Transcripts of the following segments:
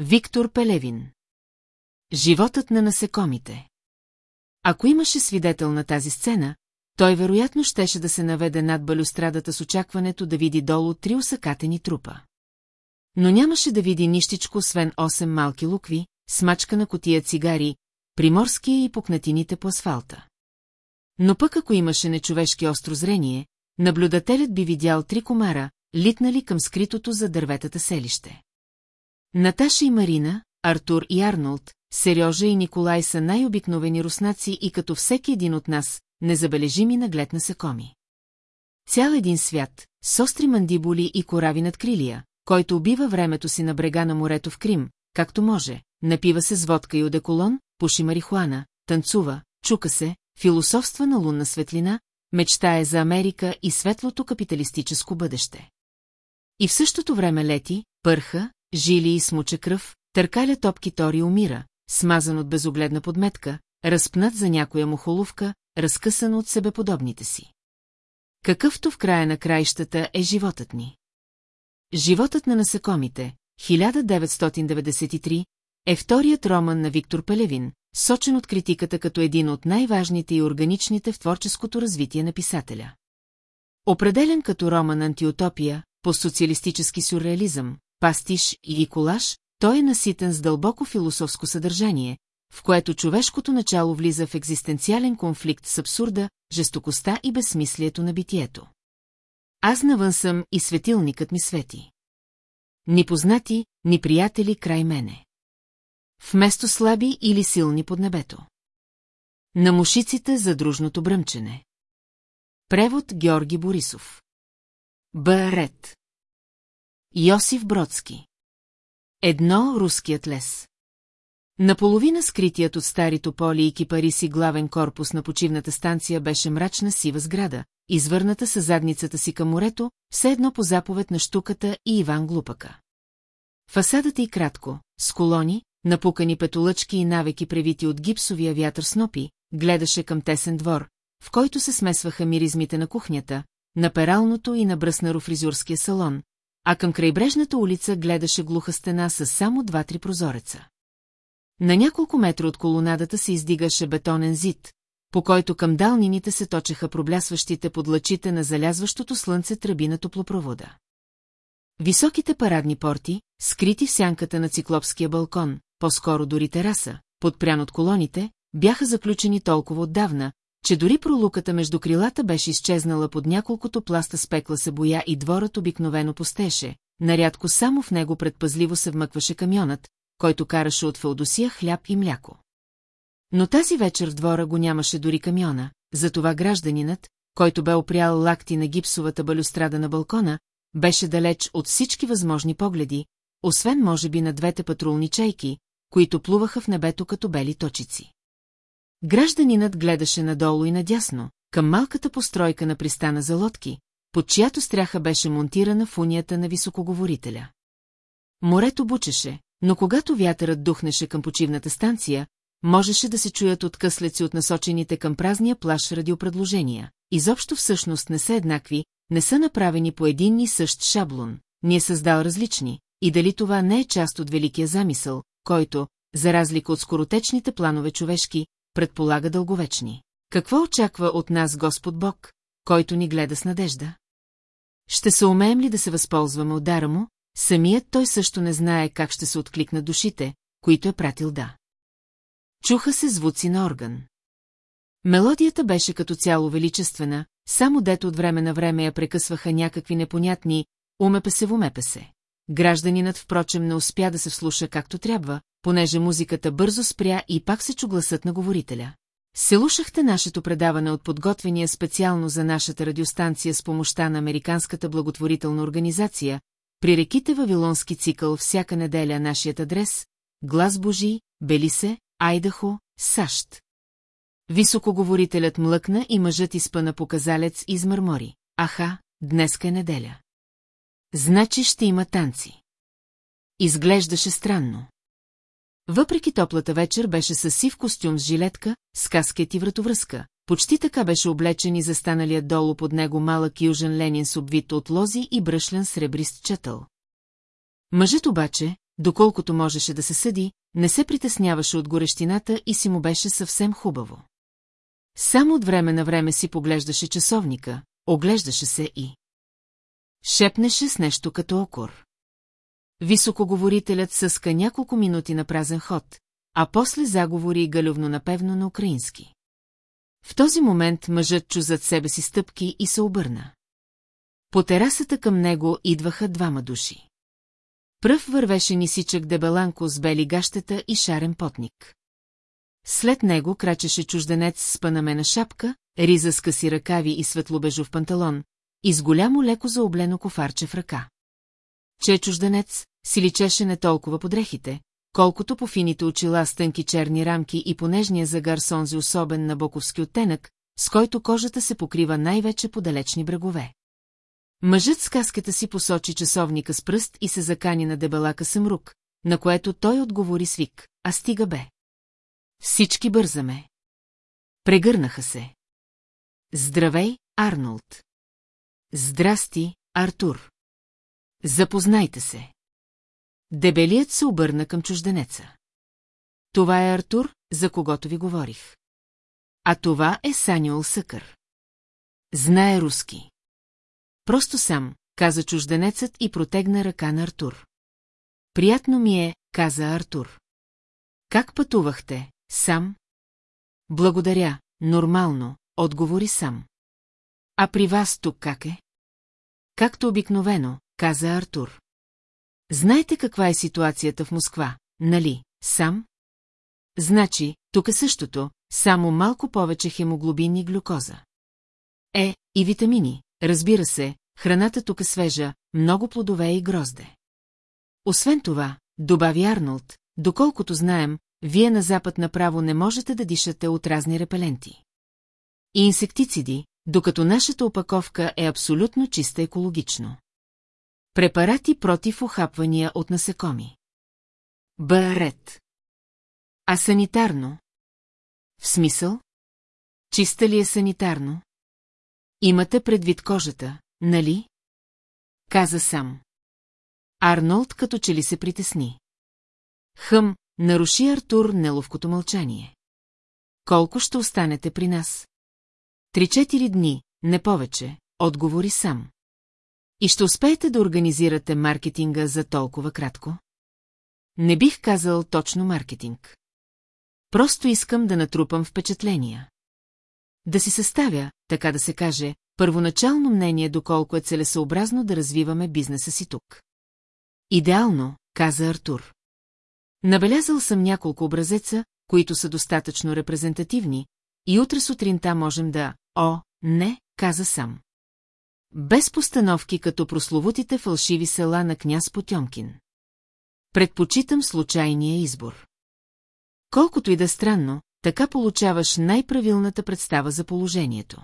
Виктор Пелевин Животът на насекомите Ако имаше свидетел на тази сцена, той вероятно щеше да се наведе над балюстрадата с очакването да види долу три усъкатени трупа. Но нямаше да види нищичко, освен 8 малки лукви, смачка на котия цигари, приморския и пукнатините по асфалта. Но пък ако имаше нечовешки остро зрение, наблюдателят би видял три комара, литнали към скритото за дърветата селище. Наташа и Марина, Артур и Арнолд, Сережа и Николай са най-обикновени руснаци и като всеки един от нас, незабележими наглед насекоми. Цял един свят, с остри мандибули и корави над крилия, който убива времето си на брега на морето в Крим, както може, напива се с водка и одеколон, пуши марихуана, танцува, чука се, философства на лунна светлина, мечтае за Америка и светлото капиталистическо бъдеще. И в същото време лети, пърха, жили и смуча кръв, търкаля топки тори умира, смазан от безогледна подметка, разпнат за някоя мухоловка, разкъсан от себеподобните си. Какъвто в края на краищата е животът ни. Животът на насекомите, 1993, е вторият роман на Виктор Пелевин, сочен от критиката като един от най-важните и органичните в творческото развитие на писателя. Определен като роман антиутопия, по социалистически сюрреализъм, пастиш и колаж, той е наситен с дълбоко философско съдържание, в което човешкото начало влиза в екзистенциален конфликт с абсурда, жестокостта и безсмислието на битието. Аз навън съм и светилникът ми свети. Ни познати, ни приятели край мене. Вместо слаби или силни под небето. На мушиците за дружното бръмчене. Превод Георги Борисов. Барет. Йосиф Бродски. Едно руският лес. Наполовина скритият от стари тополи и кипариси главен корпус на почивната станция беше мрачна сива сграда, извърната със задницата си към морето, все едно по заповед на штуката и Иван Глупака. Фасадата и кратко, с колони, напукани петолъчки и навеки превити от гипсовия вятър снопи, гледаше към тесен двор, в който се смесваха миризмите на кухнята, на пералното и на бръснаро-фризурския салон, а към крайбрежната улица гледаше глуха стена с само два-три прозореца. На няколко метра от колонадата се издигаше бетонен зид, по който към далнините се точеха проблясващите под лъчите на залязващото слънце тръби на топлопровода. Високите парадни порти, скрити в сянката на циклопския балкон, по-скоро дори тераса, подпрян от колоните, бяха заключени толкова отдавна, че дори пролуката между крилата беше изчезнала под няколкото пласта спекла се боя и дворът обикновено постеше, нарядко само в него предпазливо се вмъкваше камионът, който караше от Феодосия хляб и мляко. Но тази вечер в двора го нямаше дори камиона, затова гражданинът, който бе опрял лакти на гипсовата балюстрада на балкона, беше далеч от всички възможни погледи, освен може би на двете патрулни чайки, които плуваха в небето като бели точици. Гражданинът гледаше надолу и надясно, към малката постройка на пристана за лодки, под чиято стряха беше монтирана в унията на високоговорителя. Морето бучеше, но когато вятърът духнеше към почивната станция, можеше да се чуят откъслеци от насочените към празния плаш радиопредложения. Изобщо всъщност не са еднакви, не са направени по един и същ шаблон, ни е създал различни, и дали това не е част от великия замисъл, който, за разлика от скоротечните планове човешки, предполага дълговечни. Какво очаква от нас Господ Бог, който ни гледа с надежда? Ще се умеем ли да се възползваме от дара му, самият той също не знае как ще се откликна душите, които е пратил да. Чуха се звуци на орган. Мелодията беше като цяло величествена, само дето от време на време я прекъсваха някакви непонятни умепесе в умепесе. Гражданинът, впрочем, не успя да се вслуша както трябва, понеже музиката бързо спря и пак се чу гласът на говорителя. Селушахте нашето предаване от подготвения специално за нашата радиостанция с помощта на Американската благотворителна организация, при реките Вавилонски цикъл всяка неделя нашият адрес, Глас Божи, Белисе, Айдахо, САЩ. Високоговорителят млъкна и мъжът изпъна показалец измърмори. Аха, днеска е неделя. Значи ще има танци. Изглеждаше странно. Въпреки топлата вечер беше със сив костюм с жилетка, с каскет и вратовръзка. Почти така беше облечен и застаналия долу под него малък южен ленин с обвит от лози и бръшлен сребрист четъл. Мъжът обаче, доколкото можеше да се съди, не се притесняваше от горещината и си му беше съвсем хубаво. Само от време на време си поглеждаше часовника, оглеждаше се и... Шепнеше с нещо като окор. Високоговорителят съска няколко минути на празен ход, а после заговори галювно напевно на украински. В този момент мъжът чу зад себе си стъпки и се обърна. По терасата към него идваха двама души. Пръв вървеше нисичък дебеланко с бели гащета и шарен потник. След него крачеше чужденец с панамена шапка, риза с къси ръкави и светлобежов панталон, и с голямо леко заоблено кофарче в ръка. Че чужденец, си личеше не толкова по дрехите, колкото по фините очила с тънки черни рамки и по нежния загар сонзи особен на боковски оттенък, с който кожата се покрива най-вече по далечни брегове. Мъжът с каската си посочи часовника с пръст и се закани на дебелака съмрук, на което той отговори свик, а стига бе. Всички бързаме. Прегърнаха се. Здравей, Арнолд. Здрасти, Артур. Запознайте се. Дебелият се обърна към чужденеца. Това е Артур, за когото ви говорих. А това е Санюел Съкър. Знае руски. Просто сам, каза чужденецът и протегна ръка на Артур. Приятно ми е, каза Артур. Как пътувахте, сам? Благодаря, нормално, отговори сам. А при вас тук как е? Както обикновено, каза Артур. Знаете каква е ситуацията в Москва, нали, сам? Значи, тук е същото, само малко повече хемоглобин и глюкоза. Е, и витамини, разбира се, храната тук е свежа, много плодове и грозде. Освен това, добави Арнолд, доколкото знаем, вие на запад направо не можете да дишате от разни репеленти. И инсектициди, докато нашата опаковка е абсолютно чиста екологично. Препарати против охапвания от насекоми. Барет. А санитарно? В смисъл? Чиста ли е санитарно? Имате предвид кожата, нали? Каза сам. Арнолд като че ли се притесни. Хъм, наруши Артур неловкото мълчание. Колко ще останете при нас? Три-четири дни, не повече, отговори сам. И ще успеете да организирате маркетинга за толкова кратко? Не бих казал точно маркетинг. Просто искам да натрупам впечатления. Да си съставя, така да се каже, първоначално мнение доколко е целесъобразно да развиваме бизнеса си тук. Идеално, каза Артур. Набелязал съм няколко образеца, които са достатъчно репрезентативни, и утре сутринта можем да... О, не, каза сам. Без постановки като прословутите фалшиви села на княз Потемкин. Предпочитам случайния избор. Колкото и да е странно, така получаваш най-правилната представа за положението.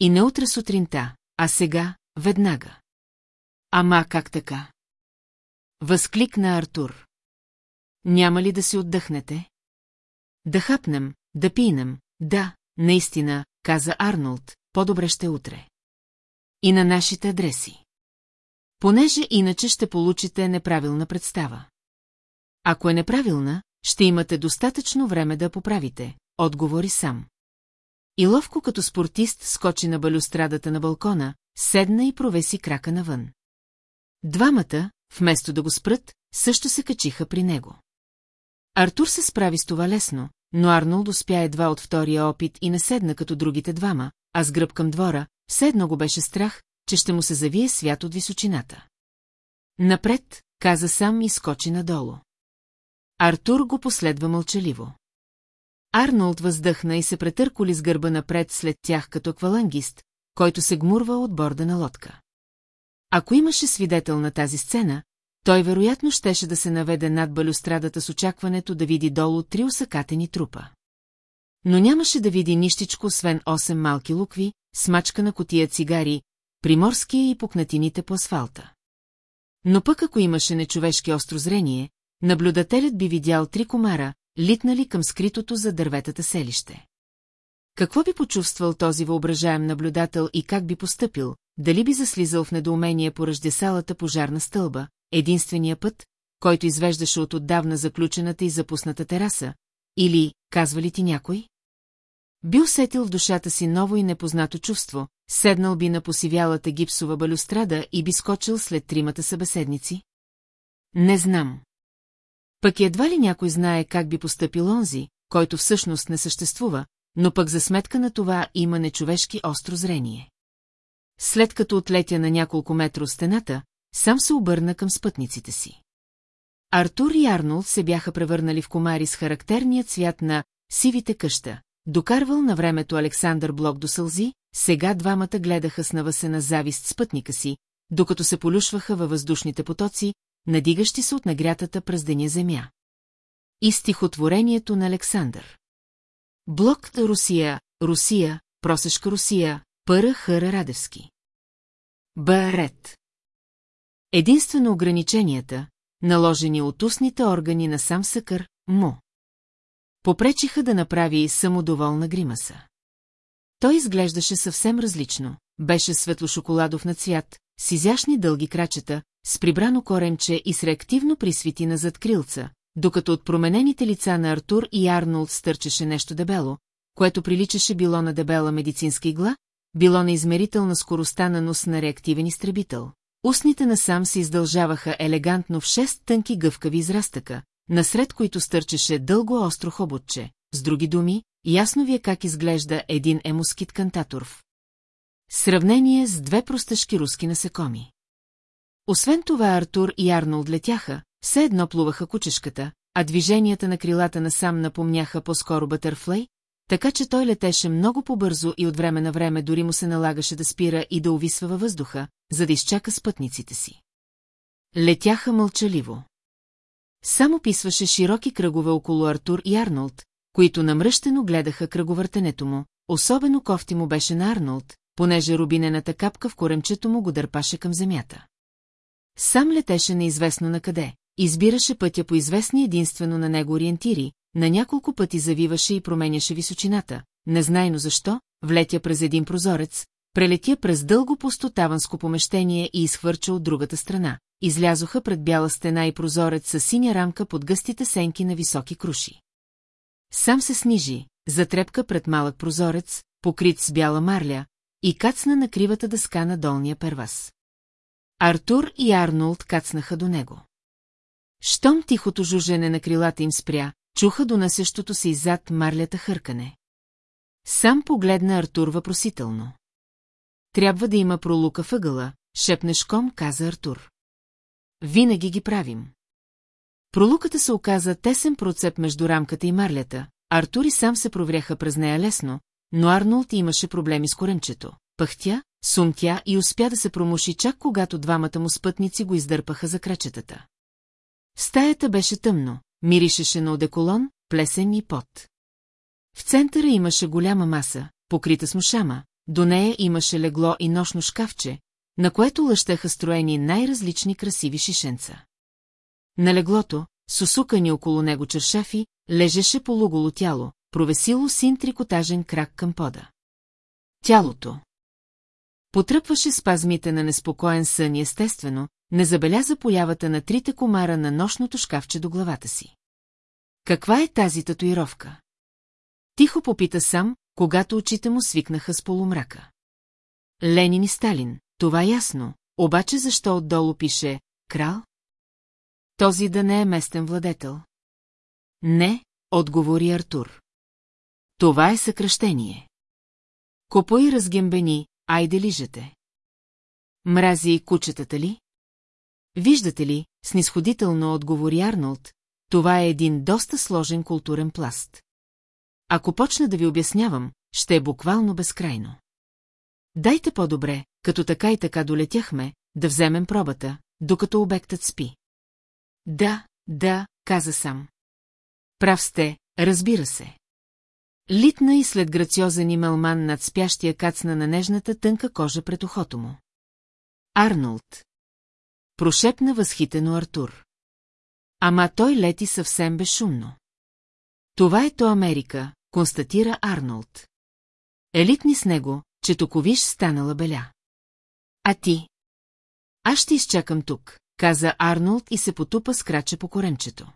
И не утре сутринта, а сега, веднага. Ама как така? Възкликна Артур. Няма ли да си отдъхнете? Да хапнем, да пинем, да, наистина, каза Арнолд, по-добре ще утре. И на нашите адреси. Понеже иначе ще получите неправилна представа. Ако е неправилна, ще имате достатъчно време да поправите, отговори сам. И ловко като спортист скочи на балюстрадата на балкона, седна и провеси крака навън. Двамата, вместо да го спрат, също се качиха при него. Артур се справи с това лесно, но Арнолд успя едва от втория опит и не седна като другите двама, а с гръб към двора, все едно го беше страх, че ще му се завие свят от височината. Напред, каза сам и скочи надолу. Артур го последва мълчаливо. Арнолд въздъхна и се претърколи с гърба напред след тях като аквалангист, който се гмурва от борда на лодка. Ако имаше свидетел на тази сцена, той вероятно щеше да се наведе над балюстрадата с очакването да види долу три усъкатени трупа. Но нямаше да види нищичко, освен 8 малки лукви, смачка на котия цигари, приморския и пукнатините по асфалта. Но пък ако имаше нечовешки остро зрение, наблюдателят би видял три комара, литнали към скритото за дърветата селище. Какво би почувствал този въображаем наблюдател и как би постъпил, дали би заслизал в недоумение поръжде салата пожарна стълба, единствения път, който извеждаше от отдавна заключената и запусната тераса? Или, казва ли ти някой? Би усетил в душата си ново и непознато чувство, седнал би на посивялата гипсова балюстрада и би скочил след тримата събеседници? Не знам. Пък едва ли някой знае как би поступил онзи, който всъщност не съществува, но пък за сметка на това има нечовешки остро зрение. След като отлетя на няколко метра стената, сам се обърна към спътниците си. Артур и Арнолд се бяха превърнали в комари с характерния цвят на сивите къща. Докарвал на времето Александър Блок до сълзи, сега двамата гледаха с навъсена завист спътника си, докато се полюшваха във въздушните потоци, надигащи се от нагрятата през деня земя. И стихотворението на Александър. Блок Русия, Русия, просешка Русия, Пъра Хъра Радевски. Барет. Единствено ограниченията, наложени от устните органи на сам Съкър, му. Попречиха да направи самодоволна гримаса. Той изглеждаше съвсем различно. Беше светло-шоколадов на цвят, с изящни дълги крачета, с прибрано коремче и с реактивно присвити на крилца, докато от променените лица на Артур и Арнолд стърчеше нещо дебело, което приличаше било на дебела медицинска игла, било на измерител скоростта на нос на реактивен изтребител. Устните насам се издължаваха елегантно в шест тънки гъвкави израстъка, насред които стърчеше дълго остро хоботче. С други думи, ясно ви е как изглежда един емоскит кантаторв. Сравнение с две простъшки руски насекоми. Освен това Артур и Арнолд летяха, все едно плуваха кучешката, а движенията на крилата насам напомняха по-скоро Бътърфлей, така че той летеше много по-бързо и от време на време дори му се налагаше да спира и да увисва във въздуха, за да изчака спътниците си. Летяха мълчаливо. Само писваше широки кръгове около Артур и Арнолд, които намръщено гледаха кръговъртенето му, особено кофти му беше на Арнолд, понеже рубинената капка в коремчето му го дърпаше към земята. Сам летеше неизвестно на къде, избираше пътя по известни единствено на него ориентири, на няколко пъти завиваше и променяше височината, незнайно защо, влетя през един прозорец, прелетя през дълго пустотаванско помещение и изхвърча от другата страна. Излязоха пред бяла стена и прозорец с синя рамка под гъстите сенки на високи круши. Сам се снижи, затрепка пред малък прозорец, покрит с бяла марля, и кацна на кривата дъска на долния первас. Артур и Арнолд кацнаха до него. Щом тихото жужене на крилата им спря, чуха донасещото се иззад марлята хъркане. Сам погледна Артур въпросително. Трябва да има пролука въгъла, шепнешком каза Артур. Винаги ги правим. Пролуката се оказа тесен процеп между рамката и марлята, Артур и сам се провряха през нея лесно, но Арнолд имаше проблеми с коренчето. Пъхтя, сумтя и успя да се промуши чак когато двамата му спътници го издърпаха за крачетата. В стаята беше тъмно, миришеше на одеколон, плесен и пот. В центъра имаше голяма маса, покрита с мушама, до нея имаше легло и нощно шкафче, на което лъщаха строени най-различни красиви шишенца. На леглото, сусукани около него чершафи, лежеше полуголо тяло, провесило син трикотажен крак към пода. Тялото. Потръпваше спазмите на неспокоен сън и естествено, не забеляза появата на трите комара на нощното шкафче до главата си. Каква е тази татуировка? Тихо попита сам, когато очите му свикнаха с полумрака. Ленин и Сталин, това е ясно, обаче защо отдолу пише «Крал»? Този да не е местен владетел. Не, отговори Артур. Това е съкръщение. Копой разгембени, айде лижете. Мрази и кучетата ли? Виждате ли, снисходително отговори Арнолд, това е един доста сложен културен пласт. Ако почна да ви обяснявам, ще е буквално безкрайно. Дайте по-добре, като така и така долетяхме, да вземем пробата, докато обектът спи. Да, да, каза сам. Прав сте, разбира се. Литна и след грациозен имелман над спящия кацна на нежната тънка кожа пред ухото му. Арнолд. Прошепна възхитено Артур. Ама той лети съвсем безшумно. Това е то Америка, констатира Арнолд. Елитни с него, че токовиш станала беля. А ти? Аз ще изчакам тук, каза Арнолд и се потупа с краче по коремчето.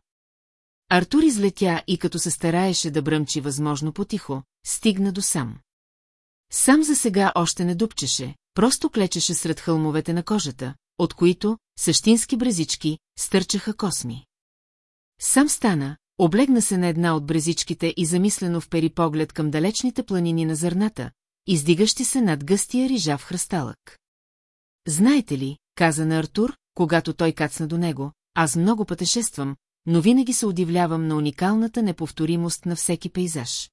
Артур излетя и като се стараеше да бръмчи възможно потихо, стигна до сам. Сам за сега още не дупчеше, просто клечеше сред хълмовете на кожата, от които, същински брезички, стърчаха косми. Сам стана, облегна се на една от брезичките и замислено впери поглед към далечните планини на зърната, издигащи се над гъстия рижав хръсталък. Знаете ли, каза на Артур, когато той кацна до него, аз много пътешествам, но винаги се удивлявам на уникалната неповторимост на всеки пейзаж.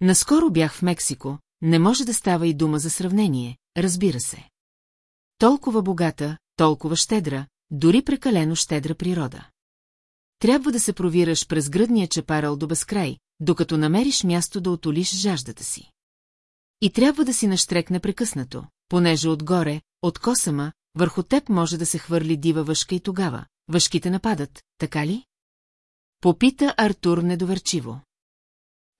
Наскоро бях в Мексико, не може да става и дума за сравнение, разбира се. Толкова богата, толкова щедра, дори прекалено щедра природа. Трябва да се провираш през гръдния чепарал до безкрай, докато намериш място да отолиш жаждата си. И трябва да си наштрек непрекъснато, понеже отгоре, от косама, върху теб може да се хвърли дива въшка и тогава. Въшките нападат, така ли? Попита Артур недоверчиво.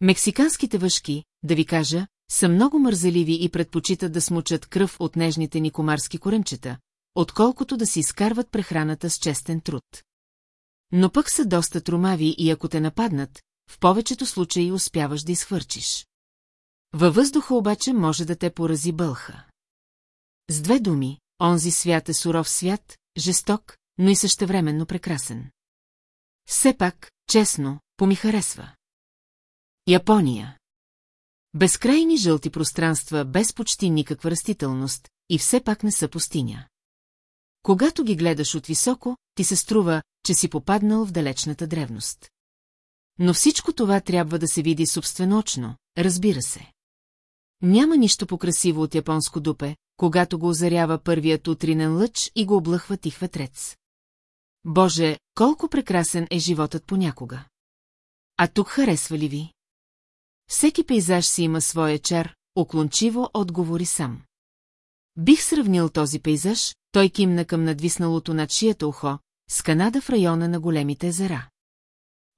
Мексиканските въшки, да ви кажа, са много мързеливи и предпочитат да смучат кръв от нежните ни комарски коремчета, отколкото да си изкарват прехраната с честен труд. Но пък са доста тромави и ако те нападнат, в повечето случаи успяваш да изхвърчиш. Във въздуха обаче може да те порази бълха. С две думи, онзи свят е суров свят, жесток, но и същевременно прекрасен. Все пак, честно, поми харесва. Япония. Безкрайни жълти пространства без почти никаква растителност и все пак не са пустиня. Когато ги гледаш от високо, ти се струва, че си попаднал в далечната древност. Но всичко това трябва да се види собственочно, разбира се. Няма нищо покрасиво от японско дупе, когато го озарява първият утринен лъч и го облъхва тих ветрец. Боже, колко прекрасен е животът понякога. А тук харесва ли ви? Всеки пейзаж си има своя чар, оклончиво отговори сам. Бих сравнил този пейзаж, той кимна към надвисналото над шията ухо, с Канада в района на големите езера.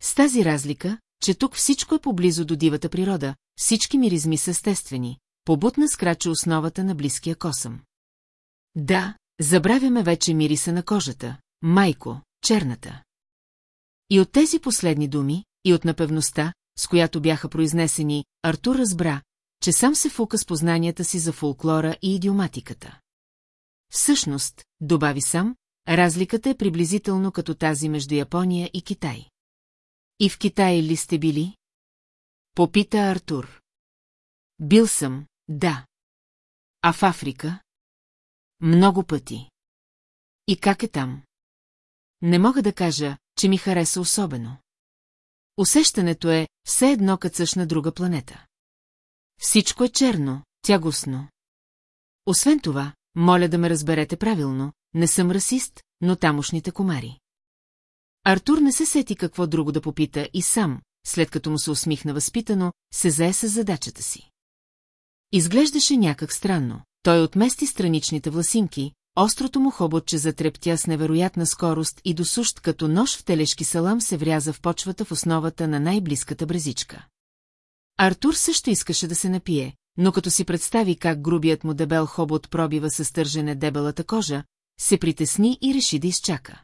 С тази разлика, че тук всичко е поблизо до дивата природа, всички миризми са естествени, побутна скрача основата на близкия косъм. Да, забравяме вече мириса на кожата, майко, черната. И от тези последни думи, и от напевността, с която бяха произнесени, Артур разбра, че сам се фука с познанията си за фолклора и идиоматиката. Всъщност, добави сам, разликата е приблизително като тази между Япония и Китай. И в Китай ли сте били? Попита Артур. Бил съм, да. А в Африка? Много пъти. И как е там? Не мога да кажа, че ми хареса особено. Усещането е все едно кацаш на друга планета. Всичко е черно, тягостно. Освен това, моля да ме разберете правилно, не съм расист, но тамошните комари. Артур не се сети какво друго да попита и сам, след като му се усмихна възпитано, се зае с задачата си. Изглеждаше някак странно. Той отмести страничните власинки, острото му хоботче затрептя с невероятна скорост и досущ като нож в телешки салам се вряза в почвата в основата на най-близката брезичка. Артур също искаше да се напие, но като си представи как грубият му дебел хобот пробива със стържене дебелата кожа, се притесни и реши да изчака.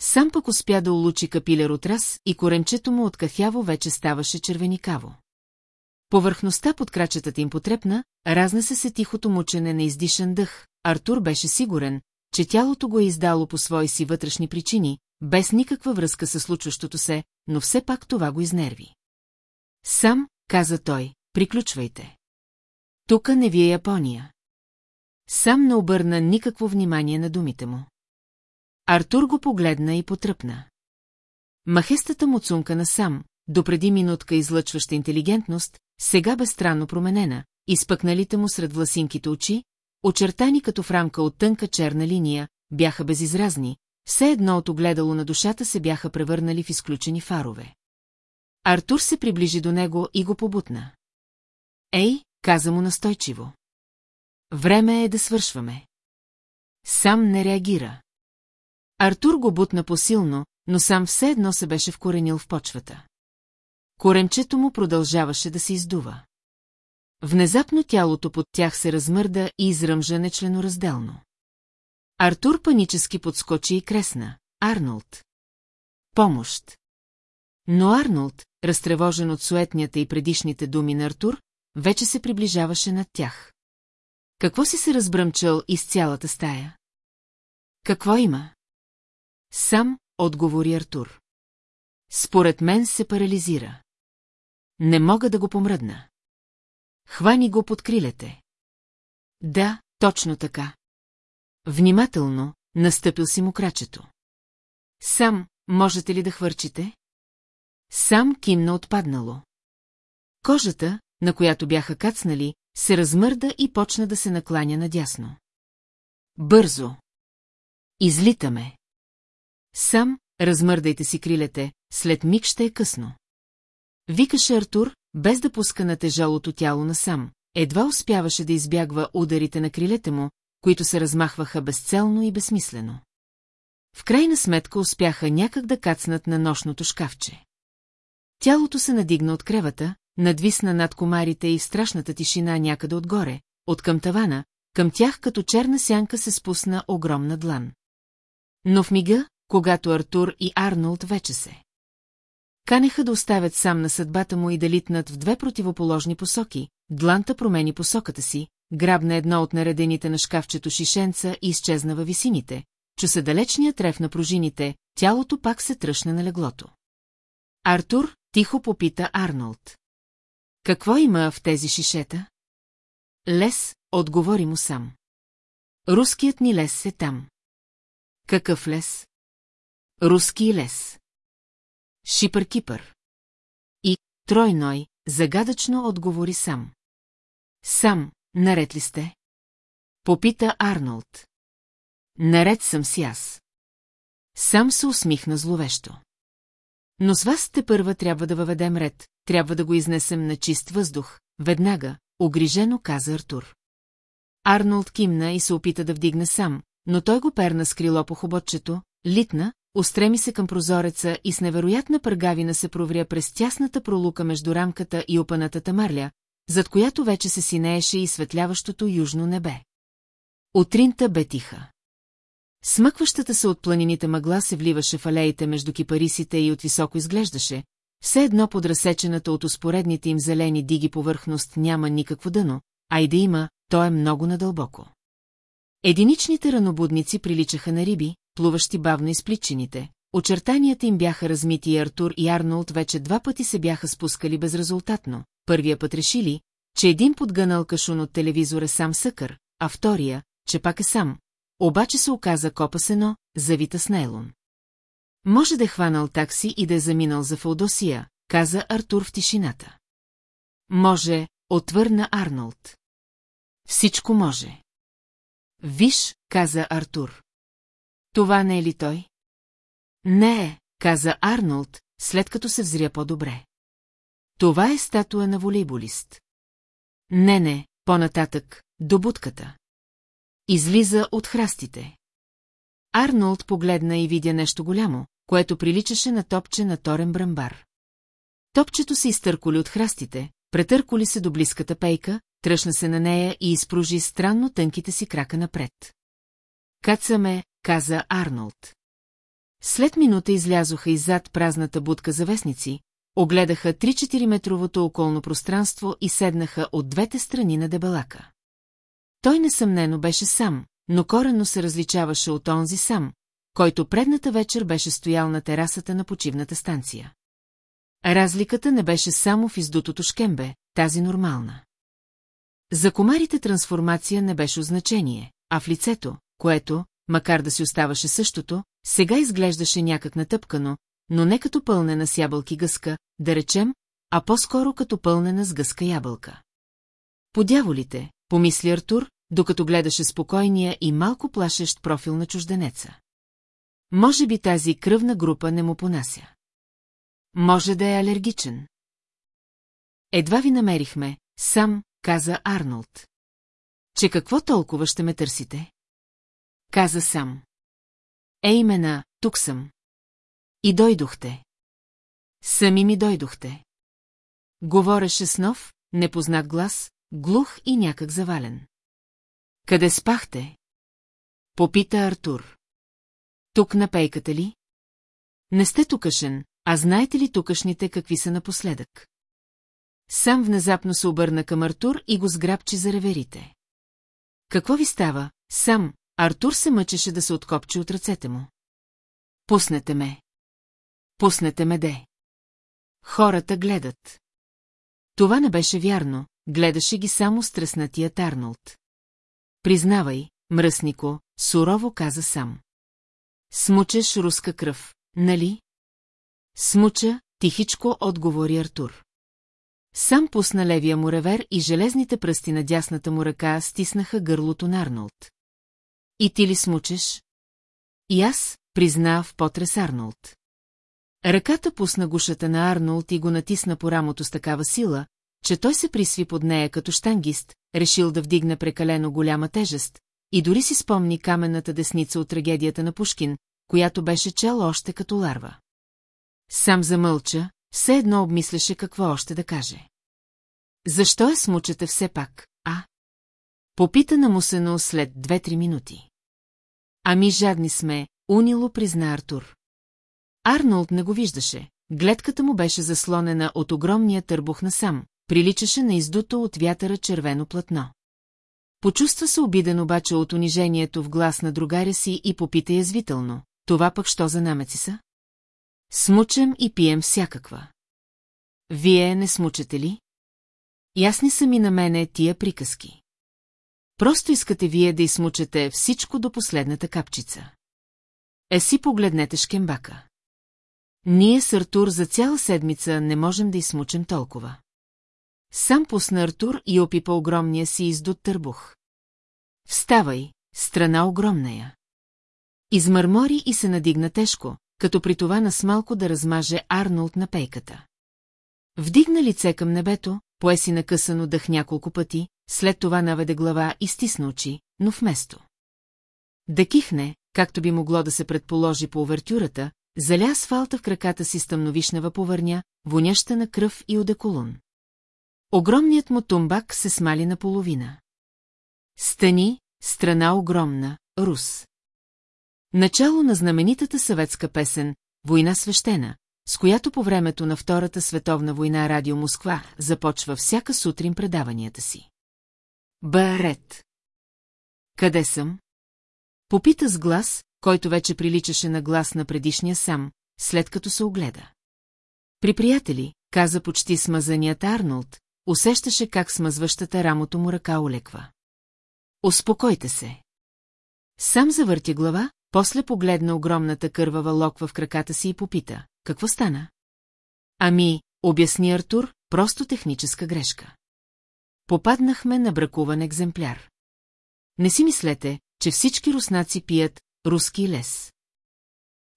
Сам пък успя да улучи капилер от раз и коренчето му от кафяво вече ставаше червеникаво. Повърхността под крачетата им потрепна, разнесе се тихото мучене на издишан дъх. Артур беше сигурен, че тялото го е издало по свои си вътрешни причини, без никаква връзка с случващото се, но все пак това го изнерви. Сам, каза той, приключвайте. Тука не ви е Япония. Сам не обърна никакво внимание на думите му. Артур го погледна и потръпна. Махестата му цунка насам, допреди минутка излъчваща интелигентност, сега бе странно променена, изпъкналите му сред власинките очи, очертани като в рамка от тънка черна линия, бяха безизразни, все едно от огледало на душата се бяха превърнали в изключени фарове. Артур се приближи до него и го побутна. Ей, каза му настойчиво. Време е да свършваме. Сам не реагира. Артур го бутна посилно, но сам все едно се беше вкоренил в почвата. Коренчето му продължаваше да се издува. Внезапно тялото под тях се размърда и изръмжа нечленоразделно. Артур панически подскочи и кресна. Арнолд. Помощ. Но Арнолд, разтревожен от суетнята и предишните думи на Артур, вече се приближаваше над тях. Какво си се разбръмчал из цялата стая? Какво има? Сам, отговори Артур. Според мен се парализира. Не мога да го помръдна. Хвани го под крилете. Да, точно така. Внимателно, настъпил си му крачето. Сам, можете ли да хвърчите? Сам кимна отпаднало. Кожата, на която бяха кацнали, се размърда и почна да се накланя надясно. Бързо! Излитаме! Сам, размърдайте си крилете, след миг ще е късно. Викаше Артур, без да пуска на тежалото тяло насам, едва успяваше да избягва ударите на крилете му, които се размахваха безцелно и безсмислено. В крайна сметка успяха някак да кацнат на нощното шкафче. Тялото се надигна от кревата, надвисна над комарите и в страшната тишина някъде отгоре, от към тавана, към тях като черна сянка се спусна огромна длан. Но в мига, когато Артур и Арнолд вече се. Канеха да оставят сам на съдбата му и да литнат в две противоположни посоки, дланта промени посоката си, грабна едно от наредените на шкафчето шишенца и изчезна във висините, чу се далечния трев на пружините, тялото пак се тръщна на леглото. Артур тихо попита Арнолд. Какво има в тези шишета? Лес, отговори му сам. Руският ни лес е там. Какъв лес? Руски лес. Шипър-кипър. И Тройной загадъчно отговори сам. Сам, наред ли сте? Попита Арнолд. Наред съм си аз. Сам се усмихна зловещо. Но с вас те първа трябва да въведем ред, трябва да го изнесем на чист въздух, веднага, огрижено каза Артур. Арнолд кимна и се опита да вдигне сам, но той го перна с крило по хоботчето, литна, устреми се към прозореца и с невероятна пъргавина се провря през тясната пролука между рамката и опанатата марля, зад която вече се синееше и светляващото южно небе. Утринта бе тиха. Смъкващата се от планините мъгла се вливаше в алеите между кипарисите и отвисоко изглеждаше, все едно под разсечената от успоредните им зелени диги повърхност няма никакво дъно, а и да има, то е много надълбоко. Единичните ранобудници приличаха на риби, плуващи бавно изпличените. Очертанията им бяха размити и Артур и Арнолд вече два пъти се бяха спускали безрезултатно. Първия път решили, че един подгънал кашун от телевизора сам съкър, а втория, че пак е сам. Обаче се оказа копа сено, завита с нейлон. Може да е хванал такси и да е заминал за Феодосия, каза Артур в тишината. Може, отвърна Арнолд. Всичко може. Виж, каза Артур. Това не е ли той? Не е, каза Арнолд, след като се взря по-добре. Това е статуя на волейболист. Не, не, по-нататък, до будката. Излиза от храстите. Арнолд погледна и видя нещо голямо, което приличаше на топче на торен брамбар. Топчето се изтърколи от храстите, претърколи се до близката пейка, тръщна се на нея и изпружи странно тънките си крака напред. Кацаме, каза Арнолд. След минута излязоха иззад празната будка за вестници, огледаха 3-4 метровото околно пространство и седнаха от двете страни на дебелака. Той несъмнено беше сам, но коренно се различаваше от онзи сам, който предната вечер беше стоял на терасата на почивната станция. Разликата не беше само в издутото шкембе, тази нормална. За комарите трансформация не беше значение, а в лицето, което, макар да си оставаше същото, сега изглеждаше някак натъпкано, но не като пълнена с ябълки гъска, да речем, а по-скоро като пълнена с гъска ябълка. Подяволите, помисли Артур, докато гледаше спокойния и малко плашещ профил на чужденеца. Може би тази кръвна група не му понася. Може да е алергичен. Едва ви намерихме, сам, каза Арнолд. Че какво толкова ще ме търсите? Каза сам. Е имена, тук съм. И дойдохте. Сами ми дойдохте. Говореше с нов, непознат глас, глух и някак завален. Къде спахте? Попита Артур. Тук на пейката ли? Не сте тукашен, а знаете ли тукашните какви са напоследък? Сам внезапно се обърна към Артур и го сграбчи за реверите. Какво ви става? Сам, Артур се мъчеше да се откопчи от ръцете му. Пуснете ме. Пуснете ме де. Хората гледат. Това не беше вярно, гледаше ги само стреснатият Арнолд. Признавай, мръснико, сурово каза сам. Смучеш руска кръв, нали? Смуча, тихичко отговори Артур. Сам пусна левия му ревер и железните пръсти на дясната му ръка стиснаха гърлото на Арнолд. И ти ли смучеш? И аз, призна в потрес Арнолд. Ръката пусна гушата на Арнолд и го натисна по рамото с такава сила, че той се присви под нея като штангист, решил да вдигне прекалено голяма тежест, и дори си спомни каменната десница от трагедията на Пушкин, която беше чел още като ларва. Сам замълча, все едно обмисляше какво още да каже. Защо я смучате все пак, а? Попита на Мусено след две-три минути. Ами жадни сме, унило призна Артур. Арнолд не го виждаше. Гледката му беше заслонена от огромния търбух насам, приличаше на издуто от вятъра червено платно. Почувства се обиден обаче от унижението в глас на другаря си и попита язвително. Това пък що за намеци са? Смучем и пием всякаква. Вие не смучете ли? Ясни са ми на мене тия приказки. Просто искате вие да измучете всичко до последната капчица. Е си погледнете шкембака. Ние с Артур за цяла седмица не можем да измучем толкова. Сам пусна Артур и опипа огромния си издут търбух. Вставай, страна огромна я. Измърмори и се надигна тежко, като при това насмалко да размаже Арнолд на пейката. Вдигна лице към небето, поеси накъсано дъх няколко пъти, след това наведе глава и стисна очи, но вместо. Да кихне, както би могло да се предположи по овертюрата, заля асфалта в краката си стъмновишнева повърня, воняща на кръв и одеколун. Огромният му тумбак се смали наполовина. Стани, страна огромна, Рус. Начало на знаменитата съветска песен «Война свещена», с която по времето на Втората световна война Радио Москва започва всяка сутрин предаванията си. Барет. Къде съм? Попита с глас, който вече приличаше на глас на предишния сам, след като се огледа. При приятели, каза почти смазаният Арнолд, усещаше как смазващата рамото му ръка олеква. Успокойте се. Сам завърти глава, после погледна огромната кървава локва в краката си и попита. Какво стана? Ами, обясни Артур, просто техническа грешка. Попаднахме на бракуван екземпляр. Не си мислете, че всички руснаци пият руски лес.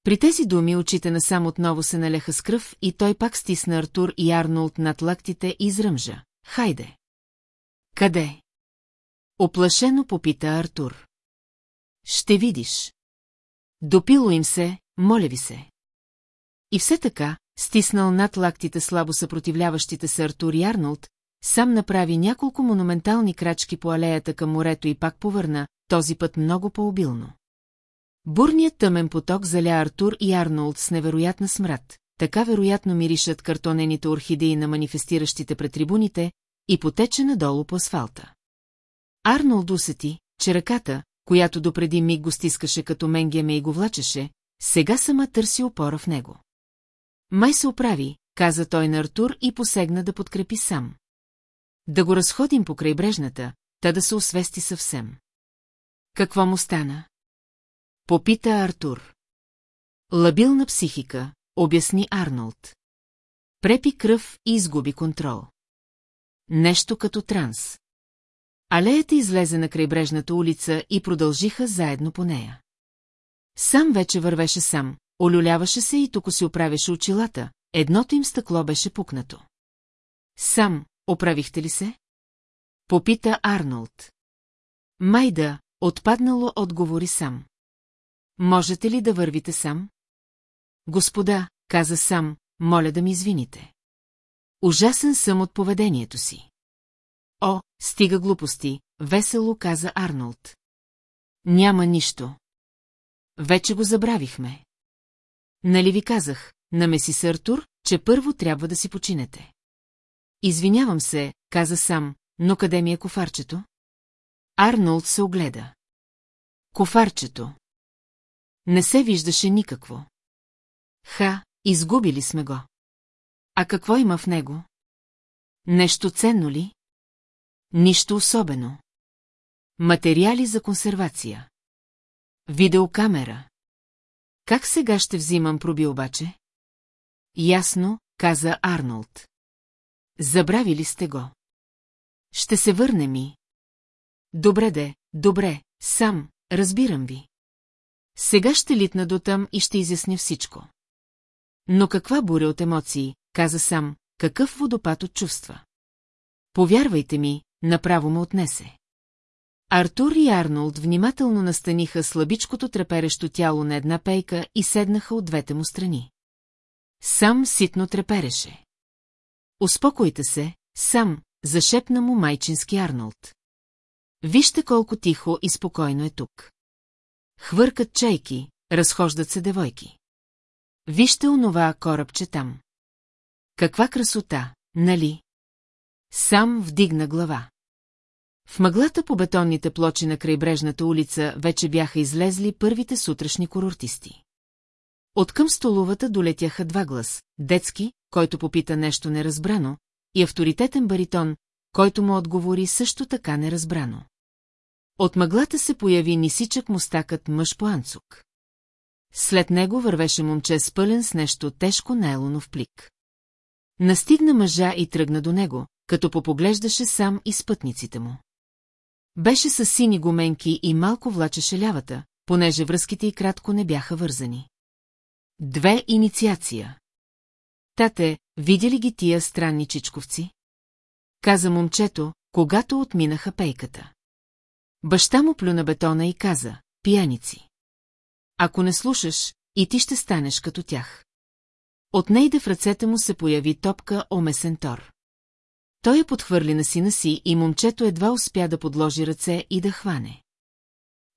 При тези думи очите на сам отново се налеха с кръв и той пак стисна Артур и Арнолд над лактите и изръмжа. Хайде! Къде? Оплашено попита Артур. Ще видиш. Допило им се, моля ви се. И все така, стиснал над лактите слабо съпротивляващите се Артур и Арнолд, сам направи няколко монументални крачки по алеята към морето и пак повърна, този път много по-обилно. Бурният тъмен поток заля Артур и Арнолд с невероятна смрад, така вероятно миришат картонените орхидеи на манифестиращите пред трибуните и потече надолу по асфалта. Арнолд усети, че ръката, която допреди миг го стискаше като менгеме и го влачеше, сега сама търси опора в него. Май се оправи, каза той на Артур и посегна да подкрепи сам. Да го разходим по крайбрежната, та да се освести съвсем. Какво му стана? Попита Артур. Лабилна психика, обясни Арнолд. Препи кръв и изгуби контрол. Нещо като транс. Алеята излезе на крайбрежната улица и продължиха заедно по нея. Сам вече вървеше сам, олюляваше се и тук си оправяше очилата, едното им стъкло беше пукнато. Сам, оправихте ли се? Попита Арнолд. Майда, отпаднало отговори сам. Можете ли да вървите сам? Господа, каза сам, моля да ми извините. Ужасен съм от поведението си. О, стига глупости, весело каза Арнолд. Няма нищо. Вече го забравихме. Нали ви казах, на месис Артур, че първо трябва да си починете. Извинявам се, каза сам, но къде ми е кофарчето? Арнолд се огледа. Кофарчето. Не се виждаше никакво. Ха, изгубили сме го. А какво има в него? Нещо ценно ли? Нищо особено. Материали за консервация. Видеокамера. Как сега ще взимам проби обаче? Ясно, каза Арнолд. Забравили сте го. Ще се върне ми. Добре де, добре, сам, разбирам ви. Сега ще литна до там и ще изясня всичко. Но каква буря от емоции, каза сам, какъв водопад от чувства. Повярвайте ми, направо ме отнесе. Артур и Арнолд внимателно настаниха слабичкото треперещо тяло на една пейка и седнаха от двете му страни. Сам ситно трепереше. Успокойте се, сам, зашепна му майчински Арнолд. Вижте колко тихо и спокойно е тук. Хвъркат чайки, разхождат се девойки. Вижте онова корабче там. Каква красота, нали? Сам вдигна глава. В мъглата по бетонните плочи на крайбрежната улица вече бяха излезли първите сутрешни курортисти. Откъм столовата долетяха два глас, детски, който попита нещо неразбрано, и авторитетен баритон, който му отговори също така неразбрано. От мъглата се появи нисичък мустакът мъж по анцук. След него вървеше момче с пълен с нещо тежко найлонов плик. Настигна мъжа и тръгна до него, като попоглеждаше сам и спътниците му. Беше с сини гуменки и малко влачеше лявата, понеже връзките и кратко не бяха вързани. Две инициация. Тате, видя ли ги тия странни чичковци? Каза момчето, когато отминаха пейката. Баща му плю на бетона и каза, пияници. Ако не слушаш, и ти ще станеш като тях. Отнейде в ръцете му се появи топка омесен тор. Той я подхвърли на сина си и момчето едва успя да подложи ръце и да хване.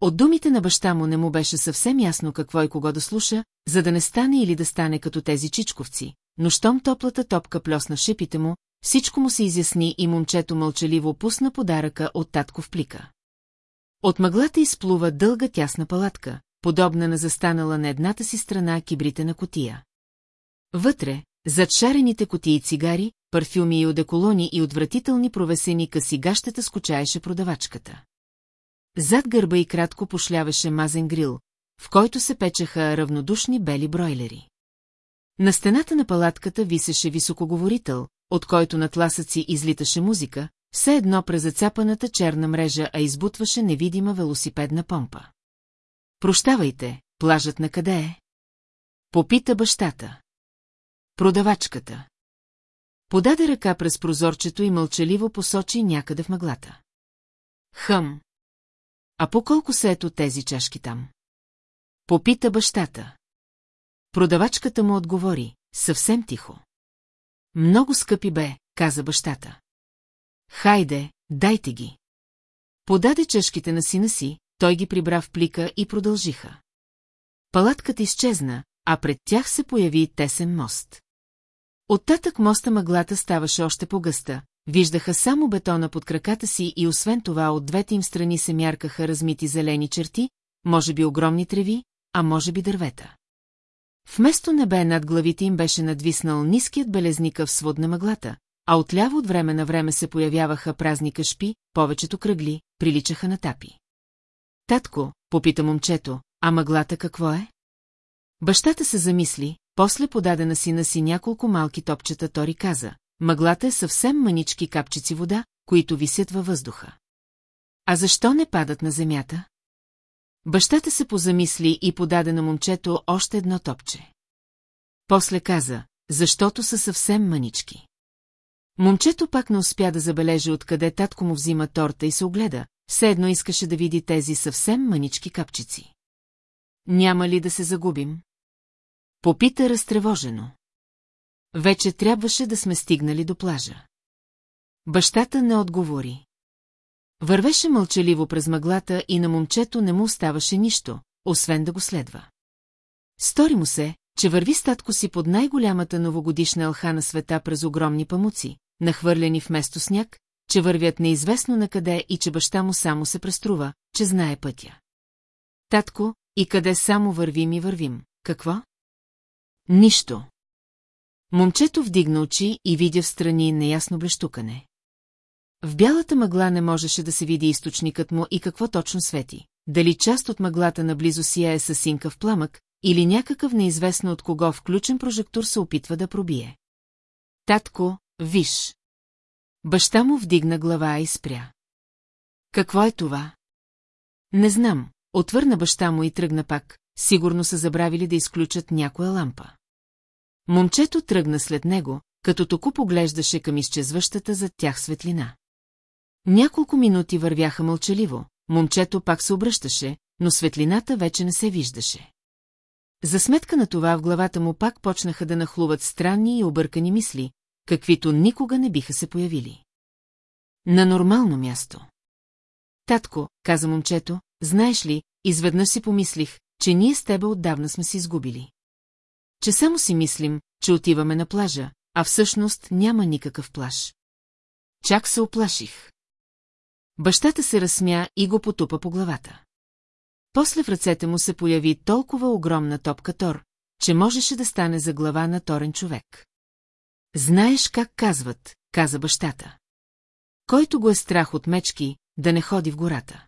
От думите на баща му не му беше съвсем ясно какво и кого да слуша, за да не стане или да стане като тези чичковци, но щом топлата топка плесна шипите му, всичко му се изясни и момчето мълчаливо пусна подаръка от татко в плика. От мъглата изплува дълга тясна палатка, подобна на застанала на едната си страна кибрите на котия. Вътре, зад шарените котии цигари, парфюми и одеколони и отвратителни провесени къси скучаеше продавачката. Зад гърба и кратко пошляваше мазен грил, в който се печеха равнодушни бели бройлери. На стената на палатката висеше високоговорител, от който на тласъци излиташе музика, все едно през зацапаната черна мрежа, а избутваше невидима велосипедна помпа. Прощавайте, плажът на къде е? Попита бащата. Продавачката. Подаде ръка през прозорчето и мълчаливо посочи някъде в мъглата. Хъм. А по колко се ето тези чашки там? Попита бащата. Продавачката му отговори, съвсем тихо. Много скъпи бе, каза бащата. Хайде, дайте ги. Подаде чашките на сина си, той ги прибра в плика и продължиха. Палатката изчезна, а пред тях се появи тесен мост. Оттатък моста мъглата ставаше още по-гъста, виждаха само бетона под краката си и освен това от двете им страни се мяркаха размити зелени черти, може би огромни треви, а може би дървета. Вместо небе над главите им беше надвиснал ниският белезника в свод на мъглата, а отляво от време на време се появяваха празни кашпи, повечето кръгли, приличаха на тапи. Татко, попита момчето, а мъглата какво е? Бащата се замисли, после подаде на сина си няколко малки топчета, Тори каза. Мъглата е съвсем мънички капчици вода, които висят във въздуха. А защо не падат на земята? Бащата се позамисли и подаде на момчето още едно топче. После каза, защото са съвсем мънички. Момчето пак не успя да забележи откъде татко му взима торта и се огледа, все едно искаше да види тези съвсем мънички капчици. Няма ли да се загубим? Попита разтревожено. Вече трябваше да сме стигнали до плажа. Бащата не отговори. Вървеше мълчаливо през мъглата и на момчето не му оставаше нищо, освен да го следва. Стори му се, че върви статко си под най-голямата новогодишна елха на света през огромни памуци, нахвърлени вместо сняг, че вървят неизвестно на къде и че баща му само се преструва, че знае пътя. Татко, и къде само вървим и вървим? Какво? Нищо. Момчето вдигна очи и видя в страни неясно блещукане. В бялата мъгла не можеше да се види източникът му и какво точно свети. Дали част от мъглата наблизо сияе със синкав пламък, или някакъв неизвестно от кого включен прожектор се опитва да пробие. Татко, виж. Баща му вдигна глава и спря. Какво е това? Не знам, отвърна баща му и тръгна пак, сигурно са забравили да изключат някоя лампа. Момчето тръгна след него, като току поглеждаше към изчезващата зад тях светлина. Няколко минути вървяха мълчаливо, момчето пак се обръщаше, но светлината вече не се виждаше. За сметка на това в главата му пак почнаха да нахлуват странни и объркани мисли, каквито никога не биха се появили. На нормално място. Татко, каза момчето, знаеш ли, изведнъж си помислих, че ние с тебе отдавна сме си изгубили. Че само си мислим, че отиваме на плажа, а всъщност няма никакъв плаж. Чак се оплаших. Бащата се разсмя и го потупа по главата. После в ръцете му се появи толкова огромна топка Тор, че можеше да стане за глава на Торен човек. Знаеш как казват, каза бащата. Който го е страх от мечки, да не ходи в гората.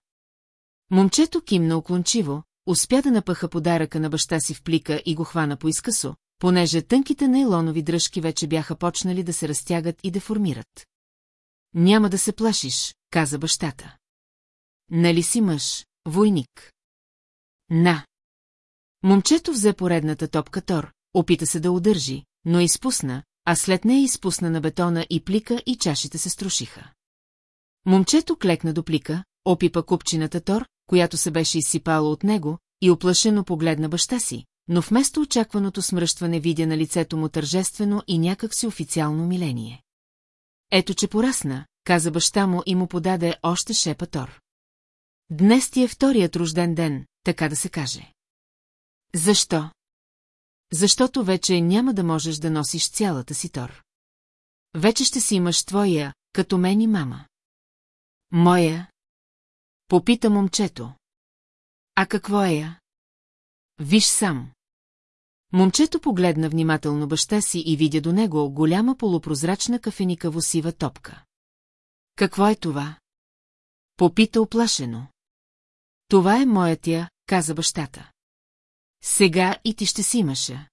Момчето кимна оклончиво, успя да напъха подаръка на баща си в плика и го хвана по изкъсо, понеже тънките нейлонови дръжки вече бяха почнали да се разтягат и деформират. Няма да се плашиш, каза бащата. Нали си мъж, войник? На. Момчето взе поредната топка Тор, опита се да удържи, но изпусна, а след нея изпусна на бетона и плика и чашите се струшиха. Момчето клекна до плика, опипа купчината Тор, която се беше изсипала от него, и оплашено погледна баща си, но вместо очакваното смръщване видя на лицето му тържествено и някак си официално умиление. Ето, че порасна, каза баща му и му подаде още шепа Тор. Днес ти е вторият рожден ден, така да се каже. Защо? Защото вече няма да можеш да носиш цялата си Тор. Вече ще си имаш твоя, като мен и мама. Моя? Попита момчето. А какво е я? Виж сам. Момчето погледна внимателно баща си и видя до него голяма полупрозрачна кафеникаво сива топка. Какво е това? Попита оплашено. Това е моятия, каза бащата. Сега и ти ще си имаша.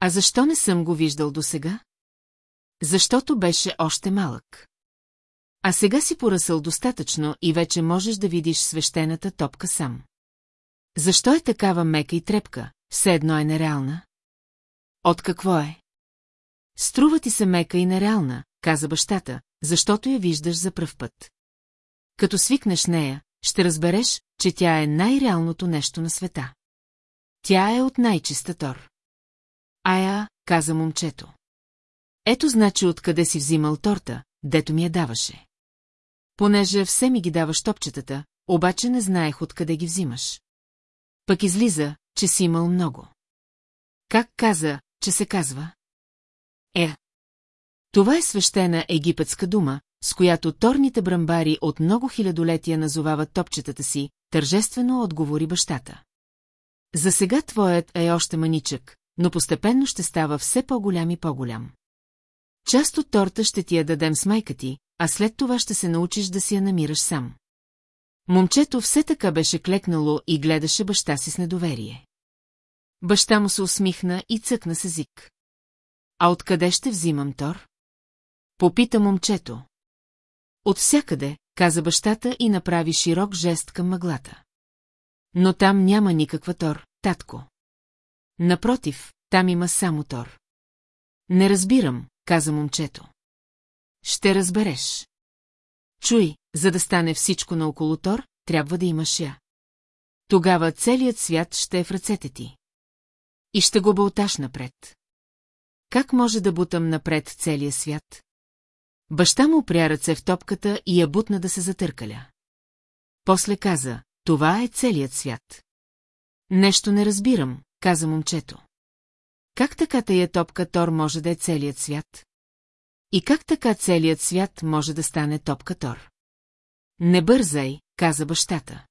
А защо не съм го виждал досега? Защото беше още малък. А сега си поръсъл достатъчно и вече можеш да видиш свещената топка сам. Защо е такава мека и трепка, все едно е нереална? От какво е? Струва ти се мека и нереална, каза бащата, защото я виждаш за пръв път. Като свикнеш нея, ще разбереш, че тя е най-реалното нещо на света. Тя е от най-чиста Тор. Ая, каза момчето. Ето значи откъде си взимал торта, дето ми я даваше. Понеже все ми ги даваш топчетата, обаче не знаех откъде ги взимаш. Пък излиза, че си имал много. Как каза, че се казва? Е. Това е свещена египетска дума, с която торните брамбари от много хилядолетия назовават топчетата си, тържествено отговори бащата. За сега твоят е още маничък, но постепенно ще става все по-голям и по-голям. Част от торта ще ти я дадем с майка ти, а след това ще се научиш да си я намираш сам. Момчето все така беше клекнало и гледаше баща си с недоверие. Баща му се усмихна и цъкна с език. А откъде ще взимам Тор? Попита момчето. От всякъде, каза бащата и направи широк жест към мъглата. Но там няма никаква Тор, татко. Напротив, там има само Тор. Не разбирам, каза момчето. Ще разбереш. Чуй, за да стане всичко наоколо Тор, трябва да имаш я. Тогава целият свят ще е в ръцете ти. И ще го бълташ напред. Как може да бутам напред целия свят? Баща му опря ръце в топката и я бутна да се затъркаля. После каза, това е целият свят. Нещо не разбирам, каза момчето. Как така тая топка Тор може да е целият свят? И как така целият свят може да стане топка Тор? Не бързай, каза бащата.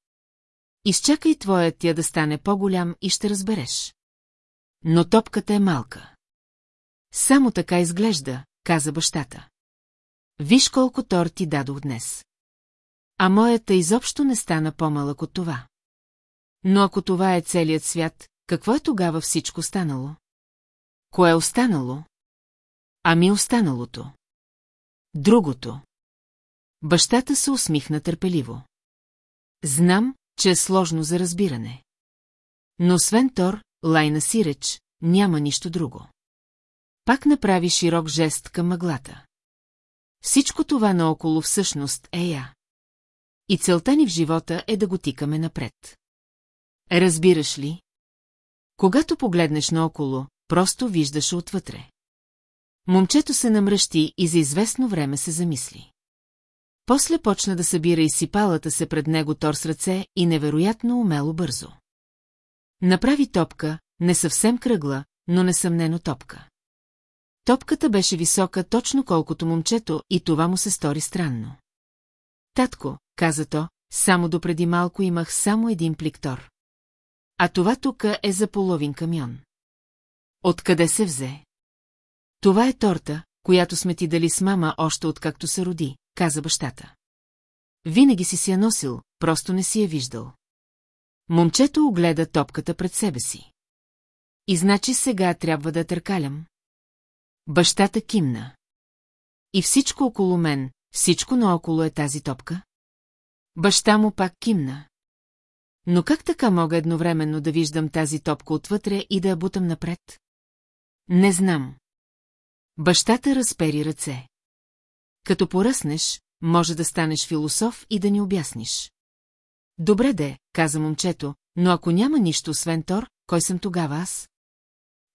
Изчакай твоят тя да стане по-голям и ще разбереш. Но топката е малка. Само така изглежда, каза бащата. Виж колко тор ти дадох днес. А моята изобщо не стана по-малък от това. Но ако това е целият свят, какво е тогава всичко станало? Кое е останало? Ами останалото. Другото. Бащата се усмихна търпеливо. Знам, че е сложно за разбиране. Но освен Тор, Лайна Сиреч, няма нищо друго. Пак направи широк жест към мъглата. Всичко това наоколо всъщност е я. И целта ни в живота е да го тикаме напред. Разбираш ли? Когато погледнеш наоколо, просто виждаш отвътре. Момчето се намръщи и за известно време се замисли. После почна да събира изсипалата се пред него тор с ръце и невероятно умело бързо. Направи топка, не съвсем кръгла, но несъмнено топка. Топката беше висока точно колкото момчето и това му се стори странно. Татко, каза то, само допреди малко имах само един пликтор. А това тук е за половин камион. Откъде се взе? Това е торта, която сме ти дали с мама още откакто се роди, каза бащата. Винаги си си я носил, просто не си я виждал. Момчето огледа топката пред себе си. И значи сега трябва да търкалям. Бащата кимна. И всичко около мен, всичко наоколо е тази топка? Баща му пак кимна. Но как така мога едновременно да виждам тази топка отвътре и да я бутам напред? Не знам. Бащата разпери ръце. Като поръснеш, може да станеш философ и да ни обясниш. Добре де, каза момчето, но ако няма нищо освен Тор, кой съм тогава аз?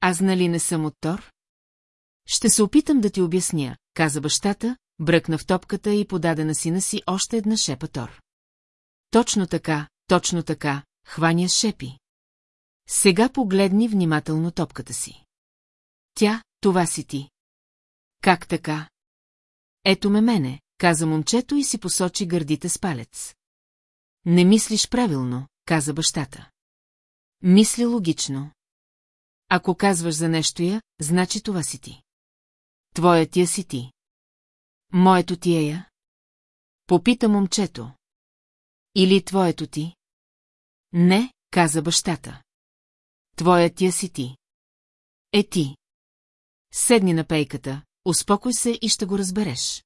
Аз нали не съм от Тор? Ще се опитам да ти обясня, каза бащата, бръкна в топката и подаде на сина си още една шепа Тор. Точно така, точно така, хваня шепи. Сега погледни внимателно топката си. Тя, това си ти. Как така? Ето ме мене, каза момчето и си посочи гърдите с палец. Не мислиш правилно, каза бащата. Мисли логично. Ако казваш за нещо я, значи това си ти. Твоят я си ти. Моето ти е я? Попита момчето. Или твоето ти? Не, каза бащата. Твоят я си ти. Е ти. Седни на пейката, успокой се и ще го разбереш.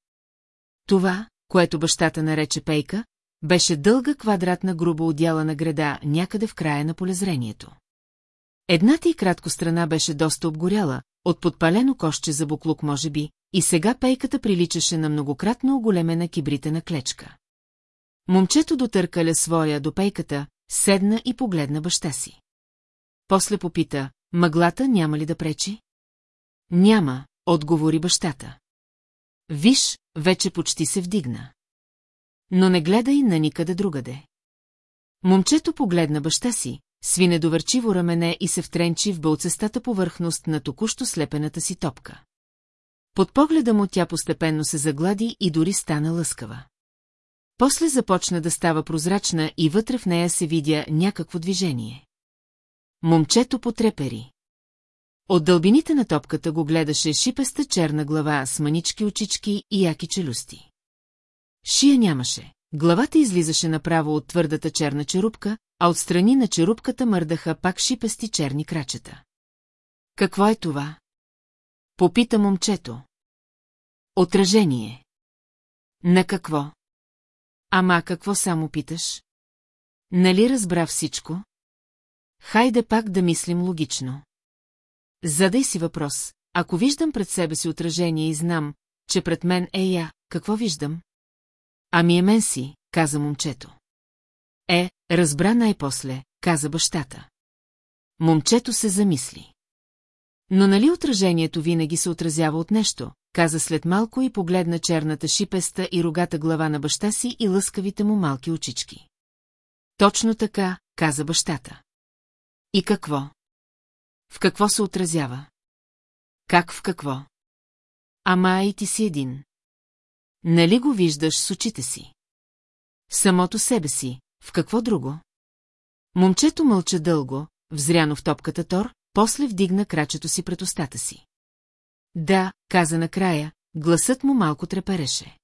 Това, което бащата нарече пейка, беше дълга квадратна груба отдяла града някъде в края на полезрението. Едната и кратко страна беше доста обгоряла, от подпалено кошче за буклук може би, и сега пейката приличаше на многократно оголемена кибритена клечка. Момчето дотъркаля своя до пейката, седна и погледна баща си. После попита, мъглата няма ли да пречи? Няма, отговори бащата. Виж, вече почти се вдигна. Но не гледай на никъде другаде. Момчето погледна баща си, свине довърчиво рамене и се втренчи в бълцестата повърхност на току-що слепената си топка. Под погледа му тя постепенно се заглади и дори стана лъскава. После започна да става прозрачна и вътре в нея се видя някакво движение. Момчето потрепери. От дълбините на топката го гледаше шипеста черна глава с манички очички и яки челюсти. Шия нямаше. Главата излизаше направо от твърдата черна черупка, а отстрани на черупката мърдаха пак шипести черни крачета. Какво е това? Попита момчето. Отражение. На какво? Ама какво само питаш? Нали разбра всичко? Хайде пак да мислим логично. Задай си въпрос. Ако виждам пред себе си отражение и знам, че пред мен е я, какво виждам? Ами е мен си, каза момчето. Е, разбра най-после, каза бащата. Момчето се замисли. Но нали отражението винаги се отразява от нещо, каза след малко и погледна черната шипеста и рогата глава на баща си и лъскавите му малки очички. Точно така, каза бащата. И какво? В какво се отразява? Как в какво? Ама и ти си един. Нали го виждаш с очите си? Самото себе си, в какво друго? Момчето мълча дълго, взряно в топката Тор, после вдигна крачето си пред устата си. Да, каза накрая, гласът му малко трепереше.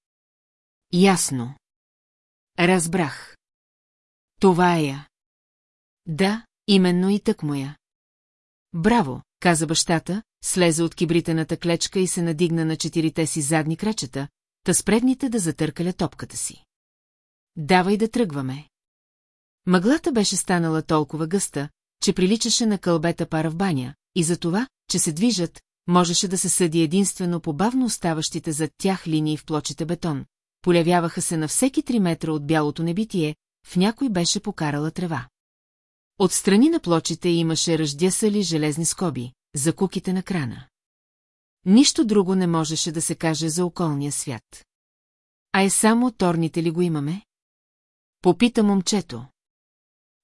Ясно. Разбрах. Това е я. Да, именно и тък моя. Браво, каза бащата, слезе от кибритената клечка и се надигна на четирите си задни крачета, та спредните да затъркаля топката си. Давай да тръгваме. Мъглата беше станала толкова гъста, че приличаше на кълбета пара в баня, и за това, че се движат, можеше да се съди единствено по бавно оставащите зад тях линии в плочите бетон. Полявяваха се на всеки три метра от бялото небитие, в някой беше покарала трева. Отстрани на плочите имаше ръждясали железни скоби, за куките на крана. Нищо друго не можеше да се каже за околния свят. А е само торните ли го имаме? Попита момчето.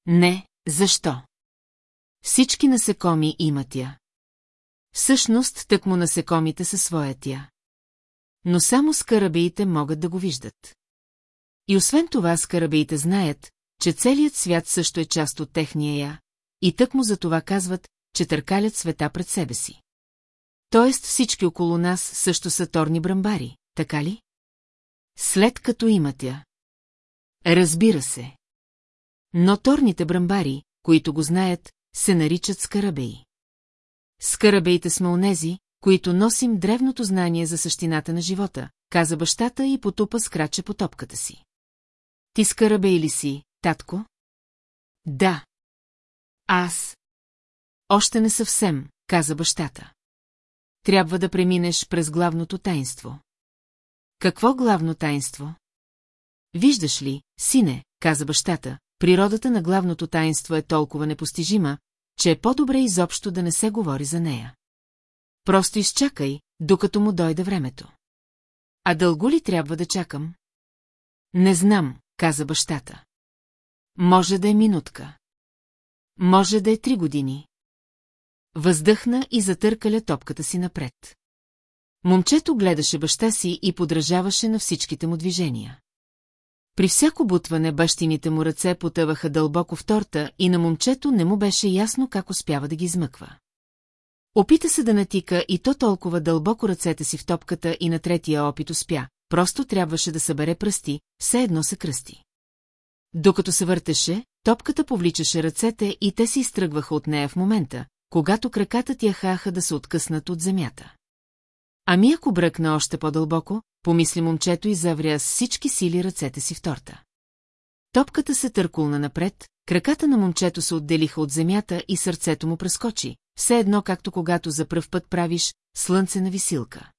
Не, защо? Всички насекоми имат я. Всъщност, тъкмо насекомите са своят я. Но само скарабеите могат да го виждат. И освен това скарабеите знаят, че целият свят също е част от техния я, и тъкмо за това казват, че търкалят света пред себе си. Тоест всички около нас също са торни брамбари, така ли? След като имат я. Разбира се. Но торните брамбари, които го знаят, се наричат скарабеи. Скарабеите сме онези, които носим древното знание за същината на живота, каза бащата и потупа с краче по топката си. Ти скарабей ли си, татко? Да. Аз. Още не съвсем, каза бащата. Трябва да преминеш през главното таинство. Какво главно таинство? Виждаш ли, сине, каза бащата, природата на главното таинство е толкова непостижима, че е по-добре изобщо да не се говори за нея. Просто изчакай, докато му дойде времето. А дълго ли трябва да чакам? Не знам, каза бащата. Може да е минутка. Може да е три години. Въздъхна и затъркаля топката си напред. Момчето гледаше баща си и подражаваше на всичките му движения. При всяко бутване бащините му ръце потъваха дълбоко в торта и на момчето не му беше ясно как успява да ги измъква. Опита се да натика и то толкова дълбоко ръцете си в топката и на третия опит успя, просто трябваше да събере пръсти, все едно се кръсти. Докато се въртеше, топката повличаше ръцете и те се изтръгваха от нея в момента, когато краката ти яхаха да се откъснат от земята. Ами ако бръкна още по-дълбоко, помисли момчето и завря с всички сили ръцете си в торта. Топката се търкулна напред, краката на момчето се отделиха от земята и сърцето му прескочи, все едно както когато за пръв път правиш слънце на висилка.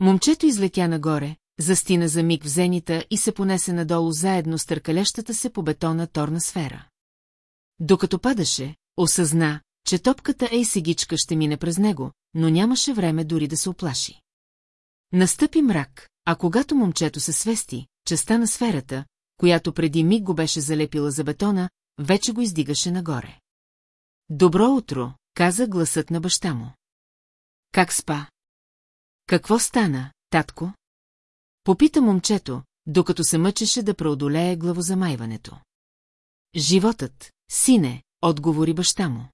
Момчето излетя нагоре, застина за миг в зенита и се понесе надолу заедно с търкалещата се по бетона торна сфера. Докато падаше, осъзна, че топката ей сегичка ще мине през него, но нямаше време дори да се оплаши. Настъпи мрак, а когато момчето се свести, частта на сферата, която преди миг го беше залепила за бетона, вече го издигаше нагоре. Добро утро, каза гласът на баща му. Как спа? Какво стана, татко? Попита момчето, докато се мъчеше да преодолее главозамайването. Животът, сине, отговори баща му.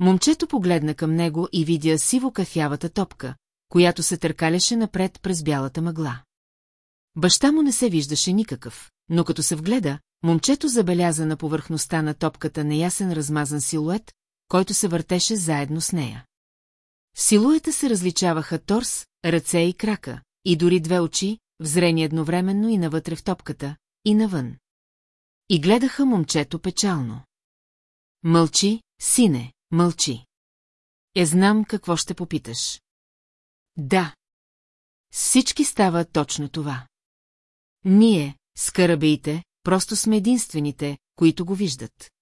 Момчето погледна към него и видя сиво кафявата топка, която се търкаляше напред през бялата мъгла. Баща му не се виждаше никакъв, но като се вгледа, момчето забеляза на повърхността на топката неясен размазан силует, който се въртеше заедно с нея. В силуета се различаваха торс, ръце и крака, и дори две очи, взрени едновременно и навътре в топката, и навън. И гледаха момчето печално. Мълчи, сине, мълчи. Е, знам какво ще попиташ. Да. Всички става точно това. Ние, скарабеите, просто сме единствените, които го виждат.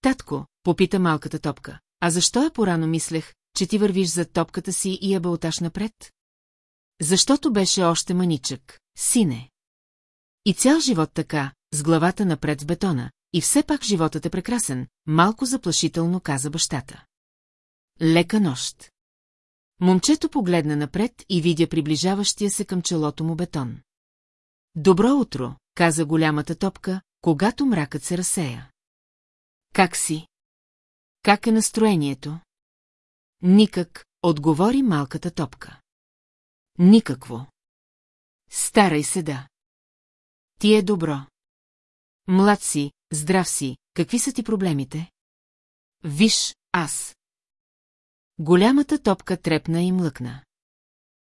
Татко, попита малката топка, а защо я порано мислех, че ти вървиш зад топката си и я бълташ напред? защото беше още маничък, сине. И цял живот така, с главата напред в бетона, и все пак животът е прекрасен, малко заплашително каза бащата. Лека нощ. Момчето погледна напред и видя приближаващия се към челото му бетон. Добро утро, каза голямата топка, когато мракът се разсея. Как си? Как е настроението? Никак, отговори малката топка. Никакво. Старай се да. Ти е добро. Млад си, здрав си, какви са ти проблемите? Виж, аз. Голямата топка трепна и млъкна.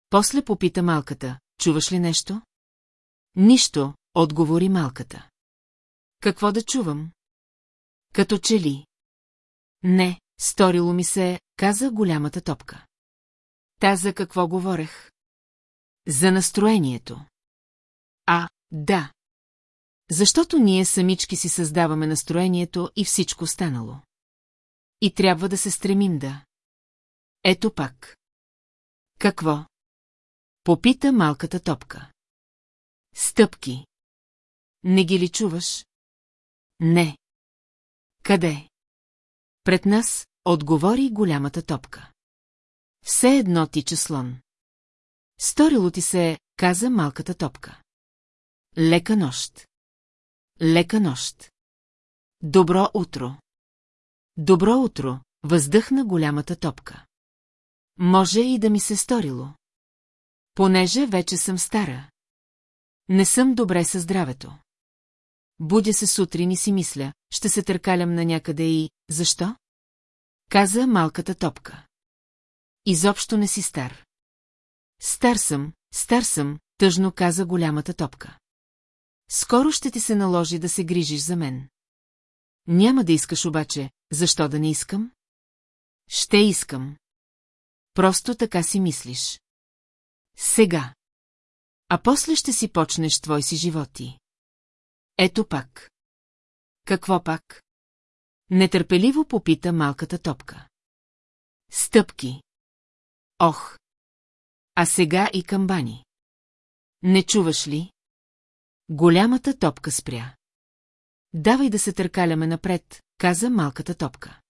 После попита малката, чуваш ли нещо? Нищо, отговори малката. Какво да чувам? Като че ли? Не, сторило ми се, каза голямата топка. Та за какво говорех? За настроението. А, да. Защото ние самички си създаваме настроението и всичко станало. И трябва да се стремим да. Ето пак. Какво? Попита малката топка. Стъпки. Не ги ли чуваш? Не. Къде? Пред нас, отговори голямата топка. Все едно тича слон. Сторило ти се, каза малката топка. Лека нощ. Лека нощ. Добро утро. Добро утро, въздъхна голямата топка. Може и да ми се сторило. Понеже вече съм стара. Не съм добре със здравето. Будя се сутрин и си мисля, ще се търкалям на някъде и... Защо? Каза малката топка. Изобщо не си стар. Стар съм, стар съм, тъжно каза голямата топка. Скоро ще ти се наложи да се грижиш за мен. Няма да искаш обаче, защо да не искам? Ще искам. Просто така си мислиш. Сега. А после ще си почнеш твой си животи. Ето пак. Какво пак? Нетърпеливо попита малката топка. Стъпки. Ох! А сега и камбани. Не чуваш ли? Голямата топка спря. Давай да се търкаляме напред, каза малката топка.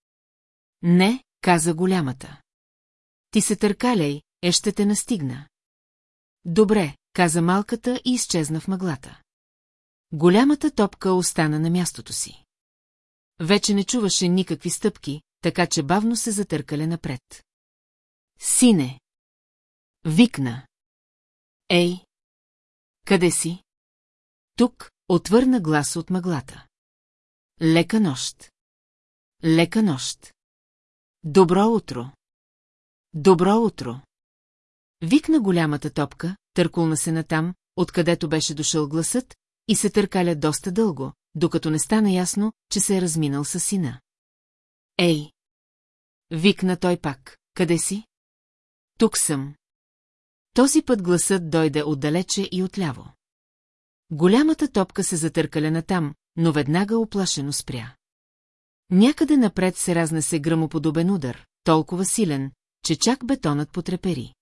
Не, каза голямата. Ти се търкаляй, е ще те настигна. Добре, каза малката и изчезна в мъглата. Голямата топка остана на мястото си. Вече не чуваше никакви стъпки, така че бавно се затъркале напред. Сине! Викна. Ей! Къде си? Тук отвърна глас от мъглата. Лека нощ. Лека нощ. Добро утро. Добро утро. Викна голямата топка, търкулна се натам, откъдето беше дошъл гласът, и се търкаля доста дълго, докато не стана ясно, че се е разминал с сина. Ей! Викна той пак. Къде си? Тук съм. Този път гласът дойде отдалече и отляво. Голямата топка се затъркаля натам, но веднага оплашено спря. Някъде напред се разнесе гръмоподобен удар, толкова силен, че чак бетонът потрепери.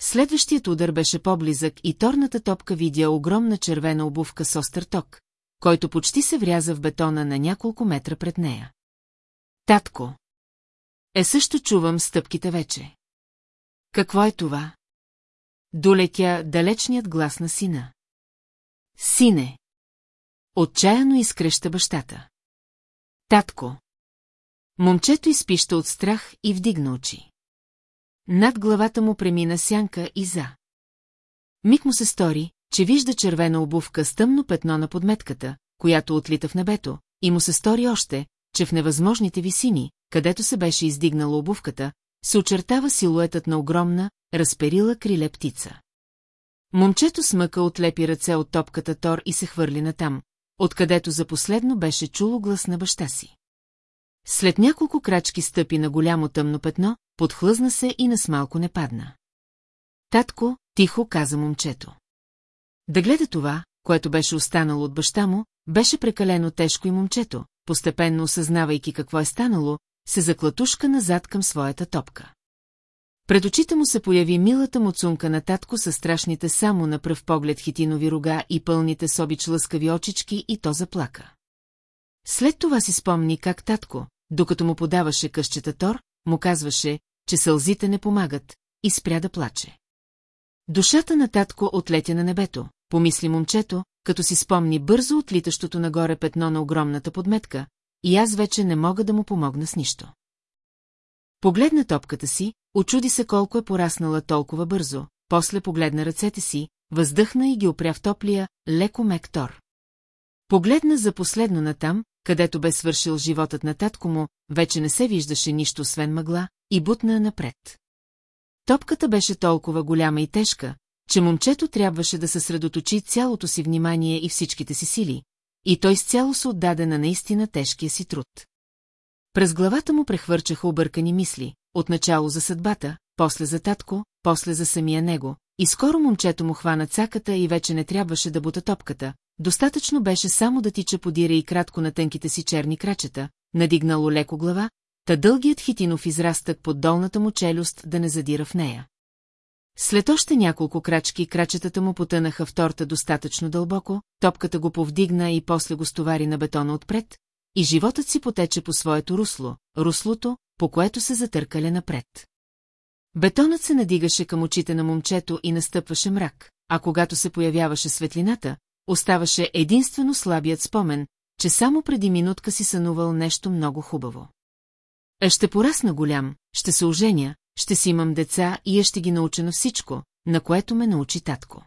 Следващият удар беше по-близък и торната топка видя огромна червена обувка с остър ток, който почти се вряза в бетона на няколко метра пред нея. Татко! Е също чувам стъпките вече. Какво е това? Долетя далечният глас на сина. Сине! Отчаяно изкреща бащата. Татко! Момчето изпища от страх и вдигна очи. Над главата му премина сянка и за. Миг му се стори, че вижда червена обувка с тъмно петно на подметката, която отлита в небето, и му се стори още, че в невъзможните висини, където се беше издигнала обувката, се очертава силуетът на огромна, разперила криле птица. Момчето смъка отлепи ръце от топката Тор и се хвърли натам, откъдето за последно беше чуло глас на баща си. След няколко крачки стъпи на голямо тъмно петно, подхлъзна се и нас малко не падна. Татко, тихо каза момчето. Да гледа това, което беше останало от баща му, беше прекалено тежко и момчето, постепенно осъзнавайки какво е станало, се заклатушка назад към своята топка. Пред очите му се появи милата муцунка на татко със страшните само на пръв поглед хитинови рога и пълните собич лъскави очички и то заплака. След това си спомни как татко, докато му подаваше къщета Тор, му казваше, че сълзите не помагат, и спря да плаче. Душата на татко отлетя на небето, помисли момчето, като си спомни бързо отлитащото нагоре петно на огромната подметка, и аз вече не мога да му помогна с нищо. Погледна топката си, очуди се колко е пораснала толкова бързо, после погледна ръцете си, въздъхна и ги опря в топлия, леко мек тор. Погледна за последно натам, където бе свършил животът на татко му, вече не се виждаше нищо освен мъгла, и бутна напред. Топката беше толкова голяма и тежка, че момчето трябваше да съсредоточи цялото си внимание и всичките си сили, и той с цяло се отдаде на наистина тежкия си труд. През главата му прехвърчаха объркани мисли, отначало за съдбата, после за татко, после за самия него, и скоро момчето му хвана цаката и вече не трябваше да бута топката, достатъчно беше само да тича подира и кратко на тънките си черни крачета, надигнало леко глава, та дългият хитинов израстък под долната му челюст да не задира в нея. След още няколко крачки крачетата му потънаха в торта достатъчно дълбоко, топката го повдигна и после го стовари на бетона отпред, и животът си потече по своето русло, руслото, по което се затъркале напред. Бетонът се надигаше към очите на момчето и настъпваше мрак, а когато се появяваше светлината, оставаше единствено слабият спомен, че само преди минутка си сънувал нещо много хубаво. А ще порасна голям, ще се оженя, ще си имам деца и я ще ги науча на всичко, на което ме научи татко.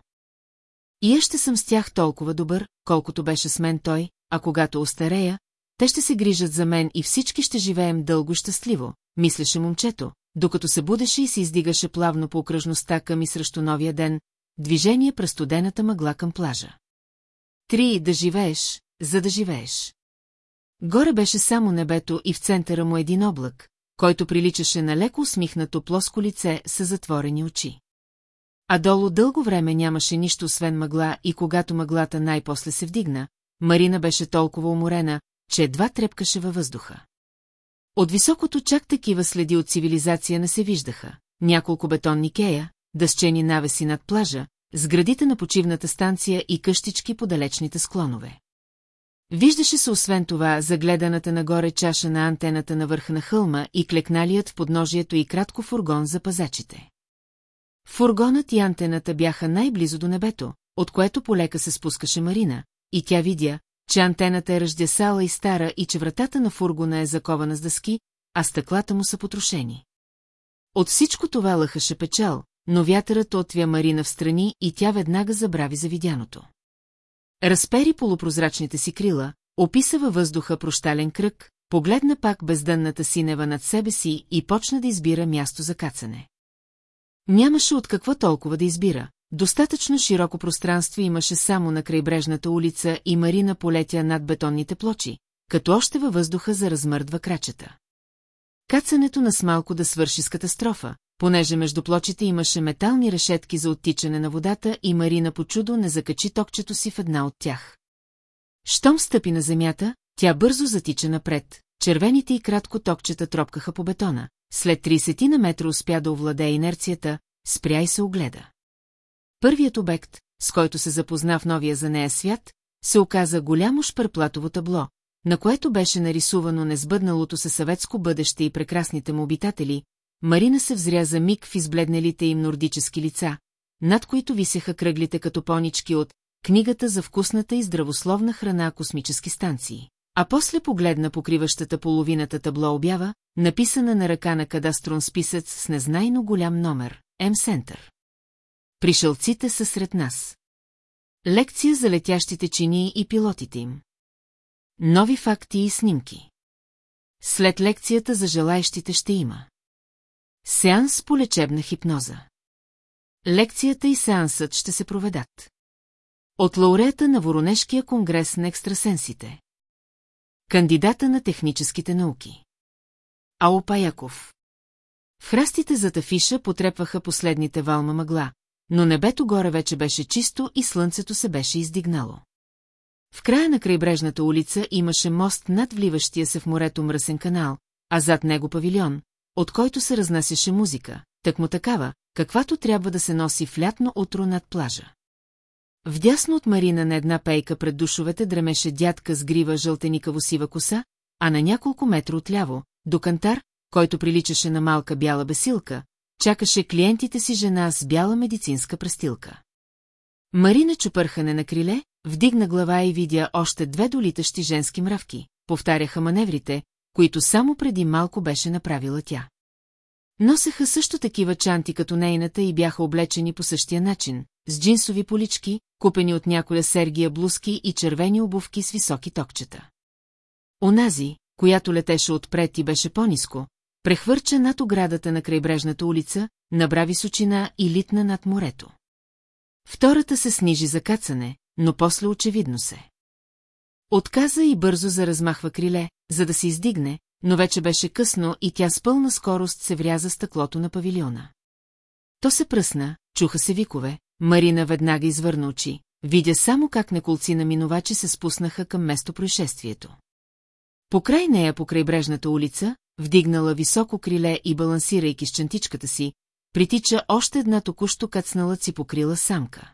И я ще съм с тях толкова добър, колкото беше с мен той, а когато остарея, те ще се грижат за мен и всички ще живеем дълго щастливо, мислеше момчето, докато се будеше и се издигаше плавно по окръжността към и срещу новия ден, движение през студената мъгла към плажа. Три да живееш, за да живееш. Горе беше само небето и в центъра му един облак, който приличаше на леко усмихнато плоско лице с затворени очи. А долу дълго време нямаше нищо освен мъгла и когато мъглата най-после се вдигна, Марина беше толкова уморена, че едва трепкаше във въздуха. От високото чак такива следи от цивилизация не се виждаха. Няколко бетонни кея, дъсчени навеси над плажа, сградите на почивната станция и къщички по далечните склонове. Виждаше се освен това загледаната нагоре чаша на антената на върха на хълма и клекналият в подножието и кратко фургон за пазачите. Фургонът и антената бяха най-близо до небето, от което полека се спускаше Марина, и тя видя, че антената е ръждясала и стара и че вратата на фургона е закована с дъски, а стъклата му са потрошени. От всичко това лъхаше печал, но вятърът отвя Марина в страни и тя веднага забрави за видяното. Разпери полупрозрачните си крила, описа във въздуха прощален кръг, погледна пак бездънната синева над себе си и почна да избира място за кацане. Нямаше от какво толкова да избира. Достатъчно широко пространство имаше само на крайбрежната улица и Марина полетя над бетонните плочи, като още във въздуха заразмърдва крачета. Кацането на смалко да свърши с катастрофа, понеже между плочите имаше метални решетки за оттичане на водата и Марина по чудо не закачи токчето си в една от тях. Щом стъпи на земята, тя бързо затича напред, червените и кратко токчета тропкаха по бетона, след 30 на метра успя да овладее инерцията, спря и се огледа. Първият обект, с който се запозна в новия за нея свят, се оказа голямо шпърплатово табло, на което беше нарисувано незбъдналото се съветско бъдеще и прекрасните му обитатели, Марина се взря за миг в избледнелите им нордически лица, над които висеха кръглите като понички от книгата за вкусната и здравословна храна космически станции. А после погледна покриващата половината табло обява, написана на ръка на кадастрон списъц с незнайно голям номер – М-Сентър. Пришелците са сред нас. Лекция за летящите чини и пилотите им. Нови факти и снимки. След лекцията за желаещите ще има. Сеанс по лечебна хипноза. Лекцията и сеансът ще се проведат. От лауреата на Воронежкия конгрес на екстрасенсите. Кандидата на техническите науки. Ао Паяков. В храстите зад афиша потрепваха последните валма мъгла, но небето горе вече беше чисто и слънцето се беше издигнало. В края на крайбрежната улица имаше мост над вливащия се в морето мръсен канал, а зад него павилион, от който се разнасяше музика, так му такава, каквато трябва да се носи в лятно утро над плажа. Вдясно от Марина на една пейка пред душовете дремеше дядка с грива жълтеникаво сива коса, а на няколко метра отляво, до кантар, който приличаше на малка бяла бесилка, чакаше клиентите си жена с бяла медицинска престилка. Марина чупърхане на криле, вдигна глава и видя още две долитащи женски мравки, повтаряха маневрите, които само преди малко беше направила тя. Носеха също такива чанти като нейната и бяха облечени по същия начин, с джинсови полички, купени от някоя Сергия блузки и червени обувки с високи токчета. Онази, която летеше отпред и беше по-ниско, прехвърча над оградата на крайбрежната улица, набра височина и литна над морето. Втората се снижи за кацане, но после очевидно се. Отказа и бързо заразмахва криле, за да се издигне, но вече беше късно и тя с пълна скорост се вряза стъклото на павилиона. То се пръсна, чуха се викове, Марина веднага извърна очи, видя само как неколци на минувачи се спуснаха към место происшествието. Покрай нея по крайбрежната улица, вдигнала високо криле и балансирайки с чантичката си, притича още една току-що кацнала си покрила самка.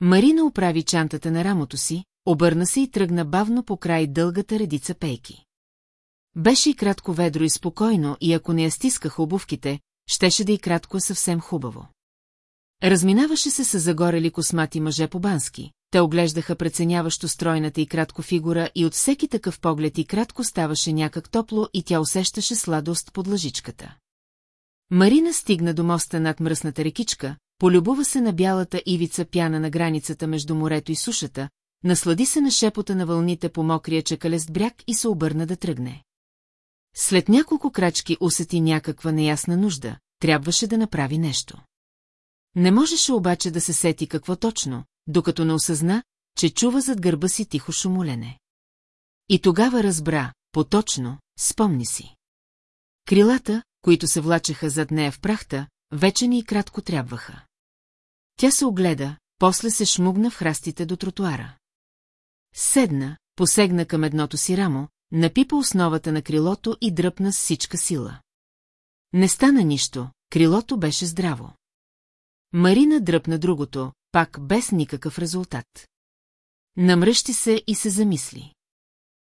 Марина оправи чантата на рамото си, обърна се и тръгна бавно по край дългата редица пейки. Беше и кратко ведро и спокойно, и ако не я стискаха обувките, щеше да и кратко е съвсем хубаво. Разминаваше се с загорели космати мъже по-бански, те оглеждаха преценяващо стройната и кратко фигура и от всеки такъв поглед и кратко ставаше някак топло и тя усещаше сладост под лъжичката. Марина стигна до моста над мръсната рекичка, полюбува се на бялата ивица пяна на границата между морето и сушата, наслади се на шепота на вълните по мокрия чакалест бряг и се обърна да тръгне. След няколко крачки усети някаква неясна нужда, трябваше да направи нещо. Не можеше обаче да се сети какво точно, докато не осъзна, че чува зад гърба си тихо шумолене. И тогава разбра, поточно, спомни си. Крилата, които се влачеха зад нея в прахта, вече ни и кратко трябваха. Тя се огледа, после се шмугна в храстите до тротуара. Седна, посегна към едното си рамо, напипа основата на крилото и дръпна с всичка сила. Не стана нищо, крилото беше здраво. Марина дръпна другото, пак без никакъв резултат. Намръщи се и се замисли.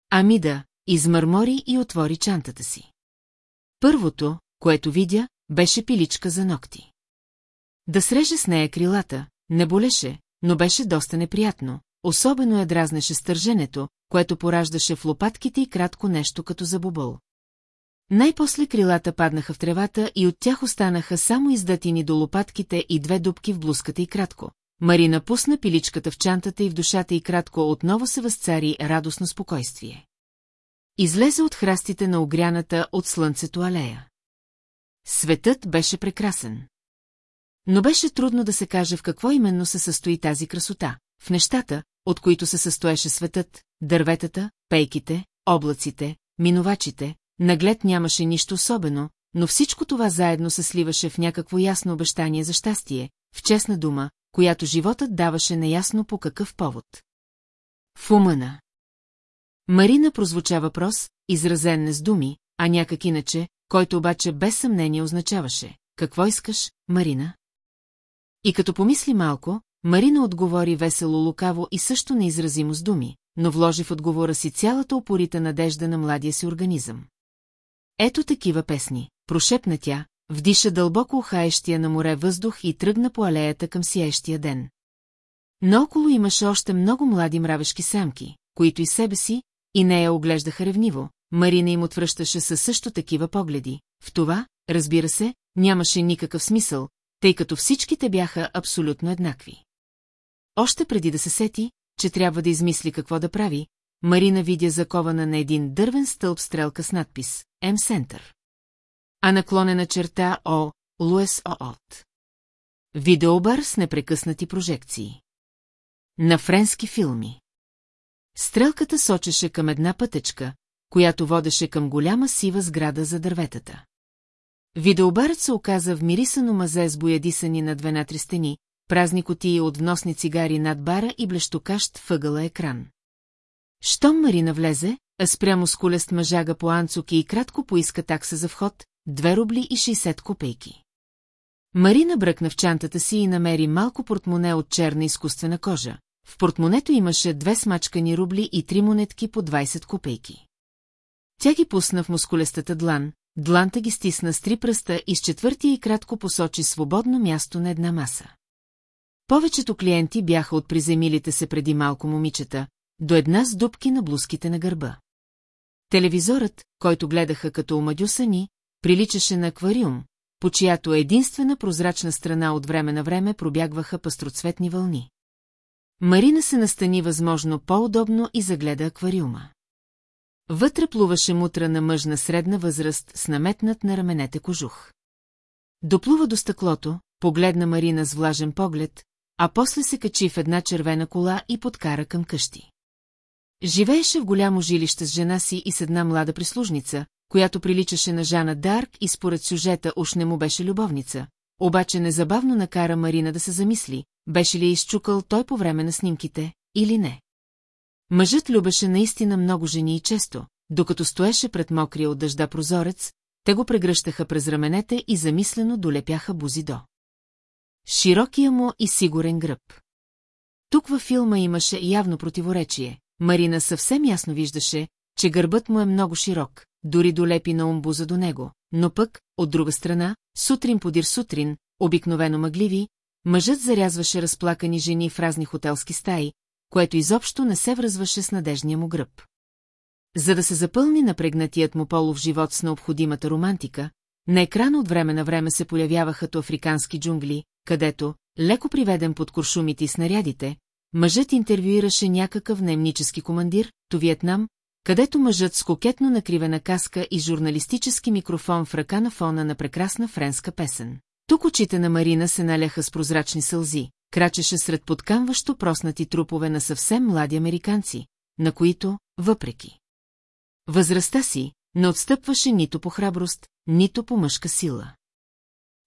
Ами да, измърмори и отвори чантата си. Първото, което видя, беше пиличка за ногти. Да среже с нея крилата, не болеше, но беше доста неприятно, особено я дразнеше стърженето, което пораждаше в лопатките и кратко нещо като забубъл. Най-после крилата паднаха в тревата и от тях останаха само издатини до лопатките и две дубки в блузката и кратко. Марина пусна пиличката в чантата и в душата и кратко отново се възцари радостно спокойствие. Излезе от храстите на огряната от слънцето алея. Светът беше прекрасен. Но беше трудно да се каже в какво именно се състои тази красота. В нещата, от които се състоеше светът, дърветата, пейките, облаците, минувачите, наглед нямаше нищо особено, но всичко това заедно се сливаше в някакво ясно обещание за щастие, в честна дума, която животът даваше неясно по какъв повод. В умъна. Марина прозвуча въпрос, изразен не с думи, а някак иначе, който обаче без съмнение означаваше. Какво искаш, Марина? И като помисли малко, Марина отговори весело лукаво и също неизразимо с думи, но вложи в отговора си цялата опорита надежда на младия си организъм. Ето такива песни, прошепна тя, вдиша дълбоко ухаещия на море въздух и тръгна по алеята към сияещия ден. Наоколо имаше още много млади мравешки самки, които и себе си, и нея оглеждаха ревниво. Марина им отвръщаше със също такива погледи. В това, разбира се, нямаше никакъв смисъл, тъй като всичките бяха абсолютно еднакви. Още преди да се сети, че трябва да измисли какво да прави, Марина видя закована на един дървен стълб стрелка с надпис М-Сентър. А наклонена черта О, Луес Оот. Видеобар с непрекъснати прожекции. На френски филми. Стрелката сочеше към една пътечка, която водеше към голяма сива сграда за дърветата. Видеобарът се оказа в мирисано мазе с боядисани на две три стени, празни котии от вносни цигари над бара и блещокащ въгъла екран. Щом Марина влезе, а спрямо с колест мъжага по анцуки и кратко поиска такса за вход, 2 рубли и 60 копейки. Марина бръкна в чантата си и намери малко портмоне от черна изкуствена кожа. В портмонето имаше две смачкани рубли и три монетки по 20 копейки. Тя ги пусна в мускулестата длан, дланта ги стисна с три пръста и с четвъртия и кратко посочи свободно място на една маса. Повечето клиенти бяха от приземилите се преди малко момичета, до една с дубки на блузките на гърба. Телевизорът, който гледаха като омадюсани, приличаше на аквариум, по чиято единствена прозрачна страна от време на време пробягваха пастроцветни вълни. Марина се настани възможно по-удобно и загледа аквариума. Вътре плуваше мутра на мъж на средна възраст с наметнат на раменете кожух. Доплува до стъклото, погледна Марина с влажен поглед, а после се качи в една червена кола и подкара към къщи. Живееше в голямо жилище с жена си и с една млада прислужница, която приличаше на Жана Дарк и според сюжета уж не му беше любовница, обаче незабавно накара Марина да се замисли, беше ли изчукал той по време на снимките, или не. Мъжът любеше наистина много жени и често, докато стоеше пред мокрия от дъжда прозорец, те го прегръщаха през раменете и замислено долепяха бузи до. Широкия му и сигурен гръб. Тук във филма имаше явно противоречие. Марина съвсем ясно виждаше, че гърбът му е много широк, дори долепи на умбуза до него, но пък, от друга страна, сутрин подир сутрин, обикновено мъгливи, мъжът зарязваше разплакани жени в разни хотелски стаи, което изобщо не се връзваше с надежния му гръб. За да се запълни напрегнатият му полов живот с необходимата романтика, на екрана от време на време се появяваха то африкански джунгли, където, леко приведен под куршумите и снарядите, мъжът интервюираше някакъв наемнически командир, то Виетнам, където мъжът с кокетно накривена каска и журналистически микрофон в ръка на фона на прекрасна френска песен. Тук очите на Марина се наляха с прозрачни сълзи, крачеше сред подкамващо проснати трупове на съвсем млади американци, на които, въпреки възрастта си, не отстъпваше нито по храброст, нито по мъжка сила.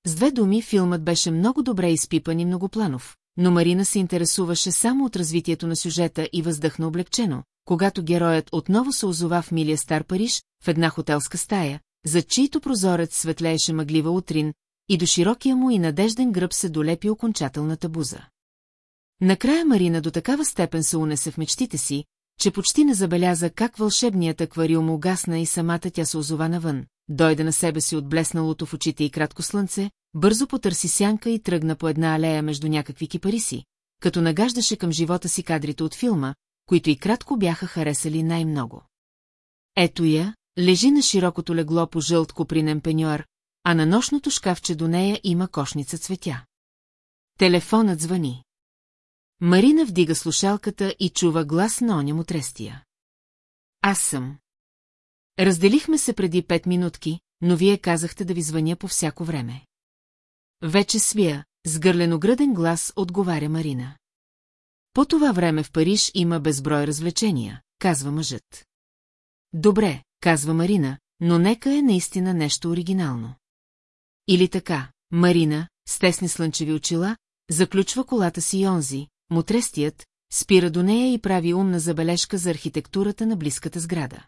С две думи филмът беше много добре изпипан и многопланов, но Марина се интересуваше само от развитието на сюжета и въздъхна облегчено, когато героят отново се озова в милия стар Париж, в една хотелска стая, за чийто прозорец светлееше мъглива утрин, и до широкия му и надежден гръб се долепи окончателната буза. Накрая Марина до такава степен се унесе в мечтите си, че почти не забеляза как вълшебният аквариум угасна и самата тя се озова навън, дойде на себе си от блесналото в очите и кратко слънце, бързо потърси сянка и тръгна по една алея между някакви кипариси, като нагаждаше към живота си кадрите от филма, които и кратко бяха харесали най-много. Ето я, лежи на широкото легло по жълт копринен пеньор, а на нощното шкафче до нея има кошница цветя. Телефонът звъни. Марина вдига слушалката и чува глас на оня му трестия. Аз съм. Разделихме се преди пет минутки, но вие казахте да ви звъня по всяко време. Вече свия, с гърленогръден глас отговаря Марина. По това време в Париж има безброй развлечения, казва мъжът. Добре, казва Марина, но нека е наистина нещо оригинално. Или така, Марина, с тесни слънчеви очила, заключва колата си и онзи, мутрестият, спира до нея и прави умна забележка за архитектурата на близката сграда.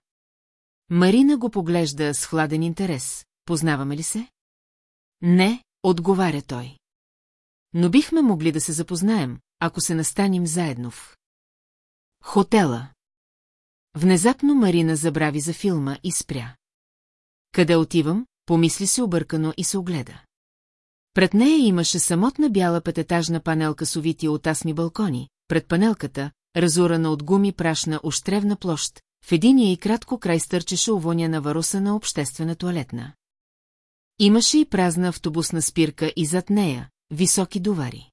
Марина го поглежда с хладен интерес. Познаваме ли се? Не, отговаря той. Но бихме могли да се запознаем, ако се настаним заедно в... Хотела. Внезапно Марина забрави за филма и спря. Къде отивам? Помисли се объркано и се огледа. Пред нея имаше самотна бяла пететажна панелка с увити от асми балкони, пред панелката, разурана от гуми прашна ощревна площ, в единия и кратко край стърчеше увоня на варуса на обществена туалетна. Имаше и празна автобусна спирка и зад нея, високи довари.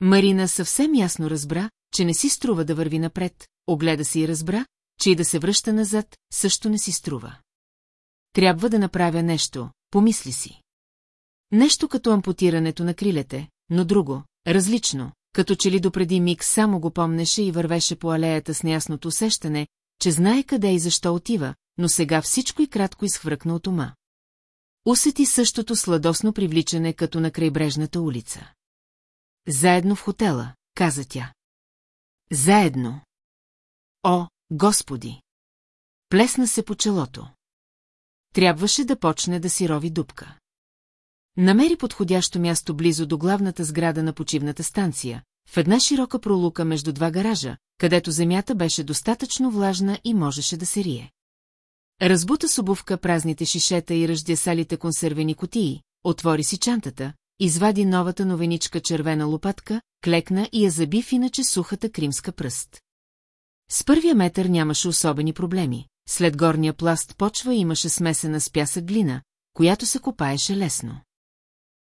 Марина съвсем ясно разбра, че не си струва да върви напред, огледа се и разбра, че и да се връща назад, също не си струва. Трябва да направя нещо, помисли си. Нещо като ампутирането на крилете, но друго, различно, като че ли допреди миг само го помнеше и вървеше по алеята с неясното усещане, че знае къде и защо отива, но сега всичко и кратко изхвъркна от ума. Усети същото сладосно привличане като на крайбрежната улица. Заедно в хотела, каза тя. Заедно. О, Господи! Плесна се по челото. Трябваше да почне да си рови дупка. Намери подходящо място близо до главната сграда на почивната станция, в една широка пролука между два гаража, където земята беше достатъчно влажна и можеше да се рие. Разбута с обувка празните шишета и ръждясалите консервени котии, отвори си чантата, извади новата новеничка червена лопатка, клекна и я заби в иначе сухата кримска пръст. С първия метър нямаше особени проблеми. След горния пласт почва имаше смесена с пясък глина, която се копаеше лесно.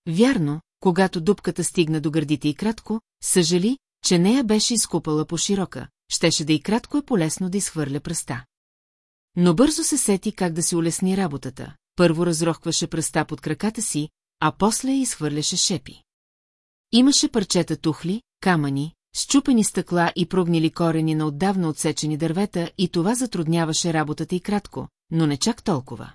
Вярно, когато дупката стигна до гърдите и кратко, съжали, че нея беше изкупала по-широка, щеше да и кратко е полезно да изхвърля пръста. Но бързо се сети как да си улесни работата. Първо разрохваше пръста под краката си, а после изхвърляше шепи. Имаше парчета тухли, камъни, щупени стъкла и прогнили корени на отдавна отсечени дървета и това затрудняваше работата и кратко, но не чак толкова.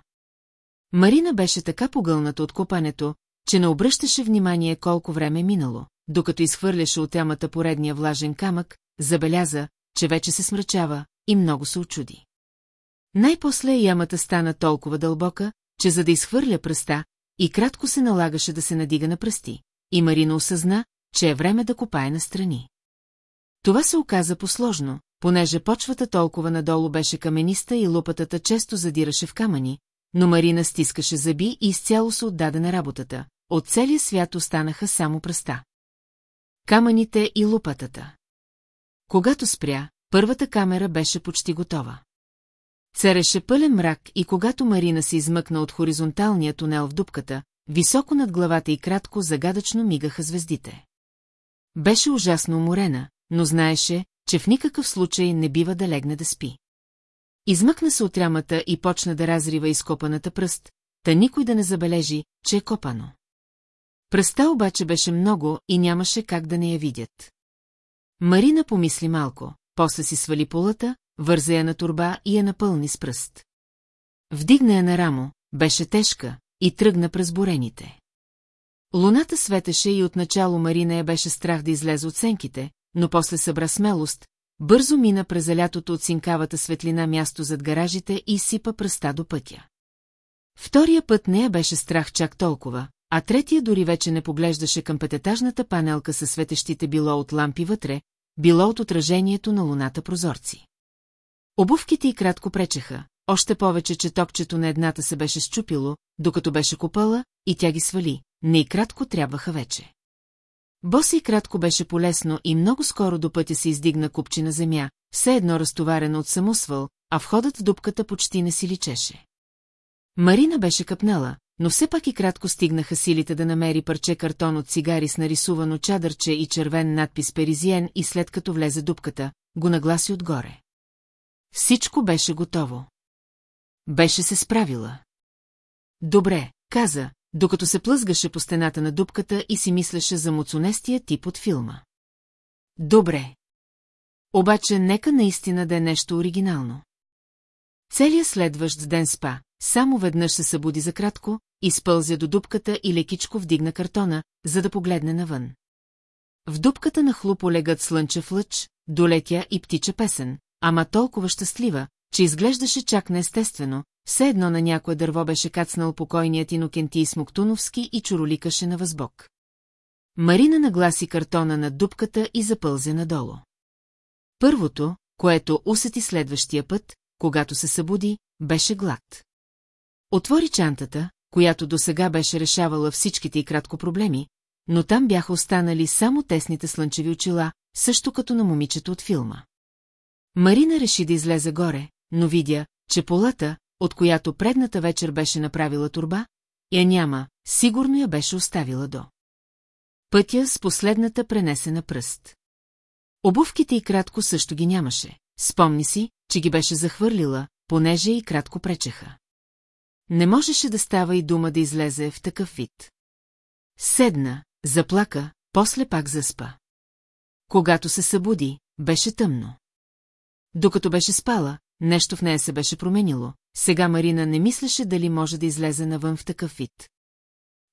Марина беше така погълната от копането, че не обръщаше внимание колко време е минало, докато изхвърляше от ямата поредния влажен камък, забеляза, че вече се смрачава и много се очуди. Най-после ямата стана толкова дълбока, че за да изхвърля пръста, и кратко се налагаше да се надига на пръсти, и Марина осъзна, че е време да копае настрани. Това се оказа посложно, понеже почвата толкова надолу беше камениста и лопатата често задираше в камъни, но Марина стискаше зъби и изцяло се отдаде на работата. От целия свят останаха само пръста. Камъните и лопатата. Когато спря, първата камера беше почти готова. Цареше пълен мрак и когато Марина се измъкна от хоризонталния тунел в дупката, високо над главата и кратко загадъчно мигаха звездите. Беше ужасно уморена, но знаеше, че в никакъв случай не бива да легне да спи. Измъкна се от рямата и почна да разрива изкопаната пръст, та никой да не забележи, че е копано. Пръста обаче беше много и нямаше как да не я видят. Марина помисли малко, после си свали полата, върза я на турба и я напълни с пръст. Вдигна я на рамо, беше тежка и тръгна през борените. Луната светеше и отначало Марина я беше страх да излезе от сенките, но после събра смелост, бързо мина през залятото от синкавата светлина място зад гаражите и сипа пръста до пътя. Втория път не я беше страх чак толкова, а третия дори вече не поглеждаше към пететажната панелка със светещите било от лампи вътре, било от отражението на луната прозорци. Обувките й кратко пречеха, още повече, че топчето на едната се беше щупило, докато беше купала, и тя ги свали, не и кратко трябваха вече. Боси и кратко беше полезно и много скоро до пътя се издигна купчина земя, все едно разтоварена от самосвъл, а входът в дупката почти не си личеше. Марина беше къпнала, но все пак и кратко стигнаха силите да намери парче картон от цигари с нарисувано чадърче и червен надпис Перизиен и след като влезе дупката, го нагласи отгоре. Всичко беше готово. Беше се справила. Добре, каза, докато се плъзгаше по стената на дупката и си мислеше за муцонестия тип от филма. Добре. Обаче нека наистина да е нещо оригинално. Целият следващ ден спа, само веднъж се събуди за кратко, изпълзя до дупката и лекичко вдигна картона, за да погледне навън. В дупката на хлуп олегът слънчев лъч, долетя и птича песен, ама толкова щастлива, че изглеждаше чак неестествено, все едно на някое дърво беше кацнал покойният Инокентий Смоктуновски и чуроликаше на възбок. Марина нагласи картона над дупката и запълзе надолу. Първото, което усети следващия път, когато се събуди, беше глад. Отвори чантата, която досега беше решавала всичките и кратко проблеми, но там бяха останали само тесните слънчеви очила, също като на момичето от филма. Марина реши да излезе горе, но видя, че полата, от която предната вечер беше направила турба, я няма, сигурно я беше оставила до. Пътя с последната пренесена пръст. Обувките и кратко също ги нямаше. Спомни си, че ги беше захвърлила, понеже и кратко пречеха. Не можеше да става и дума да излезе в такъв вид. Седна, заплака, после пак заспа. Когато се събуди, беше тъмно. Докато беше спала, нещо в нея се беше променило, сега Марина не мислеше дали може да излезе навън в такъв вид.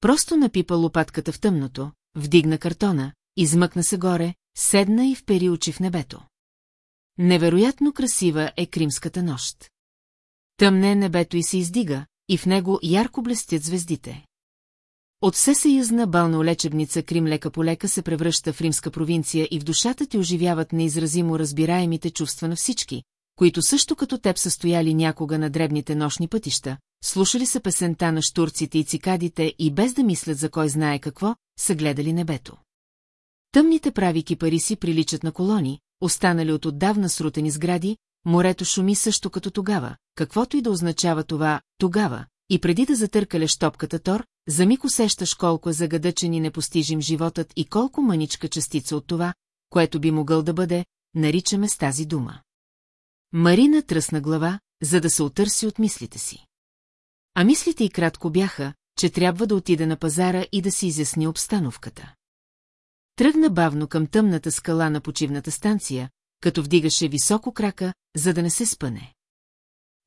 Просто напипа лопатката в тъмното, вдигна картона, измъкна се горе, седна и впери очи в небето. Невероятно красива е Кримската нощ. Тъмне небето и се издига, и в него ярко блестят звездите. От всесъюзна балнолечебница Крим лека по лека се превръща в римска провинция и в душата ти оживяват неизразимо разбираемите чувства на всички, които също като теб са стояли някога на дребните нощни пътища, слушали са песента на штурците и цикадите и без да мислят за кой знае какво, са гледали небето. Тъмните прави кипариси приличат на колони, останали от отдавна срутени сгради, морето шуми също като тогава, каквото и да означава това «тогава», и преди да затъркаляш топката Тор, за миг усещаш колко е загадъчен и непостижим животът и колко мъничка частица от това, което би могъл да бъде, наричаме с тази дума. Марина тръсна глава, за да се отърси от мислите си. А мислите и кратко бяха, че трябва да отида на пазара и да си изясни обстановката. Тръгна бавно към тъмната скала на почивната станция, като вдигаше високо крака, за да не се спъне.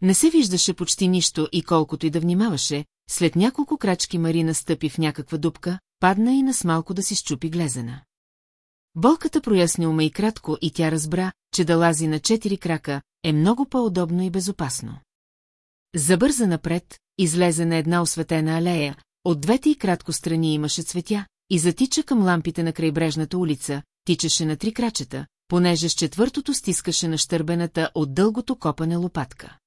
Не се виждаше почти нищо и колкото и да внимаваше, след няколко крачки Марина стъпи в някаква дупка, падна и нас малко да си щупи глезена. Болката проясни ума и кратко и тя разбра, че да лази на четири крака е много по-удобно и безопасно. Забърза напред, излезе на една осветена алея, от двете и кратко страни имаше цветя, и затича към лампите на крайбрежната улица, тичаше на три крачета, понеже с четвъртото стискаше на щърбената от дългото копане лопатка.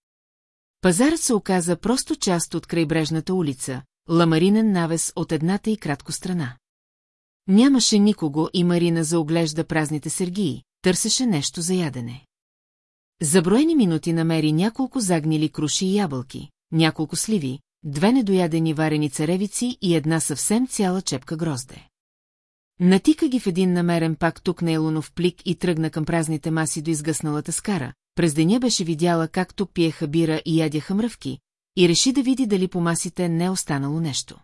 Пазарът се оказа просто част от крайбрежната улица, ламаринен навес от едната и кратко страна. Нямаше никого и Марина заоглежда празните сергии, търсеше нещо за ядене. За броени минути намери няколко загнили круши и ябълки, няколко сливи, две недоядени варени царевици и една съвсем цяла чепка грозде. Натика ги в един намерен пак тук на елонов плик и тръгна към празните маси до изгъсналата скара. През деня беше видяла как тук пиеха бира и ядяха мръвки, и реши да види дали по масите не е останало нещо.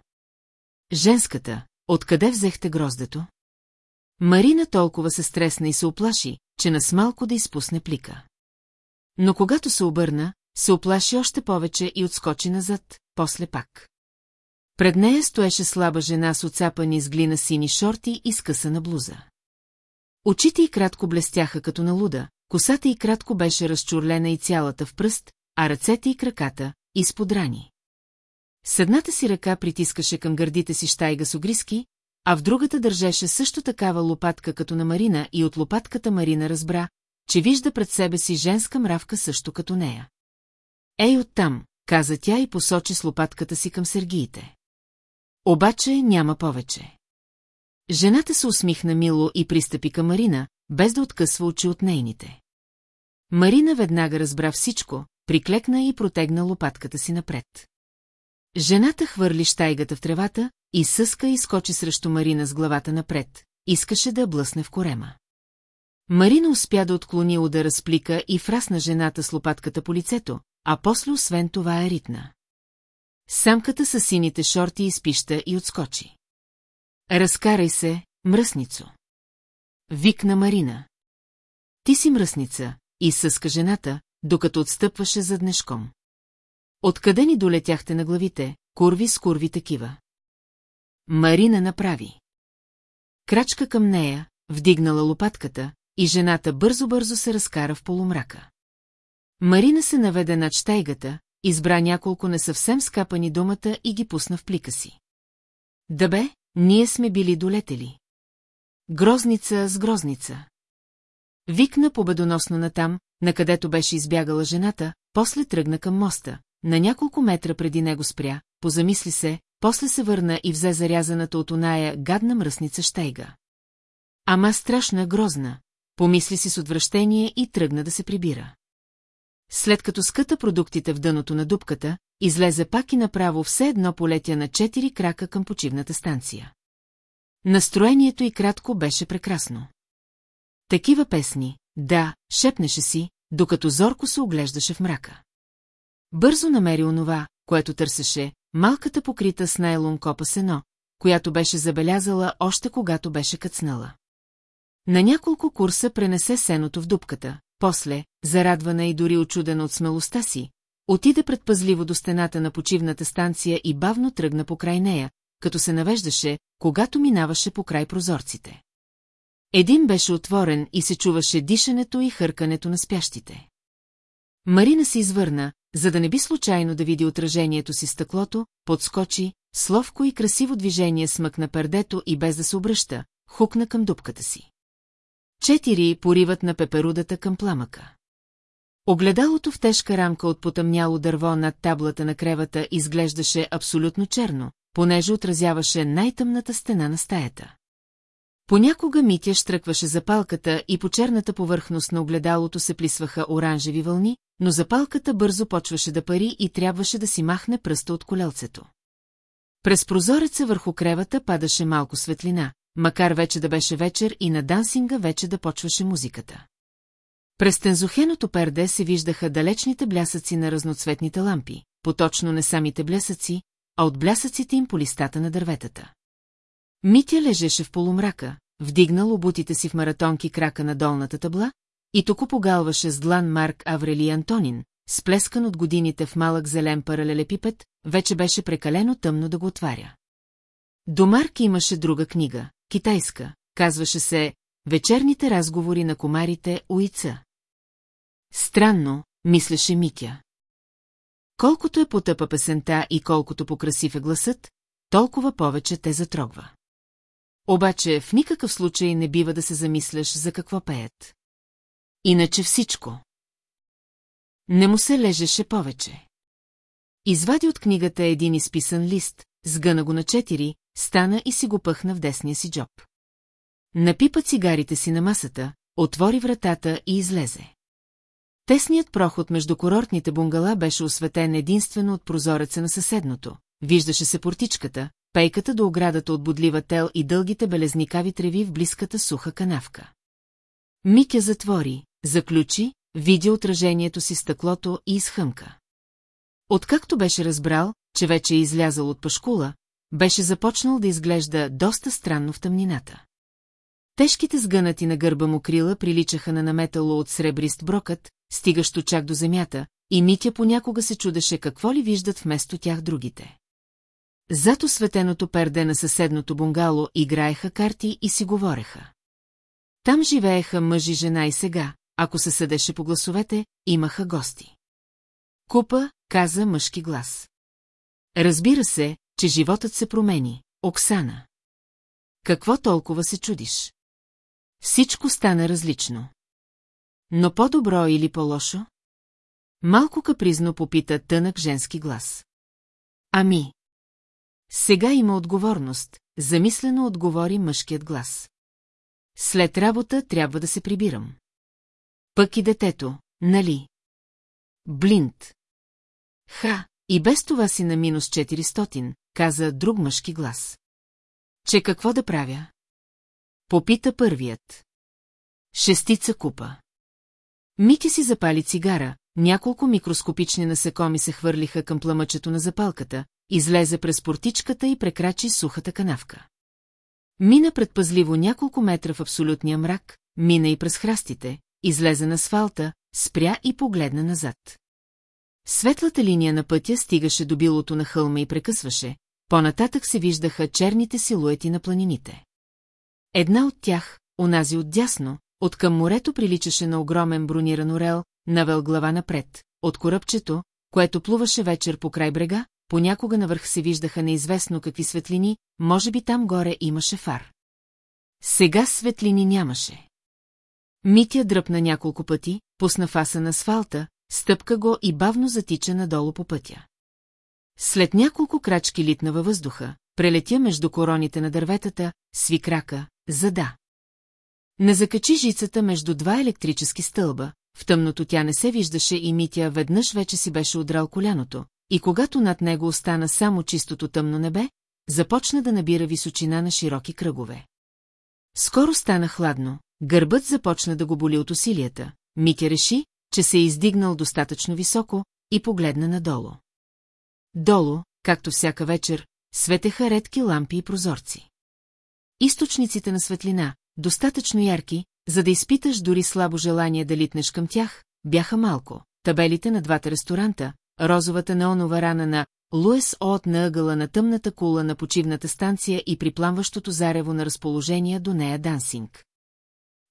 Женската, откъде взехте гроздето? Марина толкова се стресна и се оплаши, че нас малко да изпусне плика. Но когато се обърна, се оплаши още повече и отскочи назад, после пак. Пред нея стоеше слаба жена с оцапани с глина сини шорти и скъсана блуза. Очите й кратко блестяха като на луда, косата й кратко беше разчурлена и цялата в пръст, а ръцете и краката – изподрани. С едната си ръка притискаше към гърдите си штайга с огриски, а в другата държеше също такава лопатка като на Марина и от лопатката Марина разбра, че вижда пред себе си женска мравка също като нея. Ей оттам, каза тя и посочи с лопатката си към сергиите. Обаче няма повече. Жената се усмихна мило и пристъпи към Марина, без да откъсва очи от нейните. Марина веднага разбра всичко, приклекна и протегна лопатката си напред. Жената хвърли штайгата в тревата и съска и скочи срещу Марина с главата напред, искаше да блъсне в корема. Марина успя да отклони удара с плика и фрасна жената с лопатката по лицето, а после освен това е ритна. Самката с сините шорти изпища и отскочи. Разкарай се, мръсницо. Викна Марина. Ти си мръсница, и съска жената, докато отстъпваше зад днешком. Откъде ни долетяхте на главите, курви с курви такива? Марина направи. Крачка към нея, вдигнала лопатката, и жената бързо-бързо се разкара в полумрака. Марина се наведе над штайгата, избра няколко несъвсем скапани думата и ги пусна в плика си. Да бе, ние сме били долетели. Грозница с грозница. Викна победоносно натам, накъдето беше избягала жената, после тръгна към моста, на няколко метра преди него спря, позамисли се, после се върна и взе зарязаната от оная гадна мръсница щейга. Ама страшна грозна, помисли си с отвращение и тръгна да се прибира. След като скъта продуктите в дъното на дупката, излезе пак и направо все едно полетя на четири крака към почивната станция. Настроението и кратко беше прекрасно. Такива песни, да, шепнеше си, докато зорко се оглеждаше в мрака. Бързо намери онова, което търсеше, малката покрита с найлон копа сено, която беше забелязала още когато беше кацнала. На няколко курса пренесе сеното в дупката, после, зарадвана и дори очудена от смелостта си, отиде предпазливо до стената на почивната станция и бавно тръгна по край нея, като се навеждаше, когато минаваше по край прозорците. Един беше отворен и се чуваше дишането и хъркането на спящите. Марина се извърна, за да не би случайно да види отражението си стъклото, подскочи, словко и красиво движение смъкна пердето и без да се обръща, хукна към дупката си. Четири пориват на пеперудата към пламъка. Огледалото в тежка рамка от потъмняло дърво над таблата на кревата изглеждаше абсолютно черно, понеже отразяваше най-тъмната стена на стаята. Понякога Митя штръкваше запалката и по черната повърхност на огледалото се плисваха оранжеви вълни, но запалката бързо почваше да пари и трябваше да си махне пръста от колелцето. През прозореца върху кревата падаше малко светлина, макар вече да беше вечер и на дансинга вече да почваше музиката. През тензохеното перде се виждаха далечните блясъци на разноцветните лампи, поточно не самите блясъци, а от блясъците им по листата на дърветата. Митя лежеше в полумрака, вдигнал обутите си в маратонки крака на долната табла и току погалваше с длан Марк Аврели Антонин, сплескан от годините в малък зелен паралелепипед, вече беше прекалено тъмно да го отваря. До Марк имаше друга книга, китайска, казваше се «Вечерните разговори на комарите Уица». Странно, мислеше Митя. Колкото е потъпа песента и колкото покрасив е гласът, толкова повече те затрогва. Обаче в никакъв случай не бива да се замисляш за какво пеят. Иначе всичко. Не му се лежеше повече. Извади от книгата един изписан лист, сгъна го на четири, стана и си го пъхна в десния си джоб. Напипа цигарите си на масата, отвори вратата и излезе. Тесният проход между курортните бунгала беше осветен единствено от прозореца на съседното. Виждаше се портичката, пейката до оградата от бодлива тел и дългите белезникави треви в близката суха канавка. Микя затвори, заключи, видя отражението си стъклото и изхъмка. Откакто беше разбрал, че вече е излязъл от пашкула, беше започнал да изглежда доста странно в тъмнината. Тежките сгънати на гърба му крила приличаха на наметало от сребрист брокът, стигащо чак до земята, и Митя понякога се чудеше какво ли виждат вместо тях другите. Зато светеното перде на съседното бунгало играеха карти и си говореха. Там живееха мъж и жена и сега, ако се съдеше по гласовете, имаха гости. Купа, каза мъжки глас. Разбира се, че животът се промени, Оксана. Какво толкова се чудиш? Всичко стана различно. Но по-добро или по-лошо? Малко капризно попита тънък женски глас. Ами. Сега има отговорност, замислено отговори мъжкият глас. След работа трябва да се прибирам. Пък и детето, нали? Блинт. Ха, и без това си на минус 400, каза друг мъжки глас. Че какво да правя? Попита първият. Шестица купа. Мити си запали цигара, няколко микроскопични насекоми се хвърлиха към пламъчето на запалката, излезе през портичката и прекрачи сухата канавка. Мина предпазливо няколко метра в абсолютния мрак, мина и през храстите, излезе на асфалта, спря и погледна назад. Светлата линия на пътя стигаше до билото на хълма и прекъсваше, по-нататък се виждаха черните силуети на планините. Една от тях, онази отдясно, от към морето приличаше на огромен брониран орел, навел глава напред, от корабчето, което плуваше вечер по край брега, понякога навърх се виждаха неизвестно какви светлини, може би там горе имаше фар. Сега светлини нямаше. Митя дръпна няколко пъти, пусна фаса на асфалта, стъпка го и бавно затича надолу по пътя. След няколко крачки литна във въздуха, прелетя между короните на дърветата, сви крака, зада. Не закачи жицата между два електрически стълба, в тъмното тя не се виждаше и Митя веднъж вече си беше удрал коляното, и когато над него остана само чистото тъмно небе, започна да набира височина на широки кръгове. Скоро стана хладно, гърбът започна да го боли от усилията. Митя реши, че се е издигнал достатъчно високо и погледна надолу. Долу, както всяка вечер, светеха редки лампи и прозорци. Източниците на светлина, достатъчно ярки, за да изпиташ дори слабо желание да литнеш към тях, бяха малко. Табелите на двата ресторанта, розовата неонова рана на Луес от на ъгъла на тъмната кула на почивната станция и припламващото зарево на разположение до нея дансинг.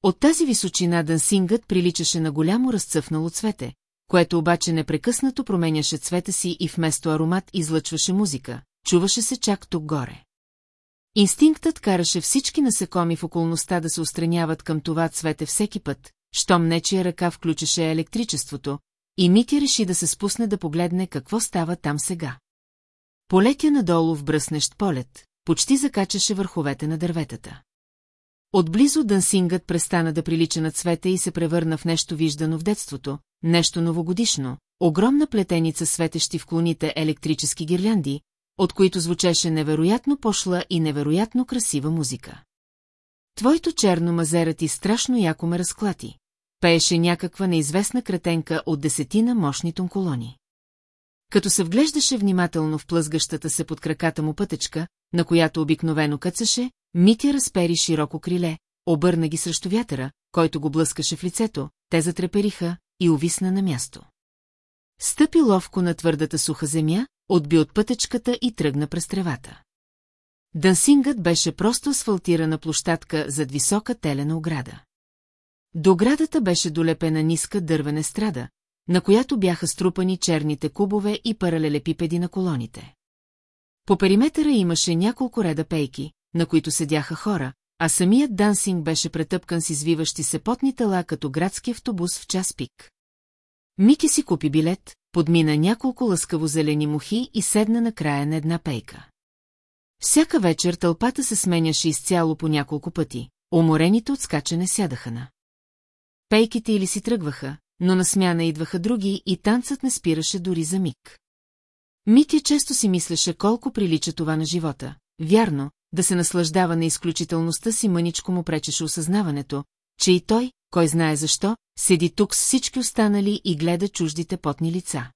От тази височина дансингът приличаше на голямо разцъфнало цвете, което обаче непрекъснато променяше цвета си и вместо аромат излъчваше музика, чуваше се чак тук горе. Инстинктът караше всички насекоми в околността да се устраняват към това цвете всеки път, щом нечия ръка включеше електричеството, и Митя реши да се спусне да погледне какво става там сега. Полетя надолу в бръснещ полет, почти закачаше върховете на дърветата. Отблизо дансингът престана да прилича на цвета и се превърна в нещо виждано в детството, нещо новогодишно, огромна плетеница светещи в клоните електрически гирлянди, от които звучеше невероятно пошла и невероятно красива музика. Твоето черно мазера ти страшно яко ме разклати. Пееше някаква неизвестна кретенка от десетина мощни тонколони. Като се вглеждаше внимателно в плъзгащата се под краката му пътечка, на която обикновено къцаше, Митя разпери широко криле, обърна ги срещу вятъра, който го блъскаше в лицето, те затрепериха и увисна на място. Стъпи ловко на твърдата суха земя, отби от пътечката и тръгна през тревата. Дансингът беше просто асфалтирана площадка зад висока телена ограда. До оградата беше долепена ниска дървена страда, на която бяха струпани черните кубове и паралелепипеди на колоните. По периметъра имаше няколко реда пейки, на които седяха хора, а самият дансинг беше претъпкан с извиващи се потни тела като градски автобус в час пик. Мики си купи билет, подмина няколко лъскаво зелени мухи и седна на края на една пейка. Всяка вечер тълпата се сменяше изцяло по няколко пъти, уморените от скачане сядаха на. Пейките или си тръгваха, но на смяна идваха други и танцът не спираше дори за миг. Митя често си мислеше колко прилича това на живота. Вярно, да се наслаждава на изключителността си мъничко му пречеше осъзнаването, че и той, кой знае защо, седи тук с всички останали и гледа чуждите потни лица.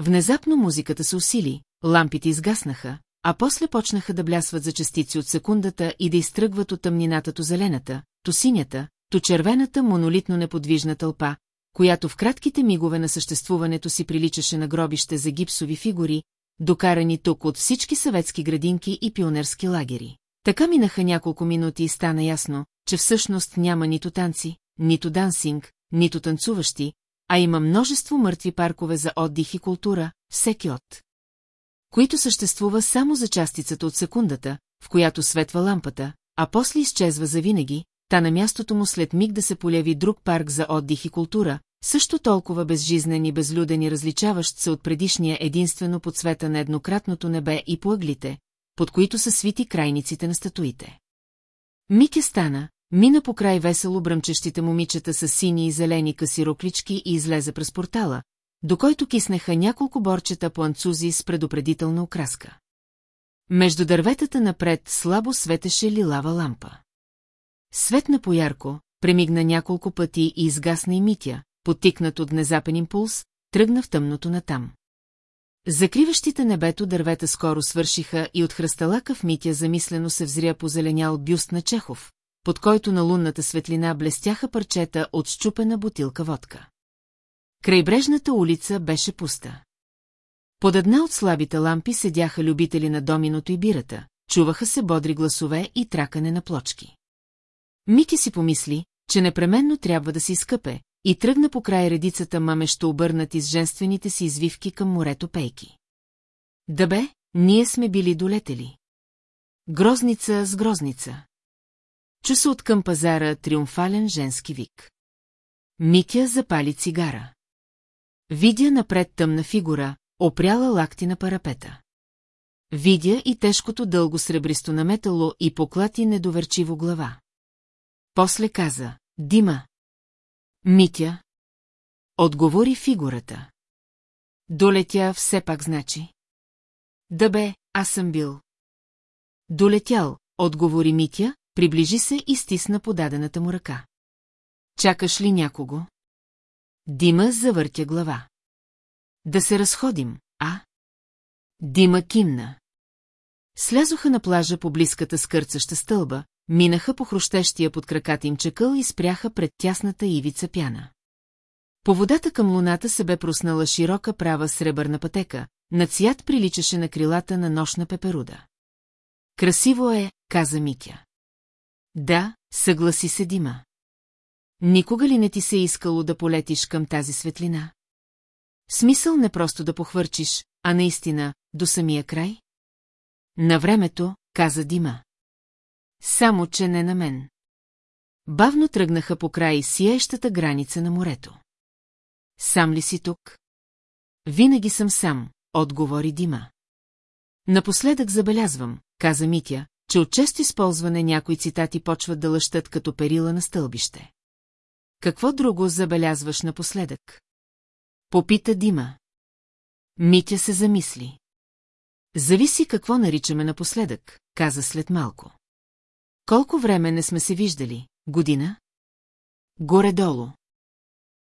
Внезапно музиката се усили, лампите изгаснаха, а после почнаха да блясват за частици от секундата и да изтръгват от тъмнината то зелената, то синята, то червената монолитно неподвижна тълпа, която в кратките мигове на съществуването си приличаше на гробище за гипсови фигури, докарани тук от всички съветски градинки и пионерски лагери. Така минаха няколко минути и стана ясно, че всъщност няма нито танци, нито дансинг, нито танцуващи, а има множество мъртви паркове за отдих и култура, всеки от които съществува само за частицата от секундата, в която светва лампата, а после изчезва завинаги, та на мястото му след миг да се поляви друг парк за отдих и култура, също толкова безжизнен и безлюден и различаващ се от предишния единствено под света на еднократното небе и по ъглите, под които са свити крайниците на статуите. Мике стана, мина по край весело бръмчещите момичета с сини и зелени касироклички и излезе през портала, до който киснеха няколко борчета по анцузи с предупредителна окраска. Между дърветата напред слабо светеше лилава лампа. Светна поярко, премигна няколко пъти и изгасна и митя, потикнат от внезапен импулс, тръгна в тъмното натам. Закриващите небето дървета скоро свършиха и от хръсталака в Митя замислено се взря позеленял бюст на Чехов, под който на лунната светлина блестяха парчета от щупена бутилка водка. Крайбрежната улица беше пуста. Под една от слабите лампи седяха любители на доминото и бирата, чуваха се бодри гласове и тракане на плочки. Мики си помисли, че непременно трябва да се изкъпе, и тръгна по край редицата мамещо обърнати с женствените си извивки към морето пейки. Да бе, ние сме били долетели. Грозница с грозница. Чу се от към пазара триумфален женски вик. Митя запали цигара. Видя напред тъмна фигура, опряла лакти на парапета. Видя и тежкото дълго сребристо наметало и поклати недоверчиво глава. После каза, Дима. Митя. Отговори фигурата. Долетя все пак значи. Да бе, аз съм бил. Долетял, отговори Митя, приближи се и стисна подадената му ръка. Чакаш ли някого? Дима завъртя глава. Да се разходим, а? Дима кимна. Слязоха на плажа по близката скърцаща стълба, минаха по хрущещия под краката им чекъл и спряха пред тясната ивица пяна. По водата към луната се бе проснала широка права сребърна пътека, на цвят приличаше на крилата на нощна пеперуда. Красиво е, каза Митя. Да, съгласи се Дима. Никога ли не ти се е искало да полетиш към тази светлина? Смисъл не просто да похвърчиш, а наистина, до самия край? На времето, каза Дима. Само, че не на мен. Бавно тръгнаха по край сиещата граница на морето. Сам ли си тук? Винаги съм сам, отговори Дима. Напоследък забелязвам, каза Митя, че от често използване някои цитати почват да лъщат като перила на стълбище. Какво друго забелязваш напоследък? Попита Дима. Митя се замисли. Зависи какво наричаме напоследък, каза след малко. Колко време не сме се виждали? Година? Горе-долу.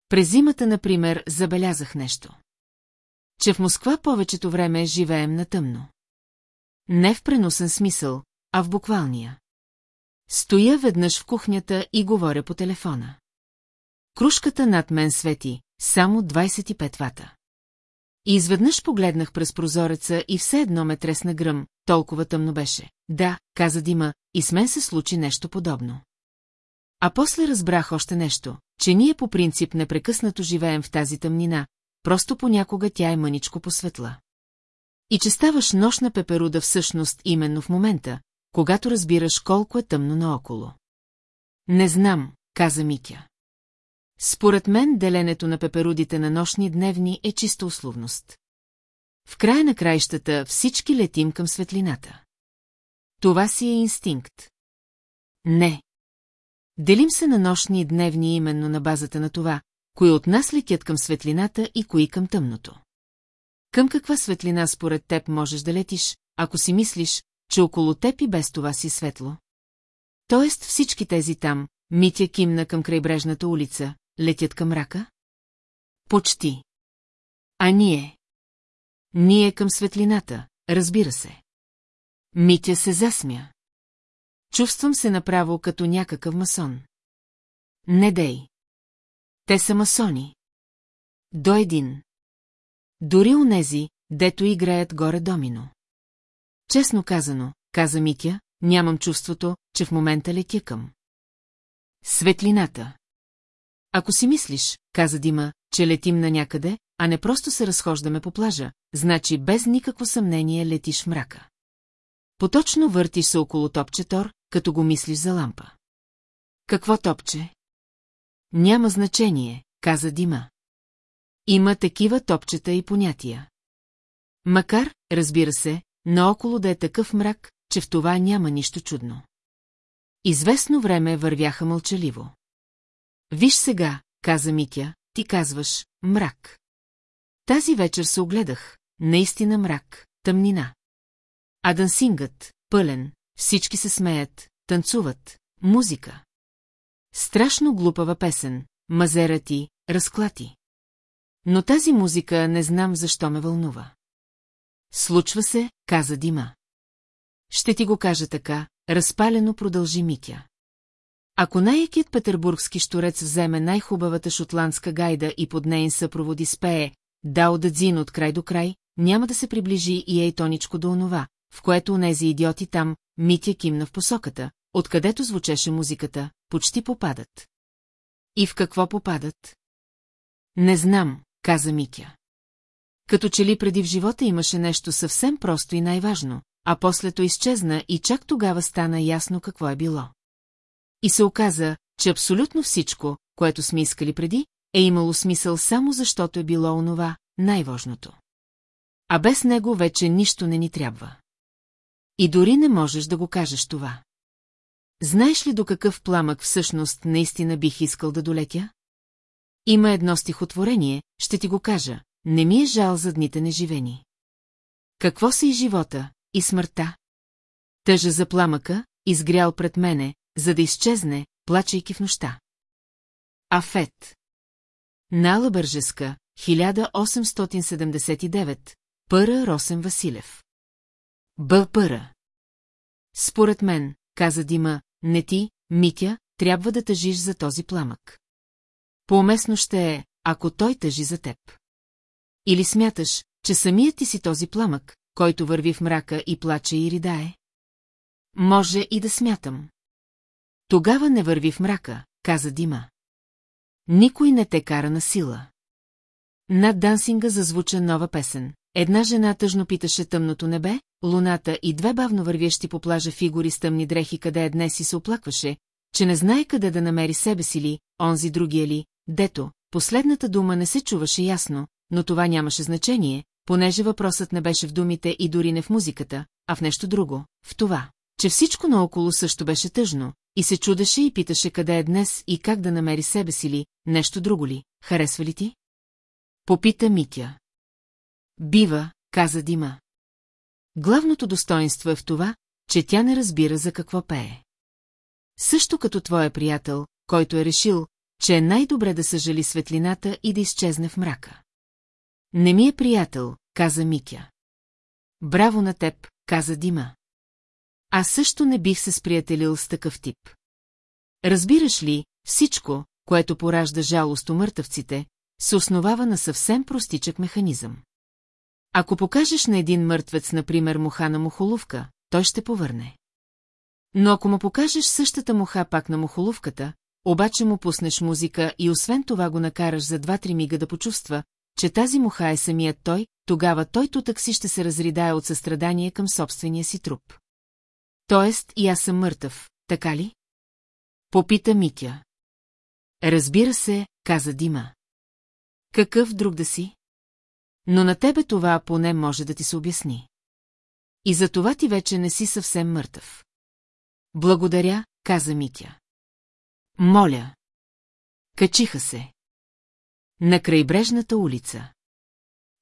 През зимата, например, забелязах нещо. Че в Москва повечето време живеем на тъмно. Не в преносен смисъл, а в буквалния. Стоя веднъж в кухнята и говоря по телефона. Кружката над мен свети, само 25 вата. И изведнъж погледнах през прозореца и все едно ме тресна гръм, толкова тъмно беше. Да, каза Дима, и с мен се случи нещо подобно. А после разбрах още нещо, че ние по принцип непрекъснато живеем в тази тъмнина, просто понякога тя е мъничко посветла. И че ставаш нощна пеперуда всъщност именно в момента, когато разбираш колко е тъмно наоколо. Не знам, каза Микя. Според мен деленето на пеперудите на нощни дневни е чиста условност. В края на краищата всички летим към светлината. Това си е инстинкт. Не. Делим се на нощни и дневни именно на базата на това, кои от нас летят към светлината и кои към тъмното. Към каква светлина според теб можеш да летиш, ако си мислиш, че около теб и без това си светло? Тоест всички тези там, Митя кимна към крайбрежната улица, летят към рака? Почти. А ние? Ние към светлината, разбира се. Митя се засмя. Чувствам се направо като някакъв масон. Не дей. Те са масони. До един. Дори унези, дето играят горе домино. Честно казано, каза Митя, нямам чувството, че в момента летя към. Светлината. Ако си мислиш, каза Дима, че летим на някъде, а не просто се разхождаме по плажа, значи без никакво съмнение летиш в мрака. Поточно въртиш се около топче Тор, като го мислиш за лампа. Какво топче? Няма значение, каза Дима. Има такива топчета и понятия. Макар, разбира се, наоколо да е такъв мрак, че в това няма нищо чудно. Известно време вървяха мълчаливо. Виж сега, каза Митя, ти казваш, мрак. Тази вечер се огледах, наистина мрак, тъмнина. А дансингът, пълен, всички се смеят, танцуват, музика. Страшно глупава песен, мазера ти, разклати. Но тази музика не знам защо ме вълнува. Случва се, каза Дима. Ще ти го кажа така, разпалено продължи Митя. Ако най-екият петербургски шторец вземе най-хубавата шотландска гайда и под нейн съпроводи спее, дао да дзин от край до край, няма да се приближи и ей тоничко до онова, в което онези идиоти там, Митя кимна в посоката, откъдето звучеше музиката, почти попадат. И в какво попадат? Не знам, каза Митя. Като че ли преди в живота имаше нещо съвсем просто и най-важно, а после то изчезна и чак тогава стана ясно какво е било. И се оказа, че абсолютно всичко, което сме искали преди, е имало смисъл само защото е било онова, най-важното. А без него вече нищо не ни трябва. И дори не можеш да го кажеш това. Знаеш ли до какъв пламък всъщност наистина бих искал да долетя? Има едно стихотворение, ще ти го кажа, не ми е жал за дните неживени. Какво са и живота, и смъртта? Тъжа за пламъка, изгрял пред мене, за да изчезне, плачейки в нощта. Афет. Нала Бържеска, 1879, Пъра Росен Василев. Б. Пъра. Според мен, каза Дима, не ти, Митя, трябва да тъжиш за този пламък. Поуместно ще е, ако той тъжи за теб. Или смяташ, че самият ти си този пламък, който върви в мрака и плаче и ридае? Може и да смятам. Тогава не върви в мрака, каза Дима. Никой не те кара на сила. Над дансинга зазвуча нова песен. една жена тъжно питаше тъмното небе, луната и две бавно вървящи по плажа фигури с тъмни дрехи къде е днес и се оплакваше, че не знае къде да намери себе си ли, онзи другия ли, дето, последната дума не се чуваше ясно, но това нямаше значение, понеже въпросът не беше в думите и дори не в музиката, а в нещо друго, в това, че всичко наоколо също беше тъжно, и се чудеше и питаше къде е днес и как да намери себе си ли, нещо друго ли, харесва ли ти? Попита Митя. Бива, каза Дима. Главното достоинство е в това, че тя не разбира за какво пее. Също като твоя приятел, който е решил, че е най-добре да съжали светлината и да изчезне в мрака. Не ми е приятел, каза Микя. Браво на теб, каза Дима. Аз също не бих се сприятелил с такъв тип. Разбираш ли, всичко, което поражда жалост у мъртъвците, се основава на съвсем простичък механизъм. Ако покажеш на един мъртвец, например, муха на мухоловка, той ще повърне. Но ако му покажеш същата муха пак на мухоловката, обаче му пуснеш музика и освен това го накараш за два-три мига да почувства, че тази муха е самият той, тогава той тутък си ще се разридае от състрадание към собствения си труп. Тоест и аз съм мъртъв, така ли? Попита Митя. Разбира се, каза Дима. Какъв друг да си? Но на тебе това поне може да ти се обясни. И за това ти вече не си съвсем мъртъв. Благодаря, каза Митя. Моля. Качиха се. На крайбрежната улица.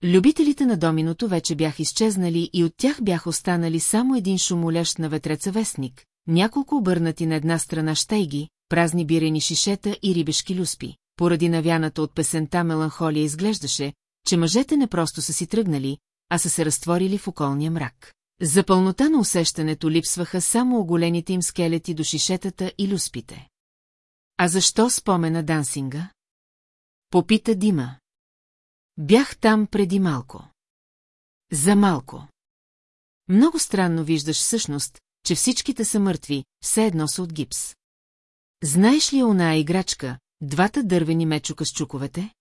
Любителите на доминото вече бяха изчезнали и от тях бяха останали само един шумолящ на ветреца вестник, няколко обърнати на една страна щейги, празни бирени шишета и рибешки люспи. Поради навяната от песента меланхолия изглеждаше, че мъжете не просто са си тръгнали, а са се разтворили в околния мрак. За пълнота на усещането липсваха само оголените им скелети до шишетата и люспите. А защо спомена дансинга? Попита Дима. Бях там преди малко. За малко. Много странно виждаш всъщност, че всичките са мъртви, все едно са от гипс. Знаеш ли оная играчка, двата дървени мечука с чуковете?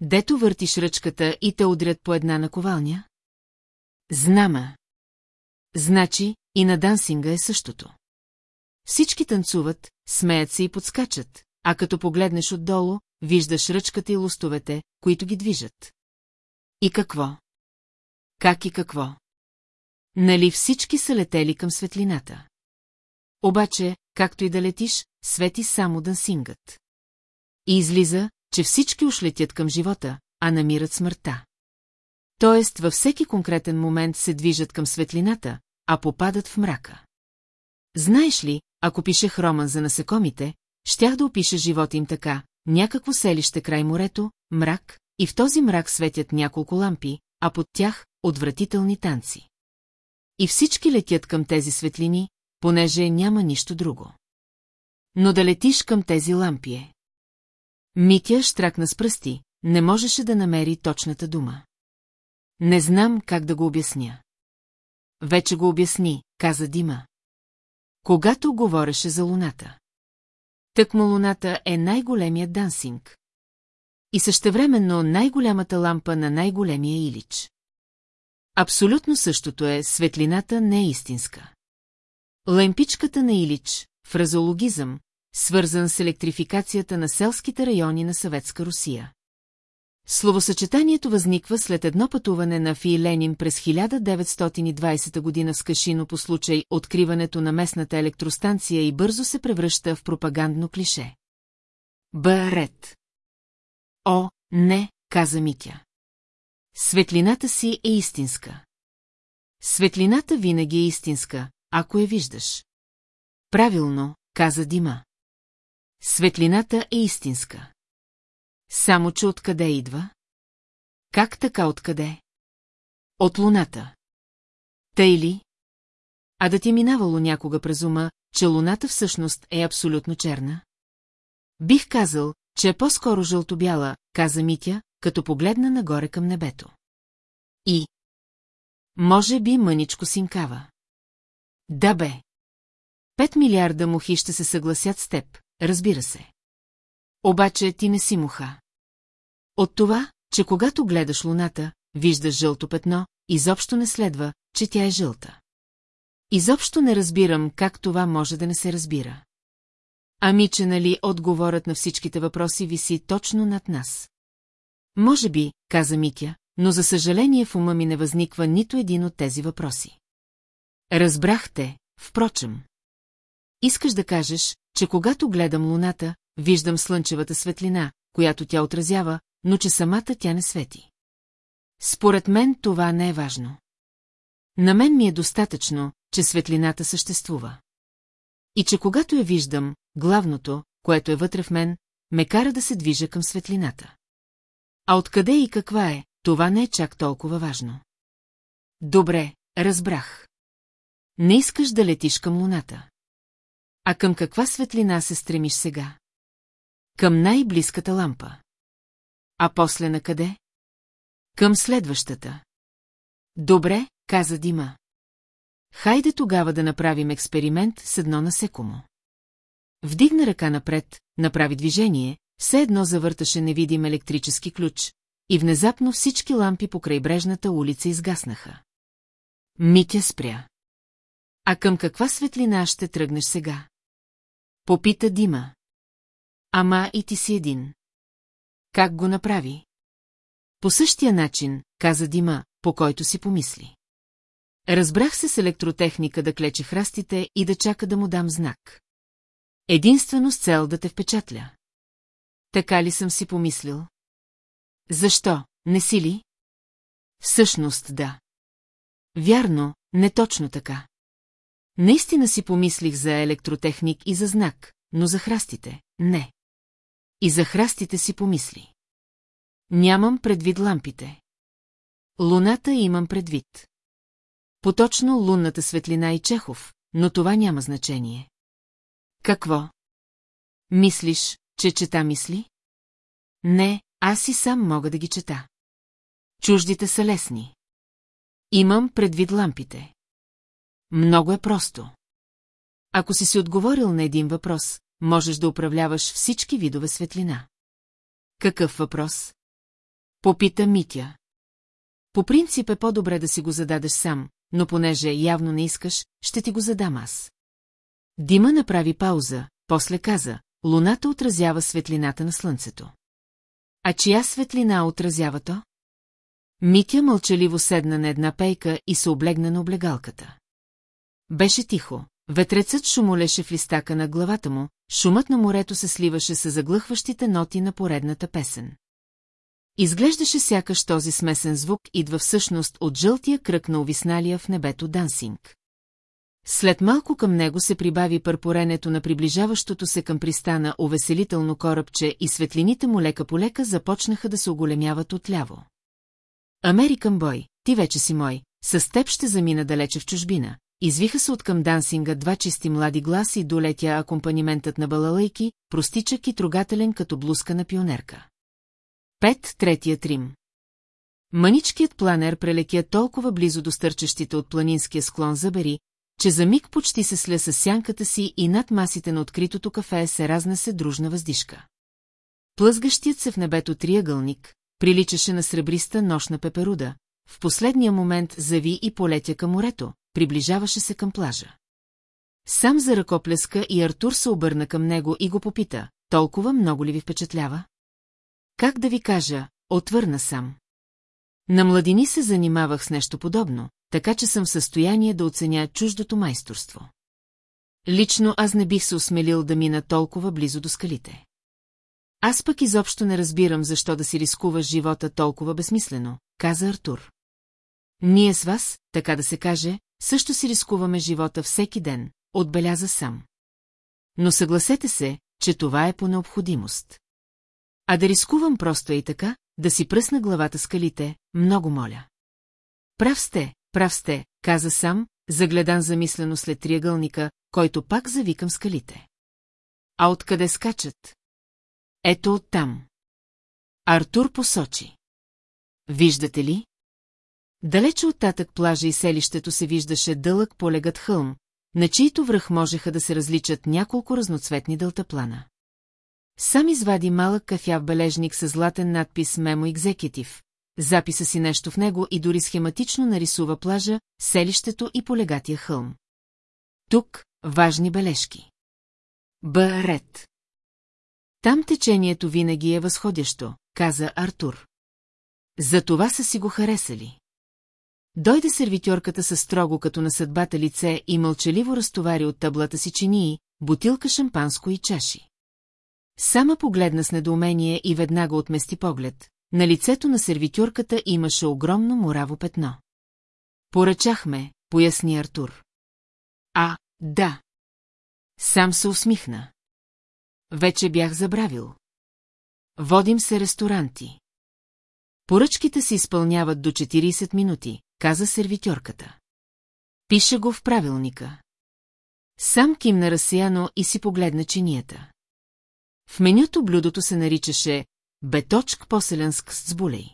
Дето въртиш ръчката и те удрят по една наковалня? Знама. Значи, и на дансинга е същото. Всички танцуват, смеят се и подскачат, а като погледнеш отдолу, виждаш ръчката и лостовете, които ги движат. И какво? Как и какво? Нали всички са летели към светлината? Обаче, както и да летиш, свети само дансингът. И излиза, че всички ушлетят към живота, а намират смъртта. Тоест, във всеки конкретен момент се движат към светлината, а попадат в мрака. Знаеш ли, ако пишех роман за насекомите, щях да опиша живота им така, някакво селище край морето, мрак, и в този мрак светят няколко лампи, а под тях – отвратителни танци. И всички летят към тези светлини, понеже няма нищо друго. Но да летиш към тези лампи е. Митя штракна с пръсти, не можеше да намери точната дума. Не знам как да го обясня. Вече го обясни, каза Дима. Когато говореше за луната. Тъкмо луната е най-големият дансинг. И същевременно най-голямата лампа на най-големия илич. Абсолютно същото е, светлината не е истинска. Лемпичката на Илич, фразологизъм, свързан с електрификацията на селските райони на Съветска Русия. Словосъчетанието възниква след едно пътуване на Фи Ленин през 1920 година в Кашино по случай откриването на местната електростанция и бързо се превръща в пропагандно клише. Барет. О, не, каза Митя. Светлината си е истинска. Светлината винаги е истинска, ако я виждаш. Правилно, каза Дима. Светлината е истинска. Само, че откъде идва? Как така откъде? От луната. Тъй ли? А да ти минавало някога през ума, че луната всъщност е абсолютно черна? Бих казал, че е по-скоро жълто-бяла, каза Митя, като погледна нагоре към небето. И... Може би мъничко синкава. Да бе. Пет милиарда мухи ще се съгласят с теб, разбира се. Обаче ти не си муха. От това, че когато гледаш луната, виждаш жълто петно, изобщо не следва, че тя е жълта. Изобщо не разбирам как това може да не се разбира. Ами, че нали отговорът на всичките въпроси виси точно над нас. Може би, каза Митя, но за съжаление в ума ми не възниква нито един от тези въпроси. Разбрахте, впрочем. Искаш да кажеш, че когато гледам луната, виждам слънчевата светлина, която тя отразява, но че самата тя не свети. Според мен това не е важно. На мен ми е достатъчно, че светлината съществува. И че когато я виждам, главното, което е вътре в мен, ме кара да се движа към светлината. А откъде и каква е, това не е чак толкова важно. Добре, разбрах. Не искаш да летиш към луната. А към каква светлина се стремиш сега? Към най-близката лампа. А после на къде? Към следващата. Добре, каза Дима. Хайде тогава да направим експеримент с едно насекомо. Вдигна ръка напред, направи движение, все едно завърташе невидим електрически ключ, и внезапно всички лампи по крайбрежната улица изгаснаха. Митя спря. А към каква светлина ще тръгнеш сега? Попита Дима. Ама и ти си един. Как го направи? По същия начин, каза Дима, по който си помисли. Разбрах се с електротехника да клече храстите и да чака да му дам знак. Единствено с цел да те впечатля. Така ли съм си помислил? Защо, не си ли? Всъщност да. Вярно, не точно така. Наистина си помислих за електротехник и за знак, но за храстите – не. И за храстите си помисли. Нямам предвид лампите. Луната имам предвид. Поточно лунната светлина и Чехов, но това няма значение. Какво? Мислиш, че чета мисли? Не, аз и сам мога да ги чета. Чуждите са лесни. Имам предвид лампите. Много е просто. Ако си си отговорил на един въпрос, можеш да управляваш всички видове светлина. Какъв въпрос? Попита Митя. По принцип е по-добре да си го зададеш сам, но понеже явно не искаш, ще ти го задам аз. Дима направи пауза, после каза, луната отразява светлината на слънцето. А чия светлина отразява то? Митя мълчаливо седна на една пейка и се облегна на облегалката. Беше тихо. Ветрецът шумолеше в листака на главата му, шумът на морето се сливаше с заглъхващите ноти на поредната песен. Изглеждаше сякаш този смесен звук идва всъщност от жълтия кръг на увисналия в небето дансинг. След малко към него се прибави пърпоренето на приближаващото се към пристана увеселително корабче и светлините му лека по лека започнаха да се оголемяват отляво. Американ бой, ти вече си мой, с теб ще замина далече в чужбина. Извиха се от към дансинга два чисти млади гласи и долетя акомпаниментът на балалайки, простичък и трогателен като блузка на пионерка. Пет третия трим. Маничкият планер прелетя толкова близо до стърчащите от планинския склон забери, че за миг почти се сля с сянката си и над масите на откритото кафе се разнесе дружна въздишка. Плъзгащият се в небето триъгълник приличаше на сребриста нощна пеперуда, в последния момент зави и полетя към морето, приближаваше се към плажа. Сам за ръкоплеска и Артур се обърна към него и го попита, толкова много ли ви впечатлява? Как да ви кажа, отвърна сам. На младини се занимавах с нещо подобно, така че съм в състояние да оценя чуждото майсторство. Лично аз не бих се осмелил да мина толкова близо до скалите. Аз пък изобщо не разбирам защо да си рискуваш живота толкова безсмислено, каза Артур. Ние с вас, така да се каже, също си рискуваме живота всеки ден, отбеляза сам. Но съгласете се, че това е по необходимост. А да рискувам просто и така, да си пръсна главата скалите, много моля. Прав сте, прав сте, каза сам, загледан замислено след триъгълника, който пак завикам скалите. А откъде скачат? Ето оттам. Артур посочи. Виждате ли? Далече от татък плажа и селището се виждаше дълъг полегът хълм, на чието връх можеха да се различат няколко разноцветни дълтаплана. Сам извади малък кафяв бележник с златен надпис Memo Executive, записа си нещо в него и дори схематично нарисува плажа, селището и полегатия хълм. Тук важни бележки. Б. Ред. Там течението винаги е възходящо, каза Артур. За това са си го харесали. Дойде сервитьорката със строго като на съдбата лице и мълчаливо разтовари от таблата си чинии, бутилка шампанско и чаши. Сама погледна с недоумение и веднага отмести поглед. На лицето на сервитюрката имаше огромно мораво петно. Поръчахме, поясни Артур. А, да. Сам се усмихна. Вече бях забравил. Водим се ресторанти. Поръчките се изпълняват до 40 минути, каза сервитьорката. Пише го в правилника. Сам кимна разсияно и си погледна чинията. В менюто блюдото се наричаше беточк поселенск с цбулей.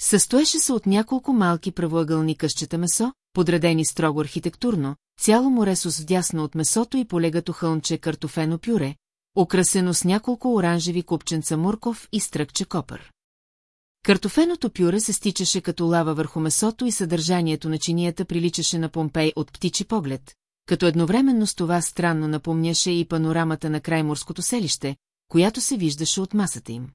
Състоеше се от няколко малки правоъгълни къщета месо, подредени строго архитектурно, цяло море с вдясно от месото и полегато хълмче картофено пюре, украсено с няколко оранжеви купченца мурков и стръкче копър. Картофеното пюре се стичаше като лава върху месото и съдържанието на чинията приличаше на Помпей от птичи поглед, като едновременно с това странно напомняше и панорамата на крайморското селище, която се виждаше от масата им.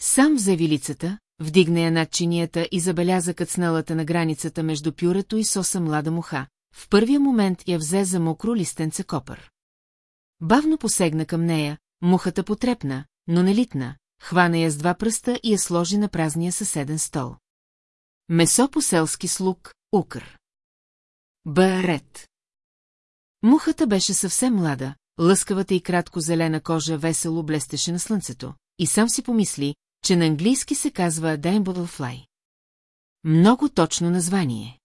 Сам взе вилицата, вдигна я над чинията и забеляза кацналата на границата между пюрето и соса млада муха. В първия момент я взе за мокро листенце копър. Бавно посегна към нея, мухата потрепна, но не литна, хвана я с два пръста и я сложи на празния съседен стол. Месо по селски слуг, укър. Барет. Мухата беше съвсем млада, лъскавата и кратко зелена кожа весело блестеше на слънцето, и сам си помисли, че на английски се казва Daimbottlepfly. Много точно название.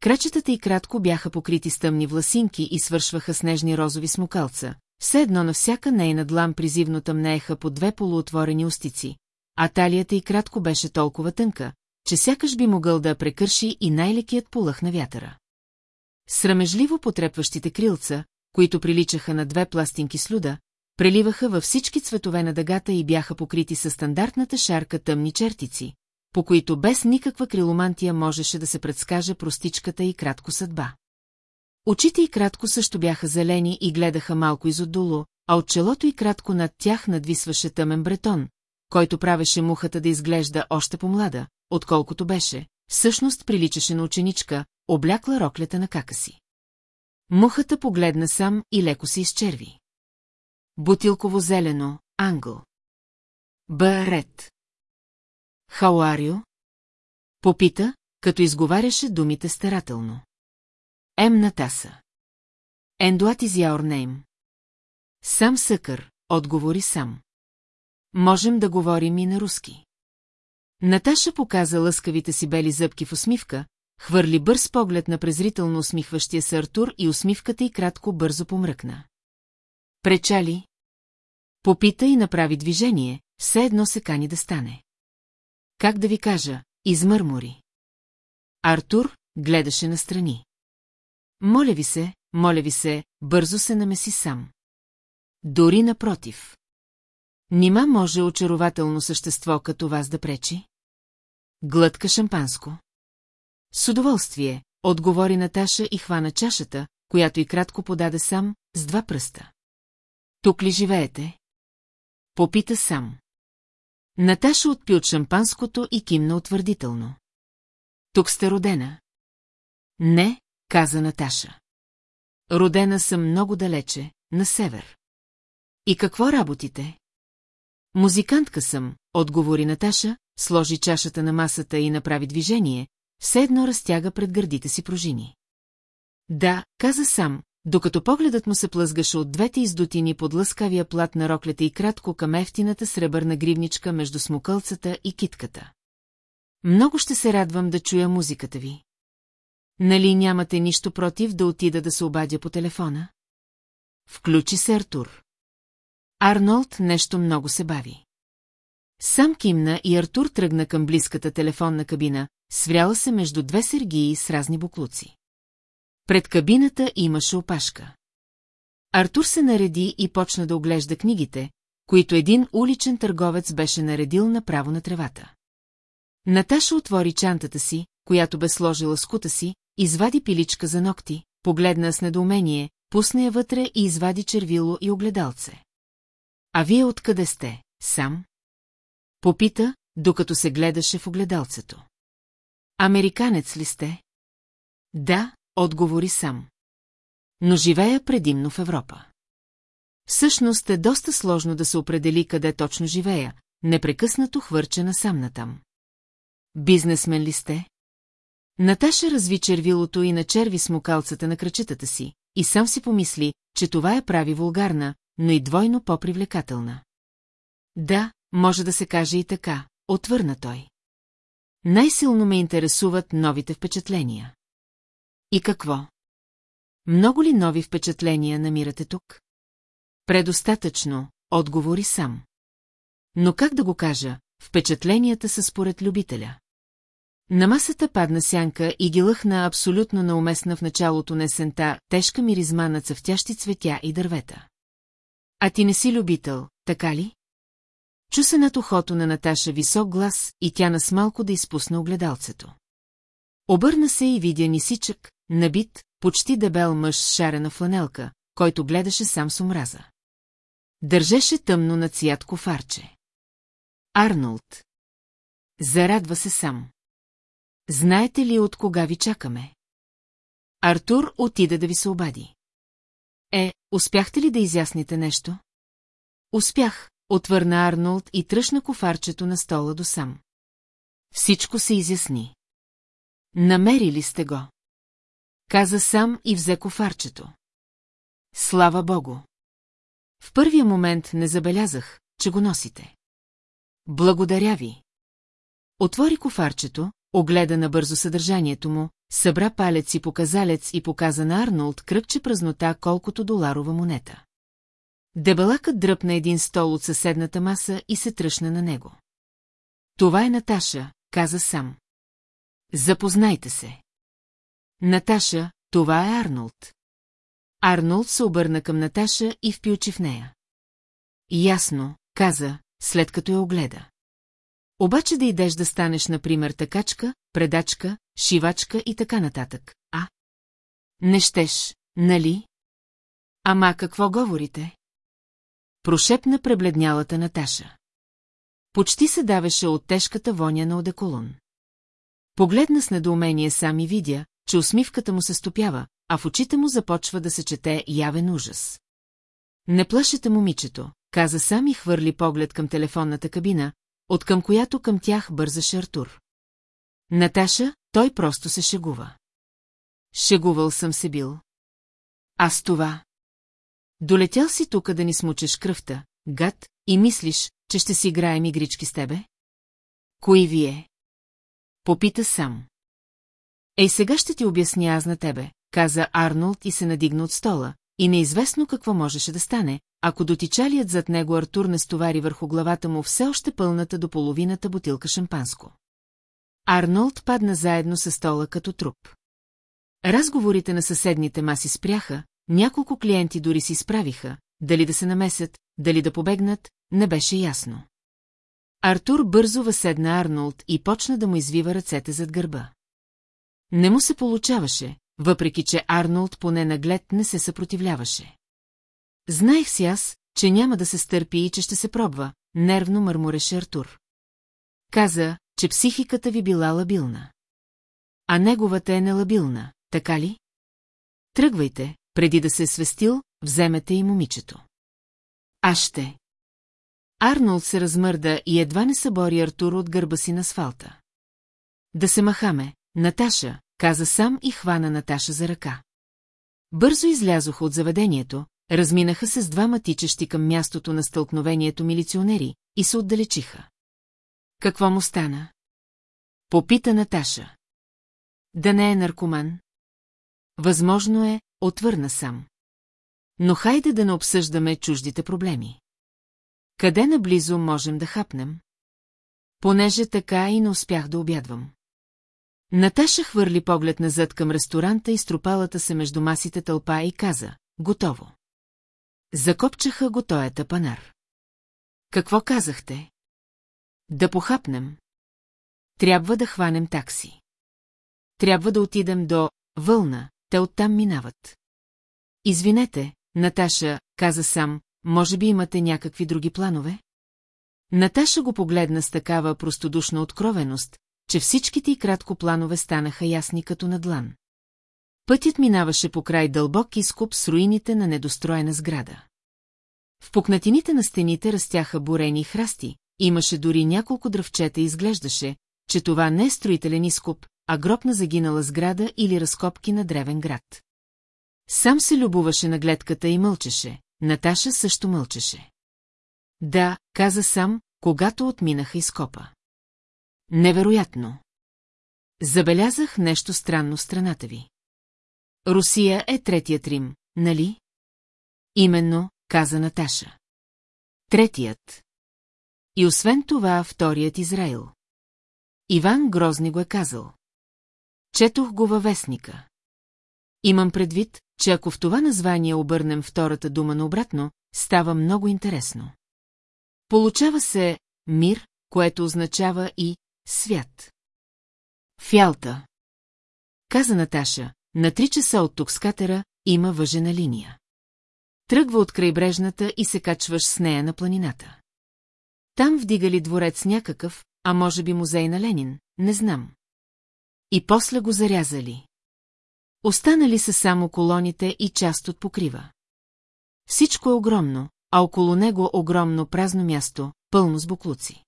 Крачетата и кратко бяха покрити с тъмни власинки и свършваха с нежни розови смукалца, все едно на всяка нейна длан призивно тъмнееха по две полуотворени устици, а талията и кратко беше толкова тънка, че сякаш би могъл да прекърши и най-лекият полъх на вятъра. Срамежливо потрепващите крилца, които приличаха на две пластинки слюда, преливаха във всички цветове на дъгата и бяха покрити със стандартната шарка тъмни чертици, по които без никаква криломантия можеше да се предскаже простичката и кратко съдба. Очите и кратко също бяха зелени и гледаха малко изотдолу, а от челото и кратко над тях надвисваше тъмен бретон, който правеше мухата да изглежда още по-млада, отколкото беше, всъщност приличаше на ученичка, облякла роклята на кака си. Мухата погледна сам и леко се изчерви. Бутилково зелено, англ. Барет. Хауарио? Попита, като изговаряше думите старателно. Ем Натаса. Ендуат из яор нейм. Сам съкър, отговори сам. Можем да говорим и на руски. Наташа показа лъскавите си бели зъбки в усмивка, хвърли бърз поглед на презрително усмихващия се Артур и усмивката й кратко бързо помръкна. Пречали? Попита и направи движение, все едно се кани да стане. Как да ви кажа, измърмори. Артур гледаше настрани. Моля ви се, моля ви се, бързо се намеси сам. Дори напротив. Нима може очарователно същество като вас да пречи? Глътка шампанско. С удоволствие, отговори Наташа и хвана чашата, която и кратко подаде сам, с два пръста. Тук ли живеете? Попита сам. Наташа отпи от шампанското и кимна утвърдително. Тук сте родена? Не, каза Наташа. Родена съм много далече, на север. И какво работите? Музикантка съм, отговори Наташа, сложи чашата на масата и направи движение, все едно разтяга пред гърдите си пружини. Да, каза сам, докато погледът му се плъзгаше от двете издотини под лъскавия плат на роклята и кратко към ефтината сребърна гривничка между смукълцата и китката. Много ще се радвам да чуя музиката ви. Нали нямате нищо против да отида да се обадя по телефона? Включи се Артур. Арнолд нещо много се бави. Сам кимна и Артур тръгна към близката телефонна кабина, свряла се между две сергии с разни буклуци. Пред кабината имаше опашка. Артур се нареди и почна да оглежда книгите, които един уличен търговец беше наредил направо на тревата. Наташа отвори чантата си, която бе сложила скута си, извади пиличка за ногти, погледна с недоумение, пусна я вътре и извади червило и огледалце. А вие откъде сте, сам? Попита, докато се гледаше в огледалцето. Американец ли сте? Да, отговори сам. Но живея предимно в Европа. Всъщност е доста сложно да се определи къде точно живея, непрекъснато хвърча насам натам. Бизнесмен ли сте? Наташа разви червилото и начерви смукалцата на кръчетата си, и сам си помисли, че това я прави вулгарна, но и двойно по-привлекателна. Да, може да се каже и така, отвърна той. Най-силно ме интересуват новите впечатления. И какво? Много ли нови впечатления намирате тук? Предостатъчно, отговори сам. Но как да го кажа, впечатленията са според любителя. На масата падна сянка и ги лъхна абсолютно науместна в началото на есента тежка миризма на цъфтящи цветя и дървета. А ти не си любител, така ли? Чу се над ухото на Наташа висок глас и тя нас малко да изпусна огледалцето. Обърна се и видя нисичък, набит, почти дебел мъж с шарена фланелка, който гледаше сам с омраза. Държеше тъмно на цятко фарче. Арнолд. Зарадва се сам. Знаете ли от кога ви чакаме? Артур отида да ви се обади. Е, успяхте ли да изясните нещо? Успях, отвърна Арнолд и тръщна кофарчето на стола до сам. Всичко се изясни. Намерили сте го. Каза сам и взе кофарчето. Слава богу. В първия момент не забелязах, че го носите. Благодаря ви. Отвори кофарчето, огледа набързо съдържанието му, събра палец и показалец и показа на Арнолд кръгче празнота колкото доларова монета. Дебелакът дръпна един стол от съседната маса и се тръщна на него. Това е Наташа, каза сам. Запознайте се. Наташа, това е Арнолд. Арнолд се обърна към Наташа и впи очи в нея. Ясно, каза, след като я огледа. Обаче да идеш да станеш, например, такачка, предачка, шивачка и така нататък, а? Не щеш, нали? Ама какво говорите? Прошепна пребледнялата Наташа. Почти се давеше от тежката воня на одеколон. Погледна с недоумение сам и видя, че усмивката му се стопява, а в очите му започва да се чете явен ужас. Не плашете момичето, каза сам и хвърли поглед към телефонната кабина, от към която към тях бързаше Артур. Наташа, той просто се шегува. Шегувал съм се бил. Аз това. Долетял си тук да ни смучеш кръвта, гад, и мислиш, че ще си играем игрички с тебе? Кои вие? Попита сам. Ей, сега ще ти обясня аз на тебе, каза Арнолд и се надигна от стола, и неизвестно какво можеше да стане, ако дотичалият зад него Артур не стовари върху главата му все още пълната до половината бутилка шампанско. Арнолд падна заедно с стола като труп. Разговорите на съседните маси спряха, няколко клиенти дори си справиха, дали да се намесят, дали да побегнат, не беше ясно. Артур бързо въседна Арнолд и почна да му извива ръцете зад гърба. Не му се получаваше, въпреки че Арнолд поне наглед не се съпротивляваше. Знаех си аз, че няма да се стърпи и че ще се пробва, нервно мърмореше Артур. Каза, че психиката ви била лабилна. А неговата е нелабилна, така ли? Тръгвайте, преди да се е свестил, вземете и момичето. Аз ще. Арнолд се размърда и едва не събори Артур от гърба си на асфалта. Да се махаме, Наташа, каза сам и хвана Наташа за ръка. Бързо излязоха от заведението, разминаха се с двама тичащи към мястото на стълкновението милиционери и се отдалечиха. Какво му стана? Попита Наташа. Да не е наркоман? Възможно е, отвърна сам. Но хайде да не обсъждаме чуждите проблеми. Къде наблизо можем да хапнем? Понеже така и не успях да обядвам. Наташа хвърли поглед назад към ресторанта и струпалата се между масите тълпа и каза «Готово». Закопчаха го тоята панар. Какво казахте? Да похапнем. Трябва да хванем такси. Трябва да отидем до Вълна, те оттам минават. Извинете, Наташа, каза сам, може би имате някакви други планове? Наташа го погледна с такава простодушна откровеност, че всичките и кратко планове станаха ясни като на длан. Пътят минаваше по край дълбок изкуп с руините на недостроена сграда. В пукнатините на стените растяха бурени храсти, имаше дори няколко дръвчета и изглеждаше, че това не е строителен изкуп, а гроб на загинала сграда или разкопки на древен град. Сам се любоваше на гледката и мълчеше, Наташа също мълчеше. Да, каза сам, когато отминаха изкопа. Невероятно. Забелязах нещо странно в страната ви. Русия е третият Рим, нали? Именно, каза Наташа. Третият. И освен това, вторият Израил. Иван Грозни го е казал. Четох го във вестника. Имам предвид, че ако в това название обърнем втората дума наобратно, става много интересно. Получава се мир, което означава и свят. Фялта. Каза Наташа, на три часа от тук с катера има въжена линия. Тръгва от крайбрежната и се качваш с нея на планината. Там вдигали дворец някакъв, а може би музей на Ленин, не знам. И после го зарязали. Останали са само колоните и част от покрива. Всичко е огромно, а около него огромно празно място, пълно с буклуци.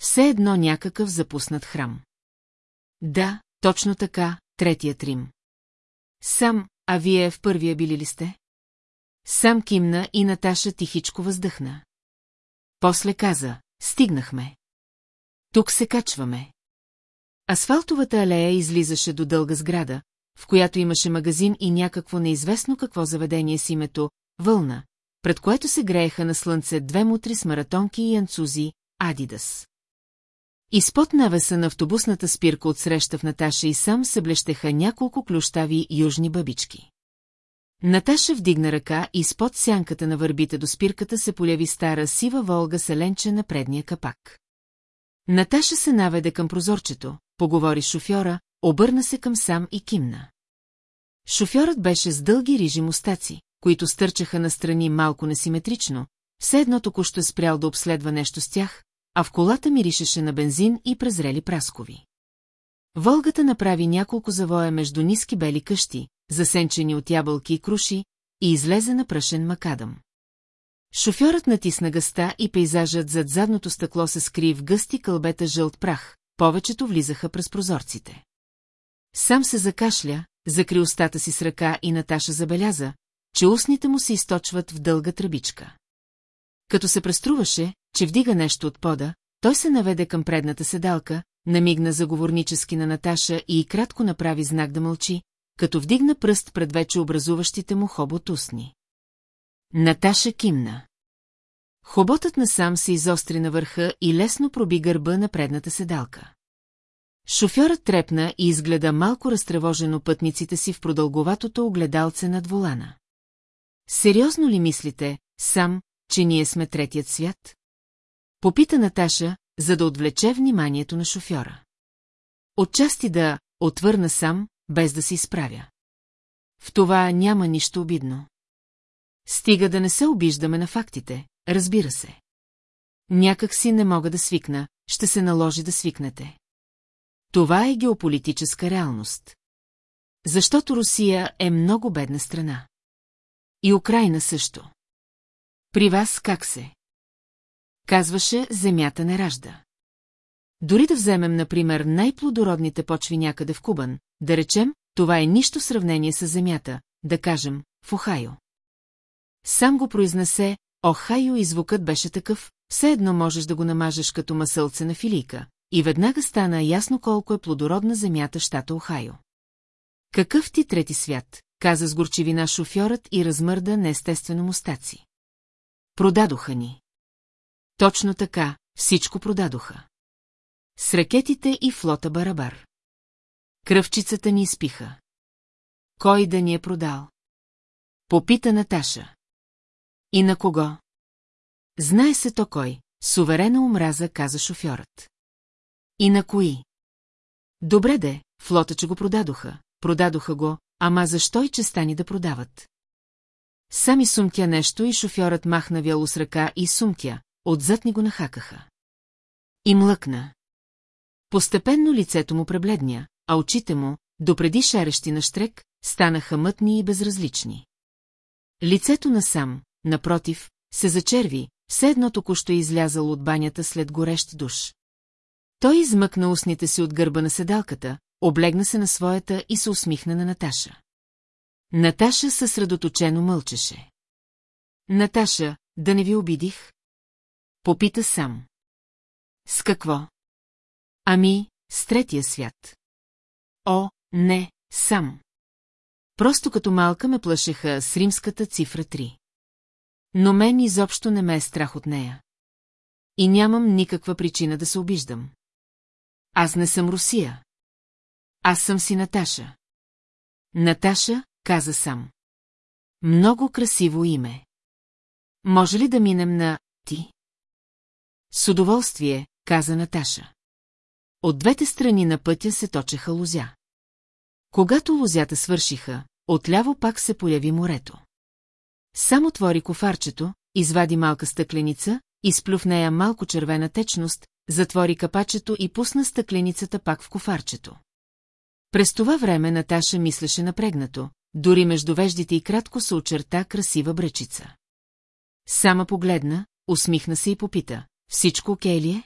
Все едно някакъв запуснат храм. Да, точно така, третият Рим. Сам, а вие в първия били ли сте? Сам кимна и Наташа тихичко въздъхна. После каза, стигнахме. Тук се качваме. Асфалтовата алея излизаше до дълга сграда, в която имаше магазин и някакво неизвестно какво заведение с името Вълна, пред което се грееха на слънце две мутри с маратонки и янцузи, Адидас. Изпод навеса на автобусната спирка от среща в Наташа и сам се блещеха няколко клющави южни бабички. Наташа вдигна ръка и спод сянката на върбите до спирката се поляви стара сива волга селенче на предния капак. Наташа се наведе към прозорчето, поговори шофьора, обърна се към сам и кимна. Шофьорът беше с дълги рижи мустаци, които стърчаха настрани малко несиметрично, все едно току-що спрял да обследва нещо с тях, а в колата миришеше на бензин и презрели праскови. Волгата направи няколко завоя между ниски бели къщи, засенчени от ябълки и круши, и излезе на прашен макадъм. Шофьорът натисна гъста и пейзажът зад задното стъкло се скри в гъсти кълбета жълт прах, повечето влизаха през прозорците. Сам се закашля, закри устата си с ръка и Наташа забеляза, че устните му се източват в дълга тръбичка. Като се преструваше, че вдига нещо от пода, той се наведе към предната седалка, намигна заговорнически на Наташа и кратко направи знак да мълчи, като вдигна пръст пред вече образуващите му хобот устни. Наташа кимна. Хоботът насам се изостри на върха и лесно проби гърба на предната седалка. Шофьорът трепна и изгледа малко разтревожено пътниците си в продълговатото огледалце над волана. Сериозно ли мислите, сам, че ние сме третият свят? Попита Наташа, за да отвлече вниманието на шофьора. Отчасти да отвърна сам, без да се изправя. В това няма нищо обидно. Стига да не се обиждаме на фактите, разбира се. Някак си не мога да свикна, ще се наложи да свикнете. Това е геополитическа реалност. Защото Русия е много бедна страна. И Украина също. При вас как се? Казваше, земята не ражда. Дори да вземем, например, най-плодородните почви някъде в Кубан, да речем, това е нищо в сравнение с земята, да кажем, в Охайо. Сам го произнесе, Охайо и звукът беше такъв, все едно можеш да го намажеш като масълце на филийка, и веднага стана ясно колко е плодородна земята щата Охайо. Какъв ти трети свят, каза с горчивина шофьорът и размърда неестествено мустаци. Продадоха ни. Точно така, всичко продадоха. С ракетите и флота барабар. Кръвчицата ни изпиха. Кой да ни е продал? Попита Наташа. И на кого? Знае се то кой, суверена омраза, каза шофьорът. И на кои? Добре де, флота, че го продадоха. Продадоха го, ама защо и че стани да продават? Сами сумтя нещо и шофьорът махна вяло с ръка и сумтя, отзад ни го нахакаха. И млъкна. Постепенно лицето му пребледня, а очите му, допреди шарещи на штрек, станаха мътни и безразлични. Лицето насам, напротив, се зачерви, все едно току-що е излязал от банята след горещ душ. Той измъкна устните си от гърба на седалката, облегна се на своята и се усмихна на Наташа. Наташа съсредоточено мълчеше. Наташа, да не ви обидих? Попита сам. С какво? Ами, с третия свят. О, не, сам. Просто като малка ме плашеха с римската цифра 3. Но мен изобщо не ме е страх от нея. И нямам никаква причина да се обиждам. Аз не съм Русия. Аз съм си Наташа. Наташа, каза сам. Много красиво име. Може ли да минем на «ти»? С удоволствие, каза Наташа. От двете страни на пътя се точеха лузя. Когато лузята свършиха, отляво пак се появи морето. Сам отвори кофарчето, извади малка стъкленица, изплю в нея малко червена течност, затвори капачето и пусна стъкленицата пак в кофарчето. През това време Наташа мислеше напрегнато, дори между веждите и кратко се очерта красива бречица. Сама погледна, усмихна се и попита, всичко окей ли е?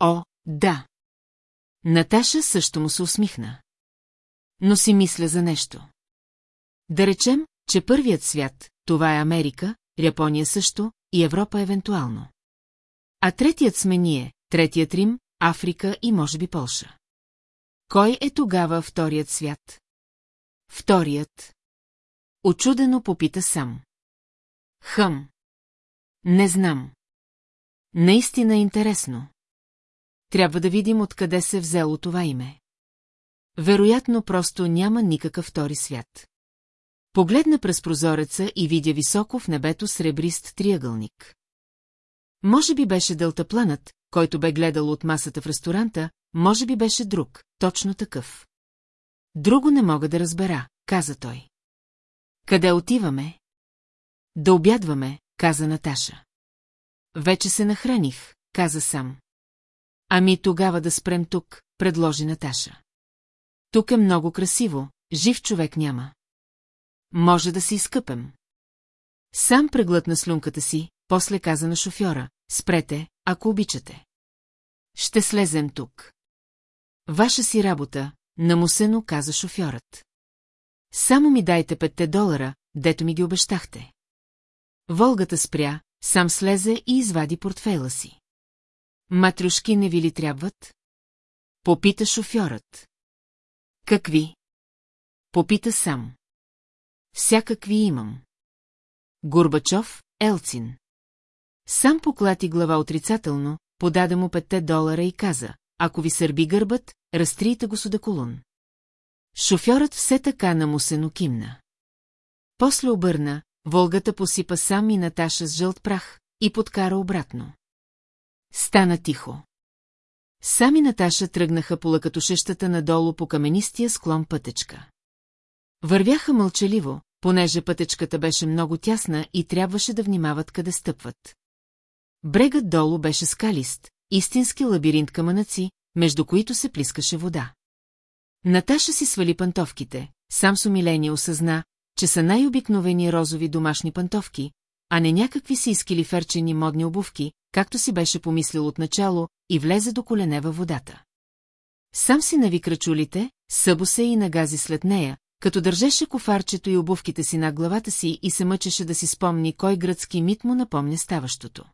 О, да. Наташа също му се усмихна. Но си мисля за нещо. Да речем, че първият свят, това е Америка, Япония също и Европа евентуално. А третият сме ние, третият Рим, Африка и може би Полша. Кой е тогава вторият свят? Вторият. Очудено попита сам. Хъм. Не знам. Наистина е интересно. Трябва да видим откъде се взело това име. Вероятно просто няма никакъв втори свят. Погледна през прозореца и видя високо в небето сребрист триъгълник. Може би беше дълтапланът, който бе гледал от масата в ресторанта, може би беше друг, точно такъв. Друго не мога да разбера, каза той. Къде отиваме? Да обядваме, каза Наташа. Вече се нахраних, каза сам. Ами тогава да спрем тук, предложи Наташа. Тук е много красиво, жив човек няма. Може да се изкъпем. Сам преглътна слюнката си, после каза на шофьора, спрете, ако обичате. Ще слезем тук. Ваша си работа, намусено каза шофьорът. Само ми дайте петте долара, дето ми ги обещахте. Волгата спря, сам слезе и извади портфейла си. Матрюшки не ви ли трябват? Попита шофьорът. Какви? Попита сам. Всякакви имам. Горбачов, Елцин. Сам поклати глава отрицателно, подаде му петте долара и каза, ако ви сърби гърбът, разтрийте го с одеколон. Шофьорът все така намусено кимна. После обърна, Волгата посипа сам и Наташа с жълт прах и подкара обратно. Стана тихо. Сами Наташа тръгнаха по лъкатошещата надолу по каменистия склон пътечка. Вървяха мълчаливо, понеже пътечката беше много тясна и трябваше да внимават къде стъпват. Брегът долу беше скалист, истински лабиринт камънаци, между които се плискаше вода. Наташа си свали пантовките, сам с умиление осъзна, че са най-обикновени розови домашни пантовки, а не някакви си изкилиферчени модни обувки, както си беше помислил отначало, и влезе до колене във водата. Сам си нави крачулите, събо се и нагази след нея, като държеше кофарчето и обувките си на главата си и се мъчеше да си спомни кой гръцки мит му напомня ставащото.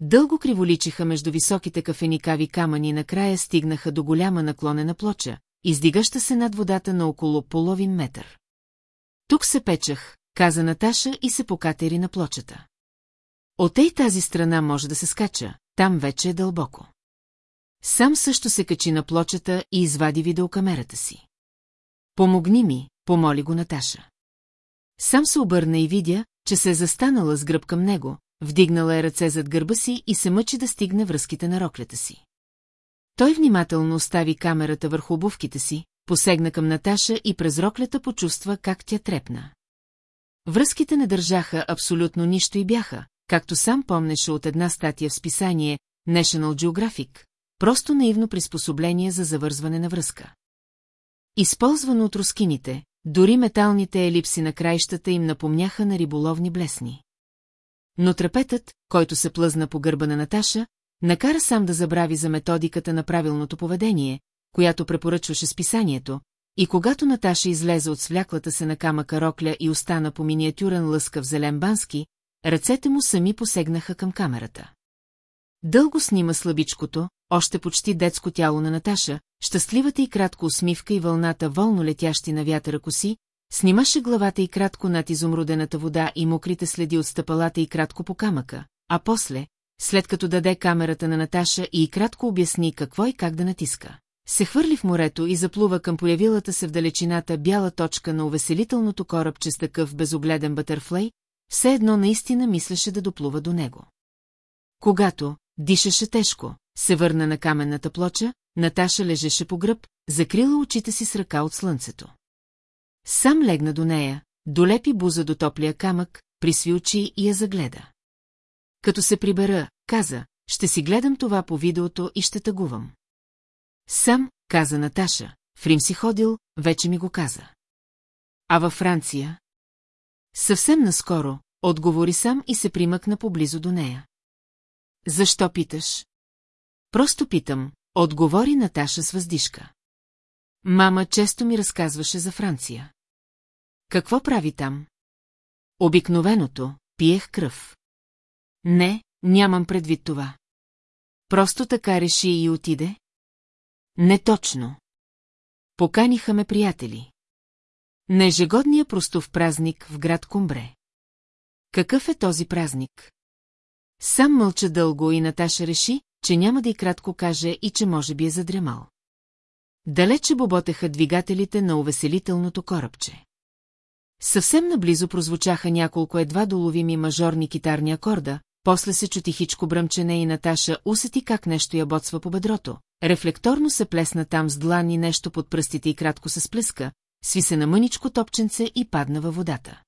Дълго криволичиха между високите кафеникави камъни и накрая стигнаха до голяма наклонена плоча, издигаща се над водата на около половин метър. Тук се печах, каза Наташа и се покатери на плочата. От ей тази страна може да се скача, там вече е дълбоко. Сам също се качи на плочата и извади видеокамерата си. Помогни ми, помоли го Наташа. Сам се обърна и видя, че се е застанала с гръб към него, вдигнала е ръце зад гърба си и се мъчи да стигне връзките на роклята си. Той внимателно остави камерата върху обувките си, посегна към Наташа и през роклята почувства как тя трепна. Връзките не държаха абсолютно нищо и бяха, както сам помнеше от една статия в списание National Geographic, просто наивно приспособление за завързване на връзка. Използвано от рускините, дори металните елипси на краищата им напомняха на риболовни блесни. Но трапетът, който се плъзна по гърба на Наташа, накара сам да забрави за методиката на правилното поведение, която препоръчваше списанието, и когато Наташа излезе от свляклата се на камъка рокля и остана по миниатюрен лъскав зелен бански, ръцете му сами посегнаха към камерата. Дълго снима слабичкото, още почти детско тяло на Наташа, щастливата и кратко усмивка и вълната волно летящи на вятъра коси, снимаше главата и кратко над изумрудената вода и мокрите следи от стъпалата и кратко по камъка, а после, след като даде камерата на Наташа и кратко обясни какво и как да натиска. Се хвърли в морето и заплува към появилата се в далечината бяла точка на увеселителното корабче с такъв безогледен бътърфлей, все едно наистина мислеше да доплува до него. Когато дишаше тежко, се върна на каменната плоча, Наташа лежеше по гръб, закрила очите си с ръка от слънцето. Сам легна до нея, долепи буза до топлия камък, присви очи и я загледа. Като се прибера, каза, ще си гледам това по видеото и ще тъгувам. Сам, каза Наташа, в Рим си ходил, вече ми го каза. А във Франция? Съвсем наскоро, отговори сам и се примъкна поблизо до нея. Защо питаш? Просто питам, отговори Наташа с въздишка. Мама често ми разказваше за Франция. Какво прави там? Обикновеното, пиех кръв. Не, нямам предвид това. Просто така реши и отиде? Не точно. Поканиха ме приятели. На ежегодния простов празник в град Кумбре. Какъв е този празник? Сам мълча дълго и Наташа реши, че няма да и кратко каже и че може би е задремал. Далече боботеха двигателите на увеселителното корабче. Съвсем наблизо прозвучаха няколко едва доловими мажорни китарни акорда, после се чу тихичко бръмчене и Наташа усети как нещо я боцва по бедрото. Рефлекторно се плесна там с длан нещо под пръстите и кратко се сплеска, сви се на мъничко топченце и падна във водата.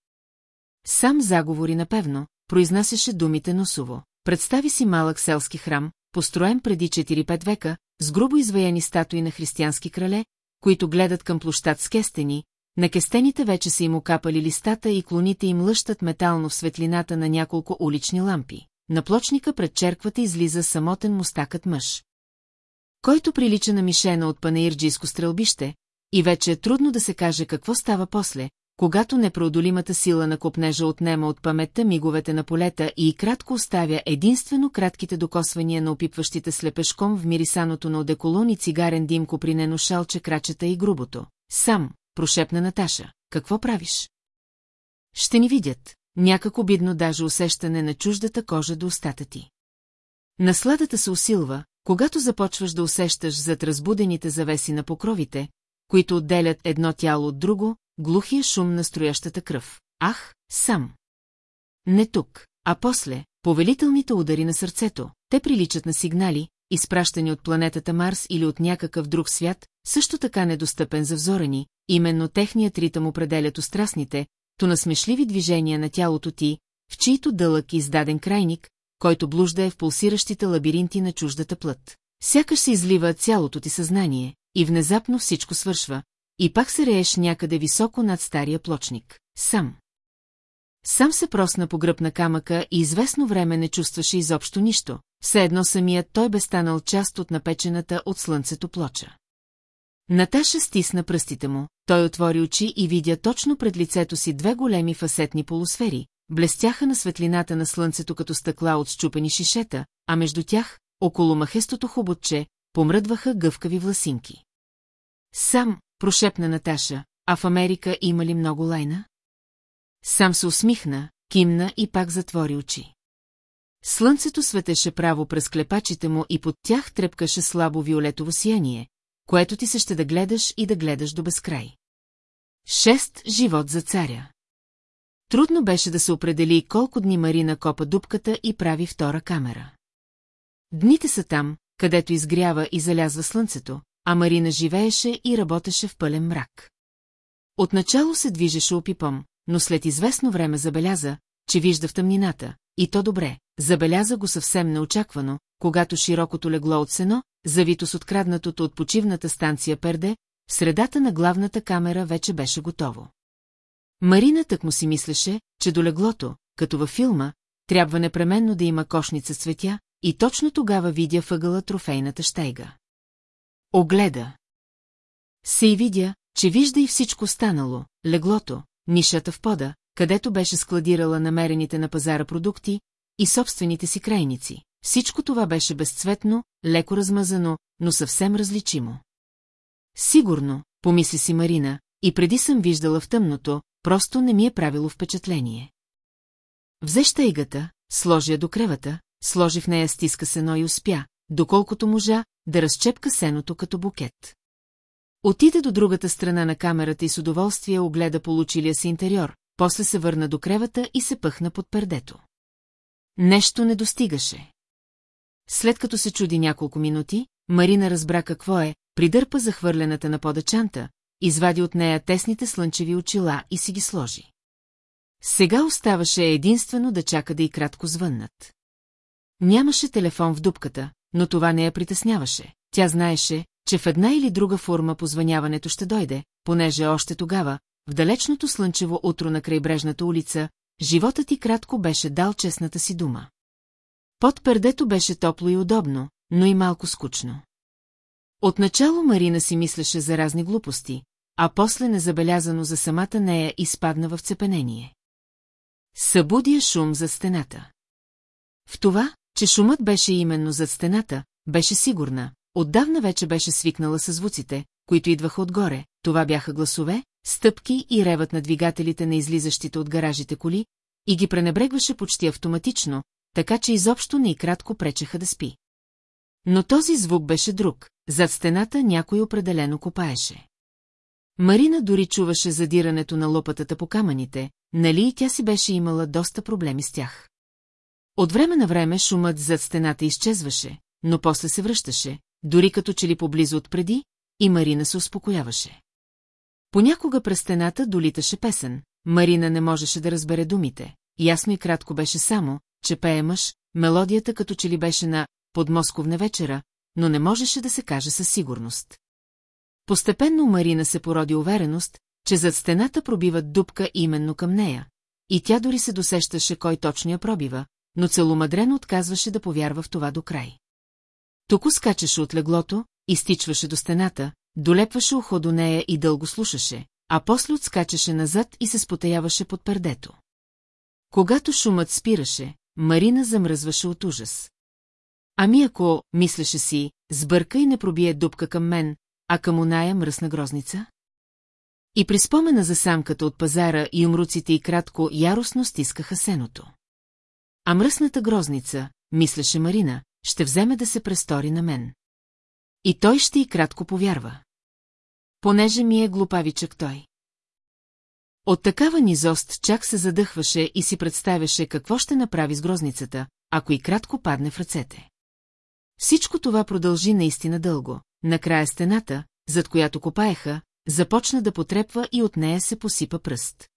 Сам заговори напевно, произнасяше думите носово. Представи си малък селски храм, построен преди 4-5 века, с грубо изваяни статуи на християнски крале, които гледат към площад с кестени, на кестените вече са им окапали листата и клоните им лъщат метално в светлината на няколко улични лампи. На плочника пред черквата излиза самотен мустакът мъж. Който прилича на мишена от панаирджийско стрелбище, и вече е трудно да се каже какво става после, когато непреодолимата сила на копнежа отнема от паметта миговете на полета и кратко оставя единствено кратките докосвания на опипващите слепешком в мирисаното на одеколон и цигарен дим копринено шалче крачета и грубото. Сам, прошепна Наташа, какво правиш? Ще ни видят, някак обидно даже усещане на чуждата кожа до устата ти. Насладата се усилва, когато започваш да усещаш зад разбудените завеси на покровите, които отделят едно тяло от друго, глухия шум на строящата кръв. Ах, сам! Не тук, а после, повелителните удари на сърцето, те приличат на сигнали, изпращани от планетата Марс или от някакъв друг свят, също така недостъпен за взорени, именно техният ритъм определят устрастните, то насмешливи движения на тялото ти, в чието дълъг издаден крайник, който блужда е в пулсиращите лабиринти на чуждата плът. Сякаш се излива цялото ти съзнание, и внезапно всичко свършва, и пак се рееш някъде високо над стария плочник. Сам. Сам се просна по гръб на камъка и известно време не чувстваше изобщо нищо, все едно самият той бе станал част от напечената от слънцето плоча. Наташа стисна пръстите му, той отвори очи и видя точно пред лицето си две големи фасетни полусфери, блестяха на светлината на слънцето като стъкла от щупени шишета, а между тях, около махестото хуботче, помръдваха гъвкави власинки. Сам, прошепна Наташа, а в Америка има ли много лайна? Сам се усмихна, кимна и пак затвори очи. Слънцето светеше право през клепачите му и под тях трепкаше слабо виолетово сияние, което ти се ще да гледаш и да гледаш до безкрай. Шест живот за царя. Трудно беше да се определи колко дни Марина копа дупката и прави втора камера. Дните са там, където изгрява и залязва слънцето, а Марина живееше и работеше в пълен мрак. Отначало се движеше опипом, но след известно време забеляза, че вижда в тъмнината, и то добре, забеляза го съвсем неочаквано, когато широкото легло от сено, завито с откраднатото от почивната станция перде, в средата на главната камера вече беше готово. Марина тък му си мислеше, че до леглото, като във филма, трябва непременно да има кошница с цветя, и точно тогава видя въгъла трофейната щейга. Огледа. Се и видя, че вижда и всичко станало, леглото, нишата в пода, където беше складирала намерените на пазара продукти, и собствените си крайници. Всичко това беше безцветно, леко размазано, но съвсем различимо. Сигурно, помисли си Марина, и преди съм виждала в тъмното, просто не ми е правило впечатление. Взе щейгата, сложи я до кревата, сложи в нея стиска сено и успя, доколкото можа, да разчепка сеното като букет. Отиде до другата страна на камерата и с удоволствие огледа получилия си интериор, после се върна до кревата и се пъхна под пердето. Нещо не достигаше. След като се чуди няколко минути, Марина разбра какво е, придърпа захвърлената на подачанта, извади от нея тесните слънчеви очила и си ги сложи. Сега оставаше единствено да чака да и кратко звъннат. Нямаше телефон в дупката, но това не я притесняваше. Тя знаеше, че в една или друга форма позваняването ще дойде, понеже още тогава, в далечното слънчево утро на крайбрежната улица, животът и кратко беше дал честната си дума. Под пердето беше топло и удобно, но и малко скучно. Отначало Марина си мислеше за разни глупости, а после незабелязано за самата нея изпадна в цепенение. Събудия шум за стената. В това, че шумът беше именно зад стената, беше сигурна, отдавна вече беше свикнала с звуците, които идваха отгоре, това бяха гласове, стъпки и ревът на двигателите на излизащите от гаражите коли, и ги пренебрегваше почти автоматично, така че изобщо не и кратко пречеха да спи. Но този звук беше друг, зад стената някой определено копаеше. Марина дори чуваше задирането на лопатата по камъните, нали и тя си беше имала доста проблеми с тях. От време на време шумът зад стената изчезваше, но после се връщаше, дори като че ли поблизо отпреди, и Марина се успокояваше. Понякога през стената долиташе песен, Марина не можеше да разбере думите, ясно и кратко беше само, че пее мъж, мелодията като че ли беше на подмосковна вечера, но не можеше да се каже със сигурност. Постепенно Марина се породи увереност, че зад стената пробиват дупка именно към нея, и тя дори се досещаше кой точно я пробива, но целомадрено отказваше да повярва в това до край. Току скачаше от леглото, изтичваше до стената, долепваше ухо до нея и дълго слушаше, а после отскачаше назад и се спотаяваше под пердето. Когато шумът спираше, Марина замръзваше от ужас. Ами ако, мислеше си, сбърка и не пробие дупка към мен, а към оная мръсна грозница? И при спомена за самката от пазара и умруците и кратко яростно стискаха сеното. А мръсната грозница, мислеше Марина, ще вземе да се престори на мен. И той ще и кратко повярва. Понеже ми е глупавичък той. От такава низост чак се задъхваше и си представяше какво ще направи с грозницата, ако и кратко падне в ръцете. Всичко това продължи наистина дълго. Накрая стената, зад която копаеха, започна да потрепва и от нея се посипа пръст.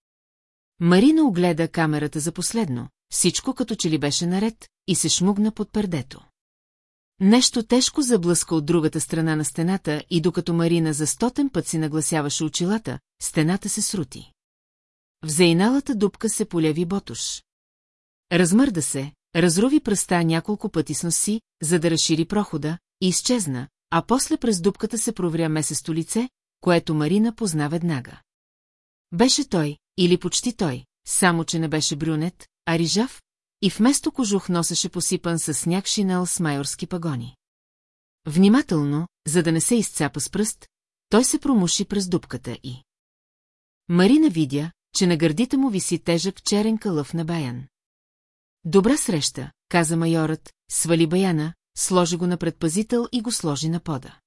Марина огледа камерата за последно, всичко като че ли беше наред, и се шмугна под пердето. Нещо тежко заблъска от другата страна на стената и докато Марина за стотен път си нагласяваше очилата, стената се срути. В заиналата дупка се поляви ботуш. Размърда се, разруви пръста няколко пъти с носи, за да разшири прохода, и изчезна, а после през дупката се провря месесто лице, което Марина позна веднага. Беше той, или почти той, само че не беше брюнет, а рижав, и вместо кожух носеше посипан с сняг шинел с майорски пагони. Внимателно, за да не се изцапа с пръст, той се промуши през дупката и... Марина видя, че на гърдите му виси тежък черен кълъв на баян. Добра среща, каза майорът, свали баяна, сложи го на предпазител и го сложи на пода.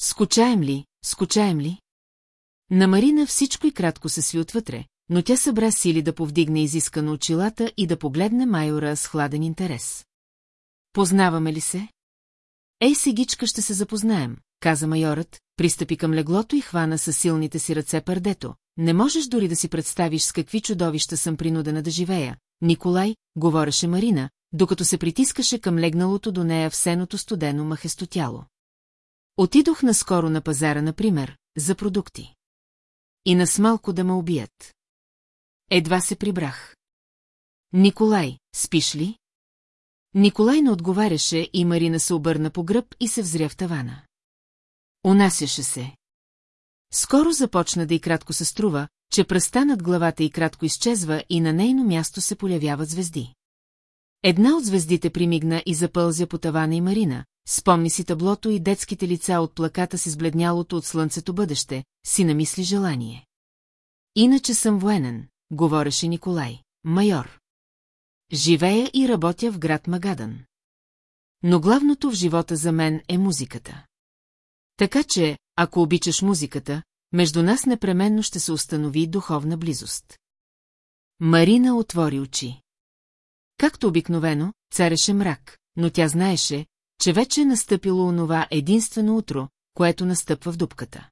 Скучаем ли, скучаем ли? На Марина всичко и кратко се сви отвътре, но тя събра сили да повдигне изискано очилата и да погледне майора с хладен интерес. Познаваме ли се? Ей, сегичка ще се запознаем, каза майорът, пристъпи към леглото и хвана със силните си ръце пърдето. Не можеш дори да си представиш с какви чудовища съм принудена да живея. Николай, говореше Марина, докато се притискаше към легналото до нея в сеното студено махесто тяло. Отидох наскоро на пазара, например, за продукти. И нас малко да ме убият. Едва се прибрах. Николай, спиш ли? Николай не отговаряше и Марина се обърна по гръб и се взря в тавана. Унасяше се. Скоро започна да и кратко се струва, че пръста над главата и кратко изчезва и на нейно място се полявяват звезди. Една от звездите примигна и запълзя по тавана и Марина, спомни си таблото и детските лица от плаката с избледнялото от слънцето бъдеще, си намисли желание. Иначе съм военен, говореше Николай, майор. Живея и работя в град Магадан. Но главното в живота за мен е музиката. Така че, ако обичаш музиката, между нас непременно ще се установи духовна близост. Марина отвори очи. Както обикновено, цареше мрак, но тя знаеше, че вече е настъпило онова единствено утро, което настъпва в дупката.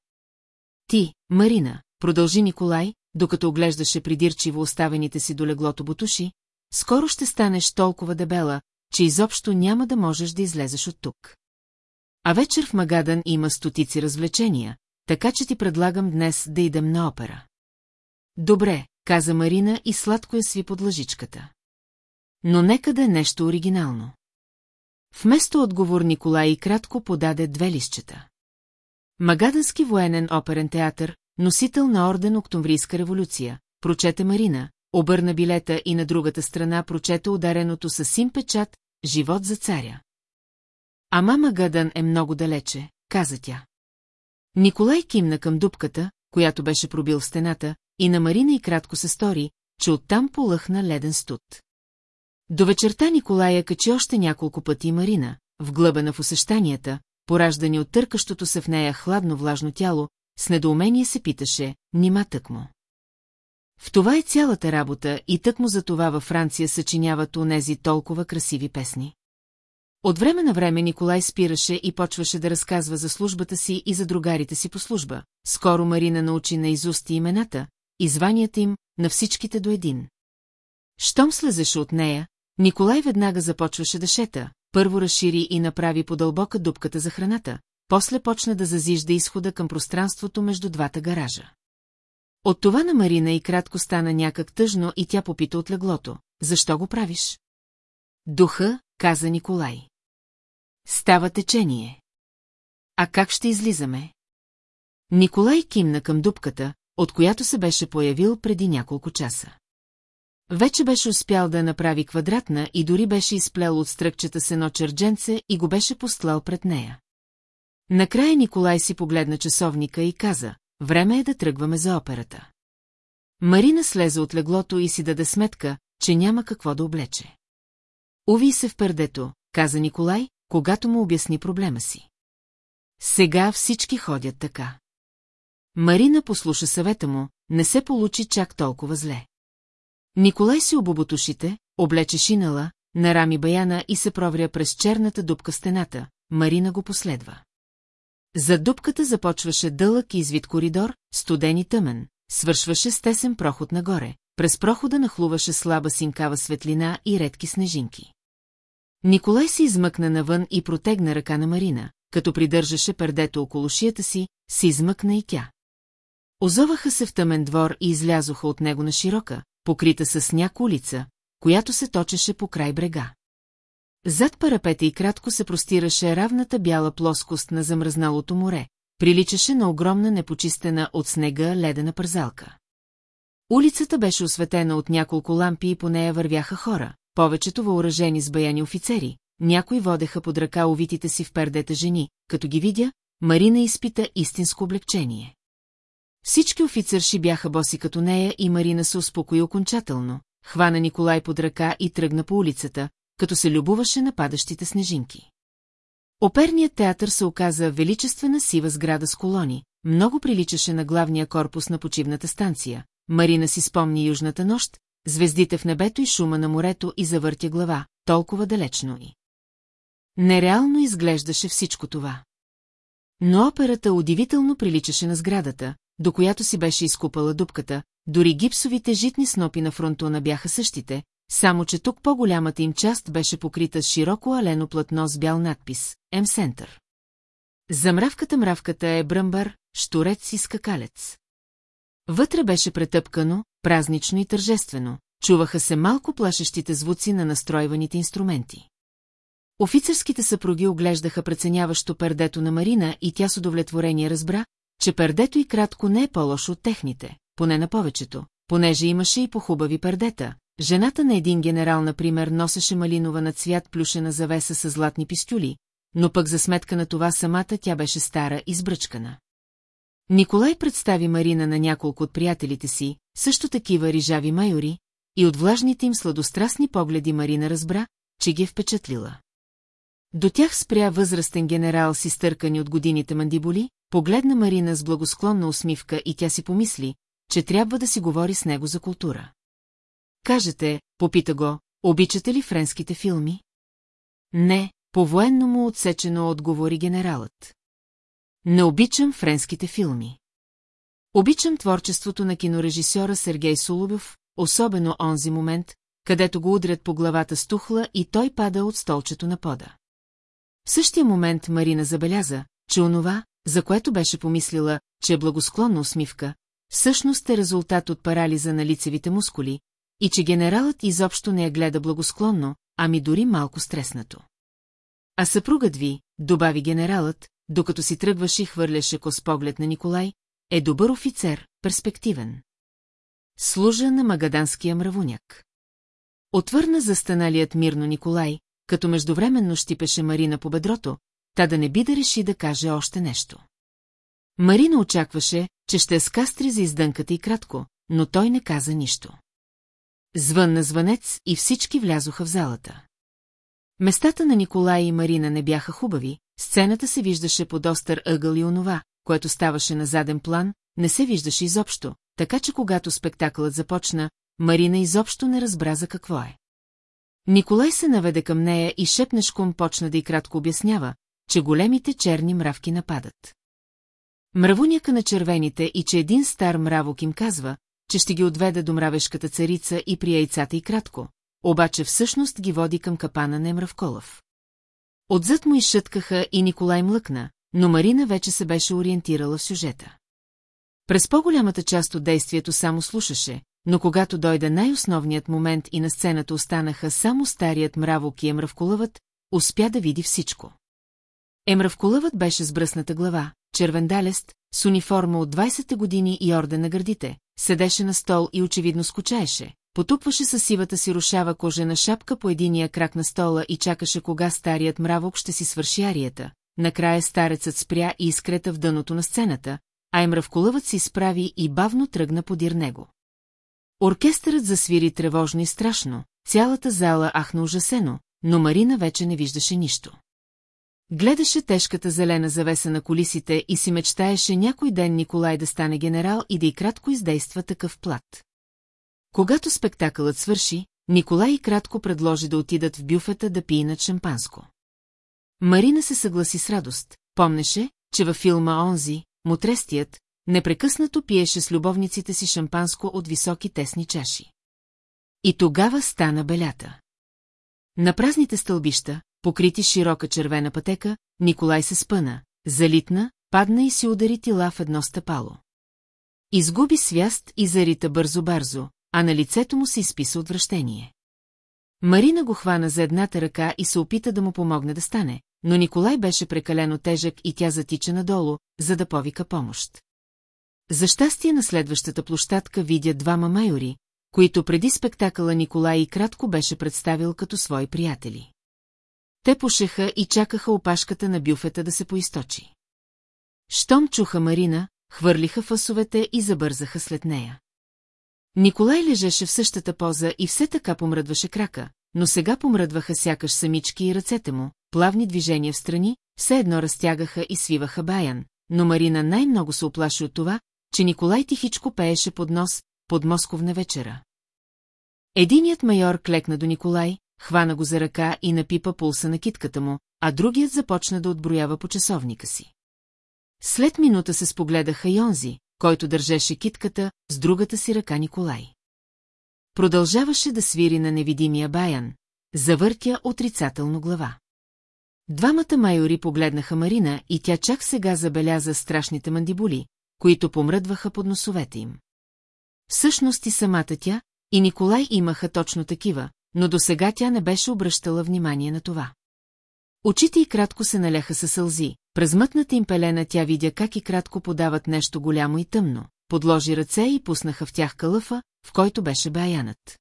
Ти, Марина, продължи Николай, докато оглеждаше придирчиво оставените си до леглото бутуши, скоро ще станеш толкова дебела, че изобщо няма да можеш да излезеш от тук. А вечер в Магадан има стотици развлечения, така че ти предлагам днес да идем на опера. Добре, каза Марина и сладко я сви под лъжичката. Но нека да е нещо оригинално. Вместо отговор Николай кратко подаде две листчета. Магадански военен оперен театър, носител на орден Октомврийска революция, прочете Марина, обърна билета и на другата страна прочете удареното със син печат «Живот за царя». Ама Магадън е много далече, каза тя. Николай кимна към дупката, която беше пробил в стената, и на Марина и кратко се стори, че оттам полъхна леден студ. До вечерта Николая качи още няколко пъти Марина, вглъбена в усещанията, пораждани от търкащото се в нея хладно-влажно тяло, с недоумение се питаше, нима тък му. В това е цялата работа и тък му за това във Франция съчиняват онези толкова красиви песни. От време на време Николай спираше и почваше да разказва за службата си и за другарите си по служба. Скоро Марина научи на изусти имената, и званията им, на всичките до един. Щом слезеше от нея, Николай веднага започваше да шета, първо разшири и направи по-дълбока дупката за храната, после почна да зазижда изхода към пространството между двата гаража. От това на Марина и кратко стана някак тъжно и тя попита от леглото. Защо го правиш? Духа, каза Николай. Става течение. А как ще излизаме? Николай кимна към дупката, от която се беше появил преди няколко часа. Вече беше успял да направи квадратна и дори беше изплел от стръкчета с едно чердженце и го беше постлал пред нея. Накрая Николай си погледна часовника и каза, време е да тръгваме за операта. Марина слезе от леглото и си даде сметка, че няма какво да облече. Уви се в пердето, каза Николай, когато му обясни проблема си. Сега всички ходят така. Марина послуша съвета му, не се получи чак толкова зле. Николай си обоботушите, облече шинала, нарами баяна и се провря през черната дупка стената, Марина го последва. За дупката започваше дълъг извит коридор, студен и тъмен, свършваше с тесен проход нагоре, през прохода нахлуваше слаба синкава светлина и редки снежинки. Николай се измъкна навън и протегна ръка на Марина, като придържаше пердето около шията си, се измъкна и тя. Озоваха се в тъмен двор и излязоха от него на широка, покрита с сняг улица, която се точеше по край брега. Зад парапета и кратко се простираше равната бяла плоскост на замръзналото море, приличаше на огромна непочистена от снега ледена пързалка. Улицата беше осветена от няколко лампи и по нея вървяха хора, повечето въоръжени с баяни офицери, някои водеха под ръка увитите си в пердета жени, като ги видя, Марина изпита истинско облегчение. Всички офицерши бяха боси като нея и Марина се успокои окончателно, хвана Николай под ръка и тръгна по улицата, като се любоваше на падащите снежинки. Оперният театър се оказа величествена сива сграда с колони, много приличаше на главния корпус на почивната станция. Марина си спомни южната нощ, звездите в небето и шума на морето и завъртя глава, толкова далечно и. Нереално изглеждаше всичко това. Но операта удивително приличаше на сградата, до която си беше изкупала дупката, дори гипсовите житни снопи на фронтона бяха същите, само че тук по-голямата им част беше покрита с широко алено платно с бял надпис «М-Сентър». За мравката мравката е бръмбар, штурец и скакалец. Вътре беше претъпкано, празнично и тържествено, чуваха се малко плашещите звуци на настройваните инструменти. Офицерските съпруги оглеждаха преценяващо пердето на Марина и тя с удовлетворение разбра, че пердето и кратко не е по-лошо от техните, поне на повечето, понеже имаше и по-хубави пердета. Жената на един генерал, например, носеше малинова на цвят плюшена завеса с златни пистюли, но пък за сметка на това самата тя беше стара и сбръчкана. Николай представи Марина на няколко от приятелите си, също такива рижави майори, и от влажните им сладострастни погледи Марина разбра, че ги е впечатлила. До тях спря възрастен генерал си стъркани от годините мандиболи, погледна Марина с благосклонна усмивка и тя си помисли, че трябва да си говори с него за култура. Кажете, попита го, обичате ли френските филми? Не, по-военно му отсечено отговори генералът. Не обичам френските филми. Обичам творчеството на кинорежисьора Сергей Сулубов, особено онзи момент, където го удрят по главата с тухла и той пада от столчето на пода. В същия момент Марина забеляза, че онова, за което беше помислила, че е благосклонна усмивка, всъщност е резултат от парализа на лицевите мускули, и че генералът изобщо не я гледа благосклонно, ами дори малко стреснато. А съпругът ви, добави генералът, докато си тръгваше и хвърляше кос поглед на Николай, е добър офицер, перспективен. Служа на магаданския мравуняк. Отвърна застаналият мирно Николай, като междувременно щипеше Марина по бедрото, та да не би да реши да каже още нещо. Марина очакваше, че ще скастри за издънката и кратко, но той не каза нищо. Звън на звънец и всички влязоха в залата. Местата на Николай и Марина не бяха хубави, сцената се виждаше под остър ъгъл и онова, което ставаше на заден план, не се виждаше изобщо, така че когато спектакълът започна, Марина изобщо не разбра за какво е. Николай се наведе към нея и шепнешком почна да и кратко обяснява, че големите черни мравки нападат. Мравуняка на червените и че един стар мравок им казва, че ще ги отведа до мравешката царица и при яйцата и кратко, обаче всъщност ги води към капана на Емравколъв. Отзад му изшъткаха и Николай млъкна, но Марина вече се беше ориентирала в сюжета. През по-голямата част от действието само слушаше, но когато дойде най-основният момент и на сцената останаха само старият мравок и Емравколъвът, успя да види всичко. Емравколъвът беше с бръсната глава, червендалест, с униформа от 20-те години и орден на гърдите, седеше на стол и очевидно скучаеше, потупваше със сивата си рушава кожена шапка по единия крак на стола и чакаше кога старият мравок ще си свърши арията. Накрая старецът спря и изкрета в дъното на сцената, а Емравколъвът се изправи и бавно тръгна подир него. Оркестърът засвири тревожно и страшно, цялата зала ахна ужасено, но Марина вече не виждаше нищо. Гледаше тежката зелена завеса на колисите и си мечтаеше някой ден Николай да стане генерал и да и кратко издейства такъв плат. Когато спектакълът свърши, Николай и кратко предложи да отидат в бюфета да пиенат шампанско. Марина се съгласи с радост, помнеше, че във филма «Онзи», Мутрестият, непрекъснато пиеше с любовниците си шампанско от високи тесни чаши. И тогава стана белята. На празните стълбища, покрити широка червена пътека, Николай се спъна, залитна, падна и си удари тила в едно стъпало. Изгуби свяст и зарита бързо-бързо, а на лицето му се изписа отвращение. Марина го хвана за едната ръка и се опита да му помогне да стане, но Николай беше прекалено тежък и тя затича надолу, за да повика помощ. За щастие на следващата площадка видя двама майори, които преди спектакъла Николай и кратко беше представил като свои приятели. Те пушеха и чакаха опашката на бюфета да се поисточи. Щом чуха Марина, хвърлиха фасовете и забързаха след нея. Николай лежеше в същата поза и все така помръдваше крака, но сега помръдваха сякаш самички и ръцете му, плавни движения в страни, все едно разтягаха и свиваха баян, но Марина най-много се оплаши от това, че Николай тихичко пееше под нос, под московна вечера. Единият майор клекна до Николай, хвана го за ръка и напипа пулса на китката му, а другият започна да отброява по часовника си. След минута се спогледаха и онзи, който държеше китката, с другата си ръка Николай. Продължаваше да свири на невидимия баян, завъртя отрицателно глава. Двамата майори погледнаха Марина и тя чак сега забеляза страшните мандибули, които помръдваха под носовете им. Всъщност и самата тя, и Николай имаха точно такива, но до сега тя не беше обръщала внимание на това. Очите й кратко се наляха със сълзи, през мътната им пелена тя видя как и кратко подават нещо голямо и тъмно, подложи ръце и пуснаха в тях кълъфа, в който беше баянат.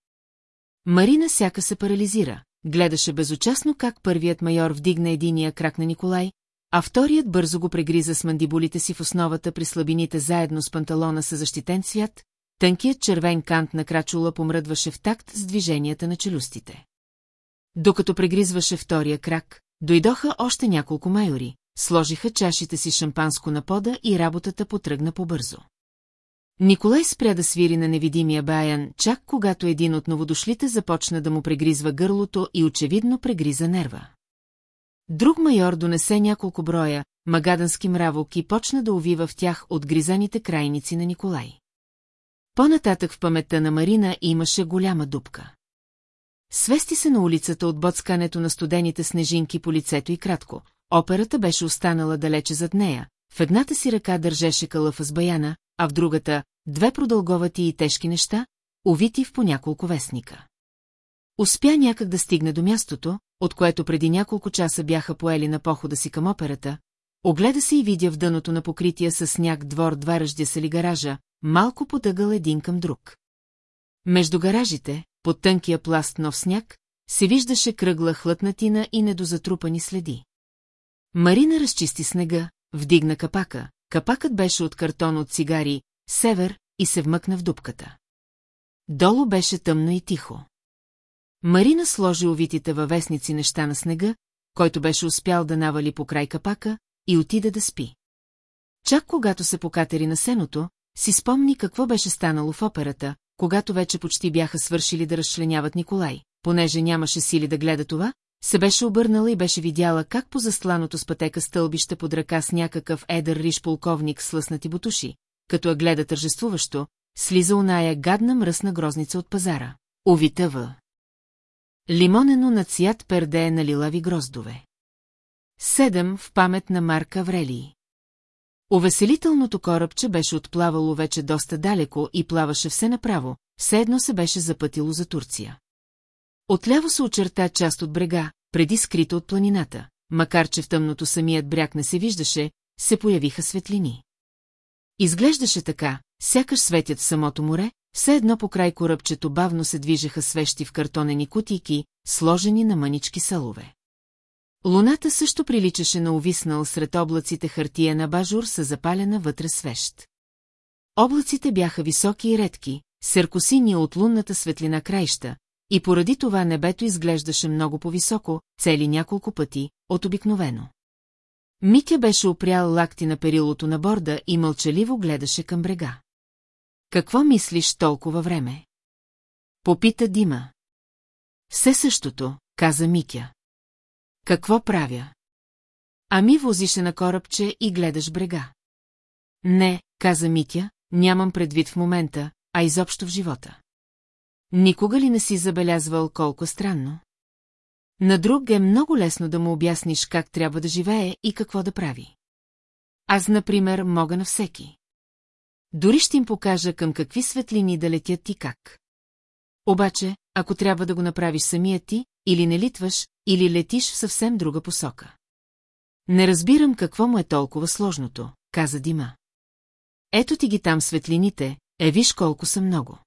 Марина сяка се парализира, гледаше безучастно как първият майор вдигна единия крак на Николай, а вторият бързо го прегриза с мандибулите си в основата при слабините заедно с панталона със защитен цвят, тънкият червен кант на крачула помръдваше в такт с движенията на челюстите. Докато прегризваше втория крак, дойдоха още няколко майори, сложиха чашите си шампанско на пода и работата потръгна побързо. Николай спря да свири на невидимия баян, чак когато един от новодошлите започна да му прегризва гърлото и очевидно прегриза нерва. Друг майор донесе няколко броя, магадански мравок и почна да увива в тях от гризаните крайници на Николай. По-нататък в паметта на Марина имаше голяма дупка. Свести се на улицата от боцкането на студените снежинки по лицето и кратко. Операта беше останала далече зад нея. В едната си ръка държеше калъфа с баяна, а в другата – две продълговати и тежки неща, увити в по няколко вестника. Успя някак да стигне до мястото, от което преди няколко часа бяха поели на похода си към операта, огледа се и видя в дъното на покрития с сняг двор два ръждясали гаража, малко потъгал един към друг. Между гаражите, под тънкия пласт нов сняг, се виждаше кръгла хлътнатина и недозатрупани следи. Марина разчисти снега, вдигна капака, капакът беше от картон от цигари, север и се вмъкна в дупката. Долу беше тъмно и тихо. Марина сложи овитите във вестници неща на снега, който беше успял да навали по край капака, и отида да спи. Чак когато се покатери на сеното, си спомни какво беше станало в операта, когато вече почти бяха свършили да разчленяват Николай, понеже нямаше сили да гледа това, се беше обърнала и беше видяла как по застланото с пътека стълбище под ръка с някакъв едър риш полковник с лъснати бутуши, като я гледа тържествуващо, слиза оная гадна мръсна грозница от пазара. Овитъва. Лимонено на цвят перде на лилави гроздове. Седем в памет на Марка Врелии. Увеселителното корабче беше отплавало вече доста далеко и плаваше все направо, все едно се беше запътило за Турция. Отляво се очерта част от брега, преди скрита от планината, макар че в тъмното самият бряг не се виждаше, се появиха светлини. Изглеждаше така, сякаш светят в самото море, все едно по край корабчето бавно се движеха свещи в картонени кутийки, сложени на мънички салове. Луната също приличаше на увиснал сред облаците хартия на бажур с запалена вътре свещ. Облаците бяха високи и редки, серкосини от лунната светлина краища, и поради това небето изглеждаше много по-високо, цели няколко пъти, от обикновено. Митя беше опрял лакти на перилото на борда и мълчаливо гледаше към брега. Какво мислиш толкова време? Попита Дима. Все същото, каза Митя. Какво правя? Ами возише на корабче и гледаш брега. Не, каза Митя, нямам предвид в момента, а изобщо в живота. Никога ли не си забелязвал колко странно? На друг е много лесно да му обясниш как трябва да живее и какво да прави. Аз, например, мога на всеки. Дори ще им покажа към какви светлини да летят и как. Обаче, ако трябва да го направиш самия ти, или не литваш, или летиш в съвсем друга посока. Не разбирам какво му е толкова сложното, каза Дима. Ето ти ги там светлините, е виж колко са много.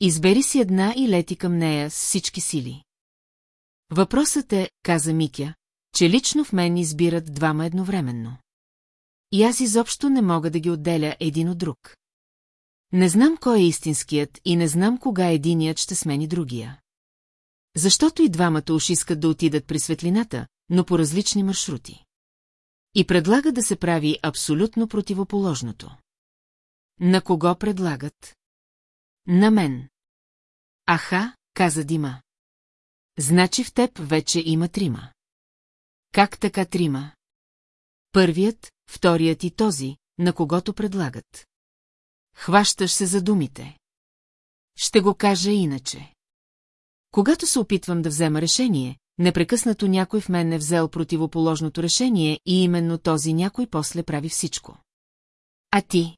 Избери си една и лети към нея с всички сили. Въпросът е, каза Микя, че лично в мен избират двама едновременно. И аз изобщо не мога да ги отделя един от друг. Не знам кой е истинският и не знам кога единият ще смени другия. Защото и двамата уж искат да отидат при светлината, но по различни маршрути. И предлага да се прави абсолютно противоположното. На кого предлагат? На мен. Аха, каза Дима. Значи в теб вече има трима. Как така трима? Първият, вторият и този, на когото предлагат. Хващаш се за думите. Ще го кажа иначе. Когато се опитвам да взема решение, непрекъснато някой в мен е взел противоположното решение и именно този някой после прави всичко. А ти?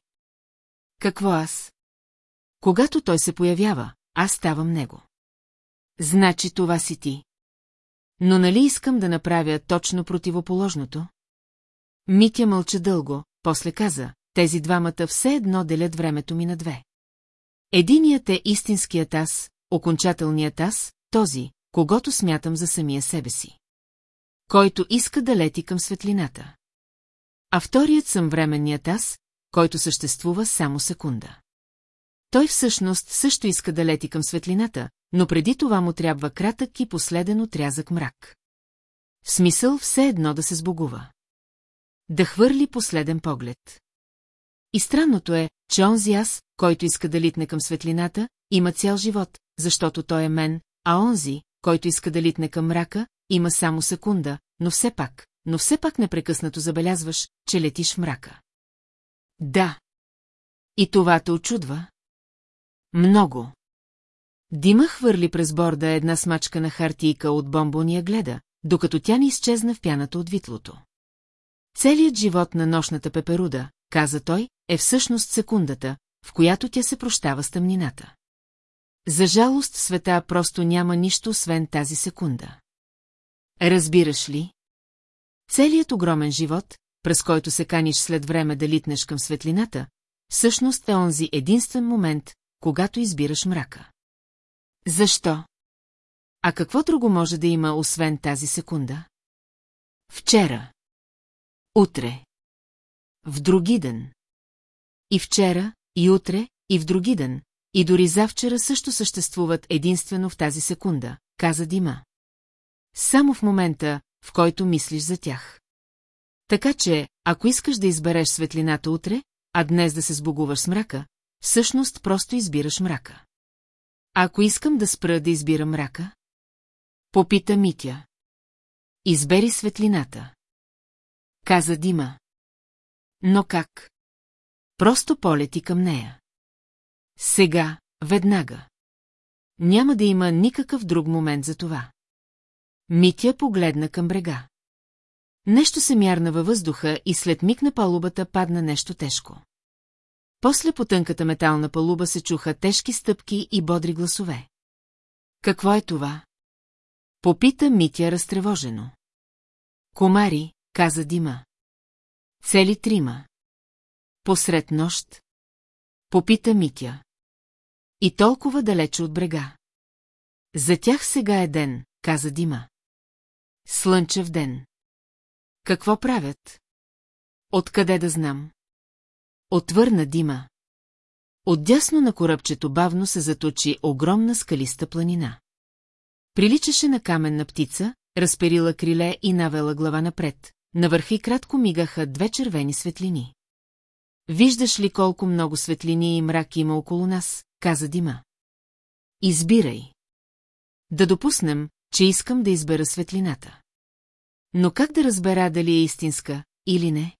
Какво аз? Когато той се появява, аз ставам него. Значи това си ти. Но нали искам да направя точно противоположното? Митя мълча дълго, после каза, тези двамата все едно делят времето ми на две. Единият е истинският аз, окончателният аз, този, когато смятам за самия себе си. Който иска да лети към светлината. А вторият съм временният аз, който съществува само секунда. Той всъщност също иска да лети към светлината, но преди това му трябва кратък и последен отрязък мрак. В смисъл все едно да се сбогува. Да хвърли последен поглед. И странното е, че онзи аз, който иска да литне към светлината, има цял живот, защото той е мен, а онзи, който иска да литне към мрака, има само секунда, но все пак, но все пак непрекъснато забелязваш, че летиш в мрака. Да. И това те очудва? Много. Дима хвърли през борда една смачка на хартийка от бомбония гледа, докато тя не изчезна в пяната от витлото. Целият живот на нощната пеперуда, каза той, е всъщност секундата, в която тя се прощава с тъмнината. За жалост в света просто няма нищо, освен тази секунда. Разбираш ли? Целият огромен живот, през който се каниш след време да литнеш към светлината, всъщност е онзи единствен момент, когато избираш мрака. Защо? А какво друго може да има, освен тази секунда? Вчера. Утре. В други ден. И вчера, и утре, и в други ден, и дори завчера също съществуват единствено в тази секунда, каза Дима. Само в момента, в който мислиш за тях. Така че, ако искаш да избереш светлината утре, а днес да се сбогуваш с мрака, всъщност просто избираш мрака. Ако искам да спра да избирам мрака? Попита Митя. Избери светлината. Каза Дима. Но как? Просто полети към нея. Сега, веднага. Няма да има никакъв друг момент за това. Митя погледна към брега. Нещо се мярна във въздуха и след миг на палубата падна нещо тежко. После по тънката метална палуба се чуха тежки стъпки и бодри гласове. Какво е това? Попита Митя разтревожено. Комари, каза Дима. Цели трима. Посред нощ. Попита Митя. И толкова далече от брега. За тях сега е ден, каза Дима. Слънчев ден. Какво правят? Откъде да знам? Отвърна Дима. Отдясно на корабчето бавно се заточи огромна скалиста планина. Приличаше на каменна птица, разперила криле и навела глава напред. На върха и кратко мигаха две червени светлини. Виждаш ли колко много светлини и мрак има около нас, каза Дима. Избирай. Да допуснем, че искам да избера светлината. Но как да разбера дали е истинска или не?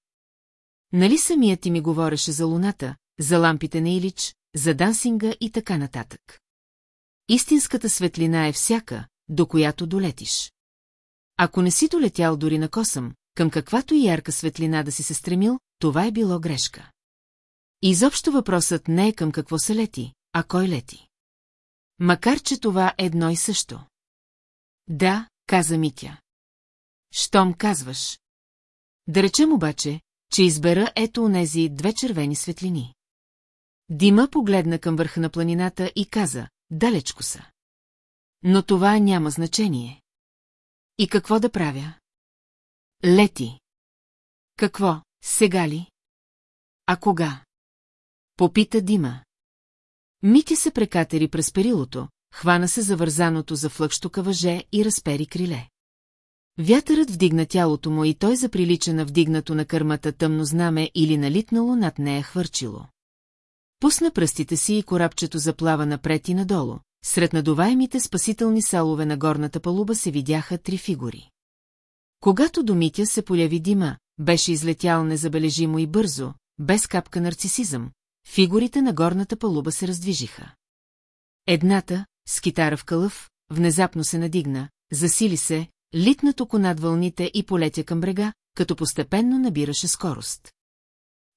Нали самият ти ми говореше за луната, за лампите на Илич, за дансинга и така нататък. Истинската светлина е всяка, до която долетиш. Ако не си долетял дори на косъм, към каквато и ярка светлина да си се стремил, това е било грешка. Изобщо въпросът не е към какво се лети, а кой лети. Макар, че това е едно и също. Да, каза Митя. Щом казваш. Да речем обаче, че избера ето онези две червени светлини. Дима погледна към върха на планината и каза, далечко са. Но това няма значение. И какво да правя? Лети. Какво, сега ли? А кога? Попита Дима. Мити се прекатери през перилото, хвана се за вързаното за флъкщука въже и разпери криле. Вятърът вдигна тялото му и той заприлича на вдигнато на кърмата тъмно знаме или налитнало над нея хвърчило. Пусна пръстите си и корабчето заплава напред и надолу. Сред надуваемите спасителни салове на горната палуба се видяха три фигури. Когато до Митя се появи дима, беше излетял незабележимо и бързо, без капка нарцисизъм, фигурите на горната палуба се раздвижиха. Едната, с китара в кълъв, внезапно се надигна, засили се, литна токо над вълните и полетя към брега, като постепенно набираше скорост.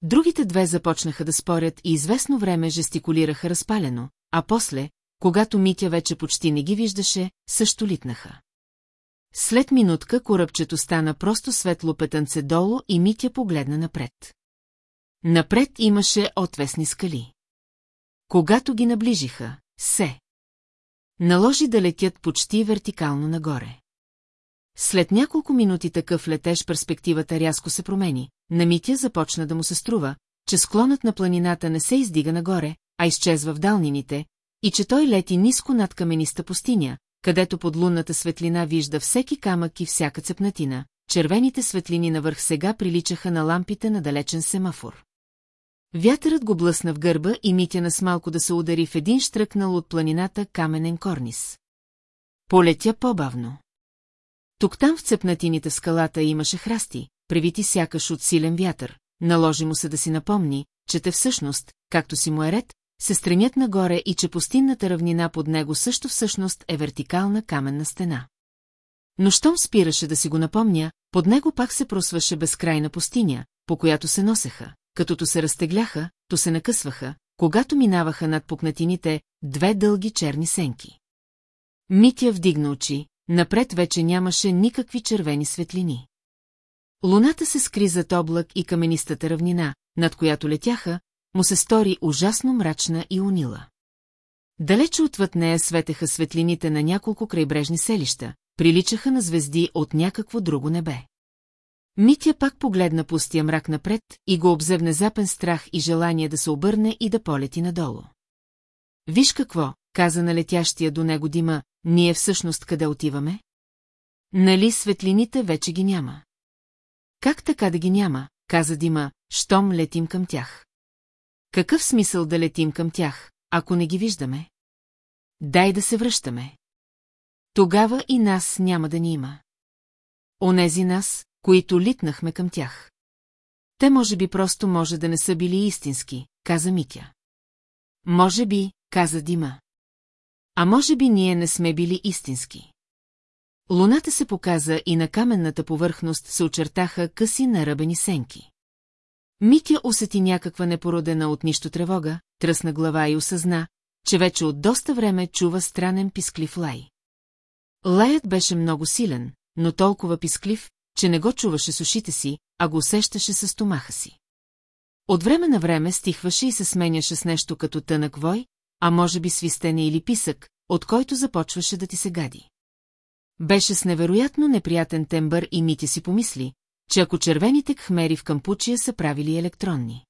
Другите две започнаха да спорят и известно време жестикулираха разпалено, а после, когато Митя вече почти не ги виждаше, също литнаха. След минутка корабчето стана просто светло петънце долу и Митя погледна напред. Напред имаше отвесни скали. Когато ги наближиха, се наложи да летят почти вертикално нагоре. След няколко минути такъв летеж перспективата рязко се промени, на Митя започна да му се струва, че склонът на планината не се издига нагоре, а изчезва в далнините, и че той лети ниско над камениста пустиня, където под лунната светлина вижда всеки камък и всяка цепнатина, червените светлини навърх сега приличаха на лампите на далечен семафор. Вятърът го блъсна в гърба и Митя нас малко да се удари в един штръкнал от планината каменен корнис. Полетя по-бавно. Тук-там в цепнатините в скалата имаше храсти, превити сякаш от силен вятър. Наложи му се да си напомни, че те всъщност, както си му е ред, се стремят нагоре и че пустинната равнина под него също всъщност е вертикална каменна стена. Но щом спираше да си го напомня, под него пак се просваше безкрайна пустиня, по която се носеха, като се разтегляха, то се накъсваха, когато минаваха над пукнатините две дълги черни сенки. Митя вдигна очи, напред вече нямаше никакви червени светлини. Луната се скри зад облак и каменистата равнина, над която летяха, му се стори ужасно мрачна и унила. Далече отвъд нея светеха светлините на няколко крайбрежни селища, приличаха на звезди от някакво друго небе. Митя пак погледна пустия мрак напред и го обзе внезапен страх и желание да се обърне и да полети надолу. Виж какво, каза на летящия до него дима, ние всъщност къде отиваме? Нали светлините вече ги няма? Как така да ги няма, каза Дима, щом летим към тях? Какъв смисъл да летим към тях, ако не ги виждаме? Дай да се връщаме. Тогава и нас няма да ни има. Онези нас, които литнахме към тях. Те може би просто може да не са били истински, каза Митя. Може би, каза Дима. А може би ние не сме били истински. Луната се показа и на каменната повърхност се очертаха къси наръбени сенки. Митя усети някаква непородена от нищо тревога, тръсна глава и осъзна, че вече от доста време чува странен писклив лай. Лаят беше много силен, но толкова писклив, че не го чуваше с ушите си, а го усещаше с стомаха си. От време на време стихваше и се сменяше с нещо като тънък вой, а може би свистене или писък, от който започваше да ти се гади. Беше с невероятно неприятен тембър и Митя си помисли, че ако червените кхмери в кампучия са правили електронни.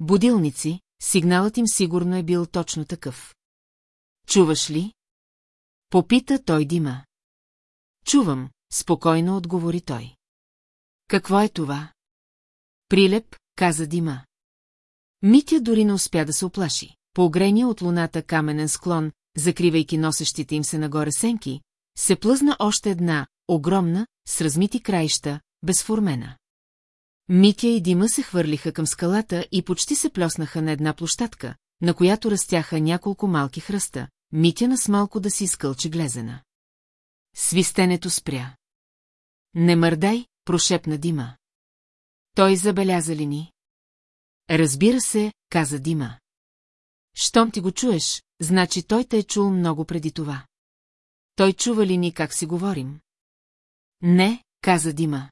Будилници, сигналът им сигурно е бил точно такъв. Чуваш ли? Попита той Дима. Чувам, спокойно отговори той. Какво е това? Прилеп, каза Дима. Митя дори не успя да се оплаши. По огрения от луната каменен склон, закривайки носещите им се нагоре сенки, се плъзна още една, огромна, с размити краища, безформена. Митя и Дима се хвърлиха към скалата и почти се плеснаха на една площадка, на която растяха няколко малки хръста, Митя нас малко да си изкълчи глезена. Свистенето спря. Не мърдай, прошепна Дима. Той забеляза ли ни? Разбира се, каза Дима. Щом ти го чуеш, значи той те е чул много преди това. Той чува ли ни как си говорим? Не, каза Дима.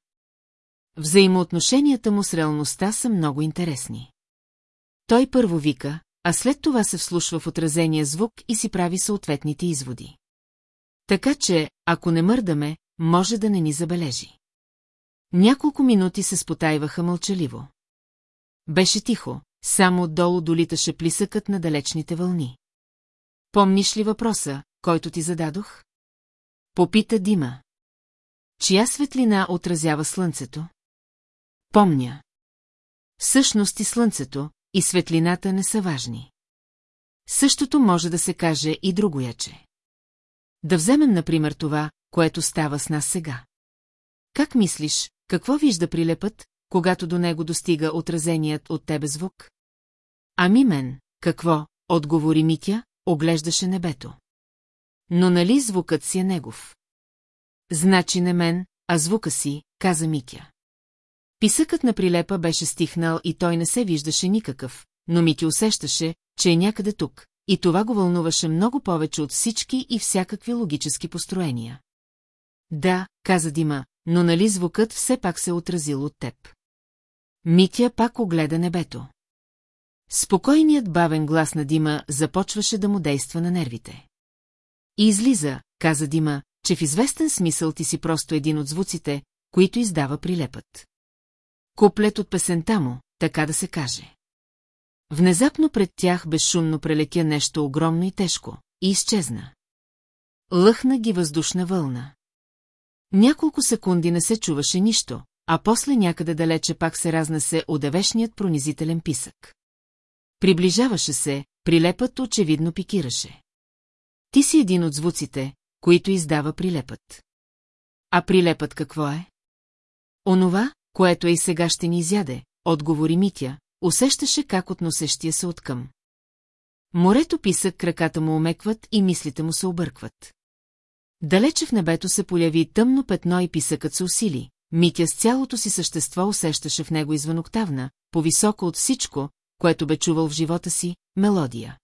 Взаимоотношенията му с реалността са много интересни. Той първо вика, а след това се вслушва в отразения звук и си прави съответните изводи. Така че, ако не мърдаме, може да не ни забележи. Няколко минути се спотайваха мълчаливо. Беше тихо, само отдолу долиташе плисъкът на далечните вълни. Помниш ли въпроса, който ти зададох? Попита Дима. Чия светлина отразява слънцето? Помня. Всъщност и слънцето, и светлината не са важни. Същото може да се каже и другояче. Да вземем, например, това, което става с нас сега. Как мислиш, какво вижда прилепът, когато до него достига отразеният от тебе звук? Ами мен, какво, отговори Митя, оглеждаше небето. Но нали звукът си е негов? Значи не мен, а звука си, каза Митя. Писъкът на прилепа беше стихнал и той не се виждаше никакъв, но Митя усещаше, че е някъде тук, и това го вълнуваше много повече от всички и всякакви логически построения. Да, каза Дима, но нали звукът все пак се отразил от теб. Митя пак огледа небето. Спокойният бавен глас на Дима започваше да му действа на нервите. И излиза, каза Дима, че в известен смисъл ти си просто един от звуците, които издава прилепът. Куплет от песента му, така да се каже. Внезапно пред тях безшумно прелетя нещо огромно и тежко, и изчезна. Лъхна ги въздушна вълна. Няколко секунди не се чуваше нищо, а после някъде далече пак се разнесе одевешният пронизителен писък. Приближаваше се, прилепът очевидно пикираше. Ти си един от звуците, които издава прилепът. А прилепът какво е? Онова, което е и сега ще ни изяде, отговори Митя, усещаше как от носещия се откъм. Морето писък, краката му омекват и мислите му се объркват. Далече в небето се появи тъмно петно и писъкът се усили. Митя с цялото си същество усещаше в него извъноктавна, по-високо от всичко, което бе чувал в живота си, мелодия.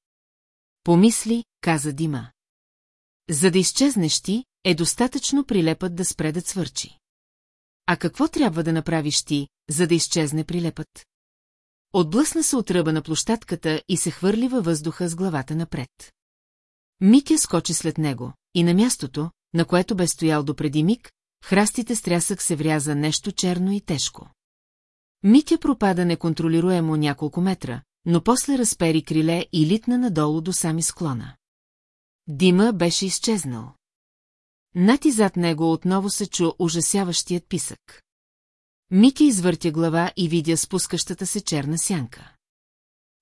Помисли, каза Дима. За да изчезнеш ти, е достатъчно прилепът да спре да цвърчи. А какво трябва да направиш ти, за да изчезне прилепът? Отблъсна се от ръба на площадката и се хвърли във въздуха с главата напред. Митя скочи след него, и на мястото, на което бе стоял допреди миг, храстите с трясък се вряза нещо черно и тежко. Митя пропада неконтролируемо няколко метра, но после разпери криле и литна надолу до сами склона. Дима беше изчезнал. Над и зад него отново се чу ужасяващият писък. Мики извъртя глава и видя спускащата се черна сянка.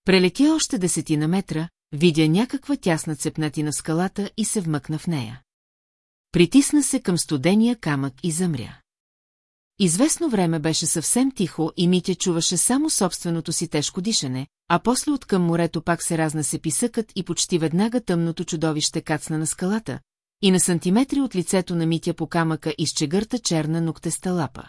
Прелетя още десетина метра, видя някаква тясна цепнатина в скалата и се вмъкна в нея. Притисна се към студения камък и замря. Известно време беше съвсем тихо и Митя чуваше само собственото си тежко дишане, а после от към морето пак се разнесе писъкът и почти веднага тъмното чудовище кацна на скалата, и на сантиметри от лицето на Митя по камъка изчегърта черна ногтеста лапа.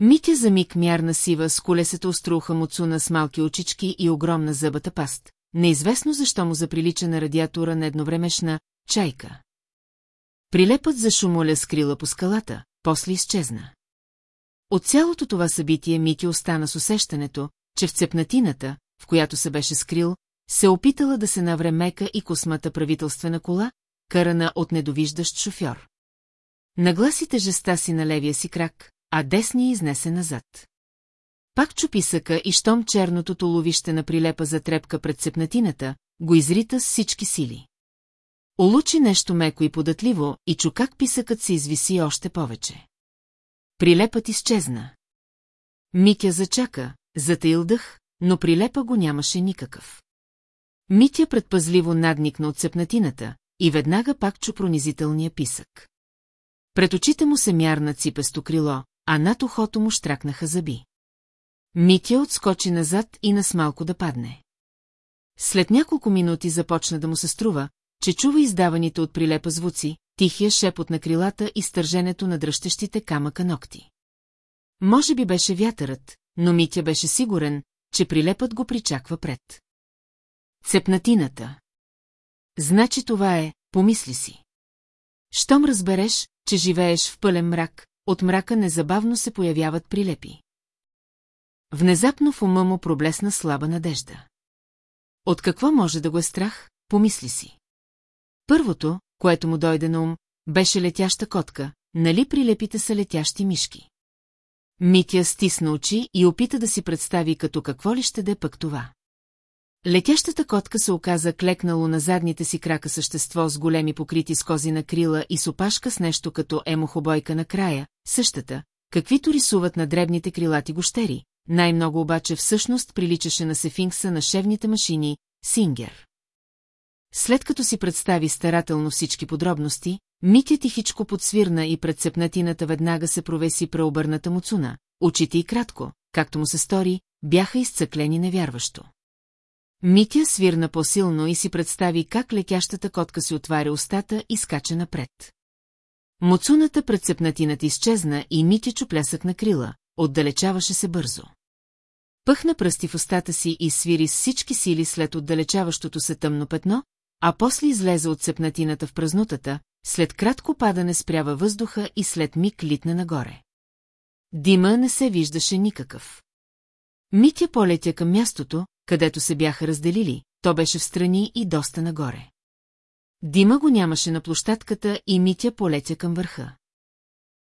Митя за миг мярна сива с колесата оструха муцуна с малки очички и огромна зъбата паст, неизвестно защо му заприлича на радиатора на едновремешна чайка. Прилепът за шумоля скрила по скалата, после изчезна. От цялото това събитие Мити остана с усещането, че в цепнатината, в която се беше скрил, се опитала да се навре мека и космата правителствена кола, карана от недовиждащ шофьор. Нагласите жеста си на левия си крак, а десния изнесе назад. Пак чу писъка и щом черното толовище на прилепа за трепка пред цепнатината, го изрита с всички сили. Олучи нещо меко и податливо и чу как писъкът се извиси още повече. Прилепът изчезна. Митя зачака, затаил дъх, но прилепа го нямаше никакъв. Митя предпазливо надникна от цепнатината и веднага пак чу пронизителния писък. Пред очите му се мярна ципесто крило, а над ухото му штракнаха зъби. Митя отскочи назад и нас малко да падне. След няколко минути започна да му се струва, че чува издаваните от прилепа звуци, тихия шепот на крилата и стърженето на дръщещите камъка ногти. Може би беше вятърът, но Митя беше сигурен, че прилепът го причаква пред. Цепнатината. Значи това е, помисли си. Щом разбереш, че живееш в пълен мрак, от мрака незабавно се появяват прилепи. Внезапно в ума му проблесна слаба надежда. От какво може да го е страх, помисли си. Първото, което му дойде на ум, беше летяща котка, нали прилепите са летящи мишки. Митя стисна очи и опита да си представи като какво ли ще да е пък това. Летящата котка се оказа клекнало на задните си крака същество с големи покрити с кози на крила и с опашка с нещо като емохобойка на края, същата, каквито рисуват на дребните крилати гощери, най-много обаче всъщност приличаше на сефинкса на шевните машини Сингер. след като си представи старателно всички подробности, Митя тихичко подсвирна и пред цепнатината веднага се провеси преобърната му цуна. Очите и кратко, както му се стори, бяха изцъклени невярващо. Митя свирна по-силно и си представи как лекящата котка си отваря устата и скача напред. Муцуната пред цепнатината изчезна и Митя чуплясък на крила, отдалечаваше се бързо. Пъхна пръсти в устата си и свири с всички сили след отдалечаващото се тъмно петно, а после излезе от цепнатината в празнутата, след кратко падане спрява въздуха и след миг литна нагоре. Дима не се виждаше никакъв. Митя полетя към мястото, където се бяха разделили, то беше в страни и доста нагоре. Дима го нямаше на площадката и Митя полетя към върха.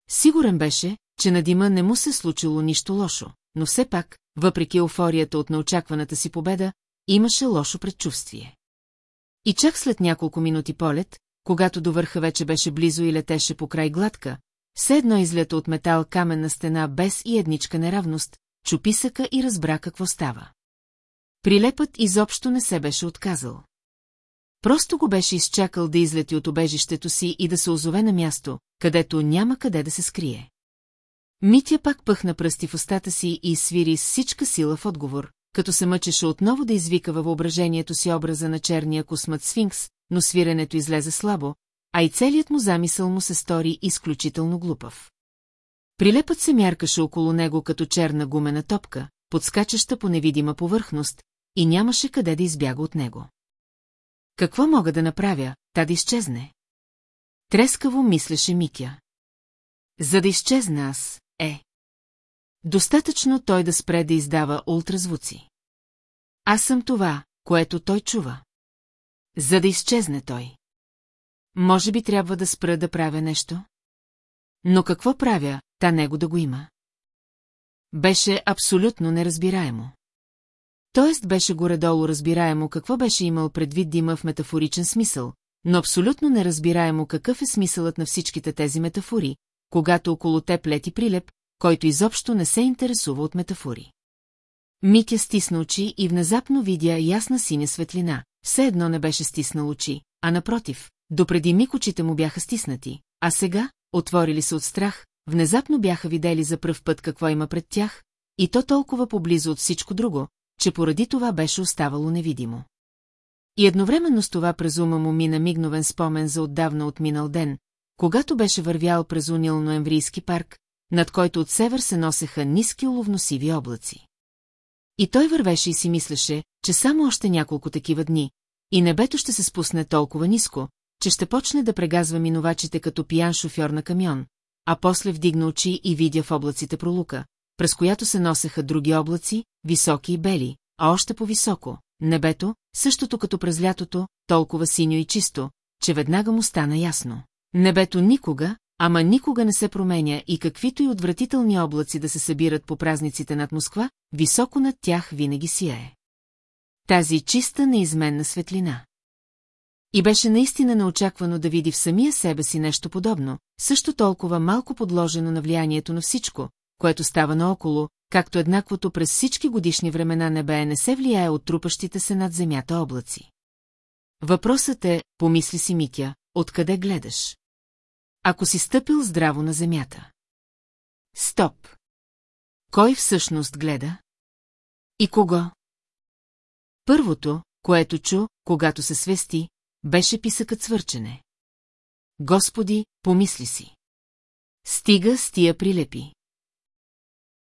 Сигурен беше, че на Дима не му се случило нищо лошо, но все пак, въпреки еуфорията от неочакваната си победа, имаше лошо предчувствие. И чак след няколко минути полет, когато до върха вече беше близо и летеше по край гладка, все едно излето от метал каменна стена без и едничка неравност, чуписъка и разбра какво става. Прилепът изобщо не се беше отказал. Просто го беше изчакал да излети от обежището си и да се озове на място, където няма къде да се скрие. Митя пак пъхна пръсти в устата си и свири с всичка сила в отговор, като се мъчеше отново да извика във въображението си образа на черния космат сфинкс, но свиренето излезе слабо, а и целият му замисъл му се стори изключително глупав. Прилепът се мяркаше около него като черна гумена топка, подскачаща по невидима повърхност, и нямаше къде да избяга от него. Какво мога да направя, та да изчезне? Трескаво мислеше Микя. За да изчезна аз, е. Достатъчно той да спре да издава ултразвуци. Аз съм това, което той чува. За да изчезне той. Може би трябва да спра да правя нещо? Но какво правя, та него да го има? Беше абсолютно неразбираемо. Тоест беше горе-долу разбираемо какво беше имал предвид Дима в метафоричен смисъл, но абсолютно неразбираемо какъв е смисълът на всичките тези метафори, когато около теб лети прилеп, който изобщо не се интересува от метафори. Митя стисна очи и внезапно видя ясна синя светлина, все едно не беше стиснал очи, а напротив, допреди миг очите му бяха стиснати, а сега, отворили се от страх, внезапно бяха видели за пръв път какво има пред тях, и то толкова поблизо от всичко друго, че поради това беше оставало невидимо. И едновременно с това през ума му мина мигновен спомен за отдавна от минал ден, когато беше вървял през унил ноемврийски парк, над който от север се носеха ниски уловносиви облаци. И той вървеше и си мислеше, че само още няколко такива дни, и небето ще се спусне толкова ниско, че ще почне да прегазва минувачите като пиян шофьор на камион, а после вдигна очи и видя в облаците пролука, през която се носеха други облаци, високи и бели, а още по-високо, небето, същото като през лятото, толкова синьо и чисто, че веднага му стана ясно. Небето никога, ама никога не се променя и каквито и отвратителни облаци да се събират по празниците над Москва, високо над тях винаги сияе. Тази чиста неизменна светлина. И беше наистина неочаквано да види в самия себе си нещо подобно, също толкова малко подложено на влиянието на всичко, което става наоколо, както еднаквото през всички годишни времена небе не се влияе от трупащите се над земята облаци. Въпросът е, помисли си Митя, откъде гледаш? Ако си стъпил здраво на земята. Стоп! Кой всъщност гледа? И кого? Първото, което чу, когато се свести, беше писъкът свърчене. Господи, помисли си. Стига с тия прилепи.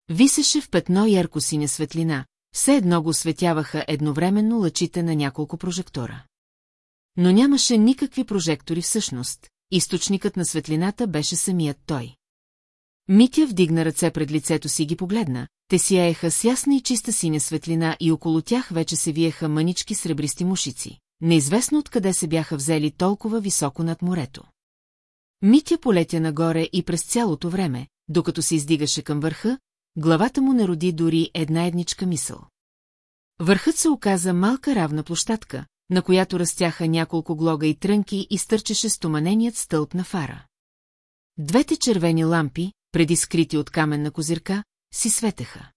Висеше в петно ярко-синя светлина, все едно го осветяваха едновременно лъчите на няколко прожектора. Но нямаше никакви прожектори всъщност, източникът на светлината беше самият той. Митя вдигна ръце пред лицето си и ги погледна, те сияеха с ясна и чиста синя светлина и около тях вече се виеха мънички сребристи мушици, неизвестно откъде се бяха взели толкова високо над морето. Митя полетя нагоре и през цялото време, докато се издигаше към върха, главата му не роди дори една едничка мисъл. Върхът се оказа малка равна площадка, на която растяха няколко глога и трънки и стърчеше стоманеният стълб на фара. Двете червени лампи, преди скрити от каменна козирка, си светеха.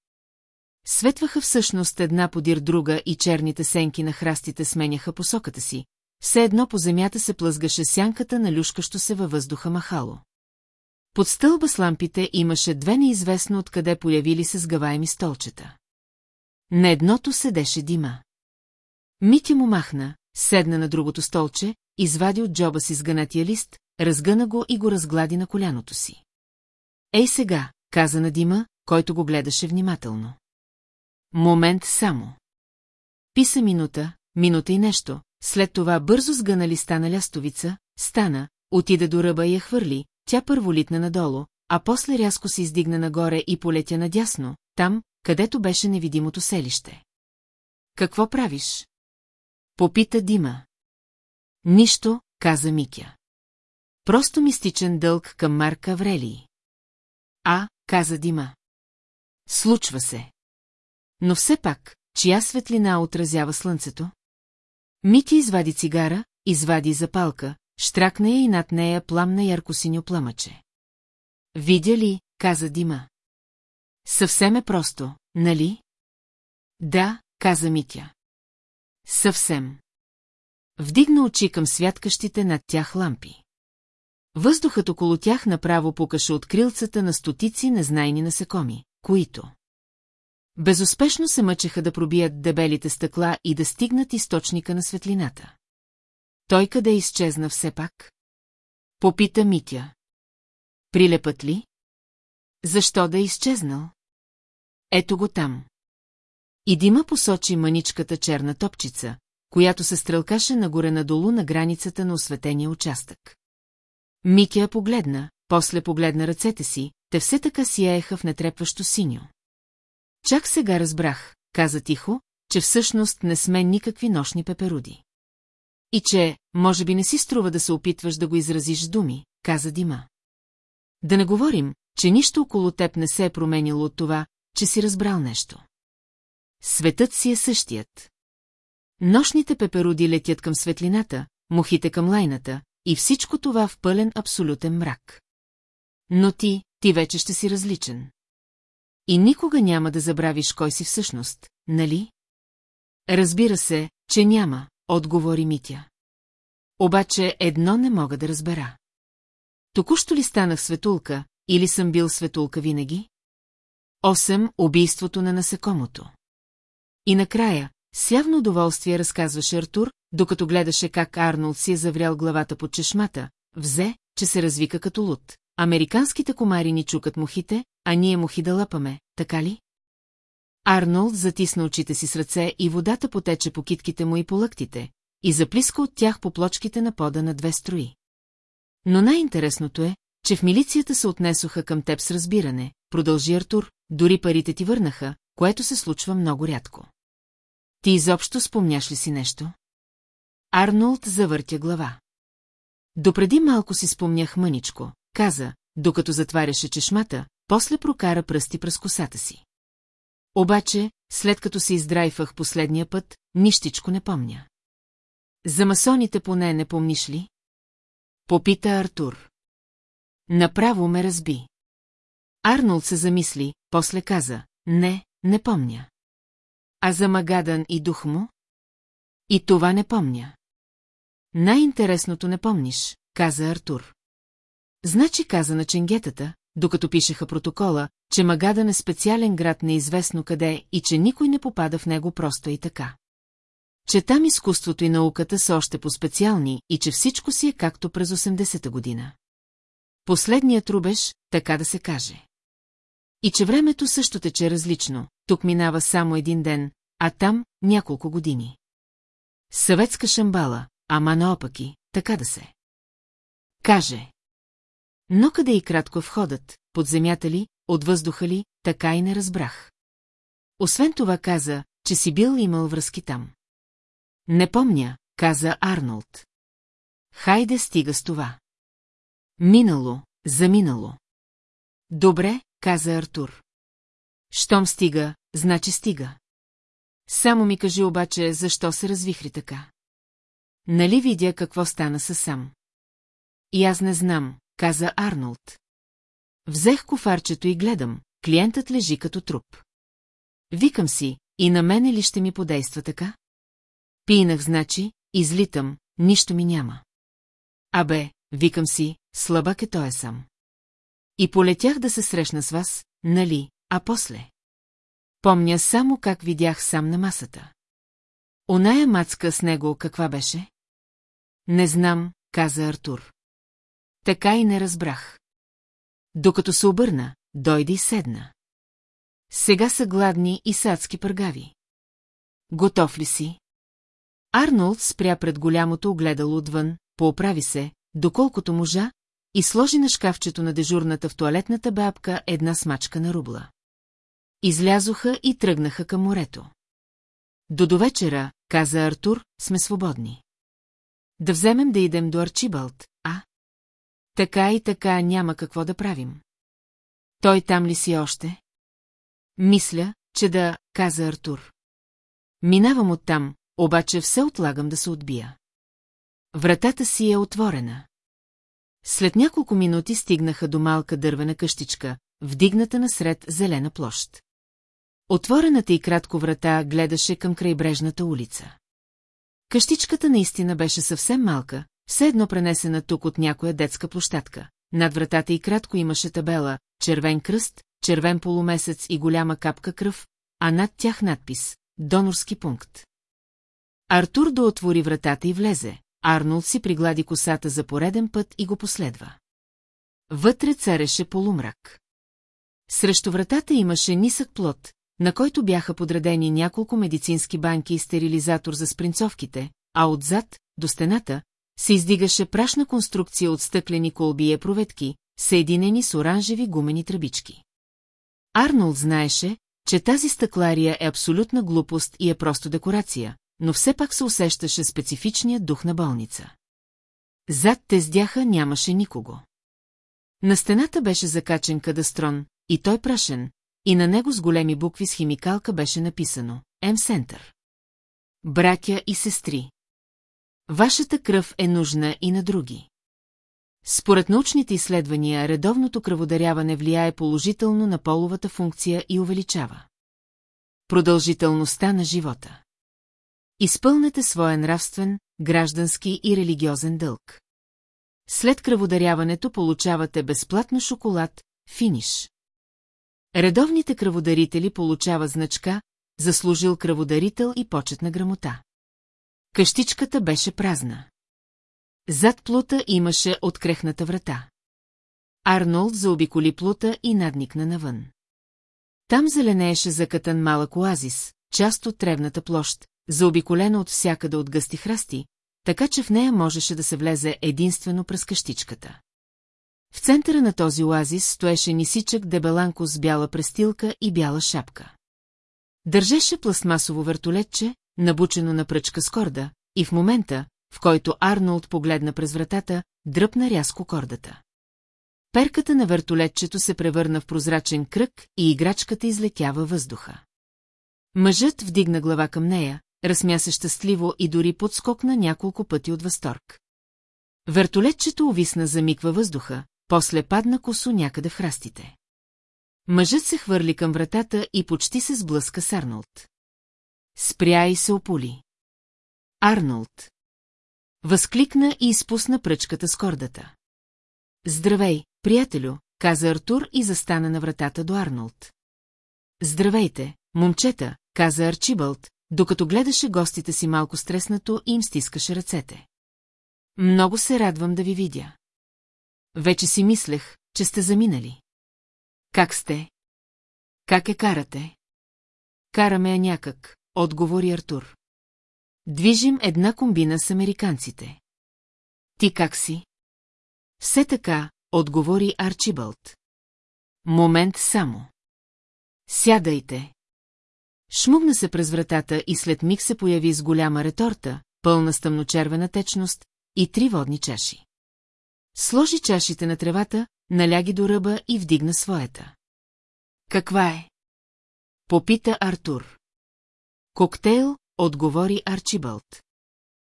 Светваха всъщност една подир друга и черните сенки на храстите сменяха посоката си, все едно по земята се плъзгаше сянката на люшкащо се във въздуха махало. Под стълба с лампите имаше две неизвестно откъде появили се сгъваеми столчета. На едното седеше дима. Митя му махна, седна на другото столче, извади от джоба си сгънатия лист, разгъна го и го разглади на коляното си. Ей сега, каза на Дима, който го гледаше внимателно. Момент само. Писа минута, минута и нещо, след това бързо сгъна листа на лястовица, стана, отида до ръба и я хвърли, тя първо литна надолу, а после рязко се издигна нагоре и полетя надясно, там, където беше невидимото селище. Какво правиш? Попита Дима. Нищо, каза Микя. Просто мистичен дълг към Марка Аврелии. А, каза Дима. Случва се. Но все пак, чия светлина отразява слънцето? Мити извади цигара, извади запалка, штракна я и над нея пламна яркосиньо пламъче. Видя ли, каза Дима. Съвсем е просто, нали? Да, каза Митя. Съвсем. Вдигна очи към святкащите над тях лампи. Въздухът около тях направо покаше от крилцата на стотици незнайни насекоми, които безуспешно се мъчеха да пробият дебелите стъкла и да стигнат източника на светлината. Той къде изчезна все пак? Попита Митя. Прилепът ли? Защо да е изчезнал? Ето го там. И Дима посочи маничката черна топчица, която се стрелкаше нагоре-надолу на границата на осветения участък. Микия погледна, после погледна ръцете си, те все така сияеха в нетрепващо синьо. Чак сега разбрах, каза тихо, че всъщност не сме никакви нощни пеперуди. И че, може би не си струва да се опитваш да го изразиш думи, каза Дима. Да не говорим, че нищо около теб не се е променило от това, че си разбрал нещо. Светът си е същият. Нощните пеперуди летят към светлината, мухите към лайната, и всичко това в пълен абсолютен мрак. Но ти, ти вече ще си различен. И никога няма да забравиш кой си всъщност, нали? Разбира се, че няма, отговори Митя. Обаче едно не мога да разбера. Току-що ли станах светулка, или съм бил светулка винаги? Осем убийството на насекомото. И накрая, с явно удоволствие разказваше Артур, докато гледаше как Арнолд си е заврял главата под чешмата, взе, че се развика като луд. Американските комари ни чукат мухите, а ние мухи да лъпаме, така ли? Арнолд затисна очите си с ръце и водата потече по китките му и по лъктите, и заплиска от тях по плочките на пода на две строи. Но най-интересното е, че в милицията се отнесоха към теб с разбиране, продължи Артур, дори парите ти върнаха, което се случва много рядко. Ти изобщо спомняш ли си нещо? Арнолд завъртя глава. Допреди малко си спомнях мъничко, каза, докато затваряше чешмата, после прокара пръсти през косата си. Обаче, след като се издрайфах последния път, нищичко не помня. За масоните поне не помниш ли? Попита Артур. Направо ме разби. Арнолд се замисли, после каза, не, не помня. А за Магадан и дух му? И това не помня. Най-интересното не помниш, каза Артур. Значи каза на ченгетата, докато пишеха протокола, че Магадан е специален град неизвестно къде и че никой не попада в него просто и така. Че там изкуството и науката са още по-специални и че всичко си е както през 80-та година. Последният рубеж, така да се каже. И че времето също тече различно, тук минава само един ден, а там няколко години. Съветска шамбала, ама наопаки, така да се. Каже. Но къде и кратко входът, под земята ли, от въздуха ли, така и не разбрах. Освен това каза, че си бил имал връзки там. Не помня, каза Арнолд. Хайде стига с това. Минало, заминало. Добре, каза Артур. Щом стига, значи стига. Само ми кажи обаче, защо се развихри така. Нали видя какво стана със сам? И аз не знам, каза Арнолд. Взех кофарчето и гледам, клиентът лежи като труп. Викам си, и на мене ли ще ми подейства така? Пинах, значи, излитам, нищо ми няма. Абе, викам си, слабак е той сам. И полетях да се срещна с вас, нали, а после. Помня само как видях сам на масата. Оная мацка с него каква беше? Не знам, каза Артур. Така и не разбрах. Докато се обърна, дойде и седна. Сега са гладни и садски пъргави. Готов ли си? Арнолд спря пред голямото огледало отвън, пооправи се, доколкото можа, и сложи на шкафчето на дежурната в туалетната бабка една смачка на рубла. Излязоха и тръгнаха към морето. До довечера, каза Артур, сме свободни. Да вземем да идем до Арчибалт, а? Така и така няма какво да правим. Той там ли си още? Мисля, че да, каза Артур. Минавам оттам, обаче все отлагам да се отбия. Вратата си е отворена. След няколко минути стигнаха до малка дървена къщичка, вдигната насред зелена площ. Отворената и кратко врата гледаше към крайбрежната улица. Къщичката наистина беше съвсем малка, все едно пренесена тук от някоя детска площадка. Над вратата и кратко имаше табела, червен кръст, червен полумесец и голяма капка кръв, а над тях надпис «Донорски пункт». Артур доотвори вратата и влезе. Арнолд си приглади косата за пореден път и го последва. Вътре цареше полумрак. Срещу вратата имаше нисък плод, на който бяха подредени няколко медицински банки и стерилизатор за спринцовките, а отзад, до стената, се издигаше прашна конструкция от стъклени колби и епроветки, съединени с оранжеви гумени тръбички. Арнолд знаеше, че тази стъклария е абсолютна глупост и е просто декорация, но все пак се усещаше специфичният дух на болница. Зад тездяха нямаше никого. На стената беше закачен кадастрон, и той прашен, и на него с големи букви с химикалка беше написано М-Сентър. Братя и сестри. Вашата кръв е нужна и на други. Според научните изследвания, редовното кръводаряване влияе положително на половата функция и увеличава продължителността на живота. Изпълнете своя нравствен, граждански и религиозен дълг. След кръводаряването получавате безплатно шоколад, финиш. Редовните кръводарители получават значка, заслужил кръводарител и почетна грамота. Къщичката беше празна. Зад плута имаше открехната врата. Арнолд заобиколи плута и надникна навън. Там зеленееше закатан малък оазис, част от тревната площ, заобиколена от всякъде от гъсти храсти, така че в нея можеше да се влезе единствено през къщичката. В центъра на този оазис стоеше нисичък дебеланко с бяла престилка и бяла шапка. Държеше пластмасово вертолетче, набучено на пръчка с корда, и в момента, в който Арнолд погледна през вратата, дръпна рязко кордата. Перката на вертолетчето се превърна в прозрачен кръг и играчката излетява въздуха. Мъжът вдигна глава към нея, размя се щастливо и дори подскокна няколко пъти от възторг. Вертолетчето увисна за миг във въздуха, после падна косо някъде в храстите. Мъжът се хвърли към вратата и почти се сблъска с Арнолд. Спря и се опули. Арнолд. Възкликна и изпусна пръчката с кордата. Здравей, приятелю, каза Артур и застана на вратата до Арнолд. Здравейте, момчета, каза Арчибълт, докато гледаше гостите си малко стреснато и им стискаше ръцете. Много се радвам да ви видя. Вече си мислех, че сте заминали. Как сте? Как е карате? Караме я някак, отговори Артур. Движим една комбина с американците. Ти как си? Все така, отговори Арчибълт. Момент само. Сядайте. Шмугна се през вратата и след миг се появи с голяма реторта, пълна с тъмночервена течност и три водни чаши. Сложи чашите на тревата, наляги до ръба и вдигна своята. Каква е? Попита Артур. Коктейл, отговори Арчибълт.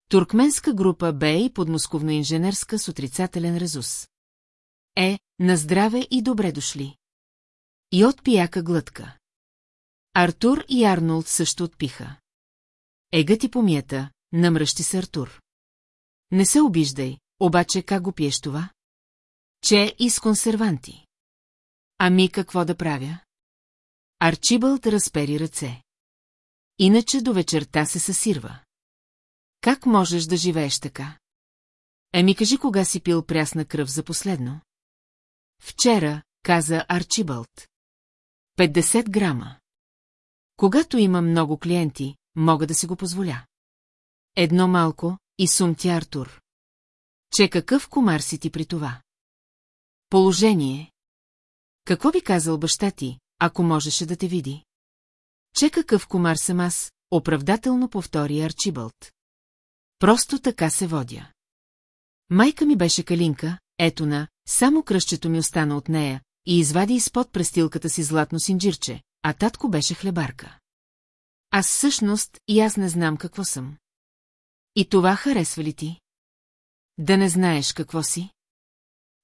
Туркменска група Б и подмосковно-инженерска с отрицателен резус. Е, на здраве и добре дошли. И от пияка глътка. Артур и Арнолд също отпиха. Ега ти помията, намръщи се Артур. Не се обиждай, обаче как го пиеш това? Че и с консерванти. Ами какво да правя? Арчибълт разпери ръце. Иначе до вечерта се съсирва. Как можеш да живееш така? Еми кажи кога си пил прясна кръв за последно? Вчера, каза Арчибълт. 50 грама. Когато има много клиенти, мога да си го позволя. Едно малко и сумти Артур. Че какъв комар си ти при това? Положение. Какво би казал баща ти, ако можеше да те види? Че какъв комар съм аз, оправдателно повтори Арчибълт. Просто така се водя. Майка ми беше калинка, ето на, само кръщето ми остана от нея и извади изпод престилката си златно синджирче, а татко беше хлебарка. Аз всъщност и аз не знам какво съм. И това харесва ли ти? Да не знаеш какво си?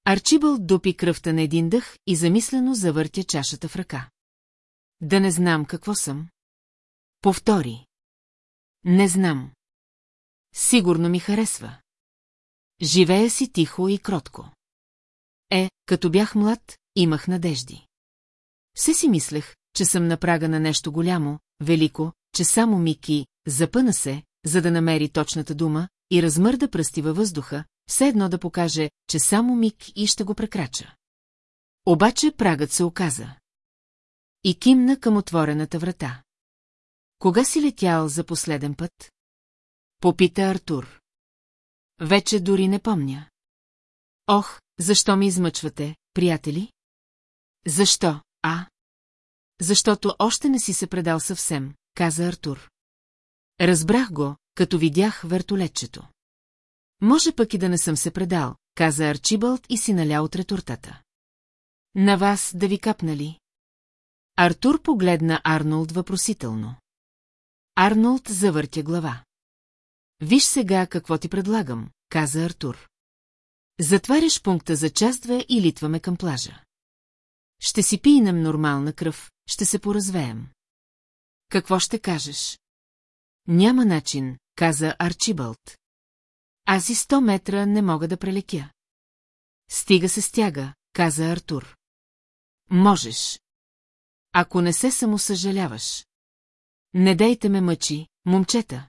Арчибъл допи кръвта на един дъх и замислено завъртя чашата в ръка. Да не знам какво съм. Повтори. Не знам. Сигурно ми харесва. Живея си тихо и кротко. Е, като бях млад, имах надежди. Все си мислех, че съм на прага на нещо голямо, велико, че само Мики запъна се, за да намери точната дума, и размърда пръсти във въздуха, все едно да покаже, че само Мик и ще го прекрача. Обаче прагът се оказа. И кимна към отворената врата. Кога си летял за последен път? Попита Артур. Вече дори не помня. Ох, защо ми измъчвате, приятели? Защо, а? Защото още не си се предал съвсем, каза Артур. Разбрах го, като видях вертолетчето. Може пък и да не съм се предал, каза Арчибълт и си наля от ретортата. На вас да ви капнали? Артур погледна Арнолд въпросително. Арнолд завъртя глава. Виж сега какво ти предлагам, каза Артур. Затваряш пункта за час-две и литваме към плажа. Ще си пийнем нормална кръв, ще се поразвеем. Какво ще кажеш? Няма начин, каза Арчибълт. Аз и сто метра не мога да прелетя. Стига се стяга, каза Артур. Можеш. Ако не се самосъжаляваш. Не дейте ме мъчи, момчета.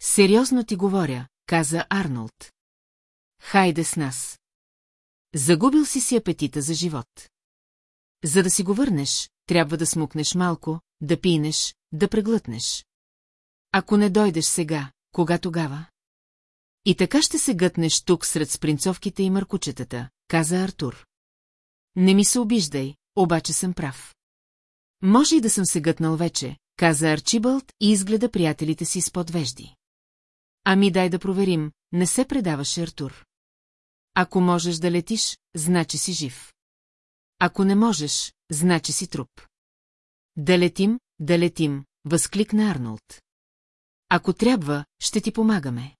Сериозно ти говоря, каза Арнолд. Хайде с нас. Загубил си си апетита за живот. За да си го върнеш, трябва да смукнеш малко, да пинеш, да преглътнеш. Ако не дойдеш сега, кога тогава? И така ще се гътнеш тук сред спринцовките и мъркучетата, каза Артур. Не ми се обиждай, обаче съм прав. Може и да съм се гътнал вече, каза Арчибълт и изгледа приятелите си с подвежди. Ами дай да проверим, не се предаваше Артур. Ако можеш да летиш, значи си жив. Ако не можеш, значи си труп. Да летим, да летим, възкликна Арнолд. Ако трябва, ще ти помагаме.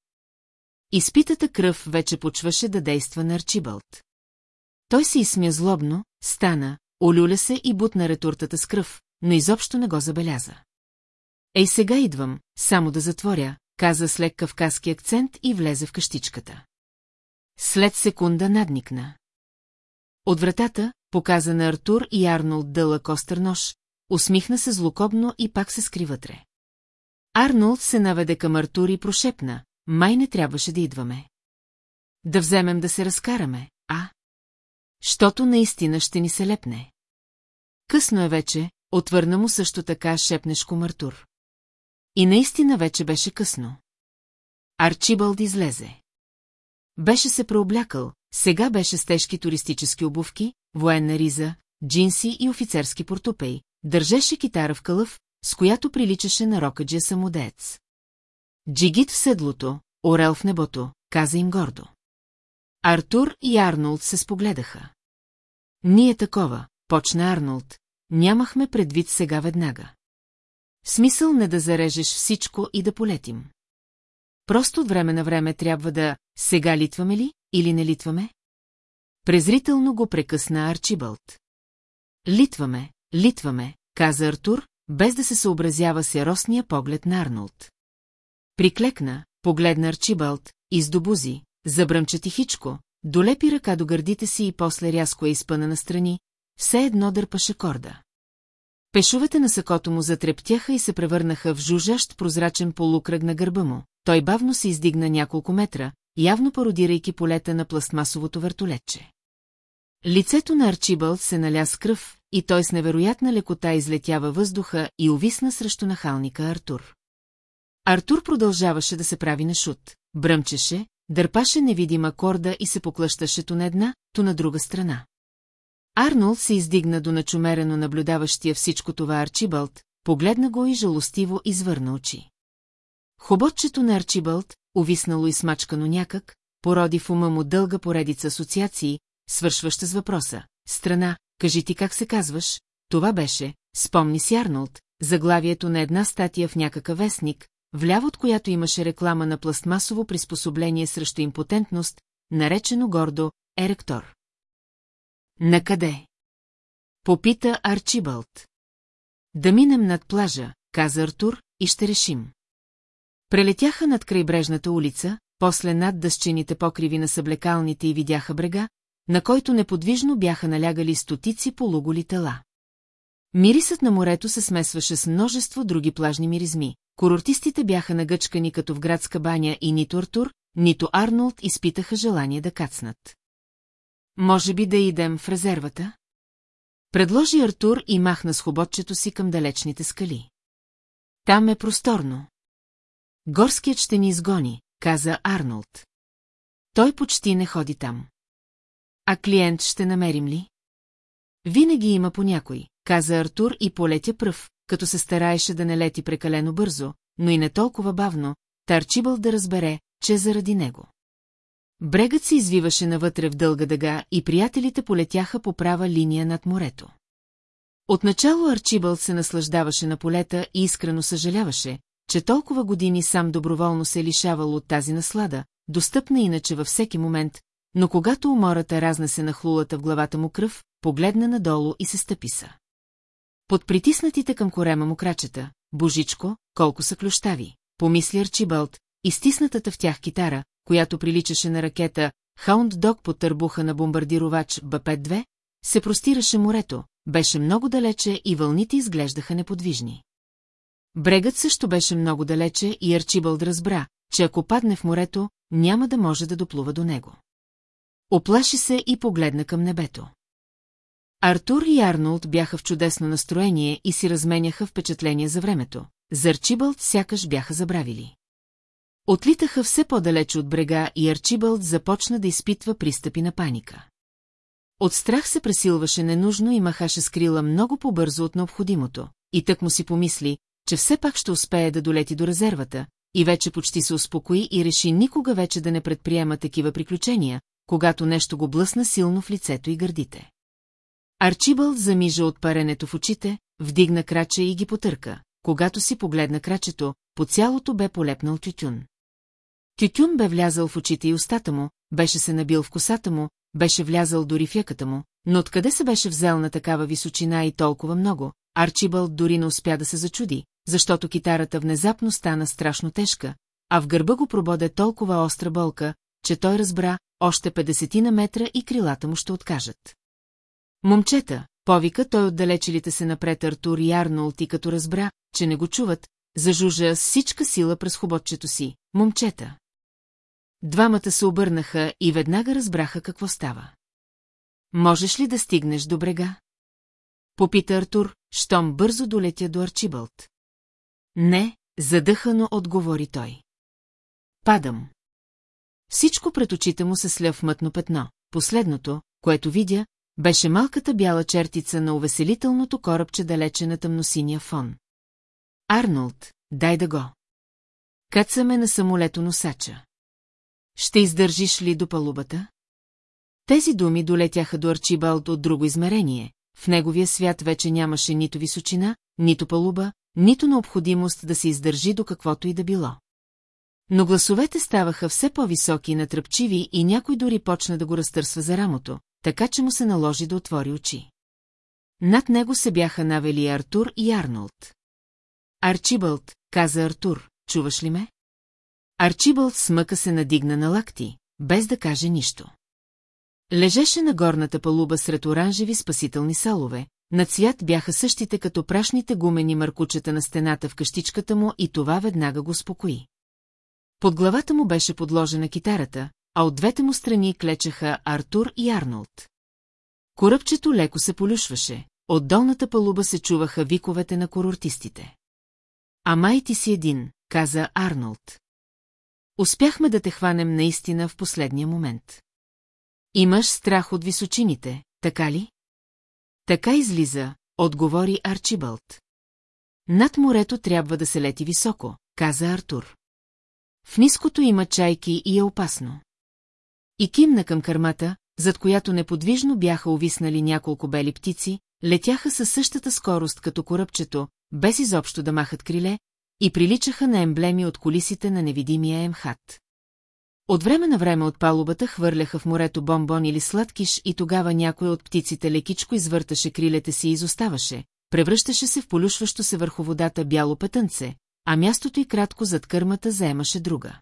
Изпитата кръв вече почваше да действа на Арчибълт. Той се изсмя злобно, стана, олюля се и бутна ретуртата с кръв, но изобщо не го забеляза. Ей сега идвам, само да затворя, каза с лек кавказски акцент и влезе в къщичката. След секунда надникна. От вратата, показа на Артур и Арнолд дълъг остър нож, усмихна се злокобно и пак се скри вътре. Арнолд се наведе към Артур и прошепна, май не трябваше да идваме. Да вземем да се разкараме, а? Щото наистина ще ни се лепне. Късно е вече, отвърна му също така шепнешко Мартур. И наистина вече беше късно. Арчибалд излезе. Беше се преоблякал, сега беше с тежки туристически обувки, военна риза, джинси и офицерски портупей, държеше китара в кълъв, с която приличаше на рокаджия самодеец. Джигит в седлото, орел в небото, каза им гордо. Артур и Арнолд се спогледаха. Ние такова, почна Арнолд, нямахме предвид сега веднага. Смисъл не да зарежеш всичко и да полетим. Просто от време на време трябва да сега литваме ли или не литваме? Презрително го прекъсна Арчибълт. Литваме, литваме, каза Артур, без да се съобразява с яростния поглед на Арнолд. Приклекна, погледна Арчибалт, издобузи, забръмча тихичко, долепи ръка до гърдите си и после рязко е изпъна настрани, все едно дърпаше корда. Пешовете на сакото му затрептяха и се превърнаха в жужащ прозрачен полукръг на гърба му. Той бавно се издигна няколко метра, явно пародирайки полета на пластмасовото въртолетче. Лицето на Арчибълд се наля с кръв и той с невероятна лекота излетява въздуха и увисна срещу нахалника Артур. Артур продължаваше да се прави на шут, бръмчеше, дърпаше невидима корда и се поклъщаше то на една, то на друга страна. Арнолд се издигна до начумерено наблюдаващия всичко това Арчибълд, погледна го и жалостиво извърна очи. Хоботчето на Арчибълд, увиснало и смачкано някак, породи в ума му дълга поредица асоциации, свършваща с въпроса. Страна, кажи ти как се казваш, това беше, спомни си Арнолд, заглавието на една статия в някакъв вестник, вляво от която имаше реклама на пластмасово приспособление срещу импотентност, наречено гордо еректор. Накъде? Попита Арчибалт. Да минем над плажа, каза Артур, и ще решим. Прелетяха над крайбрежната улица, после над дъщените покриви на съблекалните и видяха брега, на който неподвижно бяха налягали стотици полуголи тела. Мирисът на морето се смесваше с множество други плажни миризми. Курортистите бяха нагъчкани като в градска баня и нито Артур, нито Арнолд изпитаха желание да кацнат. Може би да идем в резервата? Предложи Артур и махна с хоботчето си към далечните скали. Там е просторно. Горският ще ни изгони, каза Арнолд. Той почти не ходи там. А клиент ще намерим ли? Винаги има по някой, каза Артур и полетя пръв, като се стараеше да не лети прекалено бързо, но и не толкова бавно, Тарчибъл да разбере, че е заради него. Брегът се извиваше навътре в дълга дъга и приятелите полетяха по права линия над морето. Отначало Арчибъл се наслаждаваше на полета и искрено съжаляваше, че толкова години сам доброволно се е лишавал от тази наслада, достъпна иначе във всеки момент, но когато умората разнесе на хлулата в главата му кръв, погледна надолу и се стъписа. Под притиснатите към корема му крачета, божичко, колко са клющави, помисли Арчибълт, и стиснатата в тях китара, която приличаше на ракета Хаунд Дог под търбуха на бомбардировач Б-5-2, се простираше морето, беше много далече и вълните изглеждаха неподвижни. Брегът също беше много далече и Арчибълд разбра, че ако падне в морето, няма да може да доплува до него. Оплаши се и погледна към небето. Артур и Арнолд бяха в чудесно настроение и си разменяха впечатления за времето. За Арчибълд сякаш бяха забравили. Отлитаха все по-далече от брега и Арчибълд започна да изпитва пристъпи на паника. От страх се пресилваше ненужно и махаше скрила много по-бързо от необходимото, и тък му си помисли, че все пак ще успее да долети до резервата, и вече почти се успокои и реши никога вече да не предприема такива приключения, когато нещо го блъсна силно в лицето и гърдите. Арчибълд замижа от паренето в очите, вдигна краче и ги потърка. Когато си погледна крачето, по цялото бе полепнал тютюн. Тютюн бе влязал в очите и устата му, беше се набил в косата му, беше влязал дори в яката му, но откъде се беше взел на такава височина и толкова много, Арчибълд дори не успя да се зачуди, защото китарата внезапно стана страшно тежка, а в гърба го прободе толкова остра болка, че той разбра, още 50 на метра и крилата му ще откажат. Момчета, повика той отдалечилите се напред Артур и Арнолд и като разбра, че не го чуват, зажужа с всичка сила през хоботчето си. Момчета. Двамата се обърнаха и веднага разбраха какво става. Можеш ли да стигнеш до брега? Попита Артур, щом бързо долетя до Арчибълт. Не, задъхано отговори той. Падам. Всичко пред очите му се сля в мътно петно. Последното, което видя, беше малката бяла чертица на увеселителното корабче далече на тъмносиния фон. Арнолд, дай да го. Кацаме на самолето носача. Ще издържиш ли до палубата? Тези думи долетяха до Арчибалд от друго измерение. В неговия свят вече нямаше нито височина, нито палуба, нито необходимост да се издържи до каквото и да било. Но гласовете ставаха все по-високи и натръпчиви и някой дори почна да го разтърсва за рамото, така че му се наложи да отвори очи. Над него се бяха навели Артур и Арнолд. Арчибълд, каза Артур, чуваш ли ме? Арчибълт смъка се надигна на лакти, без да каже нищо. Лежеше на горната палуба сред оранжеви спасителни салове, на цвят бяха същите като прашните гумени маркучета на стената в къщичката му и това веднага го спокои. Под главата му беше подложена китарата, а от двете му страни клечаха Артур и Арнолд. Коръпчето леко се полюшваше, от долната палуба се чуваха виковете на курортистите. А май ти си един, каза Арнолд. Успяхме да те хванем наистина в последния момент. Имаш страх от височините, така ли? Така излиза, отговори Арчибълт. Над морето трябва да се лети високо, каза Артур. В ниското има чайки и е опасно. И кимна към кърмата, зад която неподвижно бяха увиснали няколко бели птици, летяха със същата скорост като корабчето, без изобщо да махат криле, и приличаха на емблеми от колисите на невидимия емхат. От време на време от палубата хвърляха в морето бомбон или сладкиш и тогава някой от птиците лекичко извърташе крилете си и изоставаше, превръщаше се в полюшващо се върху водата бяло петънце, а мястото и кратко зад кърмата заемаше друга.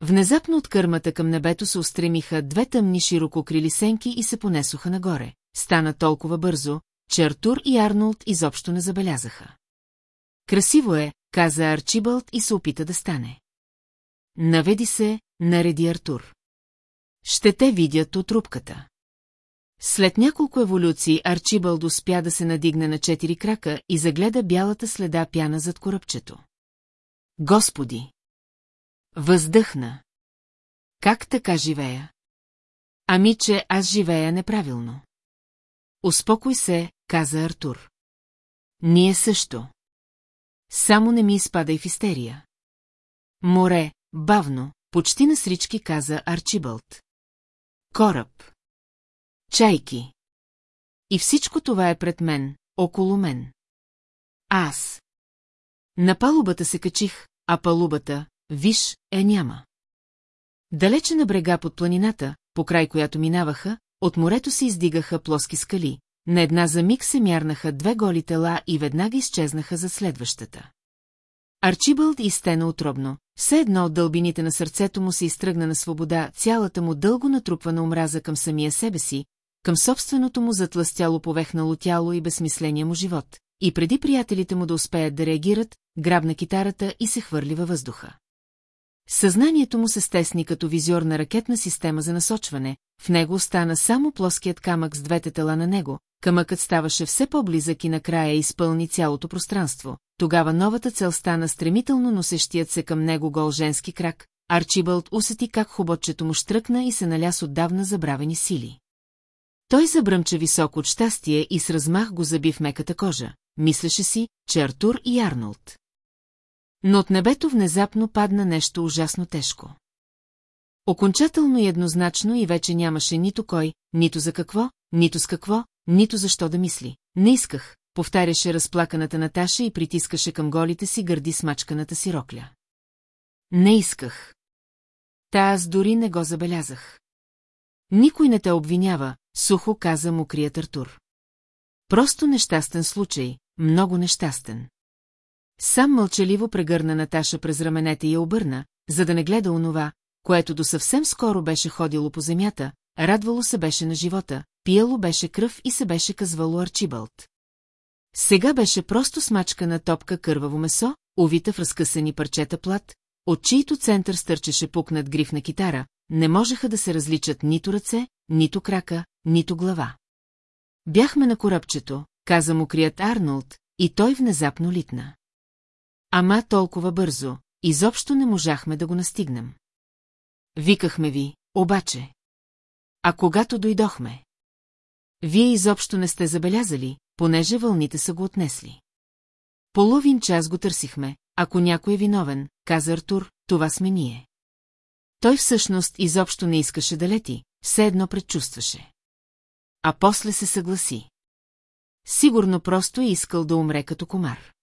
Внезапно от кърмата към небето се устремиха две тъмни ширококрили сенки и се понесоха нагоре. Стана толкова бързо, че Артур и Арнолд изобщо не забелязаха. Красиво е, каза Арчибълт и се опита да стане. Наведи се, нареди Артур. Ще те видят от трубката. След няколко еволюции Арчибалд успя да се надигне на четири крака и загледа бялата следа пяна зад корабчето. Господи! Въздъхна. Как така живея? Ами, че аз живея неправилно. Успокой се, каза Артур. Ние също. Само не ми изпадай в истерия. Море, бавно, почти на срички каза Арчибълт. Кораб. Чайки. И всичко това е пред мен, около мен. Аз. На палубата се качих, а палубата, виж, е няма. Далече на брега под планината, по край която минаваха, от морето се издигаха плоски скали, на една за миг се мярнаха две голи тела и веднага изчезнаха за следващата. Арчибълд изтена отробно, все едно от дълбините на сърцето му се изтръгна на свобода цялата му дълго натрупвана омраза към самия себе си, към собственото му затластяло повехнало тяло и безсмисления му живот, и преди приятелите му да успеят да реагират, грабна китарата и се хвърли във въздуха. Съзнанието му се стесни като визиор на ракетна система за насочване, в него остана само плоският камък с двете тела на него, камъкът ставаше все по-близък и накрая изпълни цялото пространство. Тогава новата цел стана стремително носещият се към него гол женски крак, Арчибълд усети как хоботчето му штръкна и се наля с отдавна забравени сили. Той забръмча високо от щастие и с размах го заби в меката кожа. Мислеше си, че Артур и Арнолд. Но от небето внезапно падна нещо ужасно тежко. Окончателно и еднозначно и вече нямаше нито кой, нито за какво, нито с какво, нито защо да мисли. Не исках, повтаряше разплаканата Наташа и притискаше към голите си гърди смачканата си рокля. Не исках. Та аз дори не го забелязах. Никой не те обвинява, сухо каза му крият Артур. Просто нещастен случай, много нещастен. Сам мълчаливо прегърна Наташа през раменете и я обърна, за да не гледа онова, което до съвсем скоро беше ходило по земята, радвало се беше на живота, пиело беше кръв и се беше казвало Арчибълт. Сега беше просто смачкана топка кърваво месо, увита в разкъсани парчета плат, от чието център стърчеше пукнат гриф на китара, не можеха да се различат нито ръце, нито крака, нито глава. Бяхме на корабчето, каза му крият Арнолд, и той внезапно литна. Ама толкова бързо, изобщо не можахме да го настигнем. Викахме ви, обаче. А когато дойдохме? Вие изобщо не сте забелязали, понеже вълните са го отнесли. Половин час го търсихме, ако някой е виновен, каза Артур, това сме ние. Той всъщност изобщо не искаше да лети, все едно предчувстваше. А после се съгласи. Сигурно просто е искал да умре като комар.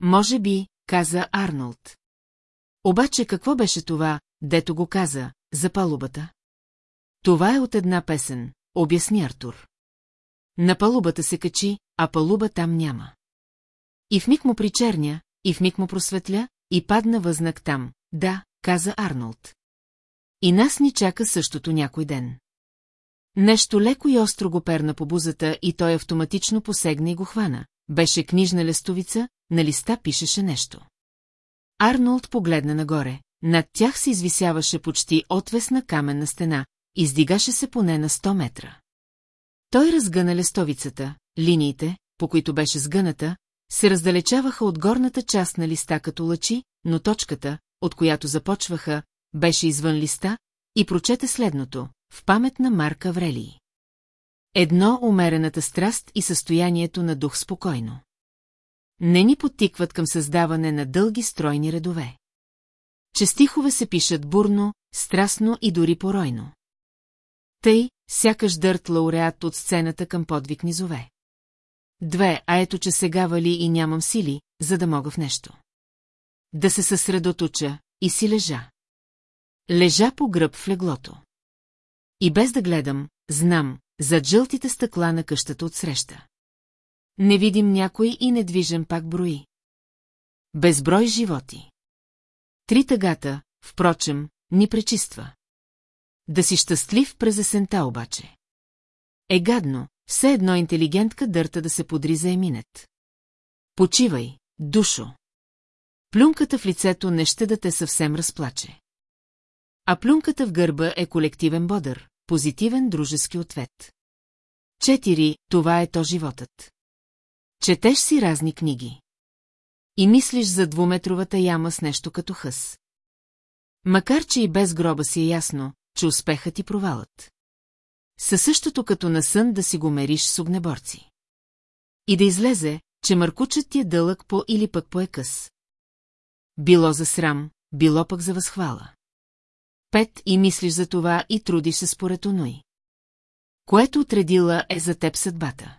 Може би, каза Арнолд. Обаче какво беше това, дето го каза, за палубата? Това е от една песен, обясни Артур. На палубата се качи, а палуба там няма. И в миг му причерня, и в миг му просветля, и падна възнак там. Да, каза Арнолд. И нас ни чака същото някой ден. Нещо леко и остро го перна по бузата и той автоматично посегна и го хвана. Беше книжна лестовица, на листа пишеше нещо. Арнолд погледна нагоре. Над тях се извисяваше почти отвесна каменна стена, издигаше се поне на 100 метра. Той разгъна лестовицата, линиите, по които беше сгъната, се раздалечаваха от горната част на листа като лъчи, но точката, от която започваха, беше извън листа и прочете следното, в памет на Марка Врелии. Едно умерената страст и състоянието на дух спокойно. Не ни подтикват към създаване на дълги стройни редове. Че стихове се пишат бурно, страстно и дори поройно. Тъй, сякаш дърт лауреат от сцената към подвиг низове. Две, а ето, че сега вали и нямам сили, за да мога в нещо. Да се съсредоточа и си лежа. Лежа по гръб в леглото. И без да гледам, знам, зад жълтите стъкла на къщата отсреща. Не видим някой и недвижен пак брои. Безброй животи. Три тъгата, впрочем, ни пречиства. Да си щастлив през есента обаче. Е гадно, все едно интелигентка дърта да се подри за еминет. Почивай, душо. Плюнката в лицето не ще да те съвсем разплаче. А плюнката в гърба е колективен бодър, позитивен дружески ответ. Четири, това е то животът. Четеш си разни книги. И мислиш за двуметровата яма с нещо като хъс. Макар, че и без гроба си е ясно, че успехът и провалът. Със същото като на сън да си го мериш с огнеборци. И да излезе, че мъркучът ти е дълъг по или пък по е къс. Било за срам, било пък за възхвала. Пет и мислиш за това и трудиш се според оной. Което отредила е за теб съдбата.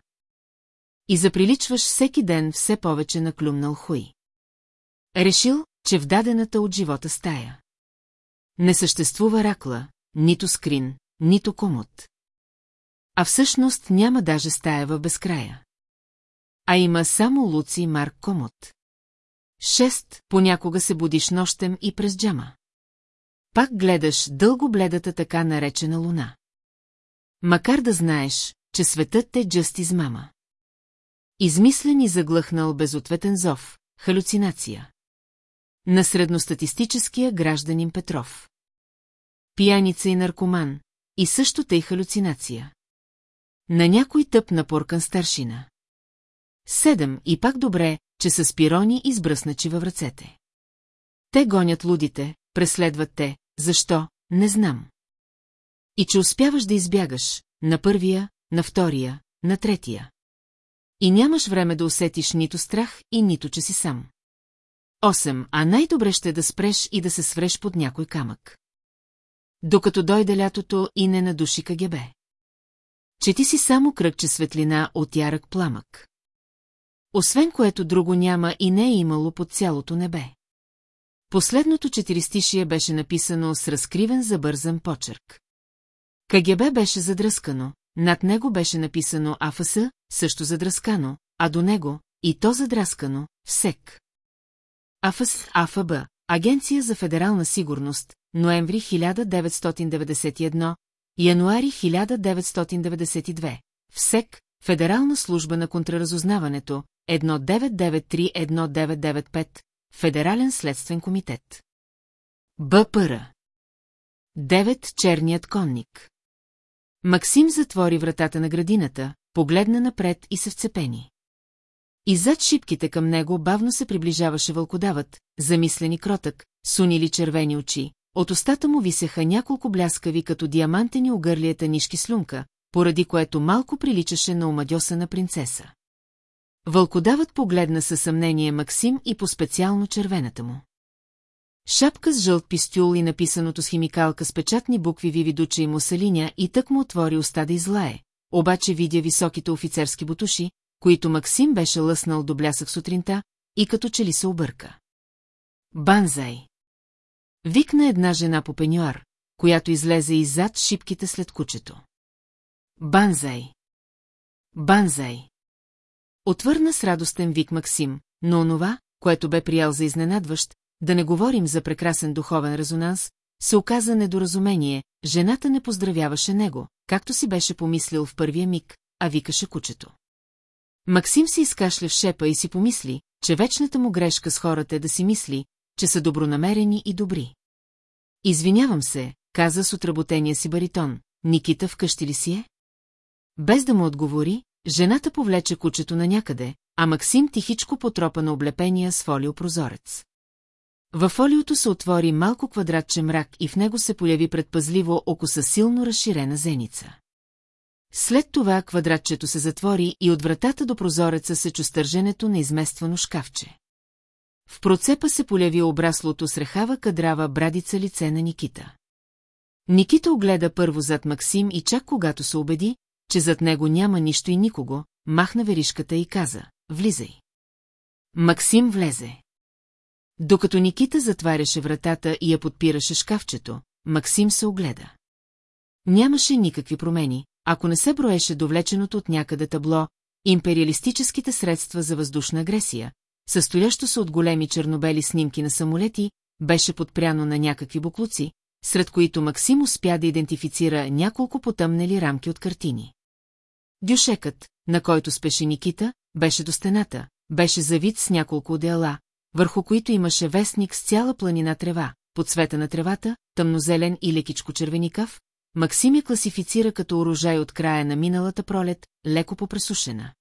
И заприличваш всеки ден все повече на клюмнал хуй. Решил, че в дадената от живота стая. Не съществува ракла, нито скрин, нито комод. А всъщност няма даже стая в безкрая. А има само Луци Марк Комод. Шест, понякога се будиш нощем и през джама. Пак гледаш дълго бледата така наречена луна. Макар да знаеш, че светът е джъст измама. Измислен и заглъхнал безответен зов, халюцинация. На средностатистическия гражданин Петров. Пияница и наркоман, и също тъй халюцинация. На някой тъп напоркан старшина. Седем и пак добре, че са спирони и сбръсначи във ръцете. Те гонят лудите, преследват те, защо, не знам. И че успяваш да избягаш, на първия, на втория, на третия. И нямаш време да усетиш нито страх и нито, че си сам. Осем, а най-добре ще да спреш и да се свреш под някой камък. Докато дойде лятото и не надуши КГБ. Че ти си само кръгче светлина от ярък пламък. Освен което друго няма и не е имало под цялото небе. Последното четиристишие беше написано с разкривен забързан почерк. КГБ беше задръскано, над него беше написано АФС, също задръскано, а до него, и то задраскано, ВСЕК. АФС, АФБ, Агенция за федерална сигурност, ноември 1991, януари 1992, ВСЕК, Федерална служба на контраразузнаването, 1993-1995, Федерален следствен комитет. БПР. Девет черният конник. Максим затвори вратата на градината, погледна напред и се вцепени. И зад шипките към него бавно се приближаваше вълкодавът, замислени кротък, сунили червени очи. От устата му висеха няколко бляскави като диамантени огърлията нишки слюнка, поради което малко приличаше на омадьосана принцеса. Вълкодавът погледна със съмнение Максим и по-специално червената му. Шапка с жълт пистюл и написаното с химикалка с печатни букви Вивидуча и Мусалиня и тък му отвори уста да излае, обаче видя високите офицерски бутуши, които Максим беше лъснал до блясък сутринта и като че ли се обърка. Банзай! Викна една жена по пенюар, която излезе иззад шипките след кучето. Банзай! Банзай! Отвърна с радостен вик Максим, но онова, което бе приял за изненадващ, да не говорим за прекрасен духовен резонанс, се оказа недоразумение, жената не поздравяваше него, както си беше помислил в първия миг, а викаше кучето. Максим си изкашля в шепа и си помисли, че вечната му грешка с хората е да си мисли, че са добронамерени и добри. Извинявам се, каза с отработения си баритон, Никита вкъщи ли си е? Без да му отговори, жената повлече кучето на някъде, а Максим тихичко потропа на облепения с фолио прозорец. Във фолиото се отвори малко квадратче мрак и в него се появи предпазливо око със силно разширена зеница. След това квадратчето се затвори и от вратата до прозореца се чу стърженето на измествано шкафче. В процепа се поляви обраслото с рехава кадрава брадица лице на Никита. Никита огледа първо зад Максим и чак когато се убеди, че зад него няма нищо и никого, махна веришката и каза, влизай. Максим влезе. Докато Никита затваряше вратата и я подпираше шкафчето, Максим се огледа. Нямаше никакви промени, ако не се броеше довлеченото от някъде табло «Империалистическите средства за въздушна агресия», състоящо се от големи чернобели снимки на самолети, беше подпряно на някакви буклуци, сред които Максим успя да идентифицира няколко потъмнели рамки от картини. Дюшекът, на който спеше Никита, беше до стената, беше завит с няколко одеяла, върху които имаше вестник с цяла планина трева, под цвета на тревата, тъмнозелен и лекичко червеникав, Максим я класифицира като урожай от края на миналата пролет, леко попресушена.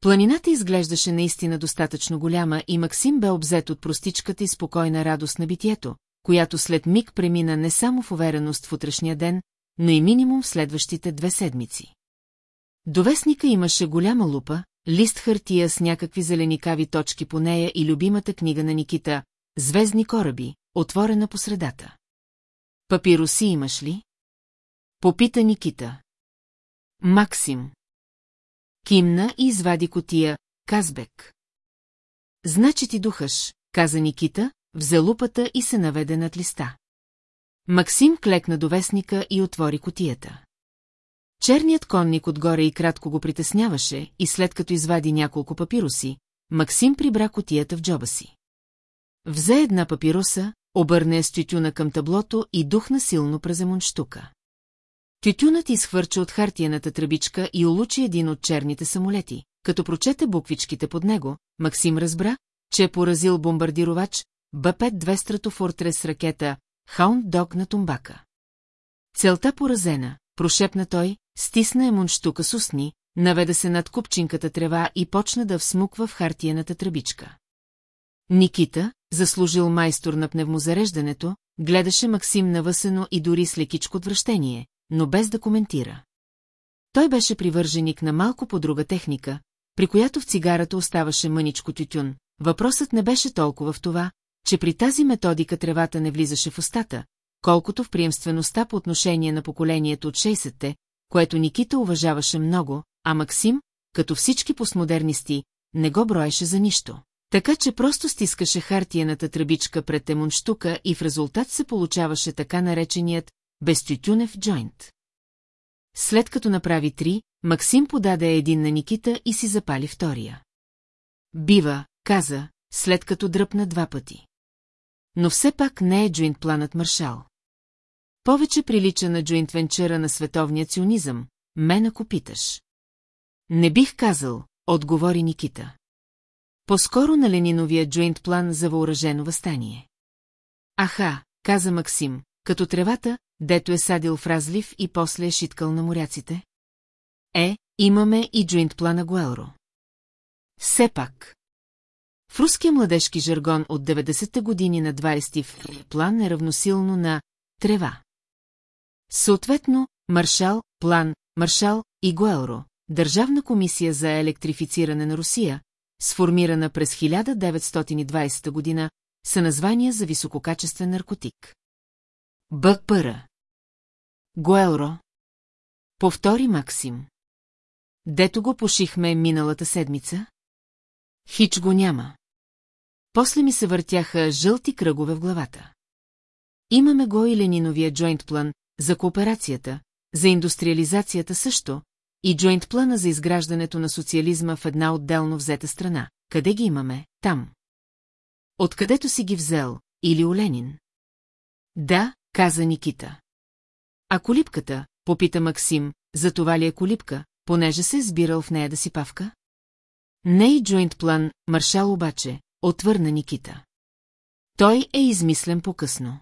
Планината изглеждаше наистина достатъчно голяма и Максим бе обзет от простичката и спокойна радост на битието, която след миг премина не само в увереност в утрешния ден, но и минимум в следващите две седмици. До вестника имаше голяма лупа, лист хартия с някакви зеленикави точки по нея и любимата книга на Никита «Звездни кораби», отворена по средата. Папироси имаш ли? Попита Никита. Максим. Кимна и извади котия, Казбек. Значи ти духаш, каза Никита, взе лупата и се наведе над листа. Максим клекна до вестника и отвори котията. Черният конник отгоре и кратко го притесняваше и след като извади няколко папироси, Максим прибра котията в джоба си. Взе една папироса, обърне с тютюна към таблото и духна силно през емунштука. Тютюнът изхвърча от хартияната тръбичка и улучи един от черните самолети. Като прочете буквичките под него, Максим разбра, че е поразил бомбардировач Б-5-2 стратофортрес ракета Хаунд Дог на Тумбака. Целта поразена, прошепна той, стисна емунштука с устни, наведа се над купчинката трева и почна да всмуква в хартияната тръбичка. Никита, заслужил майстор на пневмозареждането, гледаше Максим навъсено и дори с лекичко отвращение, но без да коментира. Той беше привърженик на малко по друга техника, при която в цигарата оставаше мъничко тютюн. Въпросът не беше толкова в това, че при тази методика тревата не влизаше в устата, колкото в приемствеността по отношение на поколението от 60-те, което Никита уважаваше много, а Максим, като всички постмодернисти, не го броеше за нищо. Така че просто стискаше хартияната тръбичка пред Емунштука и в резултат се получаваше така нареченият безтютюнев джойнт. След като направи три, Максим подаде един на Никита и си запали втория. Бива, каза, след като дръпна два пъти. Но все пак не е джойнт планът Маршал. Повече прилича на джойнт венчера на световния ционизъм, мен ако питаш. Не бих казал, отговори Никита. По-скоро на Лениновия джойнт план за въоръжено възстание. Аха, каза Максим, като тревата, дето е садил в разлив и после е шиткал на моряците? Е, имаме и джуинт плана Гуелро. Все пак. В руския младежки жаргон от 90-те години на 20-ти в план е равносилно на трева. Съответно, Маршал, План, Маршал и Гуелро, Държавна комисия за електрифициране на Русия, сформирана през 1920 година, са названия за висококачествен наркотик. Бъкпъра. Гуелро. Повтори Максим. Дето го пошихме миналата седмица? Хич го няма. После ми се въртяха жълти кръгове в главата. Имаме го и Лениновия джойнт план за кооперацията, за индустриализацията също, и джойнт плана за изграждането на социализма в една отделно взета страна. Къде ги имаме? Там. откъдето си ги взел, или Оленин? Да, каза Никита. А колипката, попита Максим, за това ли е колипка, понеже се е сбирал в нея да си павка? Не и джойнт план, маршал обаче, отвърна Никита. Той е измислен по-късно.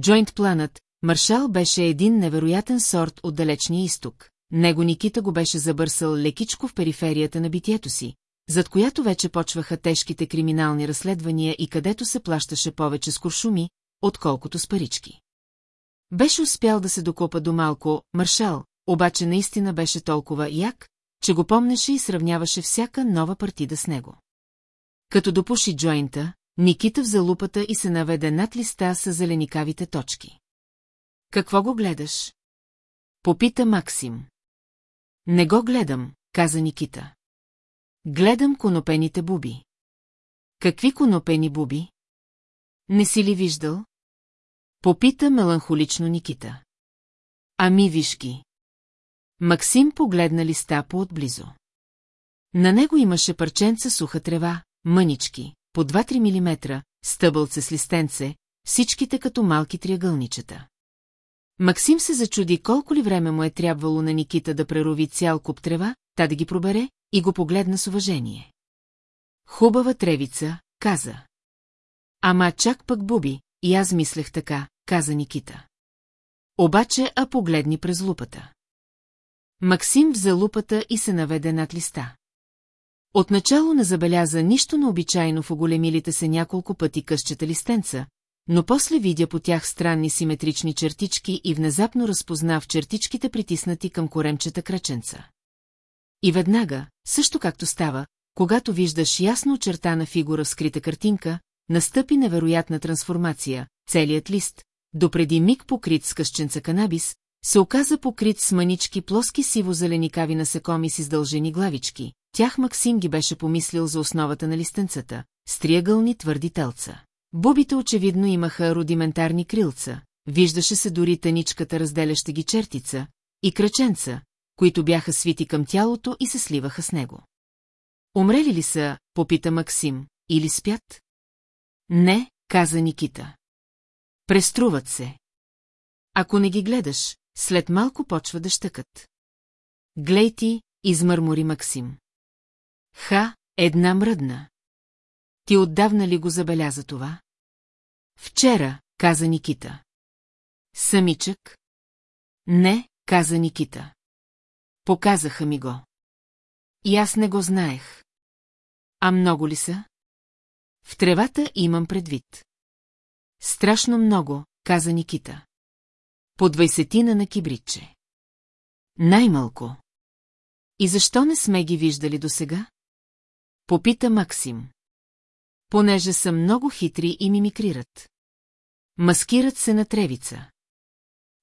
Джойнт планът, маршал беше един невероятен сорт от далечния изток. Него Никита го беше забърсал лекичко в периферията на битието си, зад която вече почваха тежките криминални разследвания и където се плащаше повече с куршуми, отколкото с парички. Беше успял да се докопа до малко маршал, обаче наистина беше толкова як, че го помнеше и сравняваше всяка нова партида с него. Като допуши джойнта, Никита взе лупата и се наведе над листа с зеленикавите точки. Какво го гледаш? Попита Максим. Не го гледам, каза Никита. Гледам конопените буби. Какви конопени буби? Не си ли виждал? Попита меланхолично Никита. Ами вишки. Максим погледна листа по-отблизо. На него имаше парченца суха трева, мънички, по 2-3 мм, стъбълце с листенце, всичките като малки триъгълничета. Максим се зачуди колко ли време му е трябвало на Никита да прерови цял куп трева, та да ги пробере, и го погледна с уважение. Хубава тревица, каза. Ама чак пък буби, и аз мислех така, каза Никита. Обаче, а погледни през лупата. Максим взе лупата и се наведе над листа. Отначало не забеляза нищо необичайно в оголемилите се няколко пъти късчета листенца, но после видя по тях странни симетрични чертички и внезапно разпозна в чертичките притиснати към коремчета краченца. И веднага, също както става, когато виждаш ясно очертана фигура в скрита картинка, настъпи невероятна трансформация, целият лист, допреди миг покрит с къщенца канабис, се оказа покрит с манички плоски сиво-зеленикави насекоми с издължени главички. Тях Максим ги беше помислил за основата на листенцата, с триъгълни твърди телца. Бубите очевидно имаха рудиментарни крилца, виждаше се дори тъничката разделяща ги чертица, и кръченца, които бяха свити към тялото и се сливаха с него. Умрели ли са, попита Максим, или спят? Не, каза Никита. Преструват се. Ако не ги гледаш, след малко почва да щъкат. Глей ти, измърмори Максим. Ха, една мръдна. Ти отдавна ли го забеляза това? Вчера, каза Никита. Самичък? Не, каза Никита. Показаха ми го. И аз не го знаех. А много ли са? В тревата имам предвид. Страшно много, каза Никита. По двайсетина на кибридче. Най-малко. И защо не сме ги виждали досега? Попита Максим. Понеже са много хитри и мимикрират. Маскират се на тревица.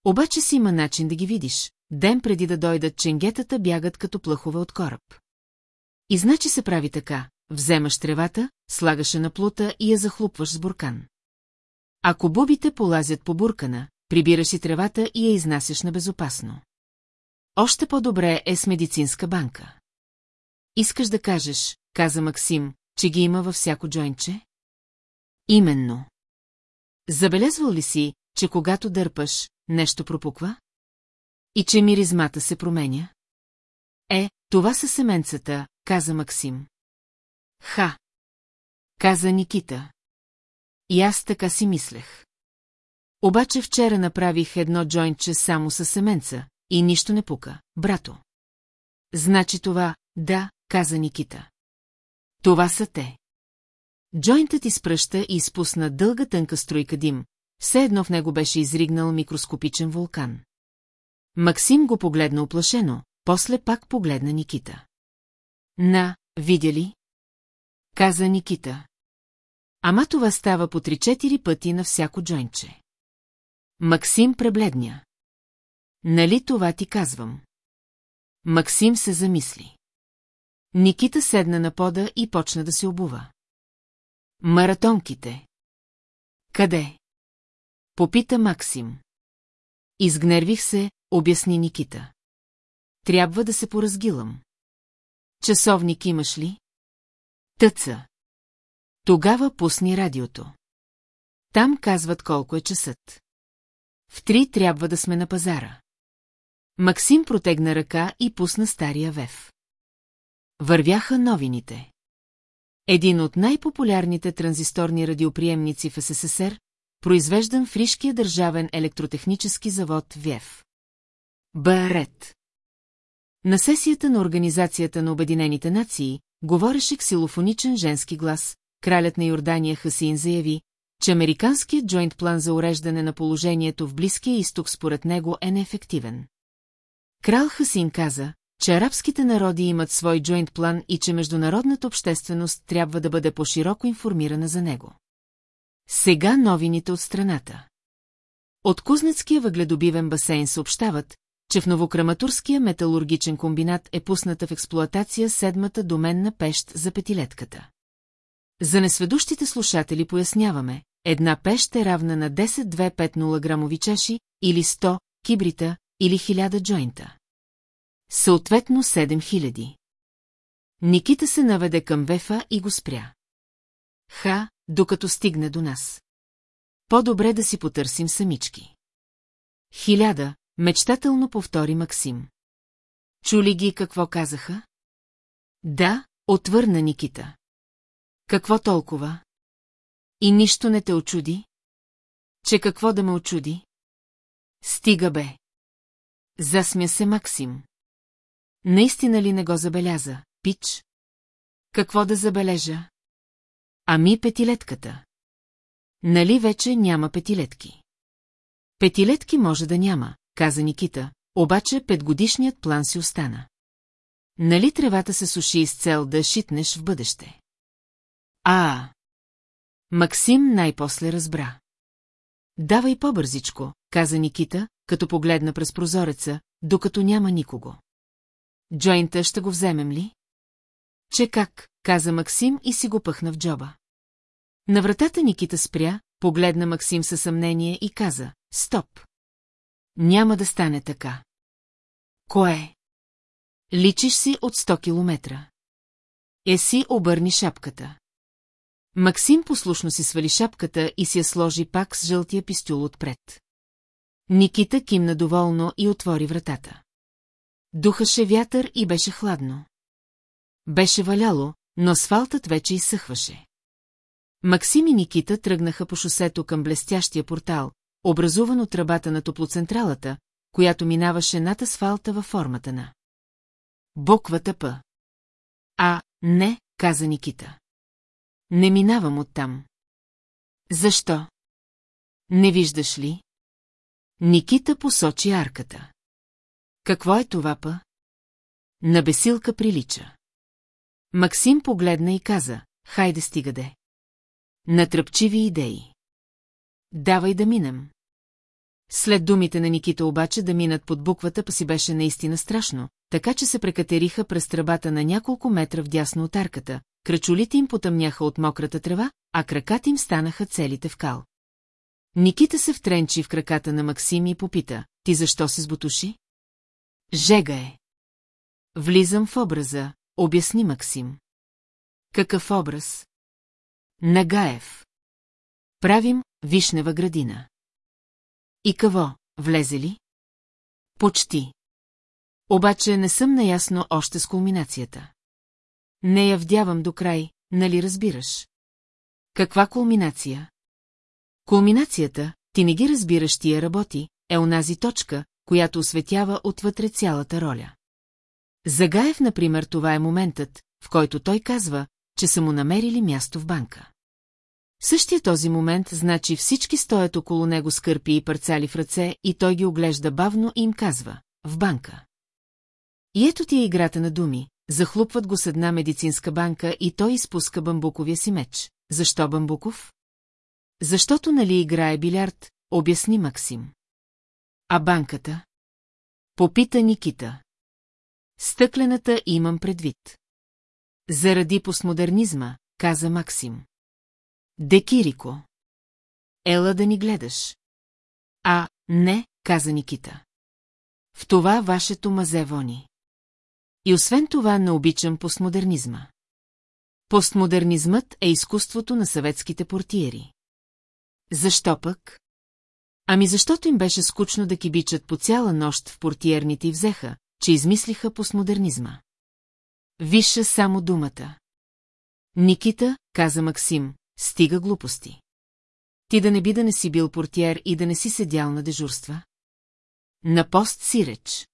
Обаче си има начин да ги видиш. Ден преди да дойдат ченгетата бягат като плъхове от кораб. И значи се прави така. Вземаш тревата, слагаше на плута и я захлупваш с буркан. Ако бубите полазят по буркана, прибираш и тревата и я изнасяш на безопасно. Още по-добре е с медицинска банка. Искаш да кажеш, каза Максим, че ги има във всяко джойнче? Именно. Забелязвал ли си, че когато дърпаш, нещо пропуква? И че миризмата се променя? Е, това са семенцата, каза Максим. Ха! Каза Никита. И аз така си мислех. Обаче вчера направих едно джойнче само с семенца и нищо не пука, брато. Значи това, да, каза Никита. Това са те. Джойнтът изпръща и изпусна дълга тънка струйка дим, все едно в него беше изригнал микроскопичен вулкан. Максим го погледна оплашено, после пак погледна Никита. На, видя ли? Каза Никита. Ама това става по 3-4 пъти на всяко джойнче. Максим пребледня. Нали това ти казвам? Максим се замисли. Никита седна на пода и почна да се обува. Маратонките. Къде? Попита Максим. Изгнервих се, обясни Никита. Трябва да се поразгилам. Часовник имаш ли? Тъца. Тогава пусни радиото. Там казват колко е часът. В три трябва да сме на пазара. Максим протегна ръка и пусна стария вев. Вървяха новините. Един от най-популярните транзисторни радиоприемници в СССР, произвеждан в Ришкия държавен електротехнически завод ВЕФ. Барет. На сесията на Организацията на Обединените нации говореше ксилофоничен женски глас, кралят на Йордания Хасин заяви, че американският джойнт план за уреждане на положението в Близкия изток според него е неефективен. Крал Хасин каза, че арабските народи имат свой джойнт план и че международната общественост трябва да бъде по-широко информирана за него. Сега новините от страната. От Кузнецкия въгледобивен басейн съобщават, че в Новокраматурския металургичен комбинат е пусната в експлоатация седмата доменна пещ за петилетката. За несведущите слушатели поясняваме, една пещ е равна на 10-250 грамови чаши или 100 кибрита или 1000 джойнта. Съответно 7000. Никита се наведе към Вефа и го спря. Ха, докато стигне до нас. По-добре да си потърсим самички. Хиляда, мечтателно повтори Максим. Чули ги какво казаха? Да, отвърна Никита. Какво толкова? И нищо не те очуди? Че какво да ме очуди? Стига бе. Засмя се Максим. Наистина ли не го забеляза, пич? Какво да забележа? Ами петилетката. Нали вече няма петилетки? Петилетки може да няма, каза Никита, обаче петгодишният план си остана. Нали тревата се суши с цел да шитнеш в бъдеще? А. Максим най-после разбра. Давай по-бързичко, каза Никита, като погледна през прозореца, докато няма никого. Джойнта ще го вземем ли? Че как, каза Максим и си го пъхна в джоба. На вратата Никита спря, погледна Максим със съмнение и каза, стоп. Няма да стане така. Кое? Личиш си от 100 километра. Еси обърни шапката. Максим послушно си свали шапката и си я сложи пак с жълтия пистюл отпред. Никита кимна доволно и отвори вратата. Духаше вятър и беше хладно. Беше валяло, но асфалтът вече изсъхваше. Максим и Никита тръгнаха по шосето към блестящия портал, образуван от тръбата на топлоцентралата, която минаваше над асфалта във формата на. Буквата П. А, не, каза Никита. Не минавам оттам. Защо? Не виждаш ли? Никита посочи арката. Какво е това па? На бесилка прилича. Максим погледна и каза, хайде стигаде. Натръпчиви идеи. Давай да минем. След думите на Никита обаче да минат под буквата па си беше наистина страшно, така че се прекатериха през тръбата на няколко метра вдясно от арката, крачулите им потъмняха от мократа трева, а краката им станаха целите в кал. Никита се втренчи в краката на Максим и попита, ти защо си сбутуши? Жега е. Влизам в образа, обясни Максим. Какъв образ? Нагаев. Правим вишнева градина. И какво, влезе ли? Почти. Обаче не съм наясно още с кулминацията. Не я вдявам до край, нали разбираш? Каква кулминация? Кулминацията, ти не ги разбираш тия работи, е онази точка, която осветява отвътре цялата роля. Загаев, например, това е моментът, в който той казва, че са му намерили място в банка. Същия този момент, значи всички стоят около него с кърпи и парцали в ръце и той ги оглежда бавно и им казва «В банка». И ето ти е играта на думи, захлупват го с една медицинска банка и той изпуска бамбуковия си меч. Защо бамбуков? Защото нали играе билярд, обясни Максим. А банката? Попита Никита. Стъклената имам предвид. Заради постмодернизма, каза Максим. Декирико. Ела да ни гледаш. А, не, каза Никита. В това вашето мазе вони. И освен това не обичам постмодернизма. Постмодернизмът е изкуството на съветските портиери. Защо пък? Ами защото им беше скучно да кибичат по цяла нощ в портиерните и взеха, че измислиха постмодернизма. Виша само думата. Никита, каза Максим, стига глупости. Ти да не би да не си бил портиер и да не си седял на дежурства? На пост си реч.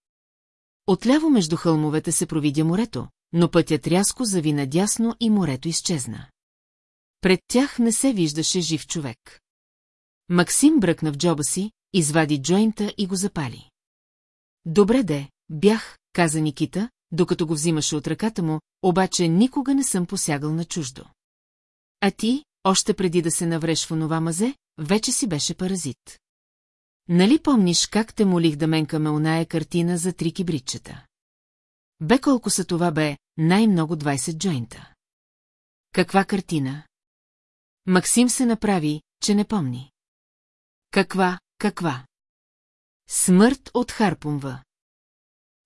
Отляво между хълмовете се провидя морето, но пътят рязко зави надясно и морето изчезна. Пред тях не се виждаше жив човек. Максим бръкна в джоба си, извади джойнта и го запали. Добре де, бях, каза Никита, докато го взимаше от ръката му, обаче никога не съм посягал на чуждо. А ти, още преди да се навреш в онова мазе, вече си беше паразит. Нали помниш как те молих да менкаме оная картина за три кибритчета? Бе колко са това бе, най-много 20 джойнта. Каква картина? Максим се направи, че не помни. Каква, каква? Смърт от Харпумва.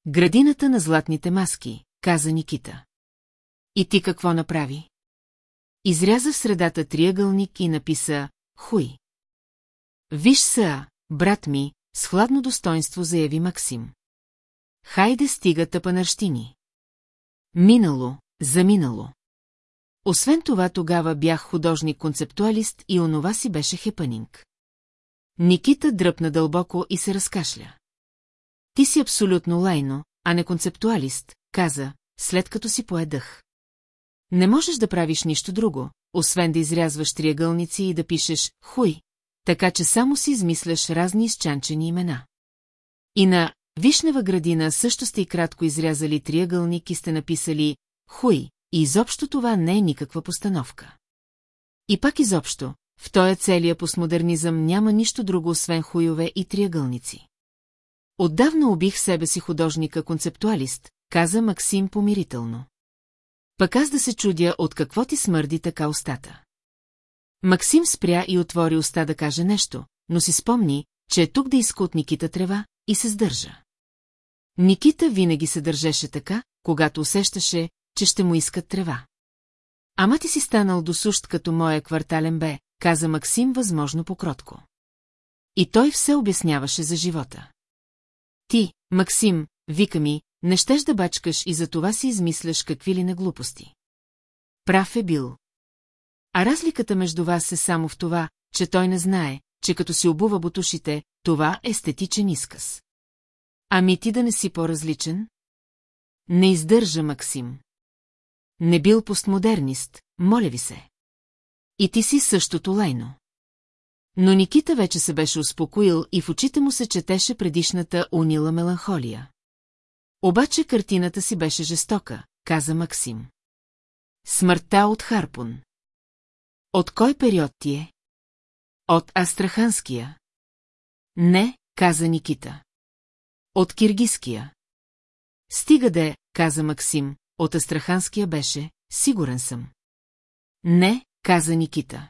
Градината на златните маски, каза Никита. И ти какво направи? Изряза в средата триъгълник и написа «Хуй». Виж са, брат ми, с хладно достоинство заяви Максим. Хайде стига тъпанарщини. Минало, заминало. Освен това тогава бях художник-концептуалист и онова си беше хепанинг. Никита дръпна дълбоко и се разкашля. Ти си абсолютно лайно, а не концептуалист, каза, след като си поедах. Не можеш да правиш нищо друго, освен да изрязваш триъгълници и да пишеш «хуй», така че само си измисляш разни изчанчени имена. И на Вишнева градина също сте и кратко изрязали триъгълник и сте написали «хуй», и изобщо това не е никаква постановка. И пак изобщо, в този целия постмодернизъм няма нищо друго, освен хуйове и триъгълници. Отдавна убих себе си художника-концептуалист, каза Максим помирително. Пък аз да се чудя от какво ти смърди така устата. Максим спря и отвори уста да каже нещо, но си спомни, че е тук да иска от Никита трева и се сдържа. Никита винаги се държеше така, когато усещаше, че ще му искат трева. Ама ти си станал досущ като моя квартален бе, каза Максим възможно покротко. И той все обясняваше за живота. Ти, Максим, вика ми, не щеш да бачкаш и за това си измисляш какви ли на глупости. Прав е бил. А разликата между вас е само в това, че той не знае, че като си обува бутушите, това е естетичен изказ. Ами ти да не си по-различен? Не издържа Максим. Не бил постмодернист, моля ви се. И ти си същото лайно. Но Никита вече се беше успокоил и в очите му се четеше предишната унила меланхолия. Обаче картината си беше жестока, каза Максим. Смъртта от Харпун. От кой период ти е? От Астраханския. Не, каза Никита. От Киргиския. Стига де, каза Максим, от Астраханския беше, сигурен съм. Не, каза Никита.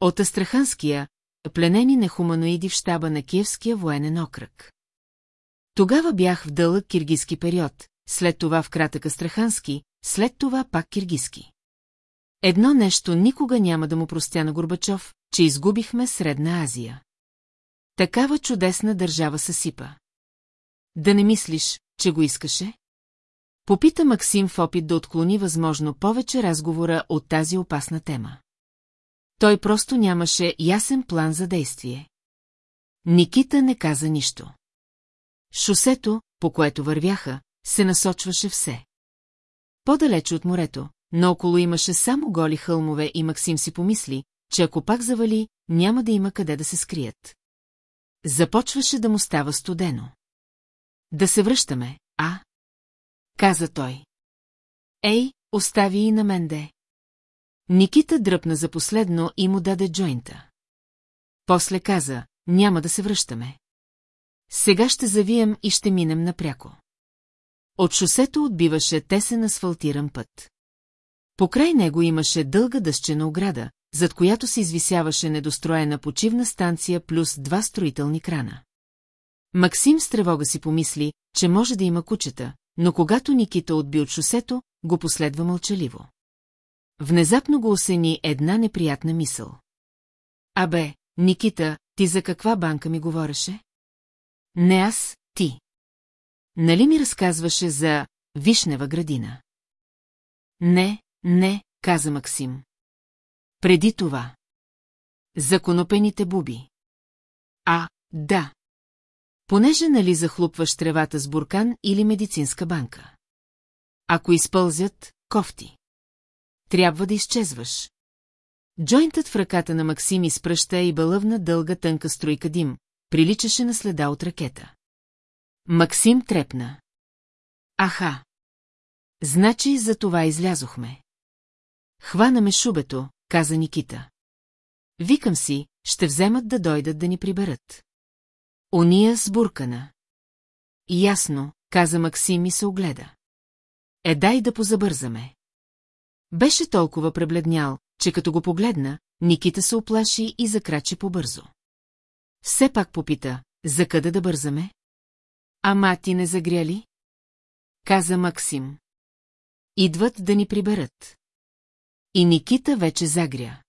От Астраханския, пленени нехуманоиди в щаба на Киевския военен окръг. Тогава бях в дълъг киргиски период, след това в кратък Астрахански, след това пак киргиски. Едно нещо никога няма да му простя на Горбачов, че изгубихме Средна Азия. Такава чудесна държава съсипа. Да не мислиш, че го искаше? Попита Максим в опит да отклони възможно повече разговора от тази опасна тема. Той просто нямаше ясен план за действие. Никита не каза нищо. Шосето, по което вървяха, се насочваше все. По-далече от морето, но около имаше само голи хълмове и Максим си помисли, че ако пак завали, няма да има къде да се скрият. Започваше да му става студено. Да се връщаме, а? Каза той. Ей, остави и на мен де. Никита дръпна за последно и му даде джойнта. После каза, няма да се връщаме. Сега ще завием и ще минем напряко. От шосето отбиваше тесен асфалтиран път. Покрай него имаше дълга дъщена ограда, зад която се извисяваше недостроена почивна станция плюс два строителни крана. Максим с тревога си помисли, че може да има кучета, но когато Никита отби от шосето, го последва мълчаливо. Внезапно го осени една неприятна мисъл. Абе, Никита, ти за каква банка ми говореше? Не аз, ти. Нали ми разказваше за Вишнева градина? Не, не, каза Максим. Преди това. Законопените буби. А, да. Понеже нали захлупваш тревата с буркан или медицинска банка. Ако изпълзят, кофти. Трябва да изчезваш. Джойнтът в ръката на Максим изпръща и бълъвна дълга тънка струйка дим, приличаше на следа от ракета. Максим трепна. Аха. Значи за това излязохме. Хванаме шубето, каза Никита. Викам си, ще вземат да дойдат да ни приберат. Ония сбуркана. Ясно, каза Максим и се огледа. Е дай да позабързаме. Беше толкова пребледнял, че като го погледна, Никита се оплаши и закрачи побързо. Все пак попита, за къде да бързаме? Ама ти не загря ли? Каза Максим. Идват да ни приберат. И Никита вече загря.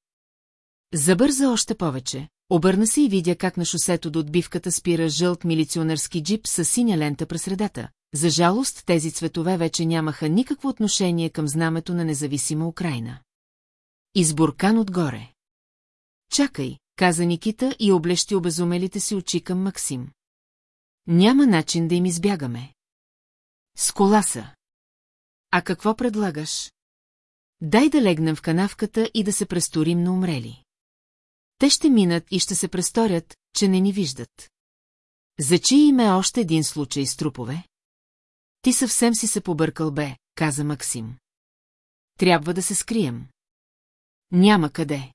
Забърза още повече, обърна се и видя как на шосето до отбивката спира жълт милиционерски джип с синя лента през средата. За жалост тези цветове вече нямаха никакво отношение към знамето на независима Украина. Избуркан отгоре. Чакай, каза Никита и облещи обезумелите си очи към Максим. Няма начин да им избягаме. С коласа. А какво предлагаш? Дай да легнем в канавката и да се престорим на умрели. Те ще минат и ще се престорят, че не ни виждат. Зачи им е още един случай с трупове? Ти съвсем си се побъркал, бе, каза Максим. Трябва да се скрием. Няма къде.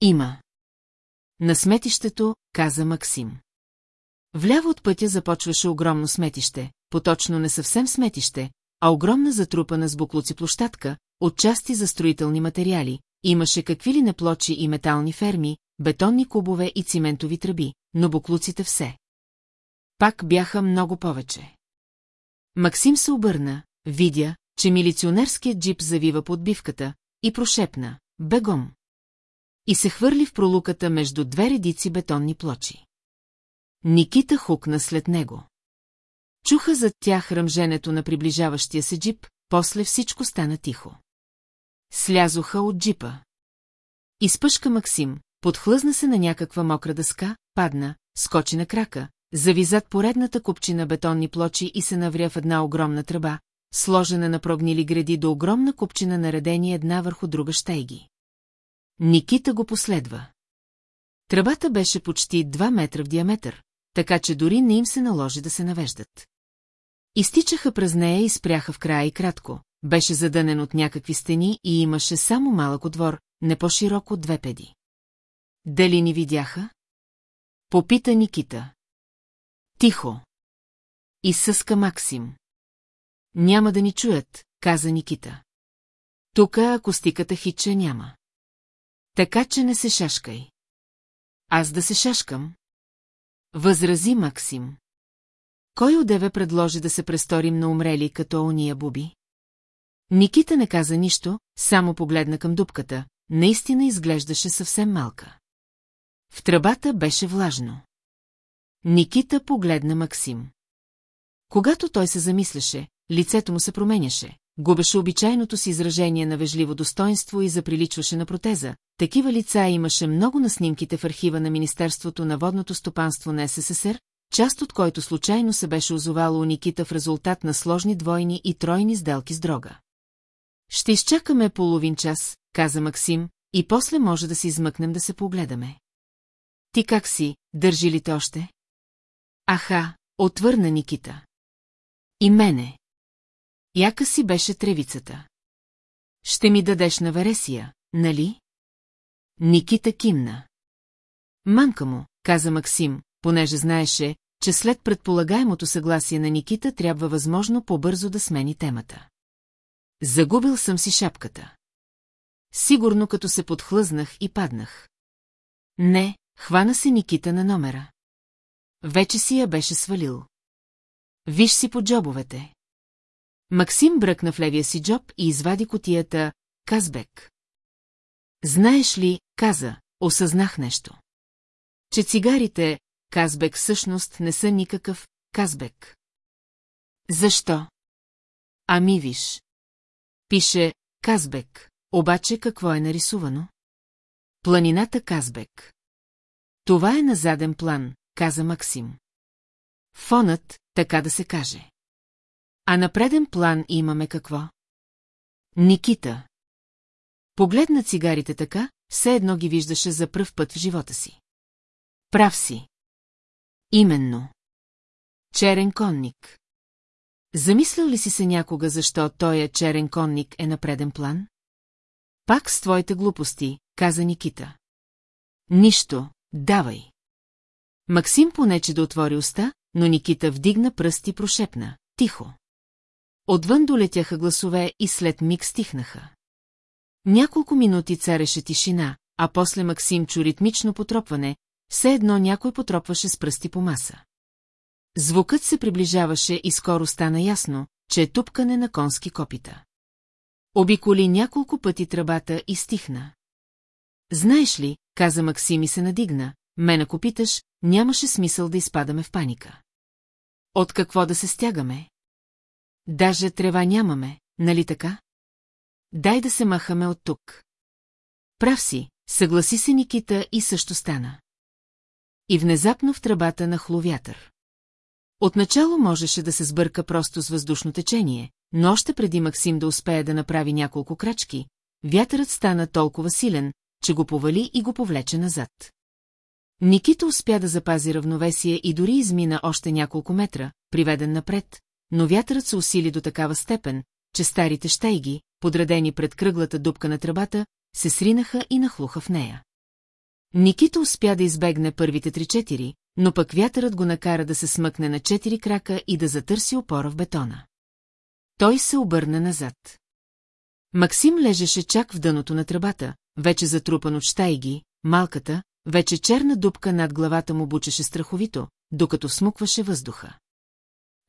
Има. На сметището, каза Максим. Вляво от пътя започваше огромно сметище, поточно не съвсем сметище, а огромна затрупана с буклуци площадка, отчасти за строителни материали, имаше какви ли неплочи и метални ферми, бетонни кубове и циментови тръби, но буклуците все. Пак бяха много повече. Максим се обърна, видя, че милиционерският джип завива под бивката и прошепна «Бегом!» и се хвърли в пролуката между две редици бетонни плочи. Никита хукна след него. Чуха зад тях ръмженето на приближаващия се джип, после всичко стана тихо. Слязоха от джипа. Изпъшка Максим, подхлъзна се на някаква мокра дъска, падна, скочи на крака, завизат поредната купчина бетонни плочи и се навря в една огромна тръба, сложена на прогнили гради до огромна купчина наредени една върху друга щейги. Никита го последва. Тръбата беше почти 2 метра в диаметър, така че дори не им се наложи да се навеждат. Изтичаха през нея и спряха в края и кратко, беше задънен от някакви стени и имаше само малък отвор, не по-широк от две педи. Дали ни видяха? Попита Никита. Тихо. И съска Максим. Няма да ни чуят, каза Никита. Тука акустиката хича няма. Така че не се шашкай. Аз да се шашкам? Възрази Максим. Кой одеве предложи да се престорим на умрели като ония буби? Никита не каза нищо, само погледна към дупката, наистина изглеждаше съвсем малка. В тръбата беше влажно. Никита погледна Максим. Когато той се замисляше, лицето му се променяше, губеше обичайното си изражение на вежливо достоинство и заприличваше на протеза. Такива лица имаше много на снимките в архива на Министерството на водното стопанство на СССР, част от който случайно се беше озовало у Никита в резултат на сложни двойни и тройни сделки с дрога. Ще изчакаме половин час, каза Максим, и после може да се измъкнем да се погледаме. Ти как си, държи ли те още? Аха, отвърна Никита. И мене. Яка си беше тревицата. Ще ми дадеш на Вересия, нали? Никита кимна. Манка му, каза Максим, понеже знаеше, че след предполагаемото съгласие на Никита трябва възможно по-бързо да смени темата. Загубил съм си шапката. Сигурно като се подхлъзнах и паднах. Не, хвана се Никита на номера. Вече си я беше свалил. Виж си по джобовете. Максим бръкна в левия си джоб и извади котията Казбек. Знаеш ли, каза, осъзнах нещо. Че цигарите, Казбек всъщност не са никакъв Казбек. Защо? Ами виж. Пише Казбек, обаче какво е нарисувано? Планината Казбек. Това е на заден план, каза Максим. Фонът, така да се каже. А на преден план имаме какво? Никита. Погледна цигарите така, все едно ги виждаше за пръв път в живота си. Прав си. Именно. Черен конник. Замислял ли си се някога, защо той е черен конник е на преден план? Пак с твоите глупости, каза Никита. Нищо, давай. Максим понече да отвори уста, но Никита вдигна пръст и прошепна. Тихо. Отвън долетяха гласове и след миг стихнаха. Няколко минути цареше тишина, а после Максим чу ритмично потропване, все едно някой потропваше с пръсти по маса. Звукът се приближаваше и скоро стана ясно, че е тупкане на конски копита. Обиколи няколко пъти тръбата и стихна. Знаеш ли, каза Максим и се надигна, мен ако питаш, нямаше смисъл да изпадаме в паника. От какво да се стягаме? Даже трева нямаме, нали така? Дай да се махаме от тук. Прав си, съгласи се Никита и също стана. И внезапно в тръбата нахлу вятър. Отначало можеше да се сбърка просто с въздушно течение, но още преди Максим да успее да направи няколко крачки, вятърът стана толкова силен, че го повали и го повлече назад. Никита успя да запази равновесие и дори измина още няколко метра, приведен напред, но вятърът се усили до такава степен, че старите щейги, подредени пред кръглата дупка на тръбата, се сринаха и нахлуха в нея. Никита успя да избегне първите три-четири, но пък вятърът го накара да се смъкне на четири крака и да затърси опора в бетона. Той се обърна назад. Максим лежеше чак в дъното на тръбата, вече затрупан от щайги, малката, вече черна дупка над главата му бучеше страховито, докато смукваше въздуха.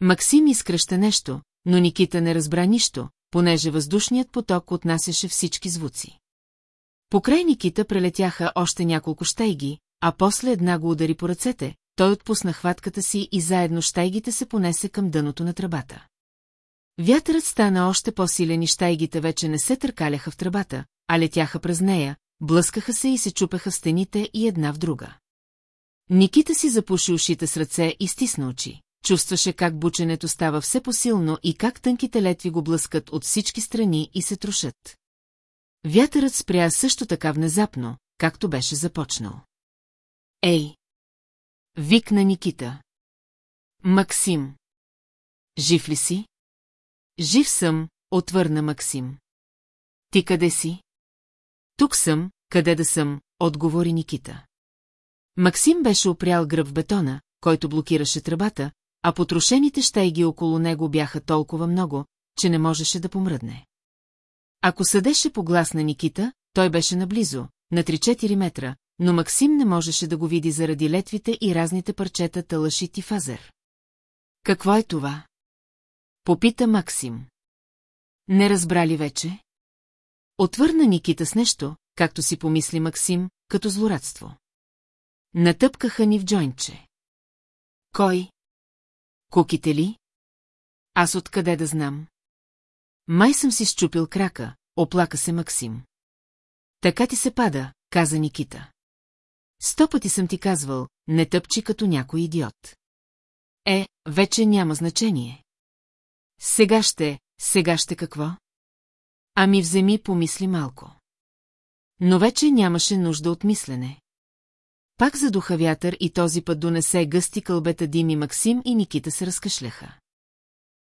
Максим изкръща нещо, но Никита не разбра нищо, понеже въздушният поток отнасяше всички звуци. Покрай Никита прелетяха още няколко щайги, а после една го удари по ръцете, той отпусна хватката си и заедно щайгите се понесе към дъното на тръбата. Вятърът стана още по-силен и щайгите вече не се търкаляха в тръбата, а летяха през нея, блъскаха се и се чупеха в стените и една в друга. Никита си запуши ушите с ръце и стисна очи. Чувстваше как бученето става все посилно и как тънките летви го блъскат от всички страни и се трошат. Вятърът спря също така внезапно, както беше започнал. Ей! Викна Никита. Максим. Жив ли си? Жив съм, отвърна Максим. Ти къде си? Тук съм, къде да съм, отговори Никита. Максим беше опрял гръб в бетона, който блокираше тръбата, а потрошените щейги около него бяха толкова много, че не можеше да помръдне. Ако съдеше по глас на Никита, той беше наблизо, на 3-4 метра, но Максим не можеше да го види заради летвите и разните парчета талашит и фазер. Какво е това? Попита Максим. Не разбрали вече? Отвърна Никита с нещо, както си помисли Максим, като злорадство. Натъпкаха ни в джойнче. Кой? Куките ли? Аз откъде да знам? Май съм си щупил крака, оплака се Максим. Така ти се пада, каза Никита. Сто пъти съм ти казвал, не тъпчи като някой идиот. Е, вече няма значение. Сега ще, сега ще какво? Ами вземи помисли малко. Но вече нямаше нужда от мислене. Пак задуха вятър и този път донесе гъсти кълбета дим и Максим и Никита се разкашляха.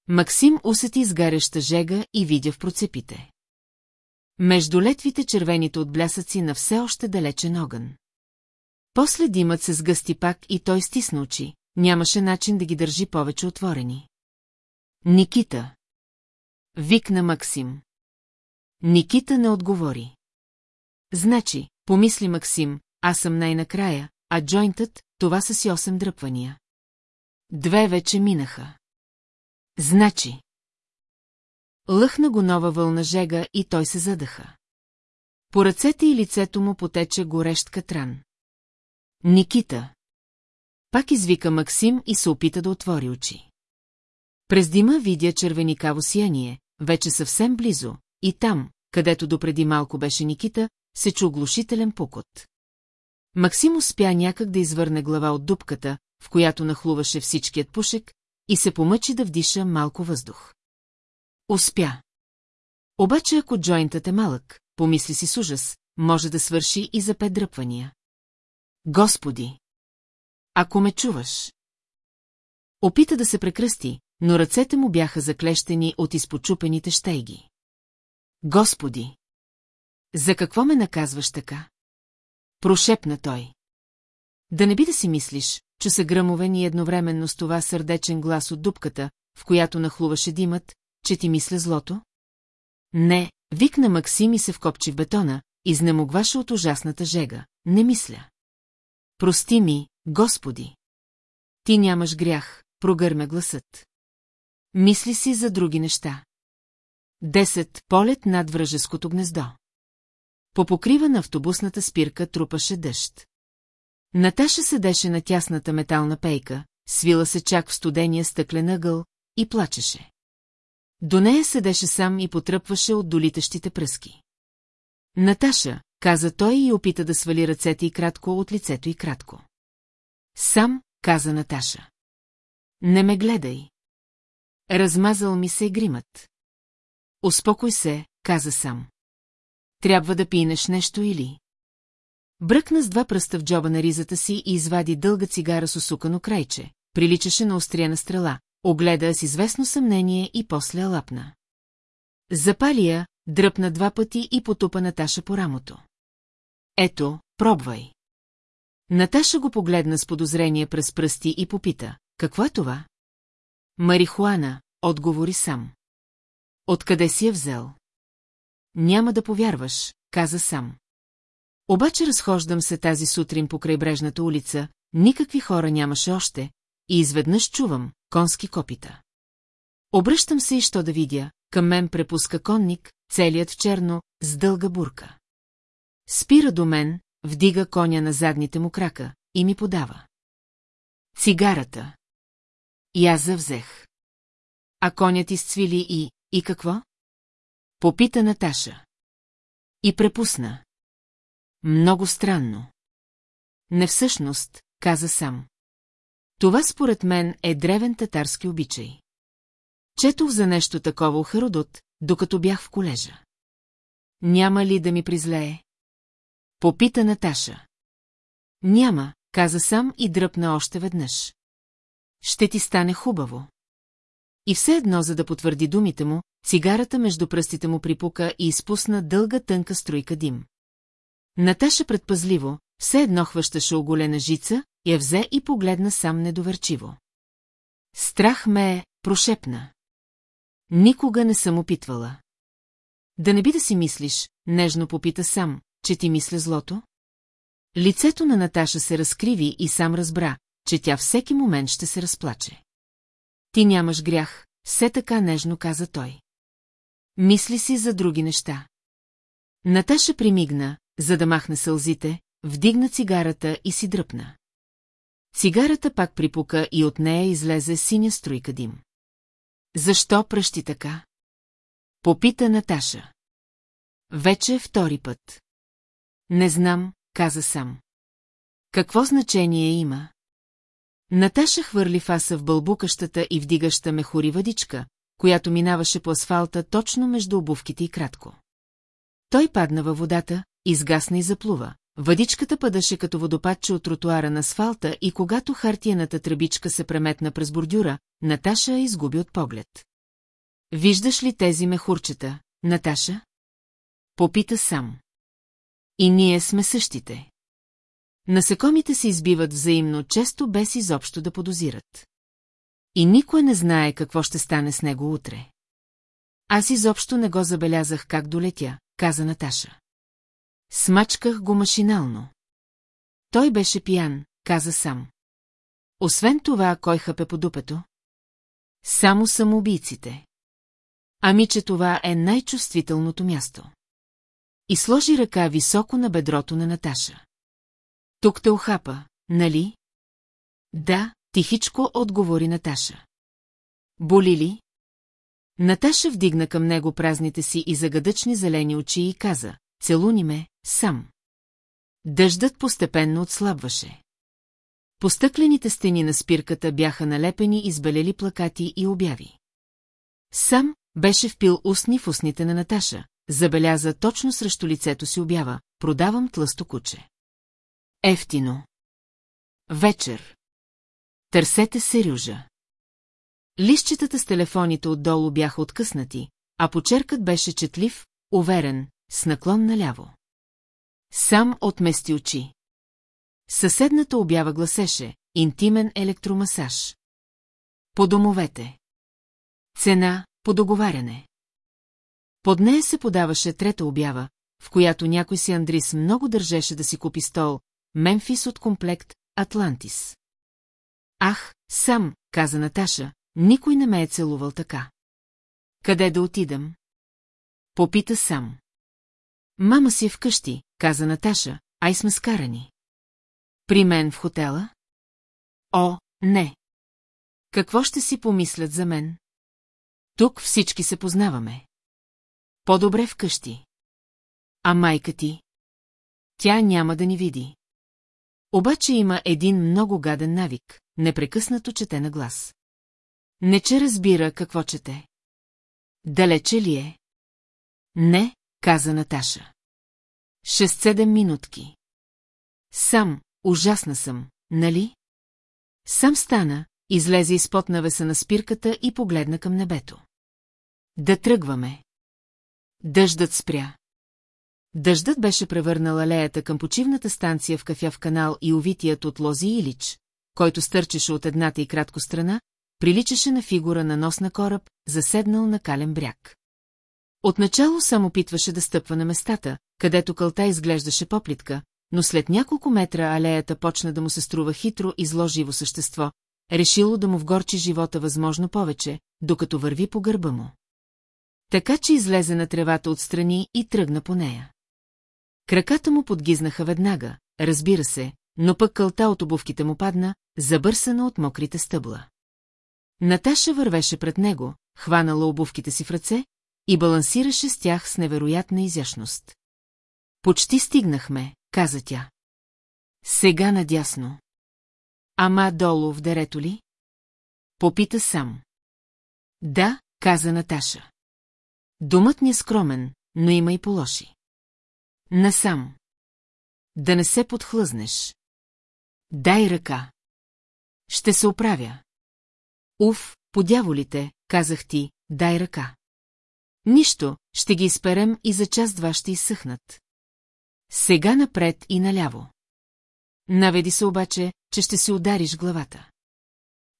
Максим усети изгаряща жега и видя в процепите. Между летвите червените от блясъци на все още далечен огън. После димът се сгъсти пак и той стисна очи, нямаше начин да ги държи повече отворени. Никита. Викна Максим. Никита не отговори. Значи, помисли Максим, аз съм най-накрая, а джойнтът, това са си осем дръпвания. Две вече минаха. Значи. Лъхна го нова вълна жега и той се задъха. По ръцете и лицето му потече горещ катран. Никита. Пак извика Максим и се опита да отвори очи. През дима видя червеникаво сияние, вече съвсем близо, и там, където допреди малко беше Никита, се чу оглушителен покот. Максим успя някак да извърне глава от дупката, в която нахлуваше всичкият пушек, и се помъчи да вдиша малко въздух. Успя. Обаче ако джойнтът е малък, помисли си с ужас, може да свърши и за пет дръпвания. Господи! Ако ме чуваш! Опита да се прекръсти, но ръцете му бяха заклещени от изпочупените щейги. Господи! За какво ме наказваш така? Прошепна той. Да не би да си мислиш, че са гръмовен и едновременно с това сърдечен глас от дупката, в която нахлуваше димът, че ти мисля злото? Не, викна Максим и се вкопчи в бетона, изнемогваше от ужасната жега. Не мисля. Прости ми, Господи. Ти нямаш грях, прогърме гласът. Мисли си за други неща. Десет полет над връжеското гнездо. По покрива на автобусната спирка трупаше дъжд. Наташа седеше на тясната метална пейка, свила се чак в студения стъклен ъгъл и плачеше. До нея седеше сам и потръпваше от долитащите пръски. Наташа, каза той и опита да свали ръцете и кратко от лицето и кратко. Сам, каза Наташа. Не ме гледай. Размазал ми се гримът. Успокой се, каза сам. Трябва да пинеш нещо или... Бръкна с два пръста в джоба на ризата си и извади дълга цигара с усукано крайче. Приличаше на острия стрела, огледа с известно съмнение и после лапна. Запали я, дръпна два пъти и потупа Наташа по рамото. Ето, пробвай. Наташа го погледна с подозрение през пръсти и попита. Какво е това? Марихуана, отговори сам. Откъде си я взел? Няма да повярваш, каза сам. Обаче разхождам се тази сутрин по крайбрежната улица, никакви хора нямаше още, и изведнъж чувам конски копита. Обръщам се и що да видя, към мен препуска конник, целият в черно, с дълга бурка. Спира до мен, вдига коня на задните му крака и ми подава. Цигарата. И аз завзех. А конят изцвили и... и какво? Попита Наташа. И препусна. Много странно. Не всъщност, каза сам. Това според мен е древен татарски обичай. Четох за нещо такова у Хародот, докато бях в колежа. Няма ли да ми призлее? Попита Наташа. Няма, каза сам и дръпна още веднъж. Ще ти стане хубаво. И все едно, за да потвърди думите му, цигарата между пръстите му припука и изпусна дълга тънка струйка дим. Наташа предпазливо, все едно хващаше оголена жица, я взе и погледна сам недоверчиво. Страх ме е, прошепна. Никога не съм опитвала. Да не би да си мислиш, нежно попита сам, че ти мисля злото? Лицето на Наташа се разкриви и сам разбра, че тя всеки момент ще се разплаче. Ти нямаш грях, все така нежно каза той. Мисли си за други неща. Наташа примигна, за да махне сълзите, вдигна цигарата и си дръпна. Цигарата пак припука и от нея излезе синя струйка дим. Защо пръщи така? Попита Наташа. Вече втори път. Не знам, каза сам. Какво значение има? Наташа хвърли фаса в бълбукащата и вдигаща мехури въдичка, която минаваше по асфалта точно между обувките и кратко. Той падна във водата, изгасна и заплува. Въдичката падаше като водопадче от тротуара на асфалта и когато хартияната тръбичка се преметна през бордюра, Наташа изгуби от поглед. Виждаш ли тези мехурчета, Наташа? Попита сам. И ние сме същите. Насекомите се избиват взаимно често без изобщо да подозират. И никой не знае какво ще стане с него утре. Аз изобщо не го забелязах как долетя, каза Наташа. Смачках го машинално. Той беше пиян, каза сам. Освен това, кой хъпе по дупето? Само самоубийците. Ами, че това е най-чувствителното място. И сложи ръка високо на бедрото на Наташа. Тук те охапа, нали? Да, тихичко отговори Наташа. Боли ли? Наташа вдигна към него празните си и загадъчни зелени очи и каза, целуни ме, сам. Дъждът постепенно отслабваше. По стъклените стени на спирката бяха налепени избелели плакати и обяви. Сам беше впил устни в устните на Наташа, забеляза точно срещу лицето си обява, продавам тлъсто куче. Ефтино. Вечер. Търсете се рюжа. Лищетата с телефоните отдолу бяха откъснати, а почеркът беше четлив, уверен, с наклон наляво. Сам отмести очи. Съседната обява гласеше «Интимен електромасаж». По домовете. Цена по договаряне. Под нея се подаваше трета обява, в която някой си Андрис много държеше да си купи стол, Мемфис от комплект Атлантис. Ах, сам, каза Наташа, никой не ме е целувал така. Къде да отидам? Попита сам. Мама си е вкъщи, каза Наташа, ай сме скарани. При мен в хотела? О, не. Какво ще си помислят за мен? Тук всички се познаваме. По-добре вкъщи. А майка ти? Тя няма да ни види. Обаче има един много гаден навик, непрекъснато чете на глас. Не че разбира какво чете. Далече ли е? Не, каза Наташа. Шест-седем минутки. Сам, ужасна съм, нали? Сам стана, излезе изпод навеса на спирката и погледна към небето. Да тръгваме. Дъждът спря. Дъждът беше превърнал алеята към почивната станция в кафяв канал и увитият от лози Илич, който стърчеше от едната и кратко страна, приличаше на фигура на нос на кораб, заседнал на кален бряг. Отначало само опитваше да стъпва на местата, където кълта изглеждаше поплитка, но след няколко метра алеята почна да му се струва хитро и зложиво същество, решило да му вгорчи живота възможно повече, докато върви по гърба му. Така че излезе на тревата отстрани и тръгна по нея. Краката му подгизнаха веднага, разбира се, но пък кълта от обувките му падна, забърсана от мокрите стъбла. Наташа вървеше пред него, хванала обувките си в ръце и балансираше с тях с невероятна изящност. Почти стигнахме, каза тя. Сега надясно. Ама долу в дерето ли? Попита сам. Да, каза Наташа. Думът ни е скромен, но има и полоши. Насам. Да не се подхлъзнеш. Дай ръка. Ще се оправя. Уф, подяволите, казах ти, дай ръка. Нищо, ще ги изперем и за час-два ще изсъхнат. Сега напред и наляво. Наведи се обаче, че ще си удариш главата.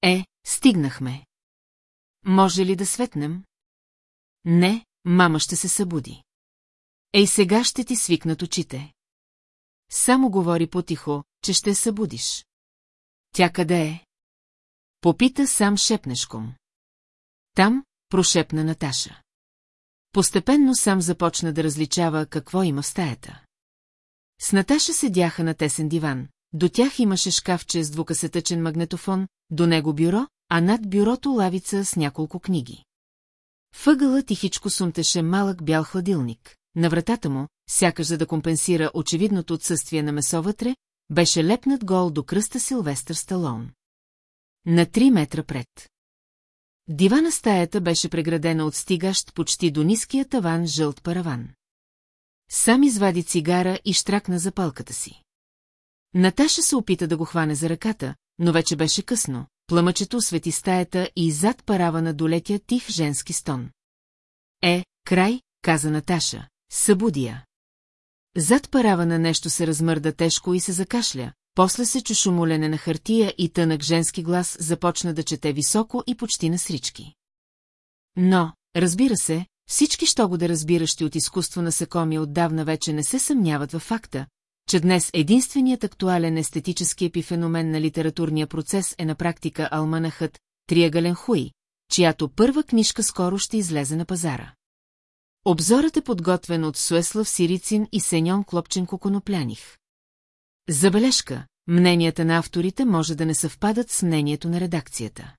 Е, стигнахме. Може ли да светнем? Не, мама ще се събуди. Ей сега ще ти свикнат очите. Само говори потихо, че ще събудиш. Тя къде е? Попита сам шепнешком. Там, прошепна Наташа. Постепенно сам започна да различава какво има в стаята. С Наташа седяха на тесен диван, до тях имаше шкафче с двукасетъчен магнетофон, до него бюро, а над бюрото лавица с няколко книги. Въгъла тихичко сумтеше малък бял хладилник. На вратата му, сякаш за да компенсира очевидното отсъствие на месо вътре, беше лепнат гол до кръста Силвестър Сталон. На три метра пред. Дива на стаята беше преградена от стигащ почти до ниския таван жълт параван. Сам извади цигара и штракна запалката си. Наташа се опита да го хване за ръката, но вече беше късно. Пламъчето освети стаята и зад паравана долетя тих женски стон. Е, край, каза Наташа, събудия. Зад паравана нещо се размърда тежко и се закашля, после се чу шумолене на хартия и тънък женски глас започна да чете високо и почти на срички. Но, разбира се, всички, що го да разбиращи от изкуство на Сакоми отдавна вече не се съмняват във факта, че днес единственият актуален естетически епифеномен на литературния процес е на практика Алманахът Триагален Хуй, чиято първа книжка скоро ще излезе на пазара. Обзорът е подготвен от Суеслав Сирицин и Сеньон Клопченко Конопляних. Забележка, мненията на авторите може да не съвпадат с мнението на редакцията.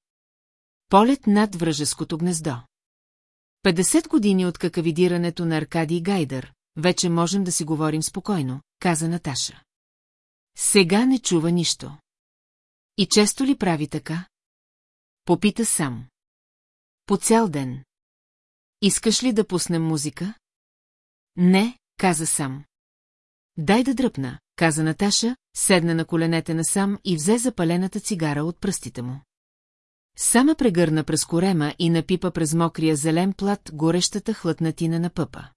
Полет над връжеското гнездо 50 години от какавидирането на Аркадий Гайдър, вече можем да си говорим спокойно, каза Наташа. Сега не чува нищо. И често ли прави така? Попита сам. По цял ден. Искаш ли да пуснем музика? Не, каза сам. Дай да дръпна, каза Наташа, седна на коленете насам и взе запалената цигара от пръстите му. Сама прегърна през корема и напипа през мокрия зелен плат горещата хлътнатина на пъпа.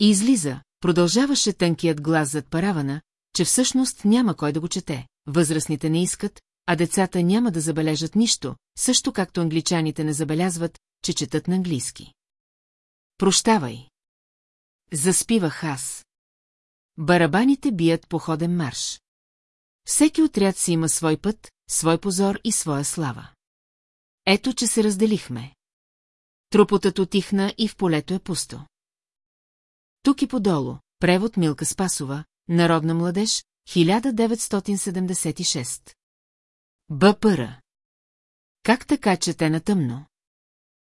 И излиза, продължаваше тънкият глас зад паравана, че всъщност няма кой да го чете, възрастните не искат, а децата няма да забележат нищо, също както англичаните не забелязват, че четат на английски. Прощавай. Заспивах аз. Барабаните бият походен марш. Всеки отряд си има свой път, свой позор и своя слава. Ето, че се разделихме. Тропотът отихна и в полето е пусто. Тук и подолу, превод Милка Спасова, Народна младеж, 1976. БПР. Как така чете на тъмно?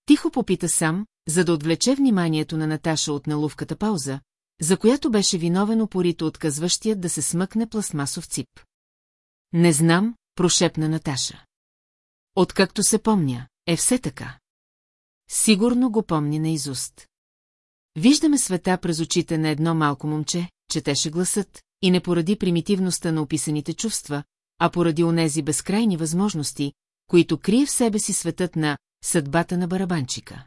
Тихо попита сам, за да отвлече вниманието на Наташа от налувката пауза, за която беше виновен опорито отказващият да се смъкне пластмасов цип. Не знам, прошепна Наташа. Откакто се помня, е все така. Сигурно го помни наизуст. Виждаме света през очите на едно малко момче, четеше гласът, и не поради примитивността на описаните чувства, а поради онези безкрайни възможности, които крие в себе си светът на съдбата на барабанчика.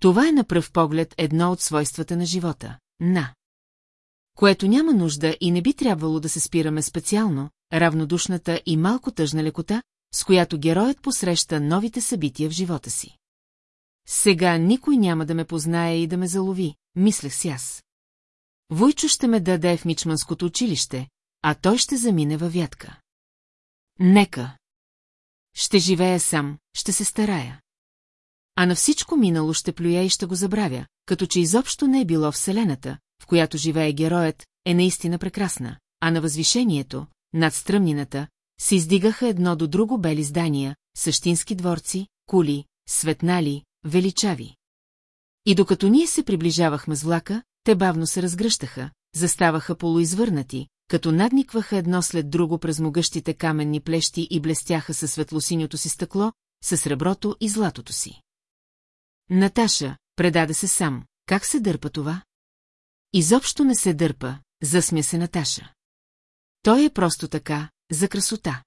Това е на пръв поглед едно от свойствата на живота, на което няма нужда и не би трябвало да се спираме специално, равнодушната и малко тъжна лекота, с която героят посреща новите събития в живота си. Сега никой няма да ме познае и да ме залови, мислех си аз. Войчо ще ме даде в мичманското училище, а той ще замине във вятка. Нека. Ще живея сам, ще се старая. А на всичко минало ще плюя и ще го забравя, като че изобщо не е било Вселената, в която живее героят, е наистина прекрасна, а на възвишението, над стръмнината, се издигаха едно до друго бели здания, същински дворци, кули, светнали, величави. И докато ние се приближавахме с влака, те бавно се разгръщаха, заставаха полуизвърнати, като надникваха едно след друго през могъщите каменни плещи и блестяха със светлосиньото си стъкло, с среброто и златото си. Наташа, предаде се сам, как се дърпа това? Изобщо не се дърпа, засмя се Наташа. Той е просто така, за красота.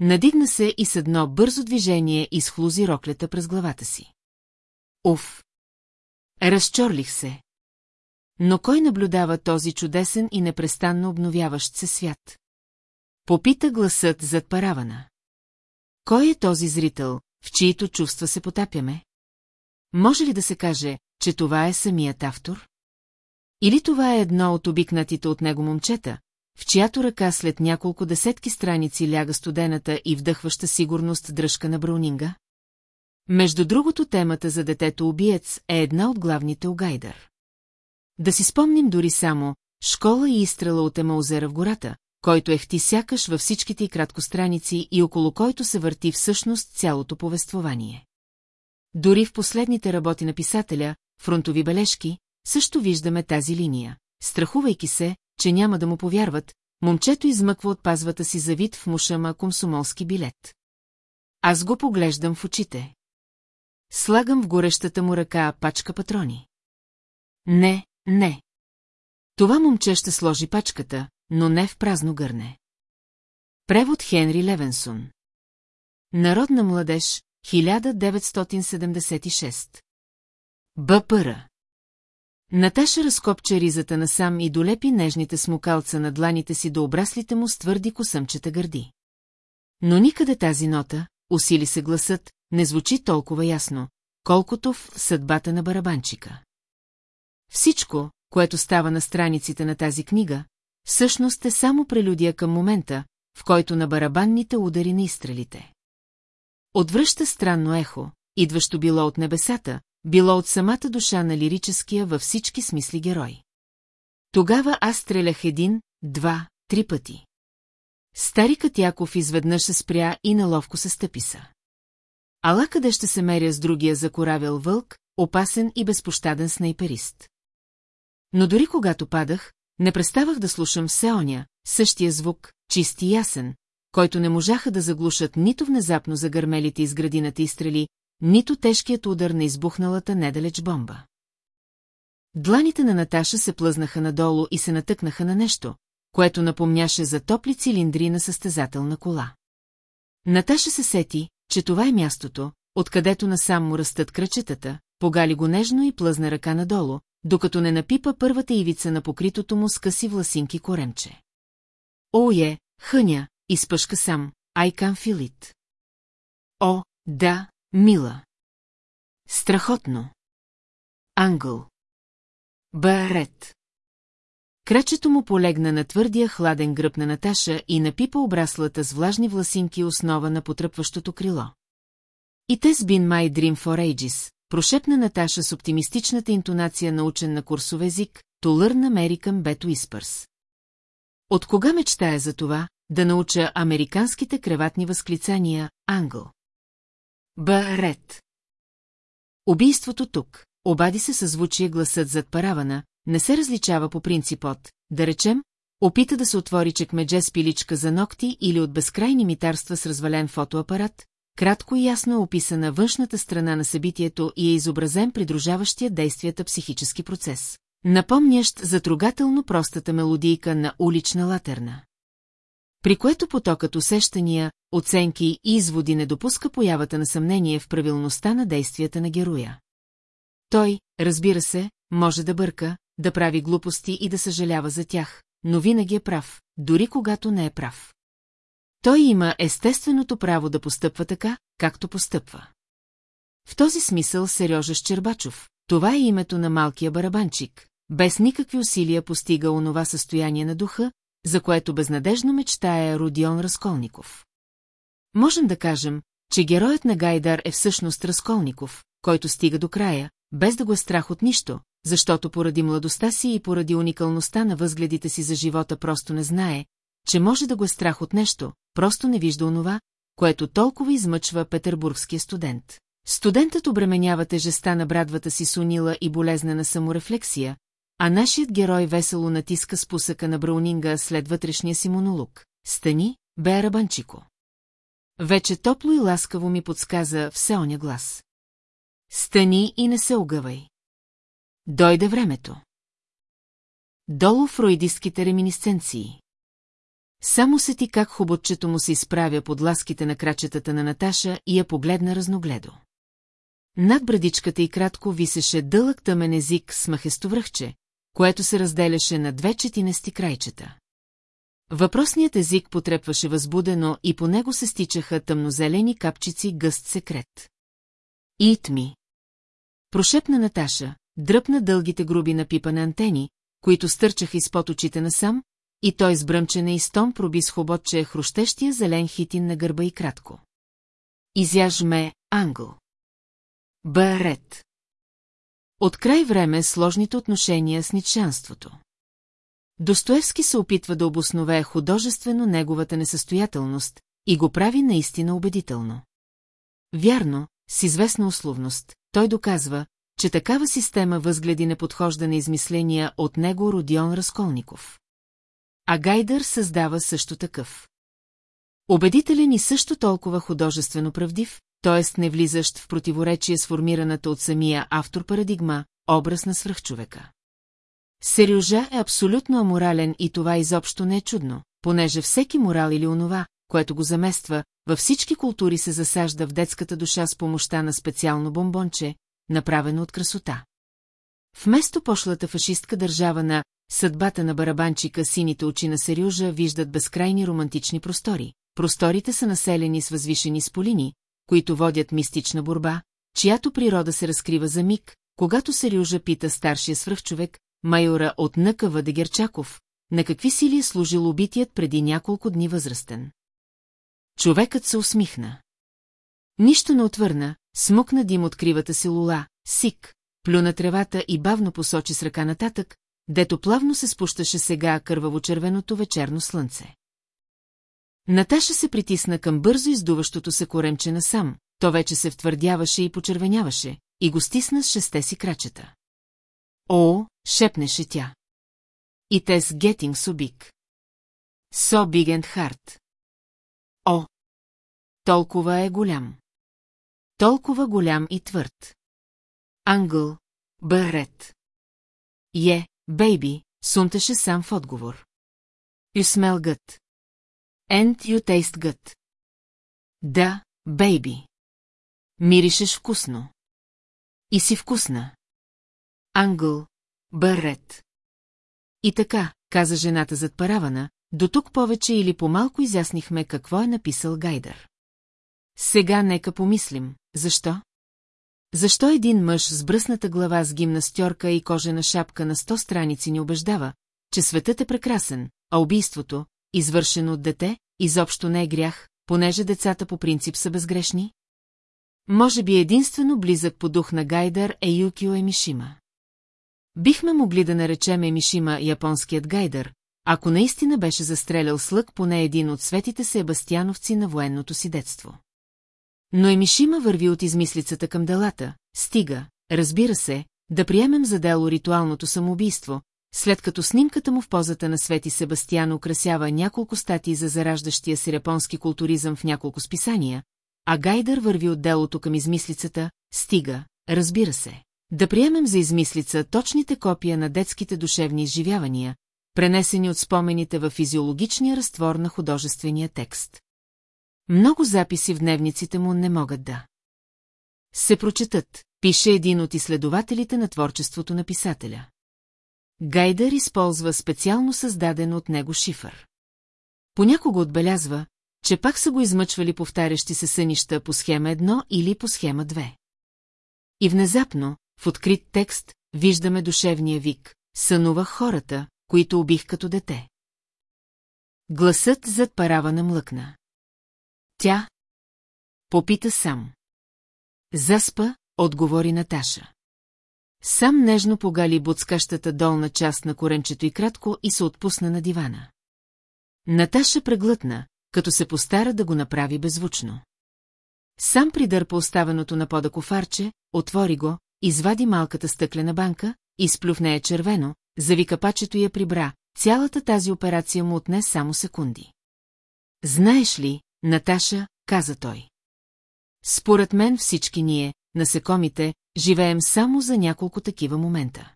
Надигна се и с едно бързо движение изхлузи роклята през главата си. Уф! Разчорлих се. Но кой наблюдава този чудесен и непрестанно обновяващ се свят? Попита гласът зад паравана. Кой е този зрител, в чието чувства се потапяме? Може ли да се каже, че това е самият автор? Или това е едно от обикнатите от него момчета, в чиято ръка след няколко десетки страници ляга студената и вдъхваща сигурност дръжка на Браунинга? Между другото темата за детето убиец е една от главните у Гайдър. Да си спомним дори само «Школа и изстрела от Емаузера в гората», който ехти сякаш във всичките и краткостраници и около който се върти всъщност цялото повествование. Дори в последните работи на писателя, фронтови бележки, също виждаме тази линия. Страхувайки се, че няма да му повярват, момчето измъква от пазвата си завид в мушама комсомолски билет. Аз го поглеждам в очите. Слагам в горещата му ръка пачка патрони. Не, не. Това момче ще сложи пачката, но не в празно гърне. Превод Хенри Левенсон Народна младеж, 1976 БПР Наташа разкопча ризата насам и долепи нежните смукалца на дланите си до обраслите му с твърди косъмчета гърди. Но никъде тази нота, усили се гласът, не звучи толкова ясно, колкото в съдбата на барабанчика. Всичко, което става на страниците на тази книга, всъщност е само прелюдия към момента, в който на барабанните удари на изстрелите. Отвръща странно ехо, идващо било от небесата, било от самата душа на лирическия във всички смисли герой. Тогава аз стрелях един, два, три пъти. Старикът Яков изведнъж се спря и наловко се стъписа. Ала къде ще се меря с другия закоравел вълк, опасен и безпощаден снайперист. Но дори когато падах, не преставах да слушам все оня, същия звук, чист и ясен, който не можаха да заглушат нито внезапно загърмелите из градината и стрели, нито тежкият удар на избухналата недалеч бомба. Дланите на Наташа се плъзнаха надолу и се натъкнаха на нещо, което напомняше за топли цилиндри на състезателна кола. Наташа се сети, че това е мястото, откъдето насам му растат кръчетата, погали го нежно и плъзна ръка надолу, докато не напипа първата ивица на покритото му с къси власинки коремче. Ое, хъня, изпъшка сам, I can feel it. О, да, мила. Страхотно. Ангъл. Барет. Крачето му полегна на твърдия хладен гръб на Наташа и напипа обраслата с влажни власинки основа на потръпващото крило. И те been my dream for ages, прошепна Наташа с оптимистичната интонация на учен на курсов език, to learn American Beto Whispers. От кога мечтая за това, да науча американските креватни възклицания, англ? Барет. Убийството тук, обади се съзвучие гласът зад паравана, не се различава по принцип от, да речем, опита да се отвори чекмедже с пиличка за ногти или от безкрайни митарства с развален фотоапарат, кратко и ясно е описана външната страна на събитието и е изобразен придружаващия действията психически процес, напомнящ за трогателно простата мелодийка на улична латерна. При което потокът усещания, оценки и изводи не допуска появата на съмнение в правилността на действията на героя. Той, разбира се, може да бърка, да прави глупости и да съжалява за тях, но винаги е прав, дори когато не е прав. Той има естественото право да постъпва така, както постъпва. В този смисъл Сережа Щербачов, това е името на малкия барабанчик, без никакви усилия постига онова състояние на духа, за което безнадежно мечтае Родион Разколников. Можем да кажем, че героят на Гайдар е всъщност Разколников, който стига до края, без да го е страх от нищо, защото поради младостта си и поради уникалността на възгледите си за живота просто не знае, че може да го е страх от нещо, просто не вижда онова, което толкова измъчва петербургския студент. Студентът обременява тежеста на брадвата си сунила и болезнена саморефлексия, а нашият герой весело натиска спусъка на Браунинга след вътрешния си монолог. Стани, бе Рабанчико. Вече топло и ласкаво ми подсказа все оня глас. Стани и не се огъвай. Дойде времето. Долу фройдистките реминисценции. Само се ти как хуботчето му се изправя под ласките на крачетата на Наташа и я погледна разногледо. Над брадичката и кратко висеше дълъг тъмен език с махестовръхче, което се разделяше на две четинести крайчета. Въпросният език потрепваше възбудено и по него се стичаха тъмнозелени капчици гъст секрет. Ит ми. Прошепна Наташа, дръпна дългите груби напипане антени, които стърчаха изпод очите насам, и той с бръмчене и стон проби с хоботче хрущещия зелен хитин на гърба и кратко. Изяж ме, англ. Барет. От край време сложните отношения с ничанството. Достоевски се опитва да обоснове художествено неговата несъстоятелност и го прави наистина убедително. Вярно, с известна условност, той доказва, че такава система възгледи не подхожда на измисления от него Родион Разколников. А Гайдър създава също такъв. Убедителен и също толкова художествено правдив, т.е. не влизащ в противоречие с формираната от самия автор парадигма, образ на свръхчовека. Сериожа е абсолютно аморален и това изобщо не е чудно, понеже всеки морал или онова, което го замества, във всички култури се засажда в детската душа с помощта на специално бомбонче, направено от красота. Вместо пошлата фашистка държава на съдбата на барабанчика сините очи на Серюжа виждат безкрайни романтични простори. Просторите са населени с възвишени сполини, които водят мистична борба, чиято природа се разкрива за миг, когато Серюжа пита старшия свръхчовек, майора от НКВ Дегерчаков, на какви сили е служил убитият преди няколко дни възрастен. Човекът се усмихна. Нищо не отвърна, смукна дим от кривата си лула, сик, плюна тревата и бавно посочи с ръка нататък, дето плавно се спущаше сега кърваво-червеното вечерно слънце. Наташа се притисна към бързо издуващото се коремче насам, то вече се втвърдяваше и почервеняваше, и го стисна с шесте си крачета. О, шепнеше тя. It is getting so big. So. О! Толкова е голям. Толкова голям и твърд. Ангъл, Бърет. Е, бейби, сунташе сам в отговор. You smell good. And you taste good. Да, бейби. Миришеш вкусно. И си вкусна. Ангъл, Бърет. И така, каза жената зад паравана, до тук повече или по-малко изяснихме какво е написал Гайдър. Сега нека помислим, защо? Защо един мъж с бръсната глава с гимнастьорка и кожена шапка на сто страници ни убеждава, че светът е прекрасен, а убийството, извършено от дете, изобщо не е грях, понеже децата по принцип са безгрешни? Може би единствено близък по дух на Гайдър е Юкио Емишима. Бихме могли да наречем Емишима японският Гайдър, ако наистина беше застрелял с поне един от светите себастияновци на военното си детство. Но Емишима върви от измислицата към делата, стига, разбира се, да приемем за дело ритуалното самоубийство, след като снимката му в позата на Свети Себастиян украсява няколко статии за зараждащия се японски културизъм в няколко списания, а Гайдър върви от делото към измислицата, стига, разбира се. Да приемем за измислица точните копия на детските душевни изживявания, пренесени от спомените в физиологичния разтвор на художествения текст. Много записи в дневниците му не могат да. Се прочетат, пише един от изследователите на творчеството на писателя. Гайдър използва специално създаден от него шифър. Понякога отбелязва, че пак са го измъчвали повтарящи се сънища по схема 1 или по схема 2. И внезапно, в открит текст, виждаме душевния вик. Сънувах хората, които убих като дете. Гласът зад парава намлъкна. Тя попита сам. Заспа, отговори Наташа. Сам нежно погали буцкащата долна част на коренчето и кратко и се отпусна на дивана. Наташа преглътна, като се постара да го направи беззвучно. Сам придърпа оставеното на пода кофарче, отвори го, извади малката стъклена банка, изплю в нея червено, завика пачето я прибра, цялата тази операция му отне само секунди. Знаеш ли, Наташа, каза той. Според мен всички ние, насекомите, живеем само за няколко такива момента.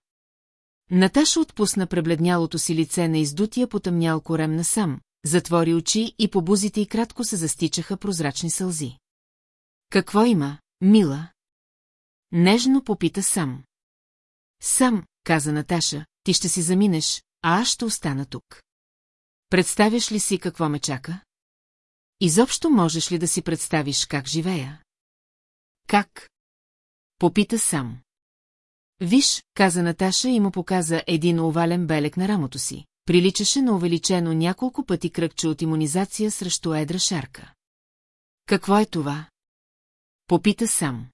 Наташа отпусна пребледнялото си лице на издутия потъмнял корем насам, затвори очи и по бузите й кратко се застичаха прозрачни сълзи. Какво има, мила? Нежно попита сам. Сам, каза Наташа, ти ще си заминеш, а аз ще остана тук. Представяш ли си какво ме чака? Изобщо можеш ли да си представиш как живея? Как? Попита сам. Виж, каза Наташа и му показа един овален белек на рамото си. Приличаше на увеличено няколко пъти кръгче от иммунизация срещу едра шарка. Какво е това? Попита сам.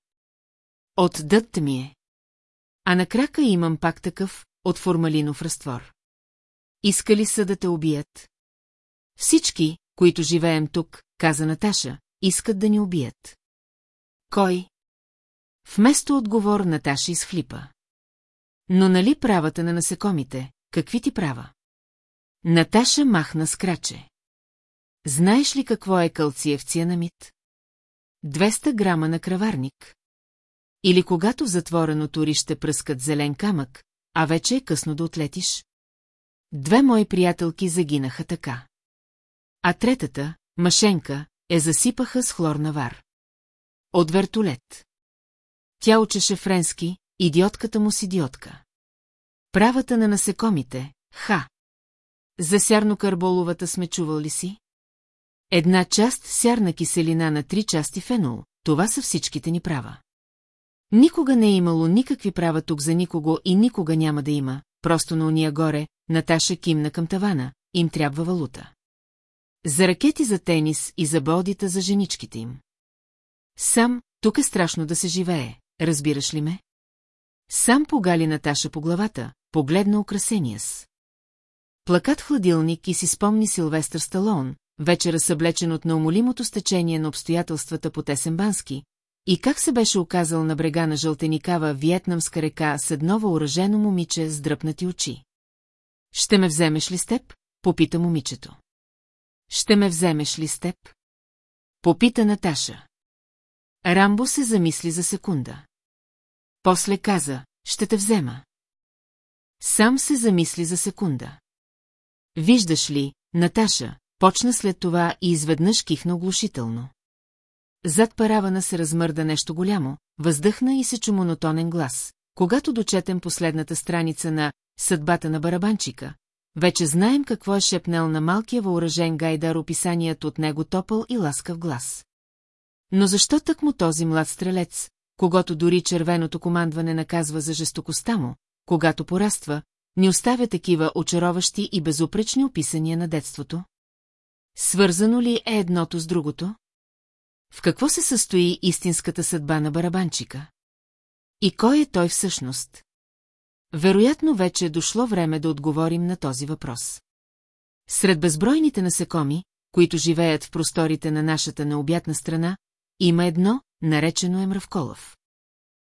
От дът ми е. А на крака имам пак такъв, от формалинов разтвор. Искали са да те убият? Всички, които живеем тук, каза Наташа, искат да ни убият. Кой? Вместо отговор Наташа изхлипа. Но нали правата на насекомите, какви ти права? Наташа махна с краче. Знаеш ли какво е кълциев цианамид? 200 грама на краварник. Или когато в затвореното рище пръскат зелен камък, а вече е късно да отлетиш? Две мои приятелки загинаха така. А третата, Машенка, е засипаха с хлорна вар. От вертолет. Тя учеше френски, идиотката му с идиотка. Правата на насекомите, ха. За сярно-карболовата сме чувал ли си? Една част сярна киселина на три части фенол, това са всичките ни права. Никога не е имало никакви права тук за никого и никога няма да има, просто на уния горе, Наташа кимна към тавана, им трябва валута. За ракети за тенис и за бодита за женичките им. Сам, тук е страшно да се живее, разбираш ли ме? Сам погали Наташа по главата, погледна украсения с. Плакат хладилник и си спомни Силвестър Сталон, вечера съблечен от неумолимото стечение на обстоятелствата по Тесенбански, и как се беше оказал на брега на жълтеникава виетнамска река с едно въоръжено момиче с дръпнати очи. Ще ме вземеш ли с теб? Попита момичето. Ще ме вземеш ли с теб? Попита Наташа. Рамбо се замисли за секунда. После каза, ще те взема. Сам се замисли за секунда. Виждаш ли, Наташа, почна след това и изведнъж кихна оглушително. Зад паравана се размърда нещо голямо, въздъхна и се чу монотонен глас. Когато дочетем последната страница на «Съдбата на барабанчика», вече знаем какво е шепнел на малкия въоръжен гайдар описаният от него топъл и ласкав глас. Но защо так му този млад стрелец, когато дори червеното командване наказва за жестокостта му, когато пораства, ни оставя такива очароващи и безупречни описания на детството? Свързано ли е едното с другото? В какво се състои истинската съдба на барабанчика? И кой е той всъщност? Вероятно вече е дошло време да отговорим на този въпрос. Сред безбройните насекоми, които живеят в просторите на нашата необятна страна, има едно, наречено е мръвколъв.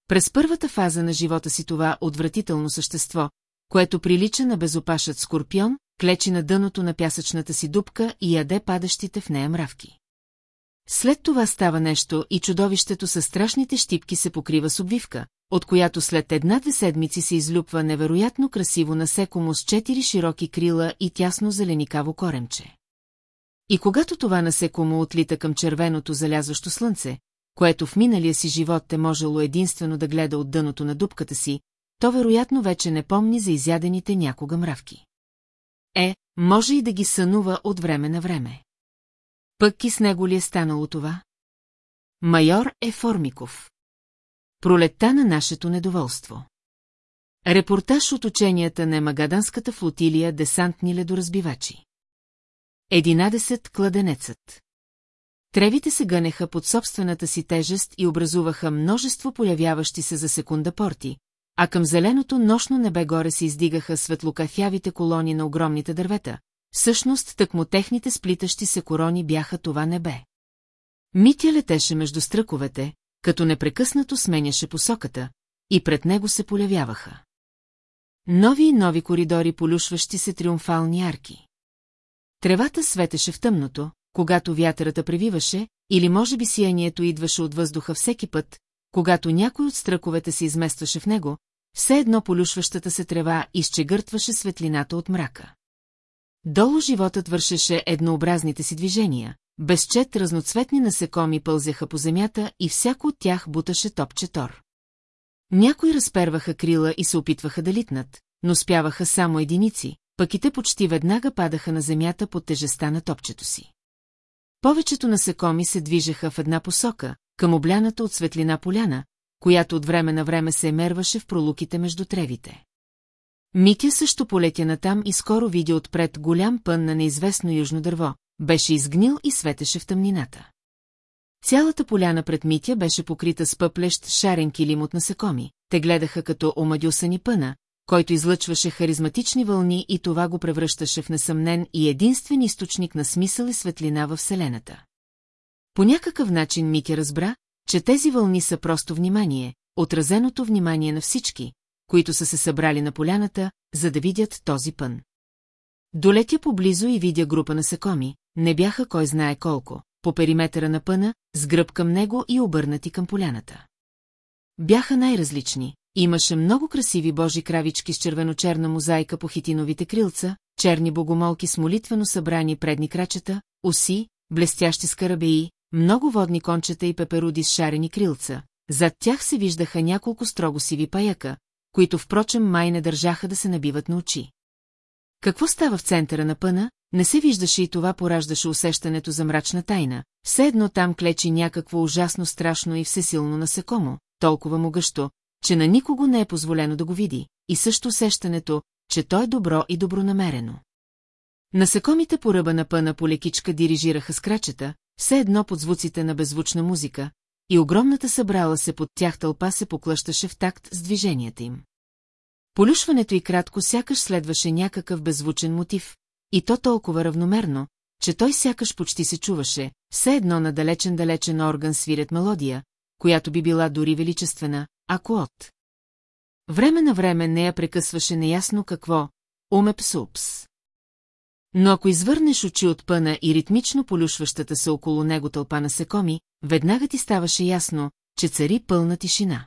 През първата фаза на живота си това отвратително същество, което прилича на безопашът скорпион, клечи на дъното на пясъчната си дупка и яде падащите в нея мравки. След това става нещо и чудовището със страшните щипки се покрива с обвивка, от която след една-две седмици се излюпва невероятно красиво насекомо с четири широки крила и тясно зеленикаво коремче. И когато това насекомо отлита към червеното залязващо слънце, което в миналия си живот е можело единствено да гледа от дъното на дупката си, то вероятно вече не помни за изядените някога мравки. Е, може и да ги сънува от време на време. Пък и с него ли е станало това? Майор е Формиков. Пролетта на нашето недоволство. Репортаж от ученията на Магаданската флотилия десантни ледоразбивачи. Единадесет кладенецът. Тревите се гънеха под собствената си тежест и образуваха множество появяващи се за секунда порти, а към зеленото нощно небе горе се издигаха светлокафявите колони на огромните дървета. Всъщност, тъкмо техните сплитащи се корони бяха това небе. Митя летеше между стръковете, като непрекъснато сменяше посоката, и пред него се полявяваха. Нови и нови коридори, полюшващи се триумфални арки. Тревата светеше в тъмното, когато вятърата превиваше, или може би сиянието идваше от въздуха всеки път, когато някой от стръковете се изместваше в него, все едно полюшващата се трева изчегъртваше светлината от мрака. Долу животът вършеше еднообразните си движения, безчет разноцветни насекоми пълзяха по земята и всяко от тях буташе топче тор. Някои разперваха крила и се опитваха да литнат, но спяваха само единици, пък и те почти веднага падаха на земята под тежеста на топчето си. Повечето насекоми се движеха в една посока, към обляната от светлина поляна, която от време на време се емерваше в пролуките между тревите. Митя също полетя натам и скоро видя отпред голям пън на неизвестно южно дърво, беше изгнил и светеше в тъмнината. Цялата поляна пред Митя беше покрита с пъплещ шарен килим от насекоми, те гледаха като омадюсани пъна, който излъчваше харизматични вълни и това го превръщаше в несъмнен и единствен източник на смисъл и светлина във Вселената. По някакъв начин Митя разбра, че тези вълни са просто внимание, отразеното внимание на всички, които са се събрали на поляната, за да видят този пън. Долетя поблизо и видя група насекоми, не бяха кой знае колко, по периметъра на пъна, с гръб към него и обърнати към поляната. Бяха най-различни, имаше много красиви божи кравички с червеночерна мозайка по хитиновите крилца, черни богомолки с молитвено събрани предни крачета, уси, блестящи скарабеи, много водни кончета и пеперуди с шарени крилца. Зад тях се виждаха няколко строго сиви паяка, които впрочем май не държаха да се набиват на очи. Какво става в центъра на пъна, не се виждаше и това пораждаше усещането за мрачна тайна, все едно там клечи някакво ужасно страшно и всесилно насекомо, толкова могъщо, че на никого не е позволено да го види, и също усещането, че то е добро и добронамерено. Насекомите по ръба на пъна по лекичка дирижираха с крачета, все едно под звуците на беззвучна музика, и огромната събрала се под тях тълпа се поклъщаше в такт с движенията им. Полюшването и кратко сякаш следваше някакъв беззвучен мотив, и то толкова равномерно, че той сякаш почти се чуваше, все едно на далечен-далечен орган свирят мелодия, която би била дори величествена, ако от. Време на време нея прекъсваше неясно какво «умепсупс». Но ако извърнеш очи от пъна и ритмично полюшващата се около него тълпа насекоми, веднага ти ставаше ясно, че цари пълна тишина.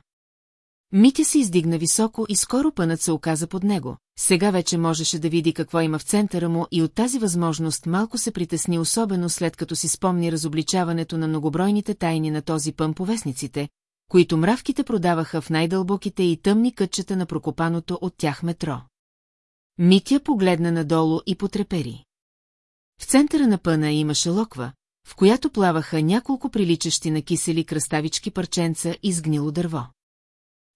Митя се издигна високо и скоро пънат се оказа под него. Сега вече можеше да види какво има в центъра му и от тази възможност малко се притесни особено след като си спомни разобличаването на многобройните тайни на този пън по вестниците, които мравките продаваха в най-дълбоките и тъмни кътчета на прокопаното от тях метро. Митя погледна надолу и потрепери. В центъра на пъна имаше локва, в която плаваха няколко приличащи на кисели кръставички парченца и сгнило дърво.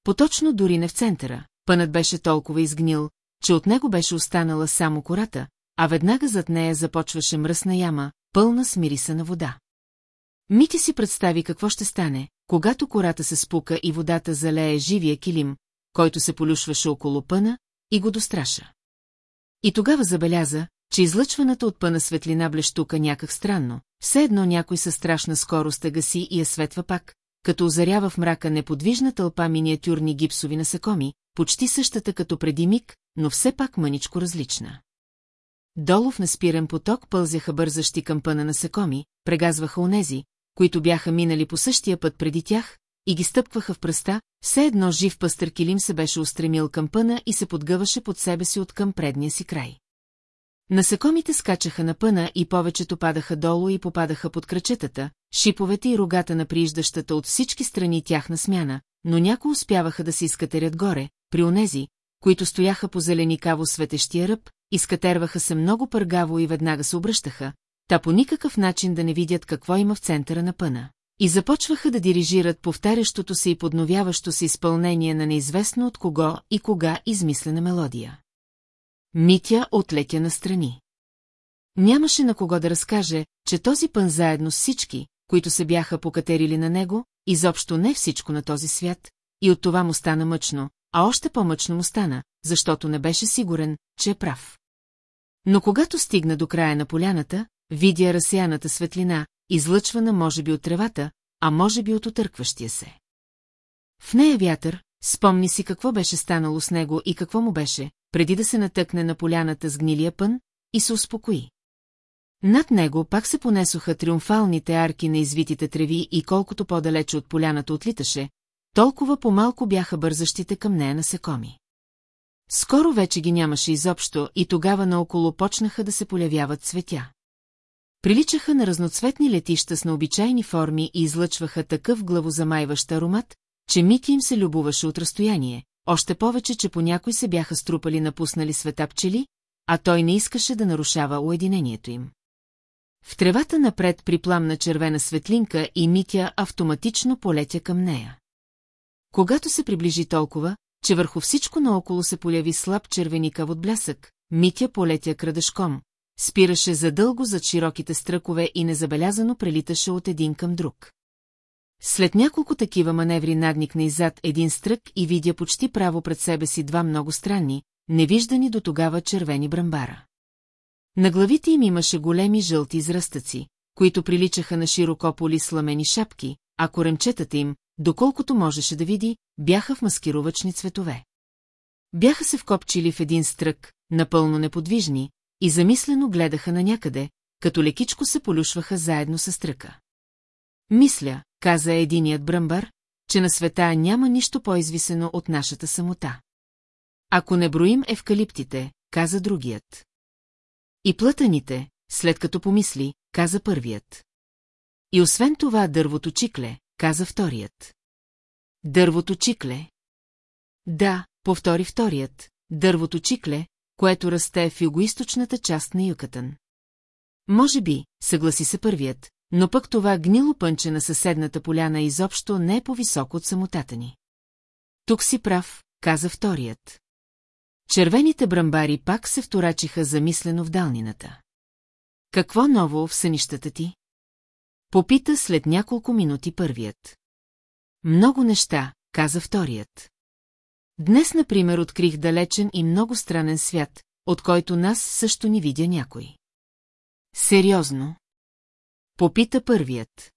Поточно дори не в центъра, пънът беше толкова изгнил, че от него беше останала само кората, а веднага зад нея започваше мръсна яма, пълна с мириса на вода. Мити си представи какво ще стане, когато кората се спука и водата залее живия килим, който се полюшваше около пъна и го достраша. И тогава забеляза, че излъчваната от пъна светлина блещука някак странно, все едно някой със страшна скорост тъга си и я светва пак, като озарява в мрака неподвижна тълпа миниатюрни гипсови насекоми, почти същата като преди миг, но все пак мъничко различна. Долу в неспирен поток пълзяха бързащи към пъна насекоми, прегазваха онези, които бяха минали по същия път преди тях, и ги стъпкваха в пръста, все едно жив пъстър килим се беше устремил към пъна и се подгъваше под себе си от към предния си край. Насекомите скачаха на пъна и повечето падаха долу и попадаха под кръчетата, шиповете и рогата на прииждащата от всички страни тяхна смяна, но някои успяваха да се изкатерят горе, при онези, които стояха по зеленикаво светещия ръб, изкатерваха се много пъргаво и веднага се обръщаха, та по никакъв начин да не видят какво има в центъра на пъна. И започваха да дирижират повтарящото се и подновяващо се изпълнение на неизвестно от кого и кога измислена мелодия. Митя отлетя настрани. Нямаше на кого да разкаже, че този пън заедно с всички, които се бяха покатерили на него, изобщо не всичко на този свят, и от това му стана мъчно, а още по-мъчно му стана, защото не беше сигурен, че е прав. Но когато стигна до края на поляната, видя разсеяната светлина, излъчвана може би от тревата, а може би от отъркващия се. В нея вятър, спомни си какво беше станало с него и какво му беше, преди да се натъкне на поляната с гнилия пън, и се успокои. Над него пак се понесоха триумфалните арки на извитите треви и колкото по-далече от поляната отлиташе, толкова по-малко бяха бързащите към нея насекоми. Скоро вече ги нямаше изобщо и тогава наоколо почнаха да се полявяват цветя. Приличаха на разноцветни летища с необичайни форми и излъчваха такъв главозамайващ аромат, че Мики им се любоваше от разстояние, още повече, че по някой се бяха струпали напуснали света пчели, а той не искаше да нарушава уединението им. В тревата напред припламна червена светлинка и Митя автоматично полетя към нея. Когато се приближи толкова, че върху всичко наоколо се поляви слаб червеникав от блясък, Митя полетя крадешком, спираше задълго зад широките стръкове и незабелязано прелиташе от един към друг. След няколко такива маневри надникна иззад един стрък и видя почти право пред себе си два много странни, невиждани до тогава червени брамбара. На главите им имаше големи жълти израстъци, които приличаха на широкополи сламени шапки, а коремчетата им, доколкото можеше да види, бяха в маскировачни цветове. Бяха се вкопчили в един стрък, напълно неподвижни, и замислено гледаха на някъде, като лекичко се полюшваха заедно с стръка. Мисля, каза единият бръмбар, че на света няма нищо по-извисено от нашата самота. Ако не броим евкалиптите, каза другият. И плътаните, след като помисли, каза първият. И освен това дървото чикле, каза вторият. Дървото чикле. Да, повтори вторият, дървото чикле, което расте в югоисточната част на Юкатън. Може би, съгласи се първият, но пък това гнило пънче на съседната поляна изобщо не е по-високо от самотата ни. Тук си прав, каза вторият. Червените брамбари пак се вторачиха замислено в далнината. Какво ново в сънищата ти? Попита след няколко минути първият. Много неща, каза вторият. Днес, например, открих далечен и много странен свят, от който нас също ни видя някой. Сериозно? Попита първият.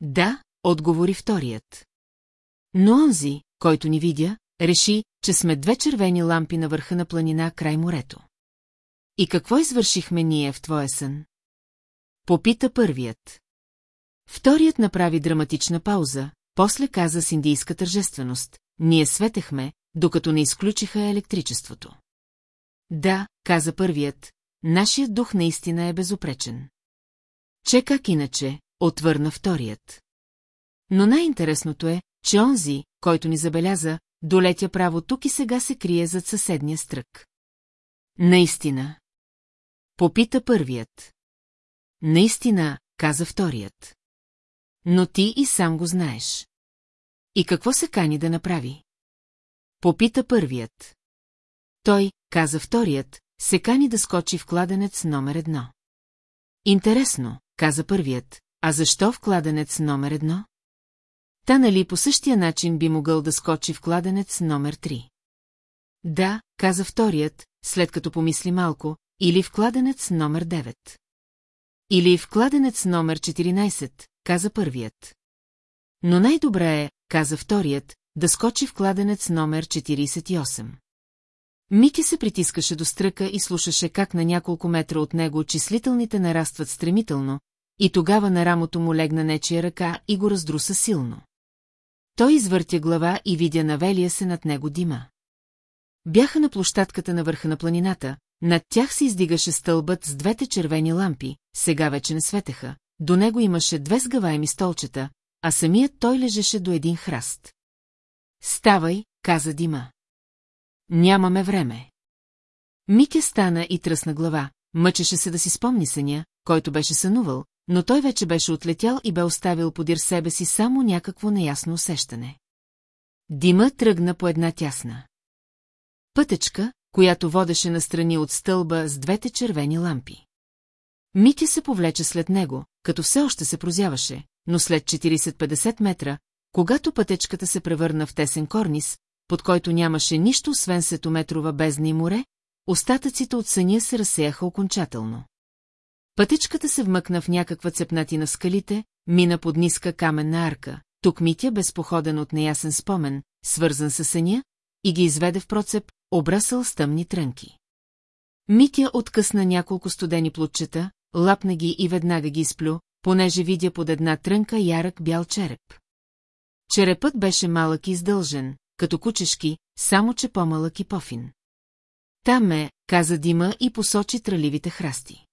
Да, отговори вторият. Но онзи, който ни видя, реши, че сме две червени лампи на върха на планина край морето. И какво извършихме ние в твоя сън? Попита първият. Вторият направи драматична пауза, после каза с индийска тържественост. Ние светехме, докато не изключиха електричеството. Да, каза първият, нашият дух наистина е безопречен. Че как иначе, отвърна вторият. Но най-интересното е, че онзи, който ни забеляза, долетя право тук и сега се крие зад съседния стрък. Наистина. Попита първият. Наистина, каза вторият. Но ти и сам го знаеш. И какво се кани да направи? Попита първият. Той, каза вторият, се кани да скочи в кладенец номер едно. Интересно, каза първият, а защо в кладенец номер едно? Та нали по същия начин би могъл да скочи в кладенец номер 3. Да, каза вторият, след като помисли малко, или в кладенец номер 9. Или в кладенец номер 14, каза първият. Но най-добре е, каза вторият, да скочи в кладенец номер 48. Мики се притискаше до стръка и слушаше как на няколко метра от него числителните нарастват стремително, и тогава на рамото му легна нечия ръка и го раздруса силно. Той извъртя глава и видя навелия се над него дима. Бяха на площадката на върха на планината, над тях се издигаше стълбът с двете червени лампи, сега вече не светеха, до него имаше две сгъваеми столчета, а самият той лежеше до един храст. Ставай, каза Дима. Нямаме време. Микя стана и тръсна глава, мъчеше се да си спомни съня, който беше сънувал, но той вече беше отлетял и бе оставил подир себе си само някакво неясно усещане. Дима тръгна по една тясна. Пътечка, която водеше настрани от стълба с двете червени лампи. Митя се повлече след него, като все още се прозяваше, но след 40-50 метра, когато пътечката се превърна в тесен корнис, под който нямаше нищо освен сетометрова бездна и море, остатъците от съня се разсеяха окончателно. Пътечката се вмъкна в някаква цепнатина в скалите, мина под ниска каменна арка, тук Митя безпоходен от неясен спомен, свързан с съня, и ги изведе в процеп, обрасъл с тъмни трънки. Митя откъсна няколко студени плутчета, лапна ги и веднага ги изплю, понеже видя под една трънка ярък бял череп. Черепът беше малък и издължен, като кучешки, само че по-малък и пофин. Там е, каза Дима и посочи траливите храсти.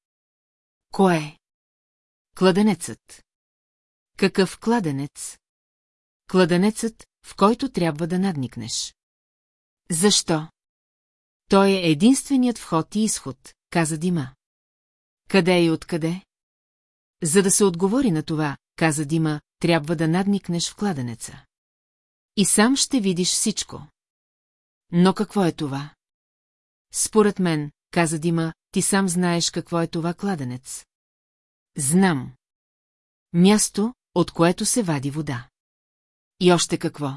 Кое? Кладенецът. Какъв кладенец? Кладенецът, в който трябва да надникнеш. Защо? Той е единственият вход и изход, каза Дима. Къде и откъде? За да се отговори на това, каза Дима, трябва да надникнеш в кладенеца. И сам ще видиш всичко. Но какво е това? Според мен, каза Дима, ти сам знаеш какво е това кладенец. Знам. Място, от което се вади вода. И още какво?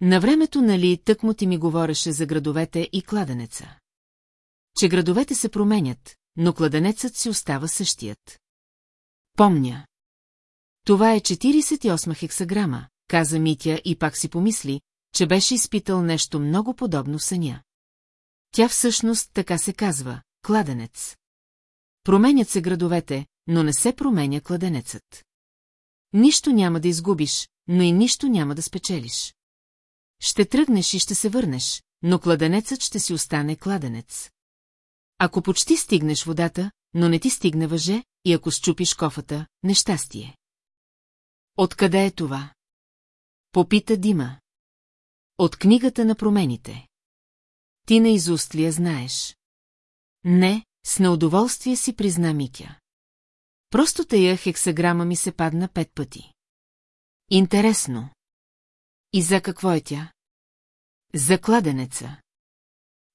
На времето, нали, тъкмо ти ми говореше за градовете и кладенеца. Че градовете се променят, но кладенецът си остава същият. Помня. Това е 48 хексаграма, каза Митя и пак си помисли, че беше изпитал нещо много подобно в съня. Тя всъщност така се казва – кладенец. Променят се градовете, но не се променя кладенецът. Нищо няма да изгубиш, но и нищо няма да спечелиш. Ще тръгнеш и ще се върнеш, но кладенецът ще си остане кладенец. Ако почти стигнеш водата, но не ти стигне въже, и ако щупиш кофата, нещастие. Откъде е това? Попита Дима. От книгата на промените. Ти на изуст знаеш? Не, с неудоволствие си призна Митя. Просто тая хексаграма ми се падна пет пъти. Интересно. И за какво е тя? За кладенеца.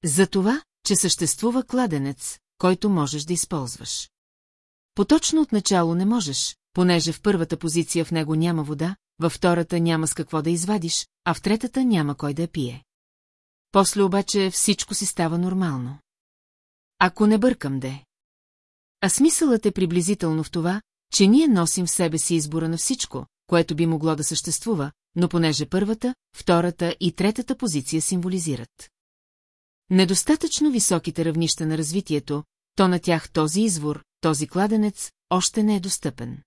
За това, че съществува кладенец, който можеш да използваш. Поточно от начало не можеш, понеже в първата позиция в него няма вода, във втората няма с какво да извадиш, а в третата няма кой да я пие. После обаче всичко си става нормално. Ако не бъркам де. А смисълът е приблизително в това, че ние носим в себе си избора на всичко, което би могло да съществува, но понеже първата, втората и третата позиция символизират. Недостатъчно високите равнища на развитието, то на тях този извор, този кладенец, още не е достъпен.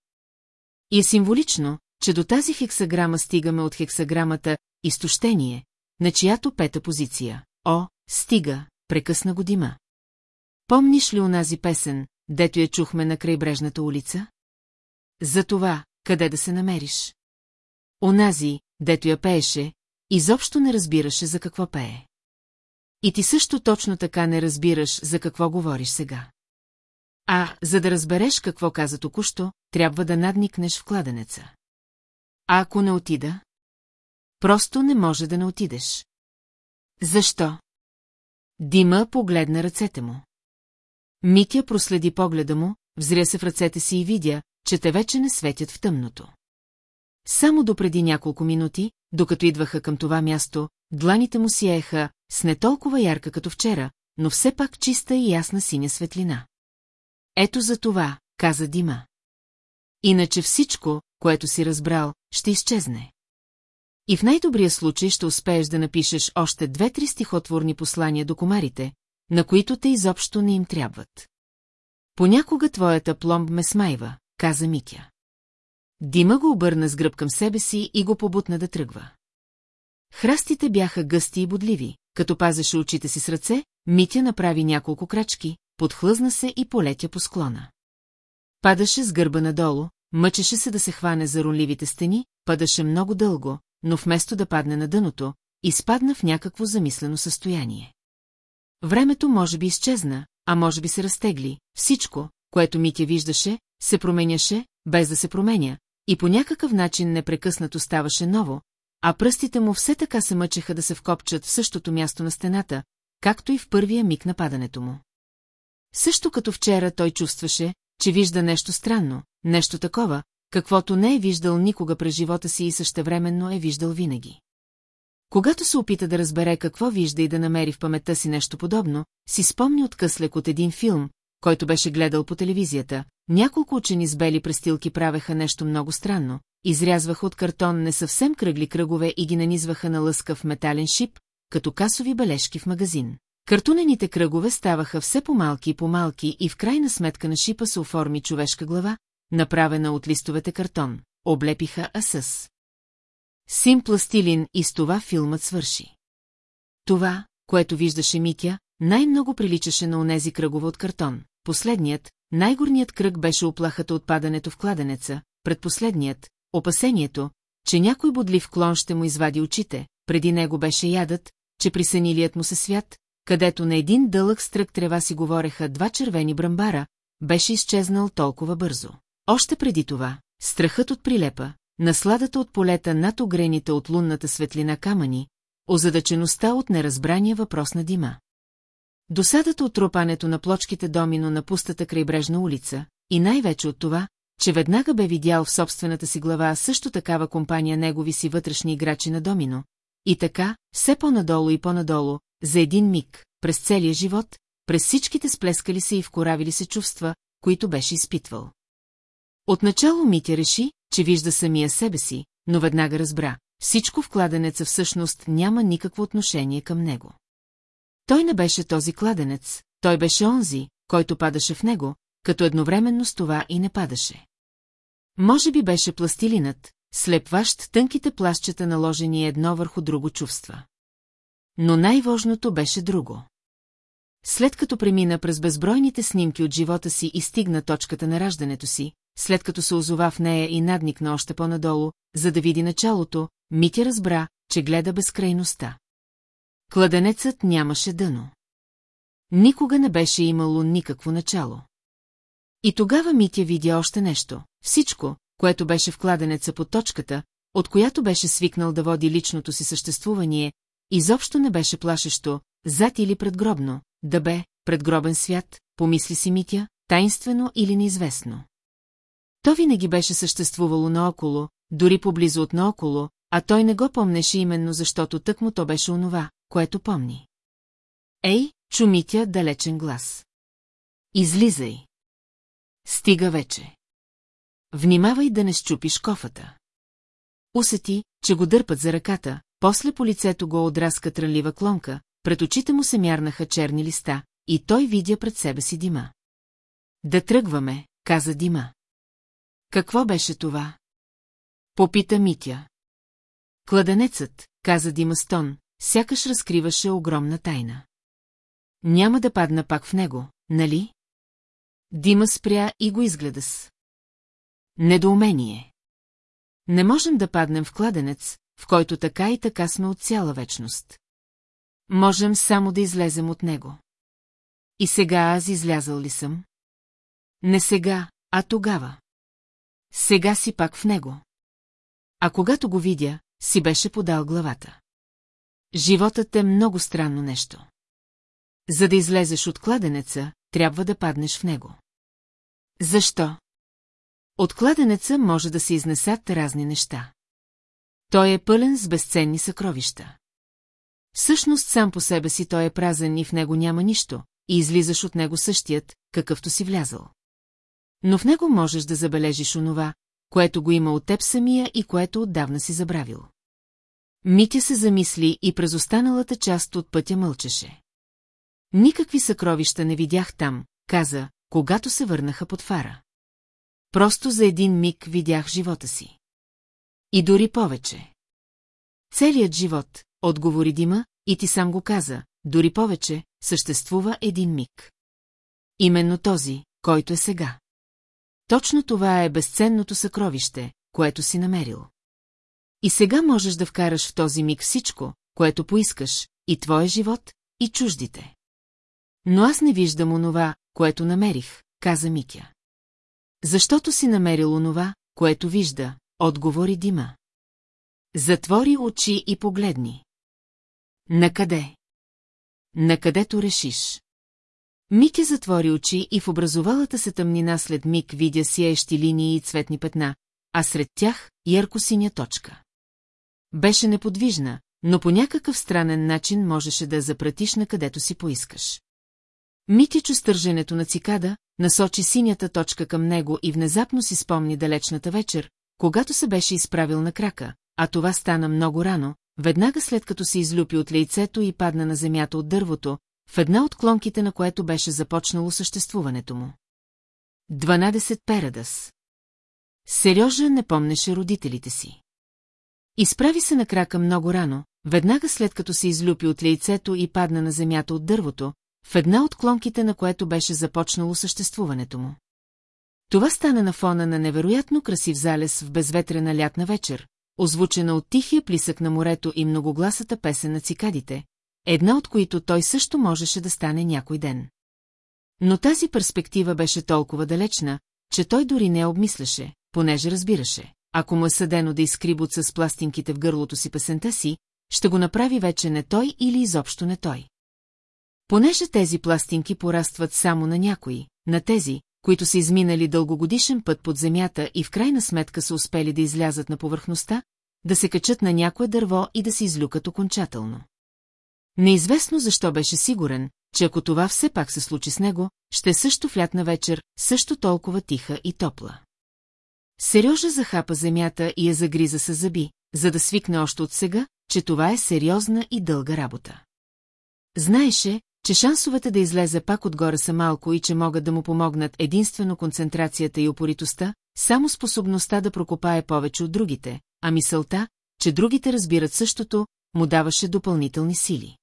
И е символично, че до тази хексаграма стигаме от хексаграмата изтощение, на чиято пета позиция. О, стига, прекъсна го дима. Помниш ли онази песен, дето я чухме на крайбрежната улица? За това, къде да се намериш? Онази, дето я пееше, изобщо не разбираше за какво пее. И ти също точно така не разбираш за какво говориш сега. А, за да разбереш какво каза току-що, трябва да надникнеш в кладенеца. А ако не отида? Просто не може да не отидеш. Защо? Дима погледна ръцете му. Митя проследи погледа му, взря се в ръцете си и видя, че те вече не светят в тъмното. Само допреди няколко минути, докато идваха към това място, дланите му сияеха с не толкова ярка като вчера, но все пак чиста и ясна синя светлина. Ето за това, каза Дима. Иначе всичко, което си разбрал, ще изчезне. И в най-добрия случай ще успееш да напишеш още две-три стихотворни послания до комарите, на които те изобщо не им трябват. Понякога твоята пломб ме смайва, каза Митя. Дима го обърна с гръб към себе си и го побутна да тръгва. Храстите бяха гъсти и бодливи, като пазеше очите си с ръце, Митя направи няколко крачки, подхлъзна се и полетя по склона. Падаше с гърба надолу, мъчеше се да се хване за рунливите стени, падаше много дълго, но вместо да падне на дъното, изпадна в някакво замислено състояние. Времето може би изчезна, а може би се разтегли, всичко, което Митя виждаше, се променяше, без да се променя, и по някакъв начин непрекъснато ставаше ново, а пръстите му все така се мъчеха да се вкопчат в същото място на стената, както и в първия миг на падането му. Също като вчера той чувстваше, че вижда нещо странно, нещо такова, каквото не е виждал никога през живота си и същевременно е виждал винаги. Когато се опита да разбере какво вижда и да намери в паметта си нещо подобно, си спомни откъслек от един филм, който беше гледал по телевизията, няколко учени с бели престилки правеха нещо много странно, изрязваха от картон не съвсем кръгли кръгове и ги нанизваха на лъскав метален шип, като касови бележки в магазин. Картунените кръгове ставаха все по-малки и по-малки и в крайна сметка на шипа се оформи човешка глава, направена от листовете картон, облепиха Асъс. Сим пластилин и с това филмът свърши. Това, което виждаше Митя, най-много приличаше на онези кръгове от картон. Последният, най-горният кръг беше оплахата от падането в кладенеца, предпоследният, опасението, че някой бодлив клон ще му извади очите, преди него беше ядът, че при сънилият му се свят, където на един дълъг стрък трева си говореха два червени брамбара, беше изчезнал толкова бързо. Още преди това, страхът от прилепа, насладата от полета над огрените от лунната светлина камъни, озадачеността от неразбрания въпрос на дима. Досадата от тропането на плочките домино на пустата крайбрежна улица и най-вече от това, че веднага бе видял в собствената си глава също такава компания негови си вътрешни играчи на домино, и така, все по-надолу и по-надолу, за един миг, през целия живот, през всичките сплескали се и вкоравили се чувства, които беше изпитвал. Отначало Митя реши, че вижда самия себе си, но веднага разбра, всичко в кладенеца всъщност няма никакво отношение към него. Той не беше този кладенец, той беше онзи, който падаше в него, като едновременно с това и не падаше. Може би беше пластилинът, слепващ тънките плащчета наложени едно върху друго чувства. Но най-важното беше друго. След като премина през безбройните снимки от живота си и стигна точката на раждането си, след като се озова в нея и надникна още по-надолу, за да види началото, Митя разбра, че гледа безкрайността. Кладенецът нямаше дъно. Никога не беше имало никакво начало. И тогава Митя видя още нещо. Всичко, което беше в кладенеца под точката, от която беше свикнал да води личното си съществувание, изобщо не беше плашещо, зад или предгробно, да бе, предгробен свят, помисли си Митя, таинствено или неизвестно. То винаги беше съществувало наоколо, дори поблизо от наоколо, а той не го помнеше именно защото тък му то беше онова, което помни. Ей, чумитя далечен глас. Излизай. Стига вече. Внимавай да не щупиш кофата. Усети, че го дърпат за ръката, после по лицето го отраска трънлива клонка, пред очите му се мярнаха черни листа, и той видя пред себе си дима. Да тръгваме, каза Дима. Какво беше това? Попита Митя. Кладенецът, каза Дима Стон, сякаш разкриваше огромна тайна. Няма да падна пак в него, нали? Дима спря и го изгледа с. Недоумение. Не можем да паднем в кладенец, в който така и така сме от цяла вечност. Можем само да излезем от него. И сега аз излязъл ли съм? Не сега, а тогава. Сега си пак в него. А когато го видя, си беше подал главата. Животът е много странно нещо. За да излезеш от кладенеца, трябва да паднеш в него. Защо? От кладенеца може да се изнесат разни неща. Той е пълен с безценни съкровища. Всъщност сам по себе си той е празен и в него няма нищо, и излизаш от него същият, какъвто си влязал. Но в него можеш да забележиш онова, което го има от теб самия и което отдавна си забравил. Митя се замисли и през останалата част от пътя мълчеше. Никакви съкровища не видях там, каза, когато се върнаха под фара. Просто за един миг видях живота си. И дори повече. Целият живот, отговори Дима, и ти сам го каза, дори повече, съществува един миг. Именно този, който е сега. Точно това е безценното съкровище, което си намерил. И сега можеш да вкараш в този миг всичко, което поискаш, и твоя живот, и чуждите. Но аз не виждам онова, което намерих, каза Микя. Защото си намерил онова, което вижда, отговори Дима. Затвори очи и погледни. Накъде? Накъдето решиш. Микя затвори очи и в образовалата се тъмнина след миг видя сиещи линии и цветни петна, а сред тях ярко-синя точка. Беше неподвижна, но по някакъв странен начин можеше да я запратиш на където си поискаш. Мити чу стърженето на цикада, насочи синята точка към него и внезапно си спомни далечната вечер, когато се беше изправил на крака, а това стана много рано, веднага след като се излюпи от лейцето и падна на земята от дървото, в една от клонките на което беше започнало съществуването му. 12 Перадас Сережа не помнеше родителите си. Изправи се на крака много рано, веднага след като се излюпи от лейцето и падна на земята от дървото, в една от клонките на което беше започнало съществуването му. Това стана на фона на невероятно красив залез в безветрена лятна вечер, озвучена от тихия плисък на морето и многогласата песен на цикадите, една от които той също можеше да стане някой ден. Но тази перспектива беше толкова далечна, че той дори не обмисляше, понеже разбираше. Ако му е съдено да изкри с пластинките в гърлото си песента си, ще го направи вече не той или изобщо не той. Понеже тези пластинки порастват само на някои, на тези, които са изминали дългогодишен път под земята и в крайна сметка са успели да излязат на повърхността, да се качат на някое дърво и да се излюкат окончателно. Неизвестно защо беше сигурен, че ако това все пак се случи с него, ще също в лятна вечер, също толкова тиха и топла. Сережа захапа земята и я загриза с зъби, за да свикне още от сега, че това е сериозна и дълга работа. Знаеше, че шансовете да излезе пак отгоре са малко и че могат да му помогнат единствено концентрацията и опоритостта, само способността да прокопае повече от другите, а мисълта, че другите разбират същото, му даваше допълнителни сили.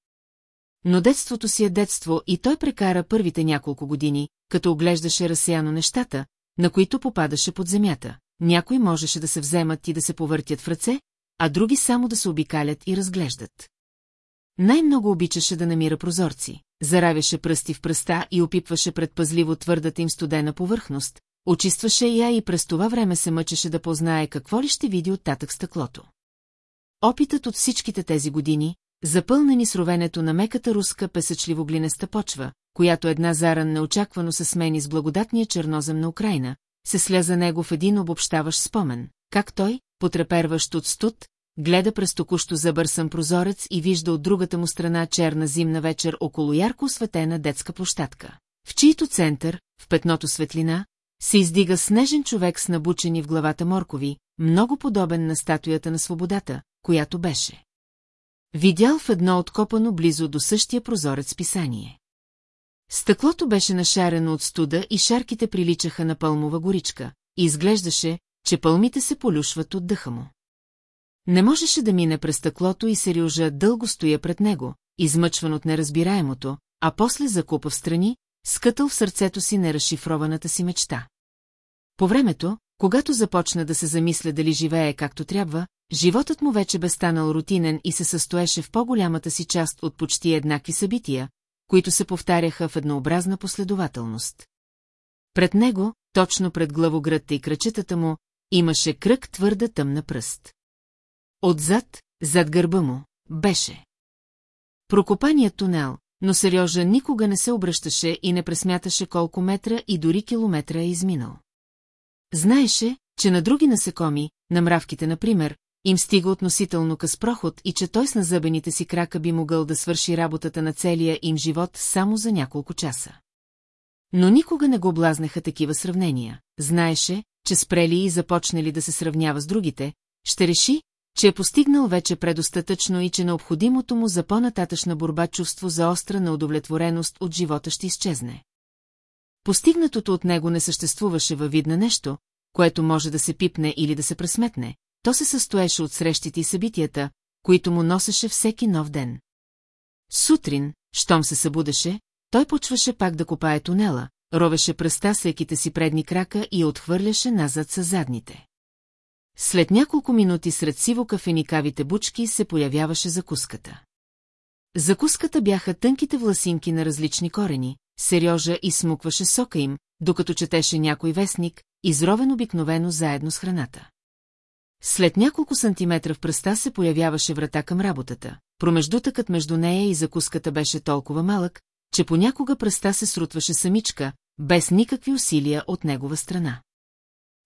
Но детството си е детство и той прекара първите няколко години, като оглеждаше разсеяно нещата, на които попадаше под земята. Някои можеше да се вземат и да се повъртят в ръце, а други само да се обикалят и разглеждат. Най-много обичаше да намира прозорци, заравяше пръсти в пръста и опипваше предпазливо твърдата им студена повърхност, очистваше я и през това време се мъчеше да познае какво ли ще види от татък стъклото. Опитът от всичките тези години, запълнени с ровенето на меката руска песъчливо-глинеста почва, която една заран неочаквано се смени с благодатния чернозем на Украина, се сля за него в един обобщаващ спомен, как той, потреперващ от студ, гледа през току-що забърсан прозорец и вижда от другата му страна черна зимна вечер около ярко осветена детска площадка, в чийто център, в петното светлина, се издига снежен човек с набучени в главата моркови, много подобен на статуята на свободата, която беше. Видял в едно откопано близо до същия прозорец писание. Стъклото беше нашарено от студа и шарките приличаха на пълмова горичка, и изглеждаше, че пълмите се полюшват от дъха му. Не можеше да мине през стъклото и Сериожа дълго стоя пред него, измъчван от неразбираемото, а после закупа в страни, скътал в сърцето си неразшифрованата си мечта. По времето, когато започна да се замисля дали живее както трябва, животът му вече бе станал рутинен и се състоеше в по-голямата си част от почти еднакви събития, които се повтаряха в еднообразна последователност. Пред него, точно пред главогръдта и кръчетата му, имаше кръг твърда тъмна пръст. Отзад, зад гърба му, беше. Прокопаният тунел, но Сережа никога не се обръщаше и не пресмяташе колко метра и дори километра е изминал. Знаеше, че на други насекоми, на мравките, например, им стига относително къс проход и че той с назъбените си крака би могъл да свърши работата на целия им живот само за няколко часа. Но никога не го блазнеха такива сравнения. Знаеше, че спрели и започнали да се сравнява с другите, ще реши, че е постигнал вече предостатъчно и че необходимото му за по-нататъчна борба чувство за остра неудовлетвореност от живота ще изчезне. Постигнатото от него не съществуваше във вид на нещо, което може да се пипне или да се пресметне, то се състоеше от срещите и събитията, които му носеше всеки нов ден. Сутрин, щом се събудеше, той почваше пак да копае тунела, ровеше пръста с еките си предни крака и отхвърляше назад с задните. След няколко минути сред сиво кафеникавите бучки се появяваше закуската. Закуската бяха тънките власинки на различни корени, Сережа изсмукваше сока им, докато четеше някой вестник, изровен обикновено заедно с храната. След няколко сантиметра в пръста се появяваше врата към работата. Промеждутъкът между нея и закуската беше толкова малък, че понякога пръста се срутваше самичка, без никакви усилия от негова страна.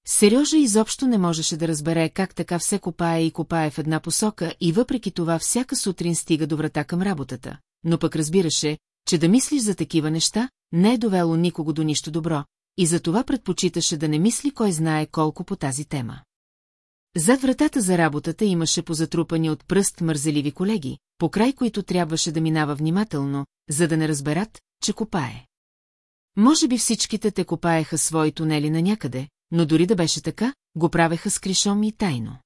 Сережа изобщо не можеше да разбере как така все копае и копае в една посока и въпреки това всяка сутрин стига до врата към работата, но пък разбираше, че да мислиш за такива неща не е довело никого до нищо добро, и затова предпочиташе да не мисли кой знае колко по тази тема. Зад вратата за работата имаше позатрупани от пръст мързеливи колеги, по край които трябваше да минава внимателно, за да не разберат, че копае. Може би всичките те копаеха свои тунели на някъде, но дори да беше така, го правеха с кришом и тайно.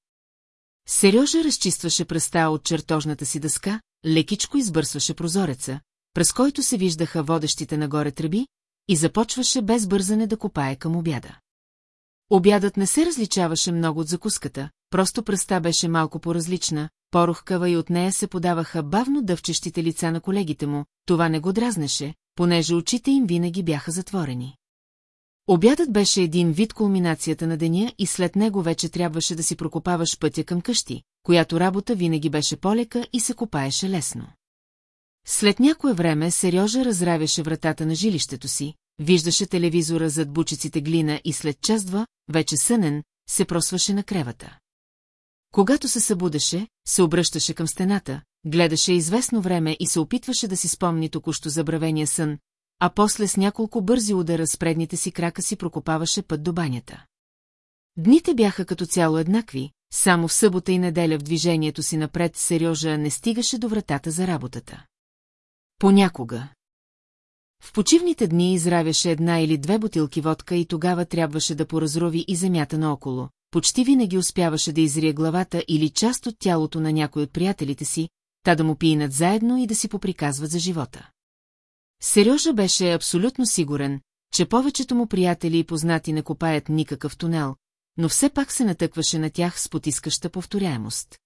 Сережа разчистваше пръста от чертожната си дъска, лекичко избърсваше прозореца, през който се виждаха водещите нагоре тръби, и започваше без бързане да копае към обяда. Обядът не се различаваше много от закуската, просто пръста беше малко по-различна, порохкава и от нея се подаваха бавно дъвчещите лица на колегите му, това не го дразнеше, понеже очите им винаги бяха затворени. Обядът беше един вид кулминацията на деня и след него вече трябваше да си прокопаваш пътя към къщи, която работа винаги беше полека и се копаеше лесно. След някое време Сережа разравяше вратата на жилището си, виждаше телевизора зад бучиците глина и след час-два, вече сънен, се просваше на кревата. Когато се събудеше, се обръщаше към стената, гледаше известно време и се опитваше да си спомни току-що забравения сън, а после с няколко бързи удара с предните си крака си прокопаваше път до банята. Дните бяха като цяло еднакви, само в събота и неделя в движението си напред Сережа не стигаше до вратата за работата. Понякога. В почивните дни изравяше една или две бутилки водка и тогава трябваше да поразрови и земята наоколо. Почти винаги успяваше да изрие главата или част от тялото на някой от приятелите си, та да му пиенат заедно и да си поприказват за живота. Сережа беше абсолютно сигурен, че повечето му приятели и познати не копаят никакъв тунел, но все пак се натъкваше на тях с потискаща повторяемост.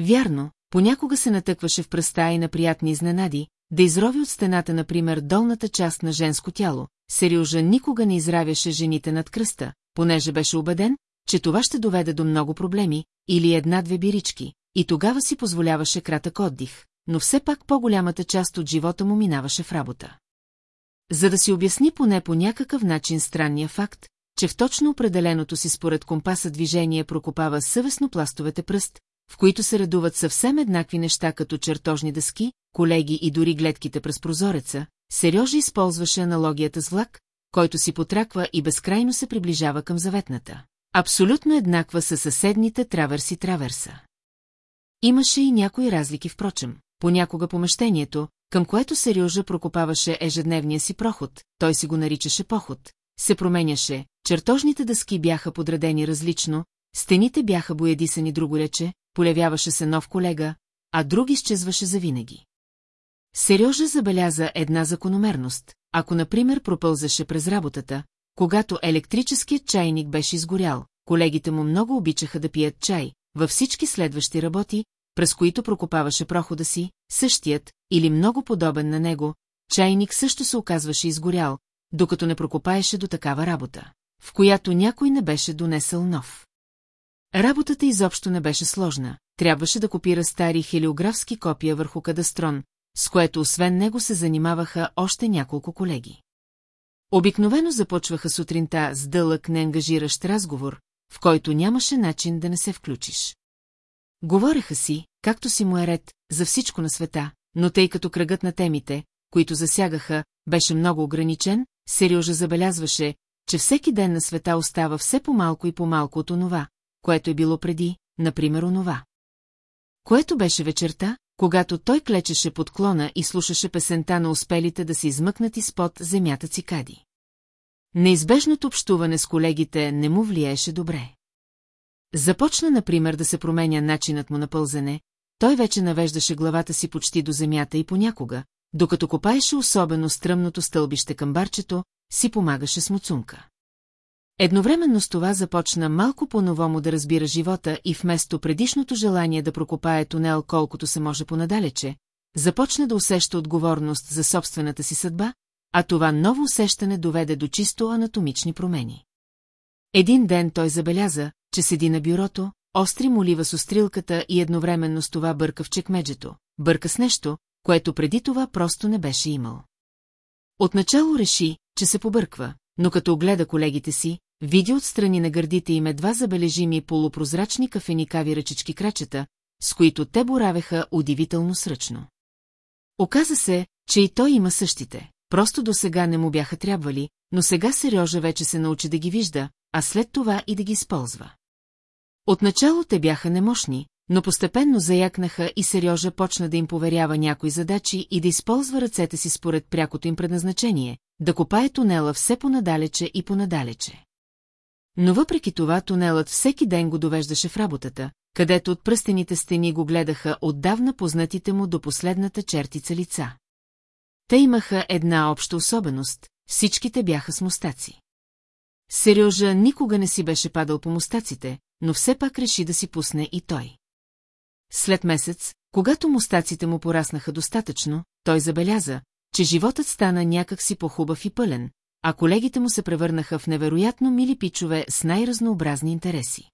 Вярно, понякога се натъкваше в пръста и на приятни изненади, да изрови от стената, например, долната част на женско тяло. Сериожа никога не изравяше жените над кръста, понеже беше убеден, че това ще доведе до много проблеми, или една-две бирички, и тогава си позволяваше кратък отдих, но все пак по-голямата част от живота му минаваше в работа. За да си обясни поне по някакъв начин странния факт, че в точно определеното си според компаса движение прокопава съвестно пластовете пръст, в които се редуват съвсем еднакви неща като чертожни дъски, колеги и дори гледките през прозореца, Сережа използваше аналогията с влак, който си потраква и безкрайно се приближава към заветната. Абсолютно еднаква са съседните траверси траверса. Имаше и някои разлики, впрочем. Понякога помещението, към което Сережа прокопаваше ежедневния си проход, той си го наричаше поход, се променяше, чертожните дъски бяха подредени различно, стените бяха боядисани рече, полявяваше се нов колега, а друг изчезваше завинаги. Сережа забеляза една закономерност, ако, например, пропълзаше през работата, когато електрическият чайник беше изгорял, колегите му много обичаха да пият чай, във всички следващи работи, през които прокопаваше прохода си, същият, или много подобен на него, чайник също се оказваше изгорял, докато не прокопаеше до такава работа, в която някой не беше донесъл нов. Работата изобщо не беше сложна, трябваше да копира стари хелиографски копия върху кадастрон, с което освен него се занимаваха още няколко колеги. Обикновено започваха сутринта с дълъг неангажиращ разговор, в който нямаше начин да не се включиш. Говореха си, както си му е ред, за всичко на света, но тъй като кръгът на темите, които засягаха, беше много ограничен, Сережа забелязваше, че всеки ден на света остава все по-малко и по-малко от онова, което е било преди, например онова. Което беше вечерта, когато той клечеше под клона и слушаше песента на успелите да се измъкнат изпод земята цикади. Неизбежното общуване с колегите не му влияеше добре. Започна, например, да се променя начинът му на пълзене, той вече навеждаше главата си почти до земята и понякога, докато копаеше особено стръмното стълбище към барчето, си помагаше с муцунка. Едновременно с това започна малко по-новому да разбира живота и вместо предишното желание да прокопае тунел колкото се може понадалече, започна да усеща отговорност за собствената си съдба, а това ново усещане доведе до чисто анатомични промени. Един ден той забеляза, че седи на бюрото, остри молива с острилката и едновременно с това бърка в чекмеджето, бърка с нещо, което преди това просто не беше имал. Отначало реши, че се побърква, но като огледа колегите си, види отстрани на гърдите им едва забележими полупрозрачни кафеникави ръчички крачета, с които те боравеха удивително сръчно. Оказа се, че и той има същите, просто до сега не му бяха трябвали, но сега Сережа вече се научи да ги вижда, а след това и да ги използва. Отначало те бяха немощни, но постепенно заякнаха и Сережа почна да им поверява някои задачи и да използва ръцете си според прякото им предназначение, да копае тунела все понадалече и понадалече. Но въпреки това тунелът всеки ден го довеждаше в работата, където от пръстените стени го гледаха отдавна познатите му до последната чертица лица. Те имаха една обща особеност, всичките бяха с мустаци. Сережа никога не си беше падал по мустаците, но все пак реши да си пусне и той. След месец, когато мустаците му пораснаха достатъчно, той забеляза, че животът стана някак си по-хубав и пълен, а колегите му се превърнаха в невероятно мили пичове с най-разнообразни интереси.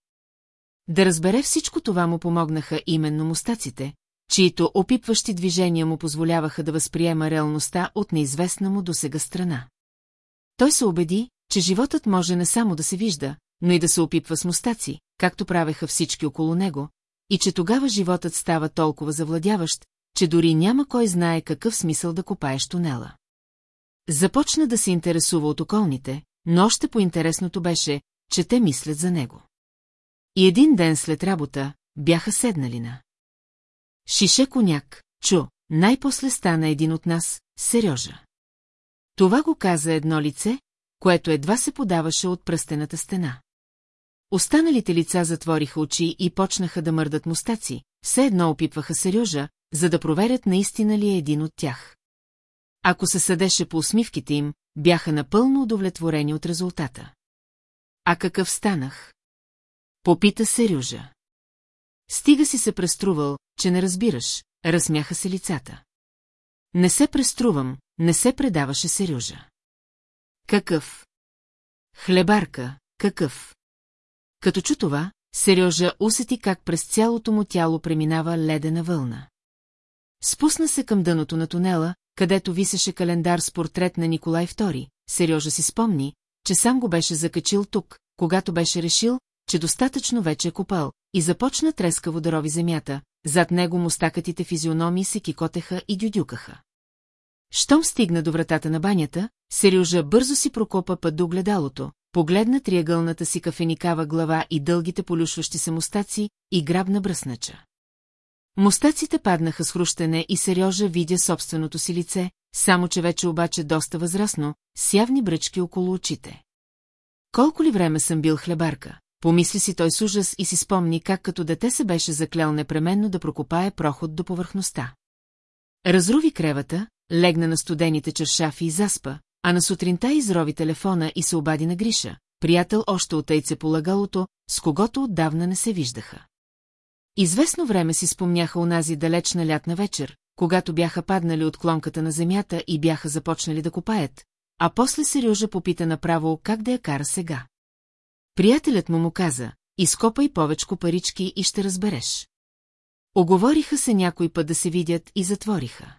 Да разбере всичко това му помогнаха именно мустаците, чието опипващи движения му позволяваха да възприема реалността от неизвестна му досега страна. Той се убеди, че животът може не само да се вижда, но и да се опипва с мустаци, както правеха всички около него, и че тогава животът става толкова завладяващ, че дори няма кой знае какъв смисъл да копаеш тунела. Започна да се интересува от околните, но още по-интересното беше, че те мислят за него. И един ден след работа бяха седнали на. Шише коняк, чу, най-после стана един от нас, Сережа. Това го каза едно лице, което едва се подаваше от пръстената стена. Останалите лица затвориха очи и почнаха да мърдат мустаци, все едно опипваха Сережа, за да проверят наистина ли е един от тях. Ако се съдеше по усмивките им, бяха напълно удовлетворени от резултата. А какъв станах? Попита Сережа. Стига си се преструвал, че не разбираш, разсмяха се лицата. Не се преструвам, не се предаваше Сережа. Какъв? Хлебарка, какъв? Като чу това, Сережа усети как през цялото му тяло преминава ледена вълна. Спусна се към дъното на тунела, където висеше календар с портрет на Николай II. Сережа си спомни, че сам го беше закачил тук, когато беше решил, че достатъчно вече е копал, и започна трескаво да рови земята, зад него мустакатите физиономии се кикотеха и дюдюкаха. Щом стигна до вратата на банята, Серюжа бързо си прокопа път до огледалото, погледна триъгълната си кафеникава глава и дългите полюшващи се мустаци и грабна бръснача. Мустаците паднаха с хрущене и Сережа видя собственото си лице, само че вече обаче доста възрастно, с явни бръчки около очите. Колко ли време съм бил хлебарка? Помисли си той с ужас и си спомни как като дете се беше заклял непременно да прокопае проход до повърхността. Разруви кревата, легна на студените чершафи и заспа, а на сутринта изрови телефона и се обади на Гриша, приятел още от тъйце по лагалото, с когото отдавна не се виждаха. Известно време си спомняха онази далечна лятна вечер, когато бяха паднали от клонката на земята и бяха започнали да копаят, а после Сережа попита направо как да я кара сега. Приятелят му му каза, изкопай повечко парички и ще разбереш. Оговориха се някой път да се видят и затвориха.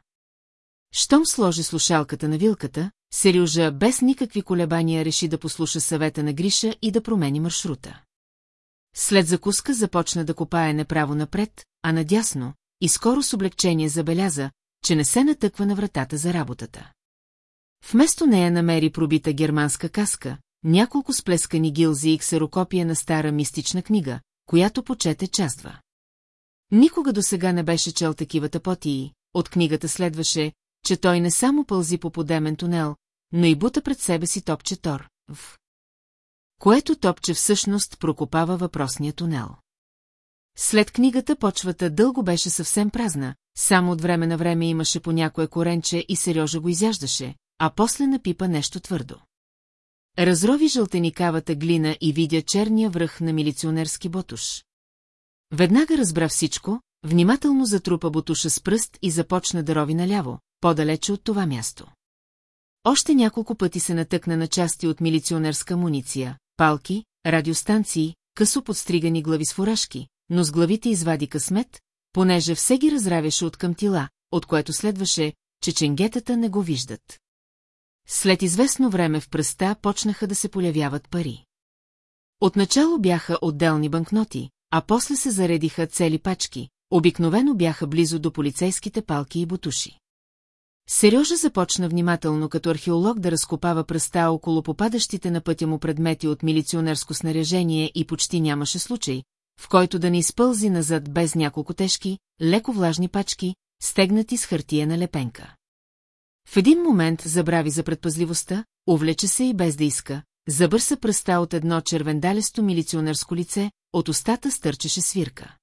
Щом сложи слушалката на вилката, Серюжа без никакви колебания реши да послуша съвета на Гриша и да промени маршрута. След закуска започна да копае не право напред, а надясно, и скоро с облегчение забеляза, че не се натъква на вратата за работата. Вместо нея намери пробита германска каска, няколко сплескани гилзи и ксерокопия на стара мистична книга, която почете частва. Никога до сега не беше чел такива тъпотии, от книгата следваше, че той не само пълзи по подемен тунел, но и бута пред себе си топче Тор, в което топче всъщност прокопава въпросния тунел. След книгата почвата дълго беше съвсем празна, само от време на време имаше по някое коренче и Сережа го изяждаше, а после напипа нещо твърдо. Разрови жълтеникавата глина и видя черния връх на милиционерски ботуш. Веднага разбра всичко, внимателно затрупа ботуша с пръст и започна да рови наляво, по-далече от това място. Още няколко пъти се натъкна на части от милиционерска муниция, палки, радиостанции, късо подстригани глави с фуражки, но с главите извади късмет, понеже все ги разравяше от към тила, от което следваше, че ченгетата не го виждат. След известно време в пръста почнаха да се полявяват пари. Отначало бяха отделни банкноти, а после се заредиха цели пачки, обикновено бяха близо до полицейските палки и бутуши. Сережа започна внимателно като археолог да разкопава пръста около попадащите на пътя му предмети от милиционерско снаряжение и почти нямаше случай, в който да не изпълзи назад без няколко тежки, леко влажни пачки, стегнати с хартия лепенка. В един момент забрави за предпазливостта, увлече се и без да иска, забърса пръста от едно червендалесто милиционерско лице, от устата стърчеше свирка.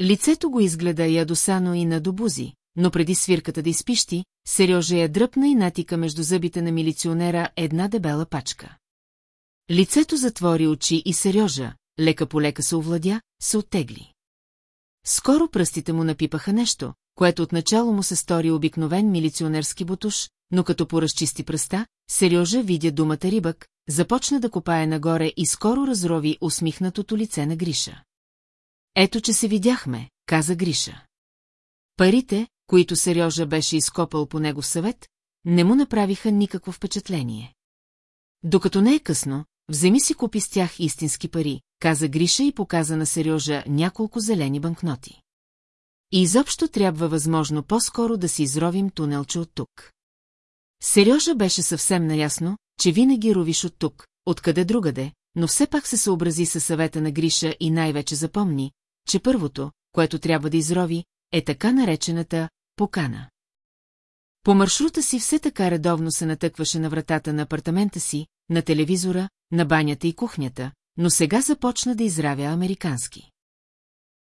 Лицето го изгледа ядосано и на добузи, но преди свирката да изпищи, Сережа я дръпна и натика между зъбите на милиционера една дебела пачка. Лицето затвори очи и Сережа, лека по лека се овладя, се оттегли. Скоро пръстите му напипаха нещо, което отначало му се стори обикновен милиционерски бутуш, но като поразчисти пръста, Сережа видя думата рибък, започна да копае нагоре и скоро разрови усмихнатото лице на Гриша. Ето, че се видяхме, каза Гриша. Парите, които Сережа беше изкопал по него съвет, не му направиха никакво впечатление. Докато не е късно, вземи си купи с тях истински пари, каза Гриша и показа на Сережа няколко зелени банкноти. И изобщо трябва възможно по-скоро да си изровим тунелче от тук. Сережа беше съвсем наясно, че винаги ровиш от тук, откъде другаде, но все пак се съобрази със съвета на Гриша и най-вече запомни, че първото, което трябва да изрови, е така наречената покана. По маршрута си все така редовно се натъкваше на вратата на апартамента си, на телевизора, на банята и кухнята, но сега започна да изравя американски.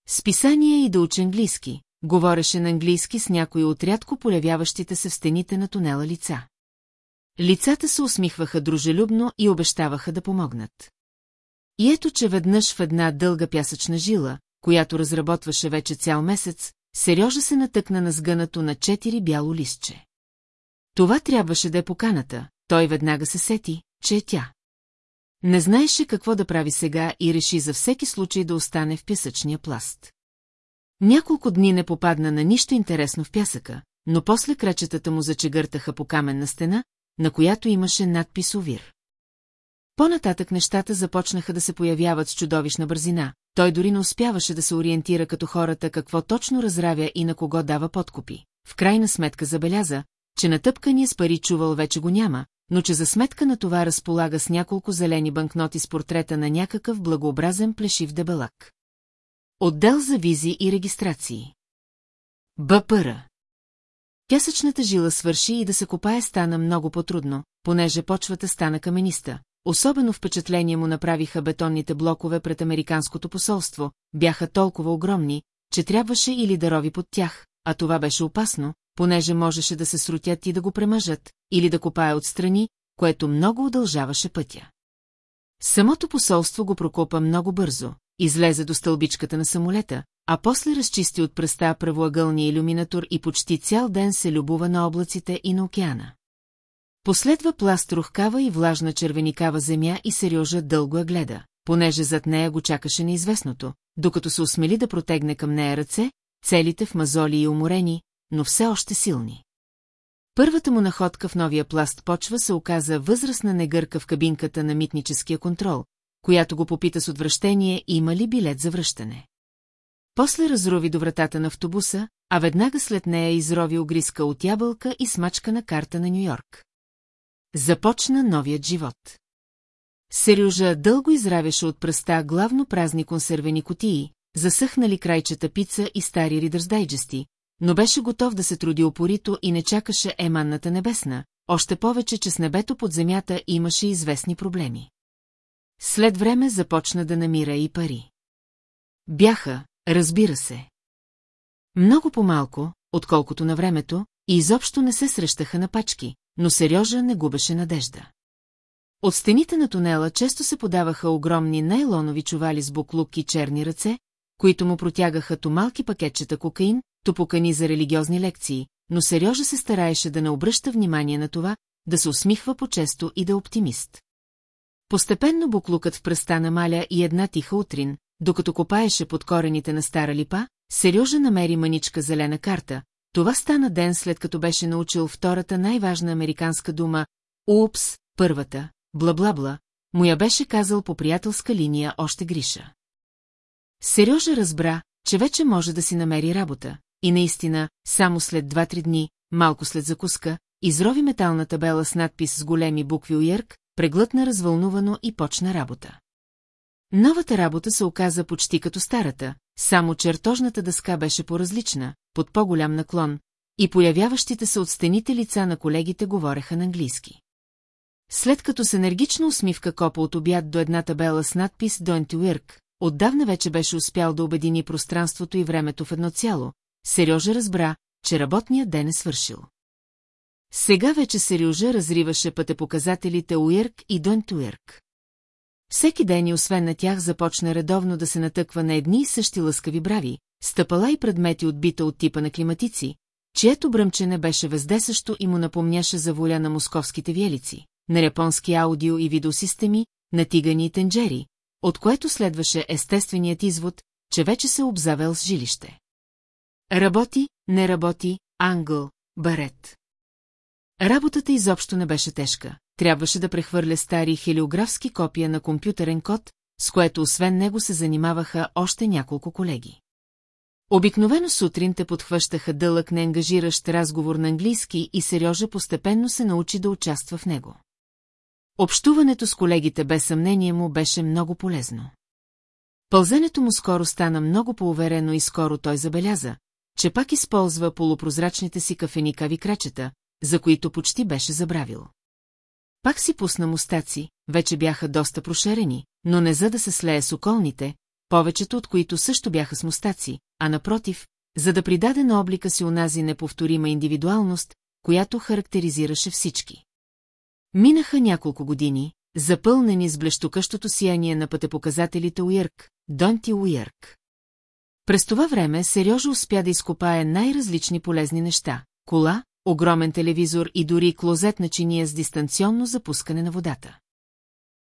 Списание и да учи английски, говореше на английски с някои от рядко полявяващите се в стените на тунела лица. Лицата се усмихваха дружелюбно и обещаваха да помогнат. И ето, че веднъж в една дълга пясъчна жила, която разработваше вече цял месец, Сережа се натъкна на сгънато на четири бяло листче. Това трябваше да е поканата, той веднага се сети, че е тя. Не знаеше какво да прави сега и реши за всеки случай да остане в пясъчния пласт. Няколко дни не попадна на нищо интересно в пясъка, но после крачетата му зачегъртаха по каменна стена, на която имаше надпис Овир. По-нататък нещата започнаха да се появяват с чудовищна бързина. Той дори не успяваше да се ориентира като хората какво точно разравя и на кого дава подкупи. В крайна сметка забеляза, че натъпкания с пари чувал вече го няма, но че за сметка на това разполага с няколко зелени банкноти с портрета на някакъв благообразен плешив дебелак. Отдел за визи и регистрации. БПР. Пясъчната жила свърши и да се копае стана много по-трудно, понеже почвата стана камениста. Особено впечатление му направиха бетонните блокове пред Американското посолство, бяха толкова огромни, че трябваше или да рови под тях, а това беше опасно, понеже можеше да се срутят и да го премъжат, или да копае отстрани, което много удължаваше пътя. Самото посолство го прокопа много бързо, излезе до стълбичката на самолета, а после разчисти от пръста правоъгълния иллюминатор и почти цял ден се любува на облаците и на океана. Последва пласт рухкава и влажна червеникава земя и Сережа дълго я гледа, понеже зад нея го чакаше неизвестното, докато се осмели да протегне към нея ръце, целите в мазоли и уморени, но все още силни. Първата му находка в новия пласт почва се оказа възрастна негърка в кабинката на митническия контрол, която го попита с отвращение има ли билет за връщане. После разрови до вратата на автобуса, а веднага след нея изрови огриска от ябълка и смачка на карта на Нью-Йорк. Започна новият живот. Серюжа дълго изравяше от пръста главно празни консервени котии, засъхнали крайчета пица и стари ридърсдайджести, но беше готов да се труди опорито и не чакаше Еманната небесна, още повече, че с небето под земята имаше известни проблеми. След време започна да намира и пари. Бяха, разбира се. Много по-малко, отколкото на времето, и изобщо не се срещаха на пачки, но Сережа не губеше надежда. От стените на тунела често се подаваха огромни нейлонови чували с буклук и черни ръце, които му протягаха то малки пакетчета кокаин, то покани за религиозни лекции, но Сережа се стараеше да не обръща внимание на това, да се усмихва по-често и да е оптимист. Постепенно буклукът в пръста намаля и една тиха утрин, докато копаеше под корените на стара липа, Сережа намери маничка зелена карта. Това стана ден след като беше научил втората най-важна американска дума «Упс», първата, бла-бла-бла, му я беше казал по приятелска линия още Гриша. Сережа разбра, че вече може да си намери работа, и наистина, само след два-три дни, малко след закуска, изрови метална табела с надпис с големи букви Уерк, преглътна развълнувано и почна работа. Новата работа се оказа почти като старата, само чертожната дъска беше по-различна, под по-голям наклон, и появяващите се от стените лица на колегите говореха на английски. След като с енергична усмивка копа от обяд до една табела с надпис Don't Work, отдавна вече беше успял да обедини пространството и времето в едно цяло, Сережа разбра, че работният ден е свършил. Сега вече Сережа разриваше пътепоказателите Уирк и Work. Всеки ден и освен на тях започна редовно да се натъква на едни и същи лъскави брави, стъпала и предмети отбита от типа на климатици, чието бръмчене беше вездесъщо и му напомняше за воля на московските виелици, на японски аудио и видеосистеми, на тигани и тенджери, от което следваше естественият извод, че вече се обзавел с жилище. Работи, не работи, ангъл, барет. Работата изобщо не беше тежка. Трябваше да прехвърля стари хелиографски копия на компютърен код, с което освен него се занимаваха още няколко колеги. Обикновено сутрин те подхващаха дълъг неангажиращ разговор на английски и Сережа постепенно се научи да участва в него. Общуването с колегите без съмнение му беше много полезно. Пълзенето му скоро стана много по-уверено и скоро той забеляза, че пак използва полупрозрачните си кафеникави крачета, за които почти беше забравил. Пак си пусна мустаци, вече бяха доста прошерени, но не за да се слее с околните, повечето от които също бяха с мустаци, а напротив, за да придаде на облика си онази неповторима индивидуалност, която характеризираше всички. Минаха няколко години, запълнени с блещокъщото сияние на пътепоказателите Уирк, Донти Уирк. През това време Сережа успя да изкопае най-различни полезни неща – кола, огромен телевизор и дори клозет на чиния с дистанционно запускане на водата.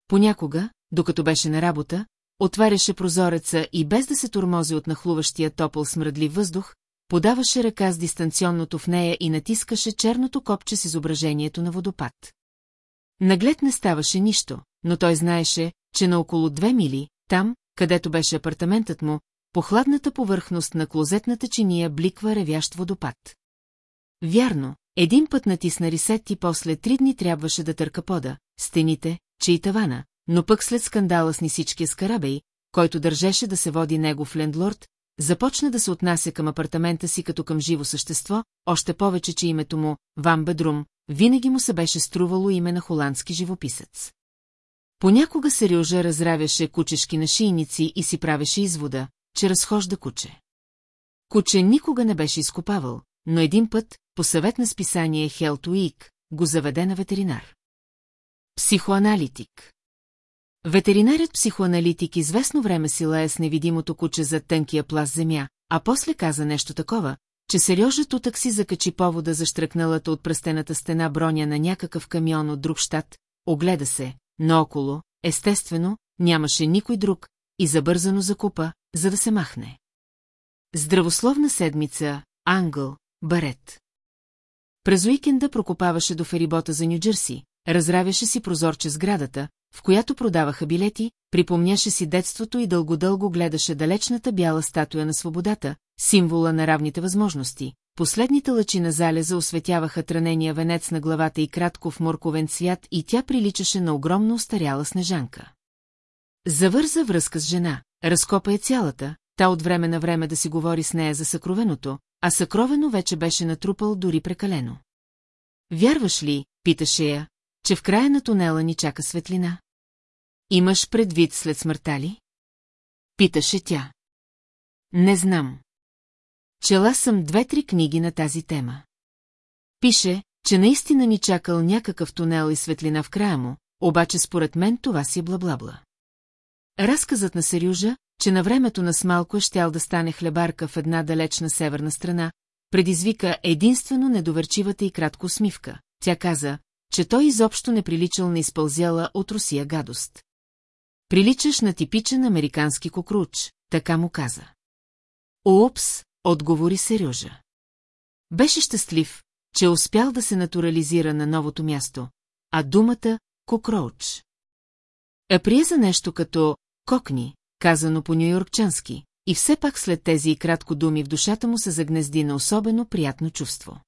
Понякога, докато беше на работа, отваряше прозореца и без да се турмози от нахлуващия топъл смръдлив въздух, подаваше ръка с дистанционното в нея и натискаше черното копче с изображението на водопад. Наглед не ставаше нищо, но той знаеше, че на около две мили, там, където беше апартаментът му, по хладната повърхност на клозетната чиния бликва ревящ водопад. Вярно, един път натисна рисет и после три дни трябваше да търка пода, стените, че и тавана, но пък след скандала с нисичкия скарабей, който държеше да се води негов лендлорд, започна да се отнася към апартамента си като към живо същество, още повече, че името му, Ван Бедрум, винаги му се беше струвало име на холандски живописец. Понякога Сережа разравяше кучешки на шийници и си правеше извода, че разхожда куче. Куче никога не беше изкопавал, но един път, по съвет на списание Хелто Ик, го заведе на ветеринар. Психоаналитик Ветеринарят психоаналитик известно време си лае с невидимото куче за тънкия пласт земя, а после каза нещо такова, че Сережа тутък си закачи повода за штръкналата от пръстената стена броня на някакъв камион от друг щат, огледа се, наоколо, естествено, нямаше никой друг, и забързано закупа, за да се махне. Здравословна седмица, Ангъл, Барет. През уикенда прокопаваше до ферибота за Нью-Джерси, разравяше си прозорче сградата, в която продаваха билети, припомняше си детството и дълго-дълго гледаше далечната бяла статуя на свободата, символа на равните възможности. Последните лъчи на залеза осветяваха транения венец на главата и кратко в морковен цвят и тя приличаше на огромно устаряла снежанка. Завърза връзка с жена, разкопа е цялата, та от време на време да си говори с нея за съкровеното, а съкровено вече беше натрупал дори прекалено. Вярваш ли, питаше я, че в края на тунела ни чака светлина? Имаш предвид след смъртта ли? Питаше тя. Не знам. Чела съм две-три книги на тази тема. Пише, че наистина ни чакал някакъв тунел и светлина в края му, обаче според мен това си е бла-бла-бла. Разказът на Серюжа, че на времето на Смалко е щял да стане хлебарка в една далечна северна страна, предизвика единствено недоверчивата и кратко усмивка. Тя каза, че той изобщо не приличал на изпълзяла от Русия гадост. Приличаш на типичен американски кокруч, така му каза. Упс, отговори Сережа. Беше щастлив, че успял да се натурализира на новото място, а думата «кокроуч». Е прие за нещо като «кокни», казано по нюйоркчански, и все пак след тези и кратко думи в душата му се загнезди на особено приятно чувство.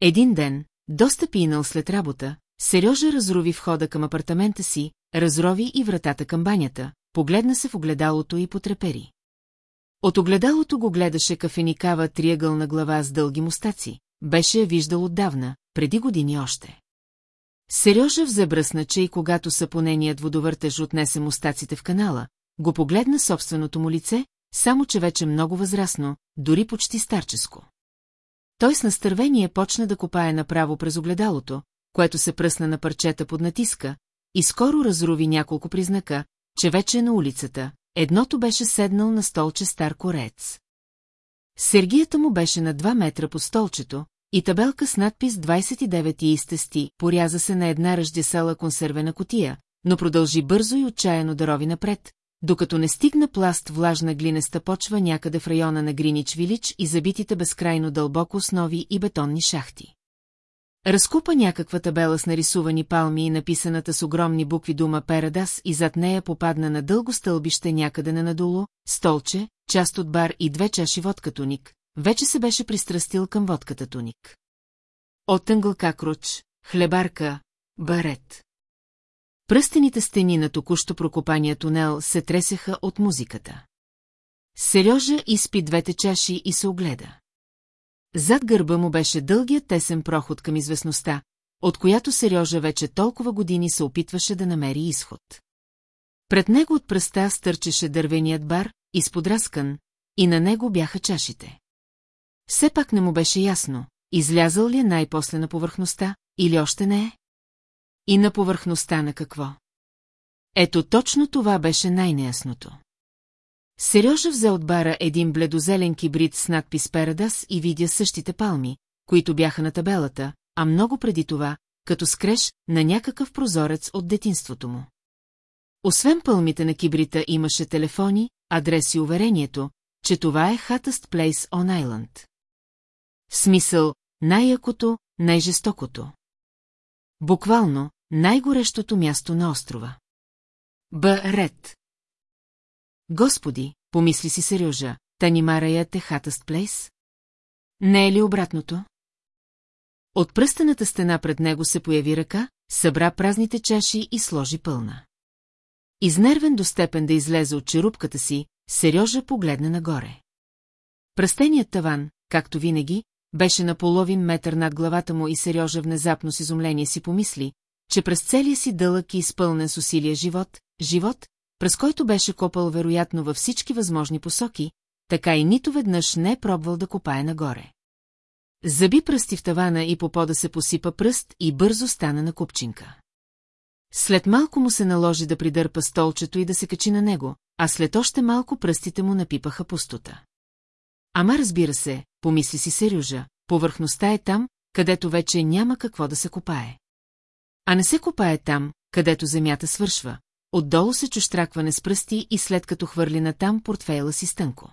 Един ден, доста пинал след работа, Сережа разрови входа към апартамента си, разрови и вратата към банята, погледна се в огледалото и потрепери. От огледалото го гледаше кафеникава триъгълна глава с дълги мустаци, беше я виждал отдавна, преди години още. Сережа взе бръсначе и когато сапоненият водовъртеж отнесе мустаците в канала, го погледна собственото му лице, само че вече много възрастно, дори почти старческо. Той с настървение почна да копае направо през огледалото, което се пръсна на парчета под натиска, и скоро разруви няколко признака, че вече е на улицата, едното беше седнал на столче стар корец. Сергията му беше на 2 метра по столчето, и табелка с надпис 29 и изтести поряза се на една ръждесала консервена котия, но продължи бързо и отчаяно да рови напред, докато не стигна пласт влажна глинеста почва някъде в района на Гринич Вилич и забитите безкрайно дълбоко основи и бетонни шахти. Разкупа някаква табела с нарисувани палми и написаната с огромни букви дума Перадас и зад нея попадна на дълго стълбище някъде нанадолу, столче, част от бар и две чаши водка туник, вече се беше пристрастил към водката туник. Оттънгъл какруч, хлебарка, барет. Пръстените стени на току-що прокопания тунел се тресеха от музиката. Сережа изпи двете чаши и се огледа. Зад гърба му беше дългият тесен проход към известността, от която Сережа вече толкова години се опитваше да намери изход. Пред него от пръста стърчеше дървеният бар, изподраскан, и на него бяха чашите. Все пак не му беше ясно, излязъл ли е най-после на повърхността, или още не е? И на повърхността на какво? Ето точно това беше най-неясното. Сережа взе от бара един бледозелен кибрид с надпис Перадас и видя същите палми, които бяха на табелата, а много преди това, като скреш на някакъв прозорец от детинството му. Освен пълмите на кибрита имаше телефони, адрес и уверението, че това е Hottest Place on Island. В смисъл, най-якото, най-жестокото. Буквално, най-горещото място на острова. Б. Ред. Господи, помисли си Сережа, Танимарая Техатъст Плейс? Не е ли обратното? От пръстената стена пред него се появи ръка, събра празните чаши и сложи пълна. Изнервен до степен да излезе от черупката си, Сережа погледна нагоре. Пръстеният таван, както винаги, беше на половин метър над главата му и Сережа внезапно с изумление си помисли, че през целия си дълъг и изпълнен с усилия живот, живот, през който беше копал вероятно във всички възможни посоки, така и нито веднъж не е пробвал да копае нагоре. Заби пръсти в тавана и по пода се посипа пръст и бързо стана на купчинка. След малко му се наложи да придърпа столчето и да се качи на него, а след още малко пръстите му напипаха пустота. Ама разбира се, помисли си Серюжа, повърхността е там, където вече няма какво да се копае. А не се копае там, където земята свършва. Отдолу се чуштракване с пръсти и след като хвърли натам портфейла си стънко.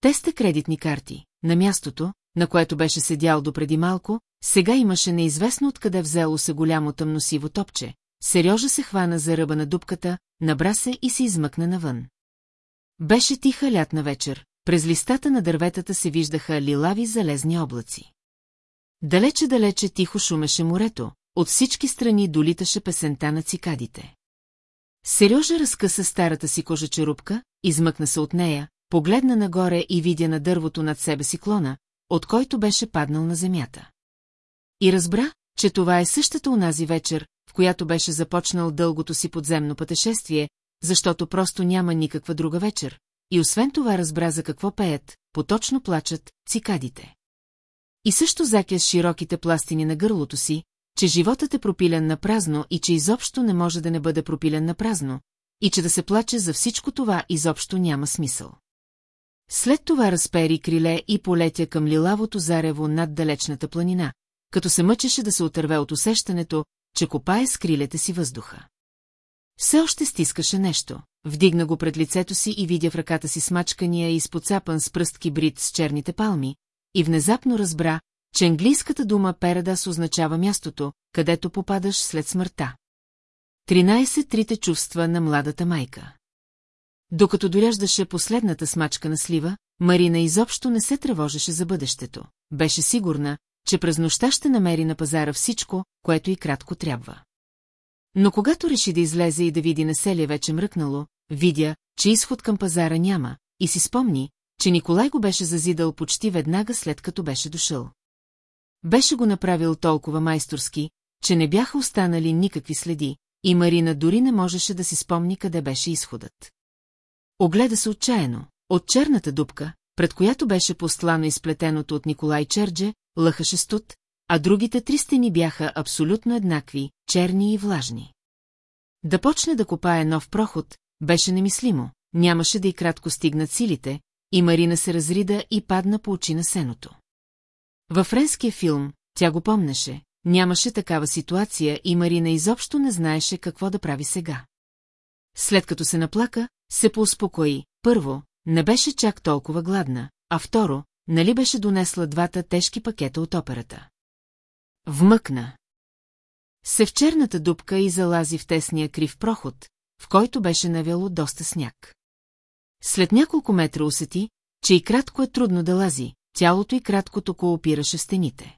Те сте кредитни карти. На мястото, на което беше седял допреди малко, сега имаше неизвестно откъде взело се голямо тъмносиво топче. Сережа се хвана за ръба на дупката, набра се и се измъкна навън. Беше тиха лятна вечер, през листата на дърветата се виждаха лилави залезни облаци. Далече-далече тихо шумеше морето, от всички страни долиташе песента на цикадите. Сережа разкъса старата си кожа черупка, измъкна се от нея, погледна нагоре и видя на дървото над себе си клона, от който беше паднал на земята. И разбра, че това е същата унази вечер, в която беше започнал дългото си подземно пътешествие, защото просто няма никаква друга вечер, и освен това разбра за какво пеят, поточно плачат цикадите. И също закя с широките пластини на гърлото си, че животът е пропилен на празно и че изобщо не може да не бъде пропилен на празно, и че да се плаче за всичко това изобщо няма смисъл. След това разпери криле и полетя към лилавото зарево над далечната планина, като се мъчеше да се отърве от усещането, че копае с крилете си въздуха. Все още стискаше нещо, вдигна го пред лицето си и видя в ръката си смачкания и изпоцапан с пръстки брит с черните палми, и внезапно разбра, че английската дума Передас означава мястото, където попадаш след смъртта. 13 трите чувства на младата майка. Докато доряждаше последната смачка на слива, Марина изобщо не се тревожеше за бъдещето. Беше сигурна, че през нощта ще намери на пазара всичко, което и кратко трябва. Но когато реши да излезе и да види населие вече мръкнало, видя, че изход към пазара няма, и си спомни, че Николай го беше зазидал почти веднага след като беше дошъл. Беше го направил толкова майсторски, че не бяха останали никакви следи, и Марина дори не можеше да си спомни къде беше изходът. Огледа се отчаяно. От черната дупка, пред която беше послано изплетеното от Николай Чердже, лъхаше студ, а другите три стени бяха абсолютно еднакви, черни и влажни. Да почне да копае нов проход, беше немислимо, нямаше да и кратко стигнат силите, и Марина се разрида и падна по очи на сеното. Във френския филм, тя го помнеше, нямаше такава ситуация и Марина изобщо не знаеше какво да прави сега. След като се наплака, се поуспокои. Първо, не беше чак толкова гладна, а второ, нали беше донесла двата тежки пакета от операта. Вмъкна. Се в черната дупка и залази в тесния крив проход, в който беше навяло доста сняг. След няколко метра усети, че и кратко е трудно да лази, тялото и кратко току опираше стените.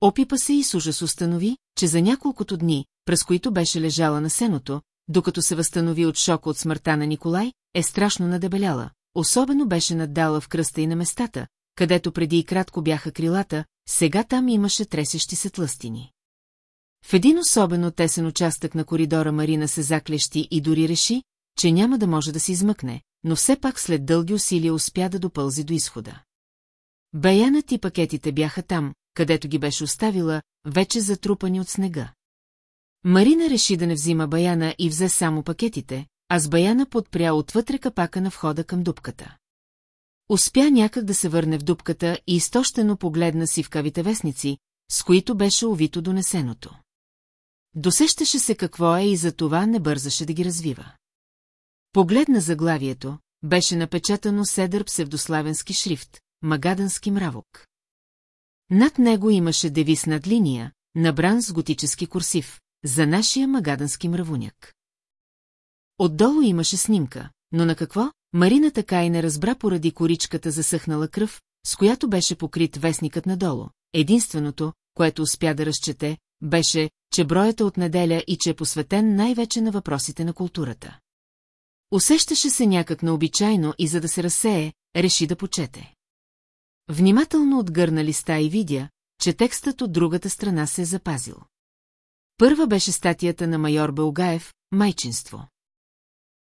Опипа се и с ужас установи, че за няколкото дни, през които беше лежала на сеното, докато се възстанови от шока от смъртта на Николай, е страшно надебеляла. Особено беше наддала в кръста и на местата, където преди и кратко бяха крилата, сега там имаше тресещи се тлъстини. В един особено тесен участък на коридора Марина се заклещи и дори реши, че няма да може да се измъкне, но все пак след дълги усилия успя да допълзи до изхода. Баянът и пакетите бяха там, където ги беше оставила, вече затрупани от снега. Марина реши да не взима баяна и взе само пакетите, а с баяна подпря отвътре капака на входа към дупката. Успя някак да се върне в дупката и изтощено погледна си в кавите вестници, с които беше овито донесеното. Досещаше се какво е и за това не бързаше да ги развива. Погледна заглавието, беше напечатано седър псевдославенски шрифт, магадански мравок. Над него имаше девис над линия, набран с готически курсив, за нашия магадански мравуняк. Отдолу имаше снимка, но на какво? Марина така и не разбра поради коричката засъхнала кръв, с която беше покрит вестникът надолу. Единственото, което успя да разчете, беше, че броята от неделя и че е посветен най-вече на въпросите на културата. Усещаше се някак необичайно и за да се разсее, реши да почете. Внимателно отгърна листа и видя, че текстът от другата страна се е запазил. Първа беше статията на майор Бългаев «Майчинство».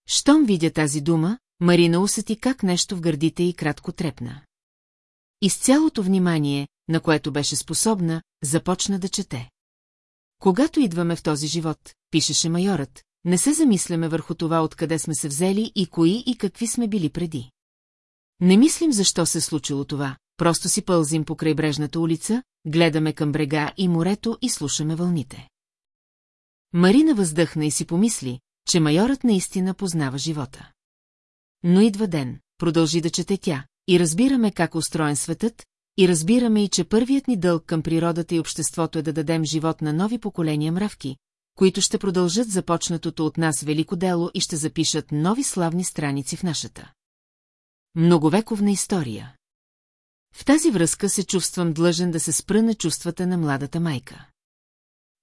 Щом видя тази дума, Марина усети как нещо в гърдите и кратко трепна. И с цялото внимание, на което беше способна, започна да чете. Когато идваме в този живот, пишеше майорът, не се замисляме върху това откъде сме се взели и кои и какви сме били преди. Не мислим защо се е случило това, просто си пълзим по крайбрежната улица, гледаме към брега и морето и слушаме вълните. Марина въздъхна и си помисли, че майорът наистина познава живота. Но идва ден, продължи да чете тя, и разбираме как устроен светът, и разбираме и, че първият ни дълг към природата и обществото е да дадем живот на нови поколения мравки, които ще продължат започнатото от нас велико дело и ще запишат нови славни страници в нашата. Многовековна история. В тази връзка се чувствам длъжен да се спра на чувствата на младата майка.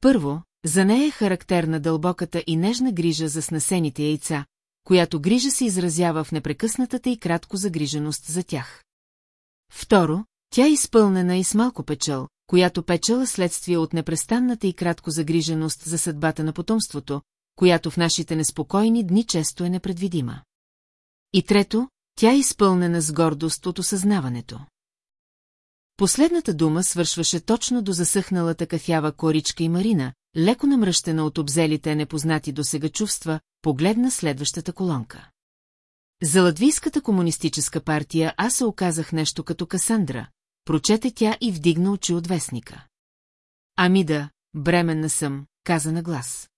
Първо, за нея е характерна дълбоката и нежна грижа за снесените яйца, която грижа се изразява в непрекъснатата и кратко загриженост за тях. Второ, тя е изпълнена и с малко печал, която печела следствие от непрестанната и кратко загриженост за съдбата на потомството, която в нашите неспокойни дни често е непредвидима. И трето, тя е изпълнена с гордост от осъзнаването. Последната дума свършваше точно до засъхналата кафява коричка и Марина, леко намръщена от обзелите непознати досега чувства, погледна следващата колонка. За Латвийската комунистическа партия аз се оказах нещо като Касандра, прочете тя и вдигна очи от вестника. Ами да, бременна съм, каза на глас.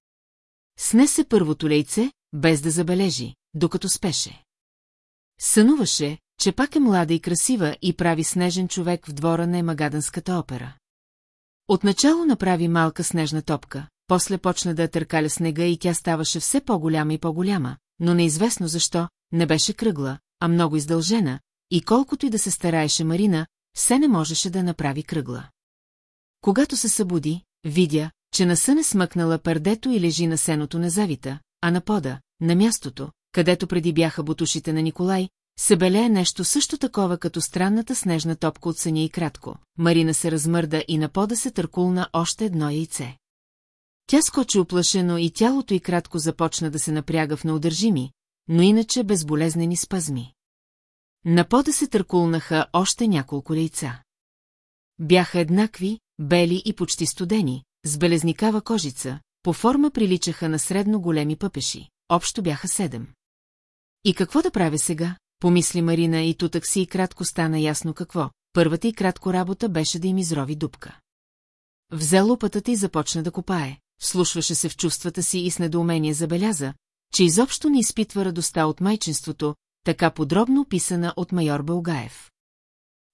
Снесе първото лейце, без да забележи, докато спеше. Сънуваше, че пак е млада и красива и прави снежен човек в двора на Емагаданската опера. Отначало направи малка снежна топка, после почна да я търкаля снега и тя ставаше все по-голяма и по-голяма, но неизвестно защо, не беше кръгла, а много издължена, и колкото и да се стараеше Марина, все не можеше да направи кръгла. Когато се събуди, видя, че на сън е смъкнала пердето и лежи на сеното на завита, а на пода, на мястото, където преди бяха бутушите на Николай, се белее нещо също такова като странната снежна топка от съня и кратко. Марина се размърда и на пода се търкулна още едно яйце. Тя скочи оплашено и тялото й кратко започна да се напряга в неудържими, но иначе безболезнени спазми. На пода се търкулнаха още няколко яйца. Бяха еднакви, бели и почти студени, с белезникава кожица, по форма приличаха на средно големи пъпеши, общо бяха седем. И какво да правя сега? Помисли Марина и тутък си и кратко стана ясно какво. Първата и кратко работа беше да им изрови дупка. Взе лопатата и започна да копае, слушваше се в чувствата си и с недоумение забеляза, че изобщо не изпитва радостта от майчинството, така подробно описана от майор Бългаев.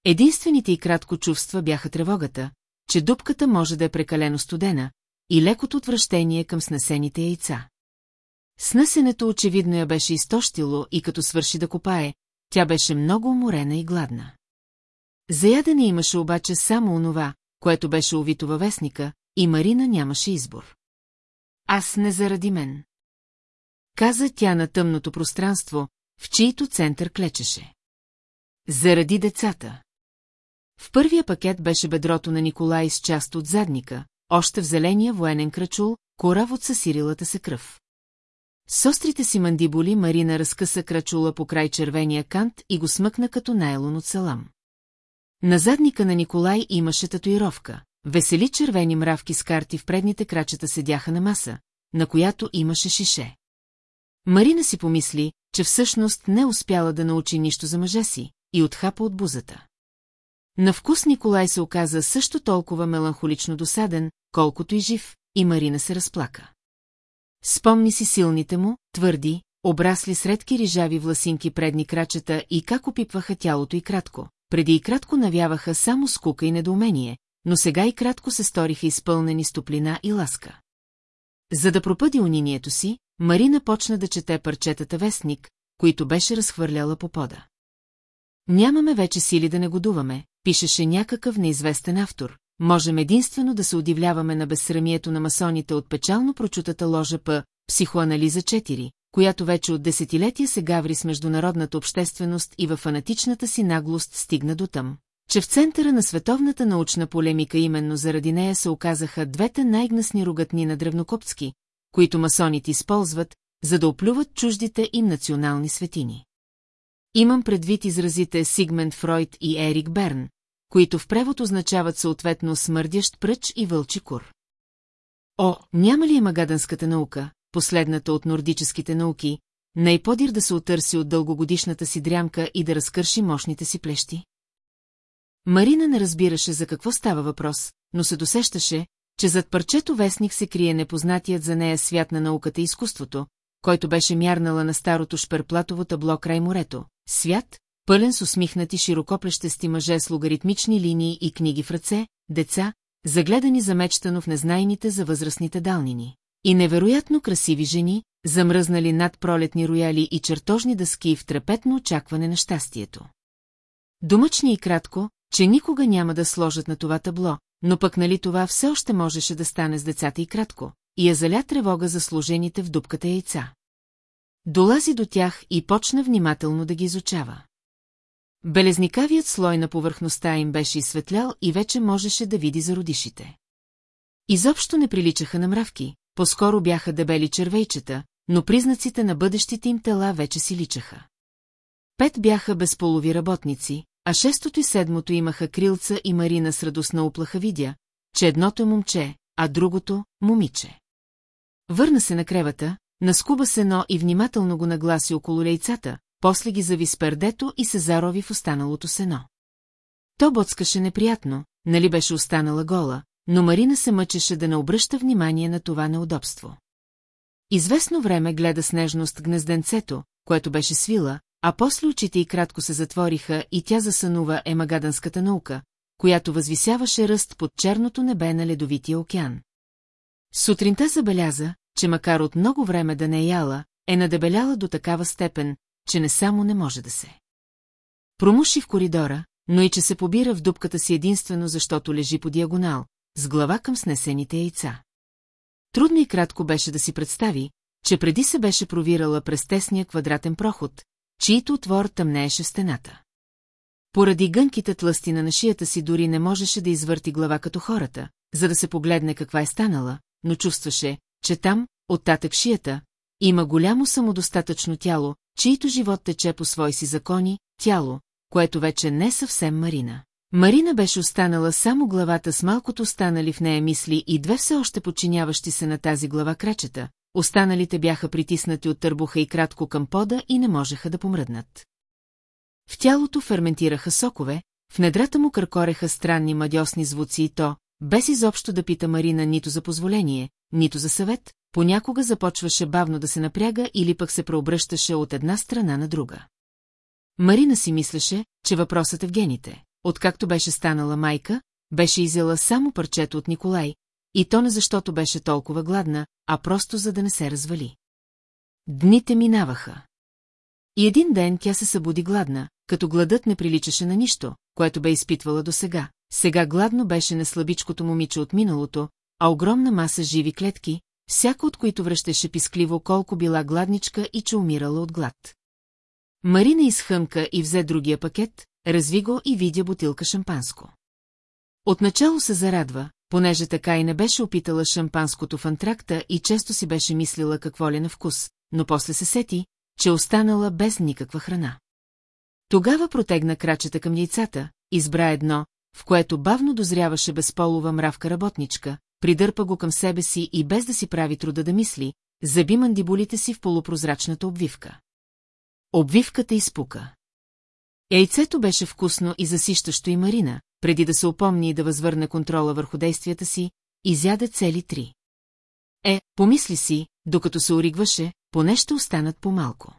Единствените и кратко чувства бяха тревогата, че дупката може да е прекалено студена, и лекото отвращение към снесените яйца. Снесенето очевидно я беше изтощило и като свърши да копае, тя беше много уморена и гладна. За ядене имаше обаче само онова, което беше увито във вестника, и Марина нямаше избор. Аз не заради мен. Каза тя на тъмното пространство, в чието център клечеше. Заради децата. В първия пакет беше бедрото на Николай с част от задника, още в зеления военен крачул, корав от съсирилата се кръв. С острите си мандибули Марина разкъса крачула по край червения кант и го смъкна като найлон от салам. На задника на Николай имаше татуировка. Весели червени мравки с карти в предните крачета седяха на маса, на която имаше шише. Марина си помисли, че всъщност не успяла да научи нищо за мъжа си и отхапа от бузата. На вкус Николай се оказа също толкова меланхолично досаден, колкото и жив, и Марина се разплака. Спомни си силните му, твърди, обрасли с редки рижави власинки предни крачета и как опипваха тялото и кратко. Преди и кратко навяваха само скука и недоумение, но сега и кратко се сториха изпълнени с топлина и ласка. За да пропъди унинието си, Марина почна да чете парчетата вестник, които беше разхвърляла по пода. Нямаме вече сили да не годуваме, пишеше някакъв неизвестен автор. Можем единствено да се удивляваме на безсрамието на масоните от печално прочутата ложа П. Психоанализа 4, която вече от десетилетия се гаври с международната общественост и във фанатичната си наглост стигна до там, че в центъра на световната научна полемика именно заради нея се оказаха двете най-гнасни рогатни на древнокопски, които масоните използват, за да оплюват чуждите им национални светини. Имам предвид изразите Сигмент Фройд и Ерик Берн, които в превод означават съответно смърдящ пръч и вълчи кур. О, няма ли е магаданската наука, последната от нордическите науки, най-подир да се отърси от дългогодишната си дрямка и да разкърши мощните си плещи? Марина не разбираше за какво става въпрос, но се досещаше, че зад парчето вестник се крие непознатият за нея свят на науката и изкуството, който беше мярнала на старото шперплатово табло край морето. Свят, пълен с усмихнати широкоплещести мъже с логаритмични линии и книги в ръце, деца, загледани замечтано в незнайните за възрастните далнини. И невероятно красиви жени, замръзнали над пролетни рояли и чертожни дъски в трепетно очакване на щастието. Домъчни и кратко, че никога няма да сложат на това табло, но пък нали това все още можеше да стане с децата и кратко, и я заля тревога за сложените в дупката яйца. Долази до тях и почна внимателно да ги изучава. Белезникавият слой на повърхността им беше изсветлял и вече можеше да види зародишите. Изобщо не приличаха на мравки, по-скоро бяха дебели червейчета, но признаците на бъдещите им тела вече си личаха. Пет бяха безполови работници, а шестото и седмото имаха крилца и Марина с радостна уплаха видя, че едното е момче, а другото – момиче. Върна се на кревата, наскуба сено и внимателно го нагласи около лейцата, после ги зави с пердето и се зарови в останалото сено. То боцкаше неприятно, нали беше останала гола, но Марина се мъчеше да не обръща внимание на това неудобство. Известно време гледа с нежност гнезденцето, което беше свила, а после очите й кратко се затвориха и тя засънува емагаданската наука, която възвисяваше ръст под черното небе на ледовития океан. Сутринта забеляза, че макар от много време да не е яла, е надебеляла до такава степен, че не само не може да се. Промуши в коридора, но и че се побира в дупката си единствено защото лежи по диагонал, с глава към снесените яйца. Трудно и кратко беше да си представи, че преди се беше провирала през тесния квадратен проход, чието отвор тъмнееше в стената. Поради гънките тлъстина на шията си дори не можеше да извърти глава като хората, за да се погледне каква е станала, но чувстваше, че там, оттатък шията, има голямо самодостатъчно тяло, чието живот тече по свои си закони, тяло, което вече не съвсем Марина. Марина беше останала само главата с малкото останали в нея мисли и две все още подчиняващи се на тази глава крачета, останалите бяха притиснати от търбуха и кратко към пода и не можеха да помръднат. В тялото ферментираха сокове, в недрата му къркореха странни мадьосни звуци и то, без изобщо да пита Марина нито за позволение, нито за съвет, понякога започваше бавно да се напряга или пък се преобръщаше от една страна на друга. Марина си мислеше, че въпросът е в гените. Откакто беше станала майка, беше изяла само парчето от Николай, и то не защото беше толкова гладна, а просто за да не се развали. Дните минаваха. И един ден тя се събуди гладна, като гладът не приличаше на нищо, което бе изпитвала досега. Сега гладно беше на слабичкото момиче от миналото, а огромна маса живи клетки, всяка от които връщаше пискливо колко била гладничка и че умирала от глад. Марина изхъмка и взе другия пакет, разви го и видя бутилка шампанско. Отначало се зарадва, понеже така и не беше опитала шампанското в антракта и често си беше мислила какво ли е на вкус, но после се сети, че останала без никаква храна. Тогава протегна крачета към яйцата, избра едно, в което бавно дозряваше безполова мравка работничка, придърпа го към себе си и без да си прави труда да мисли, заби мандибулите си в полупрозрачната обвивка. Обвивката изпука. Яйцето беше вкусно и засищащо и Марина, преди да се опомни и да възвърне контрола върху действията си, изяде цели три. Е, помисли си, докато се оригваше, поне ще останат по-малко.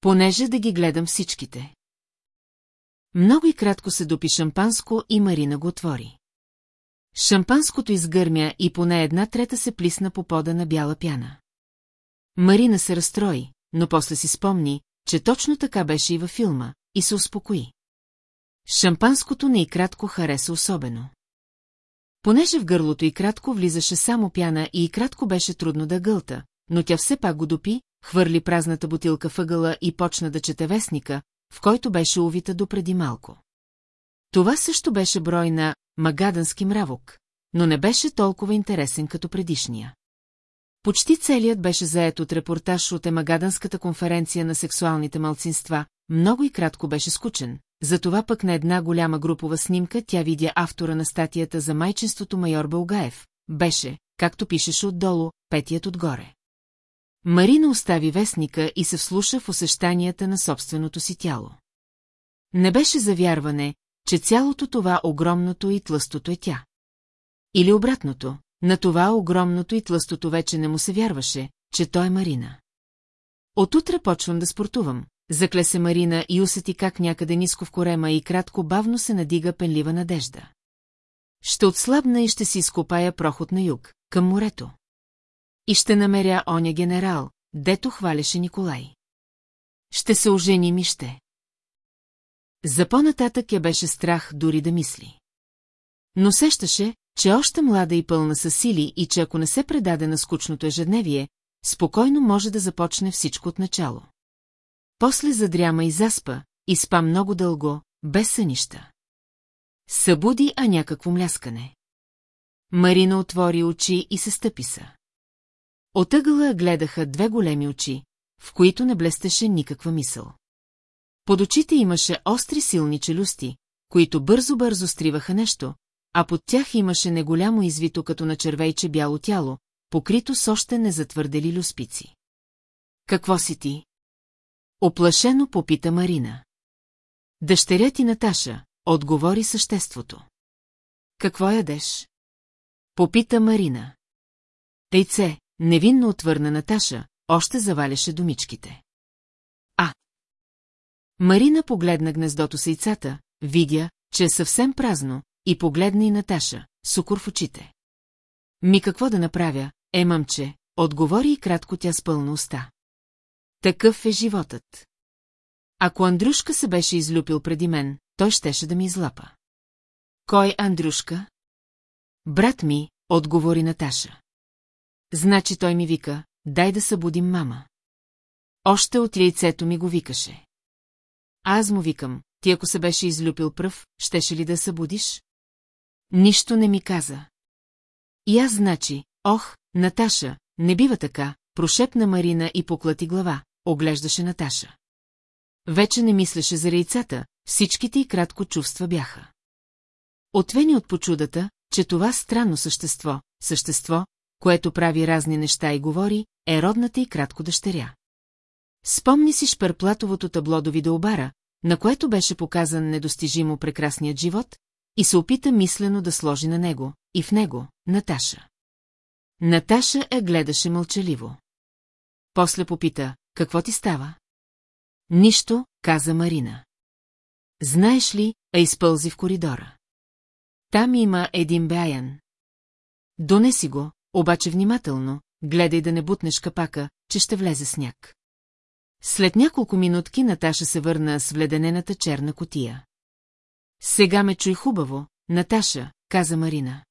Понеже да ги гледам всичките. Много и кратко се допи шампанско и Марина го отвори. Шампанското изгърмя и поне една трета се плисна по пода на бяла пяна. Марина се разстрои, но после си спомни, че точно така беше и във филма, и се успокои. Шампанското не и кратко хареса особено. Понеже в гърлото и кратко влизаше само пяна и кратко беше трудно да гълта, но тя все пак го допи, хвърли празната бутилка въгъла и почна да чете вестника, в който беше увита допреди малко. Това също беше брой на Магадански мравок, но не беше толкова интересен като предишния. Почти целият беше заед от репортаж от Емагаданската конференция на сексуалните малцинства, много и кратко беше скучен, затова пък на една голяма групова снимка тя видя автора на статията за майчинството майор Бългаев. Беше, както пишеше отдолу, петият отгоре. Марина остави вестника и се вслуша в усещанията на собственото си тяло. Не беше завярване, че цялото това огромното и тлъстото е тя. Или обратното, на това огромното и тлъстото вече не му се вярваше, че той е Марина. Отутре почвам да спортувам, закле се Марина и усети как някъде ниско в корема и кратко бавно се надига пенлива надежда. Ще отслабна и ще си изкопая проход на юг, към морето. И ще намеря оня генерал, дето хвалеше Николай. Ще се ожени ми ще. За по-нататък я беше страх дори да мисли. Но сещаше, че още млада и пълна със сили и че ако не се предаде на скучното ежедневие, спокойно може да започне всичко от начало. После задряма и заспа, и спа много дълго, без сънища. Събуди, а някакво мляскане. Марина отвори очи и се стъписа. Отъгъла гледаха две големи очи, в които не блестеше никаква мисъл. Под очите имаше остри силни челюсти, които бързо-бързо стриваха нещо, а под тях имаше неголямо извито като на червейче бяло тяло, покрито с още незатвърдели люспици. Какво си ти? Оплашено попита Марина. Дъщеря ти Наташа, отговори съществото. Какво ядеш? Попита Марина. Тейце, невинно отвърна Наташа, още заваляше домичките. Марина погледна гнездото с яйцата, видя, че е съвсем празно, и погледна и Наташа, сукор в очите. Ми какво да направя, е мъмче, отговори и кратко тя с пълна уста. Такъв е животът. Ако Андрюшка се беше излюпил преди мен, той щеше да ми излапа. Кой Андрюшка? Брат ми, отговори Наташа. Значи той ми вика, дай да събудим мама. Още от яйцето ми го викаше. Аз му викам, ти ако се беше излюпил пръв, щеше ли да събудиш? Нищо не ми каза. И аз значи, ох, Наташа, не бива така, прошепна Марина и поклати глава, оглеждаше Наташа. Вече не мислеше за рейцата, всичките и кратко чувства бяха. Отвени от почудата, че това странно същество, същество, което прави разни неща и говори, е родната и кратко дъщеря. Спомни си шперплатовото табло до видеобара, на което беше показан недостижимо прекрасният живот, и се опита мислено да сложи на него, и в него, Наташа. Наташа я гледаше мълчаливо. После попита, какво ти става? Нищо, каза Марина. Знаеш ли, а изпълзи в коридора. Там има един бяян. Донеси го, обаче внимателно, гледай да не бутнеш капака, че ще влезе сняг. След няколко минутки Наташа се върна с вледенената черна котия. Сега ме чуй хубаво, Наташа, каза Марина.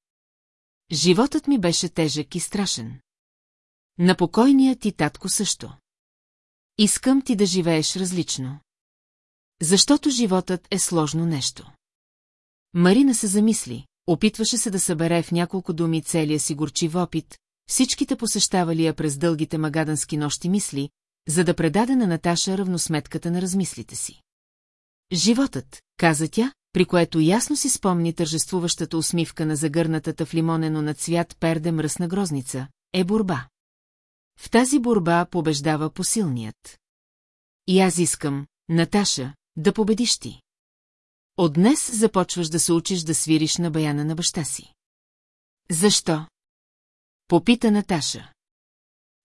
Животът ми беше тежък и страшен. На покойния ти татко също. Искам ти да живееш различно. Защото животът е сложно нещо. Марина се замисли, опитваше се да събере в няколко думи целия си горчив опит, всичките посещавали я през дългите магадански нощи мисли, за да предаде на Наташа равносметката на размислите си. Животът, каза тя, при което ясно си спомни тържествуващата усмивка на загърнатата в лимонено на цвят перде мръсна грозница, е борба. В тази борба побеждава посилният. И аз искам, Наташа, да победиш ти. От днес започваш да се учиш да свириш на баяна на баща си. Защо? Попита Наташа.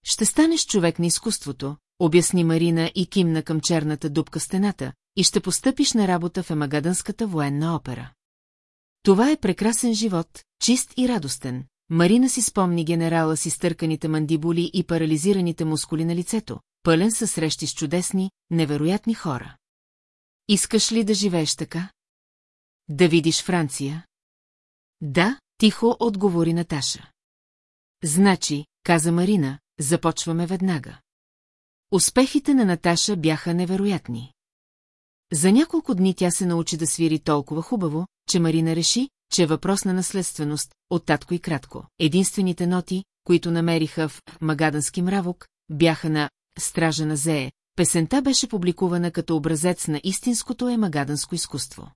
Ще станеш човек на изкуството, обясни Марина и кимна към черната дупка стената, и ще постъпиш на работа в Емагаданската военна опера. Това е прекрасен живот, чист и радостен. Марина си спомни генерала с изтърканите мандибули и парализираните мускули на лицето, пълен със срещи с чудесни, невероятни хора. Искаш ли да живееш така? Да видиш Франция? Да, тихо отговори Наташа. Значи, каза Марина, започваме веднага. Успехите на Наташа бяха невероятни. За няколко дни тя се научи да свири толкова хубаво, че Марина реши, че е въпрос на наследственост, от татко и кратко. Единствените ноти, които намериха в Магадански мравок, бяха на «Стража на Зее». Песента беше публикувана като образец на истинското емагаданско изкуство.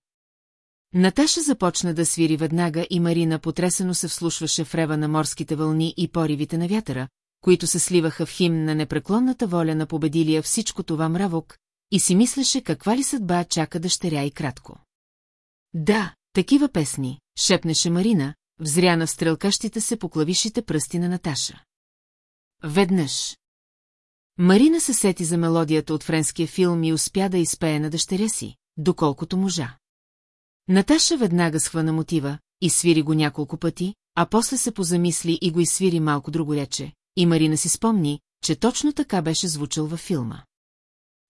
Наташа започна да свири веднага и Марина потресено се вслушваше в рева на морските вълни и поривите на вятъра, които се сливаха в химн на непреклонната воля на победилия всичко това мравок, и си мислеше каква ли съдба чака дъщеря и кратко. Да, такива песни, шепнеше Марина, взряна в стрелкащите се по клавишите пръсти на Наташа. Веднъж. Марина се сети за мелодията от френския филм и успя да изпее на дъщеря си, доколкото можа. Наташа веднага схвана мотива, и свири го няколко пъти, а после се позамисли и го изсвири малко друго рече, и Марина си спомни, че точно така беше звучал във филма.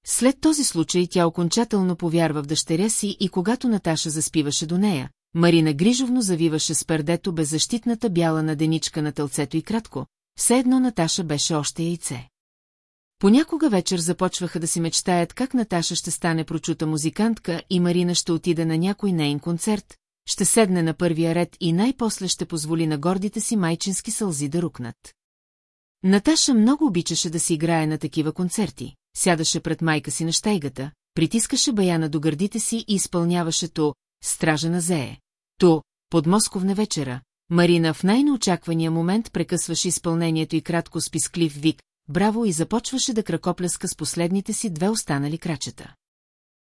След този случай тя окончателно повярва в дъщеря си и когато Наташа заспиваше до нея, Марина грижовно завиваше с пердето беззащитната бяла наденичка на тълцето и кратко, все едно Наташа беше още яйце. Понякога вечер започваха да си мечтаят как Наташа ще стане прочута музикантка и Марина ще отиде на някой нейн концерт, ще седне на първия ред и най-после ще позволи на гордите си майчински сълзи да рукнат. Наташа много обичаше да си играе на такива концерти, сядаше пред майка си на щейгата, притискаше баяна до гърдите си и изпълняваше то «Стража на Зее». То, под Московна вечера, Марина в най-неочаквания момент прекъсваше изпълнението и кратко с писклив вик «Браво» и започваше да кракопляска с последните си две останали крачета.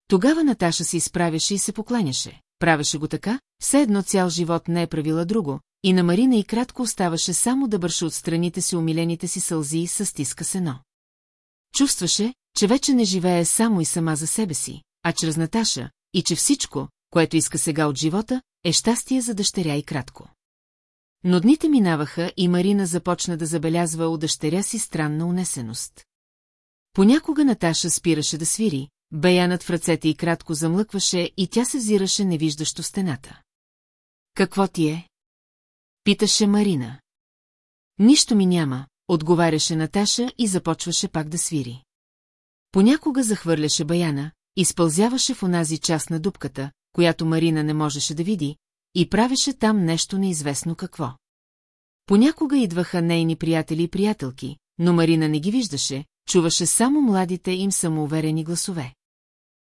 Тогава Наташа се изправяше и се покланяше. Правеше го така, все едно цял живот не е правила друго, и на Марина и кратко оставаше само да бърши от страните си умилените си сълзи с стиска сено. Чувстваше, че вече не живее само и сама за себе си, а чрез Наташа, и че всичко, което иска сега от живота, е щастие за дъщеря и кратко. Но дните минаваха и Марина започна да забелязва у дъщеря си странна унесеност. Понякога Наташа спираше да свири, баянат в ръцете и кратко замлъкваше и тя се взираше невиждащо стената. Какво ти е? Питаше Марина. Нищо ми няма, отговаряше Наташа и започваше пак да свири. Понякога захвърляше баяна, изпълзяваше в онази част на дупката, която Марина не можеше да види, и правеше там нещо неизвестно какво. Понякога идваха нейни приятели и приятелки, но Марина не ги виждаше, чуваше само младите им самоуверени гласове.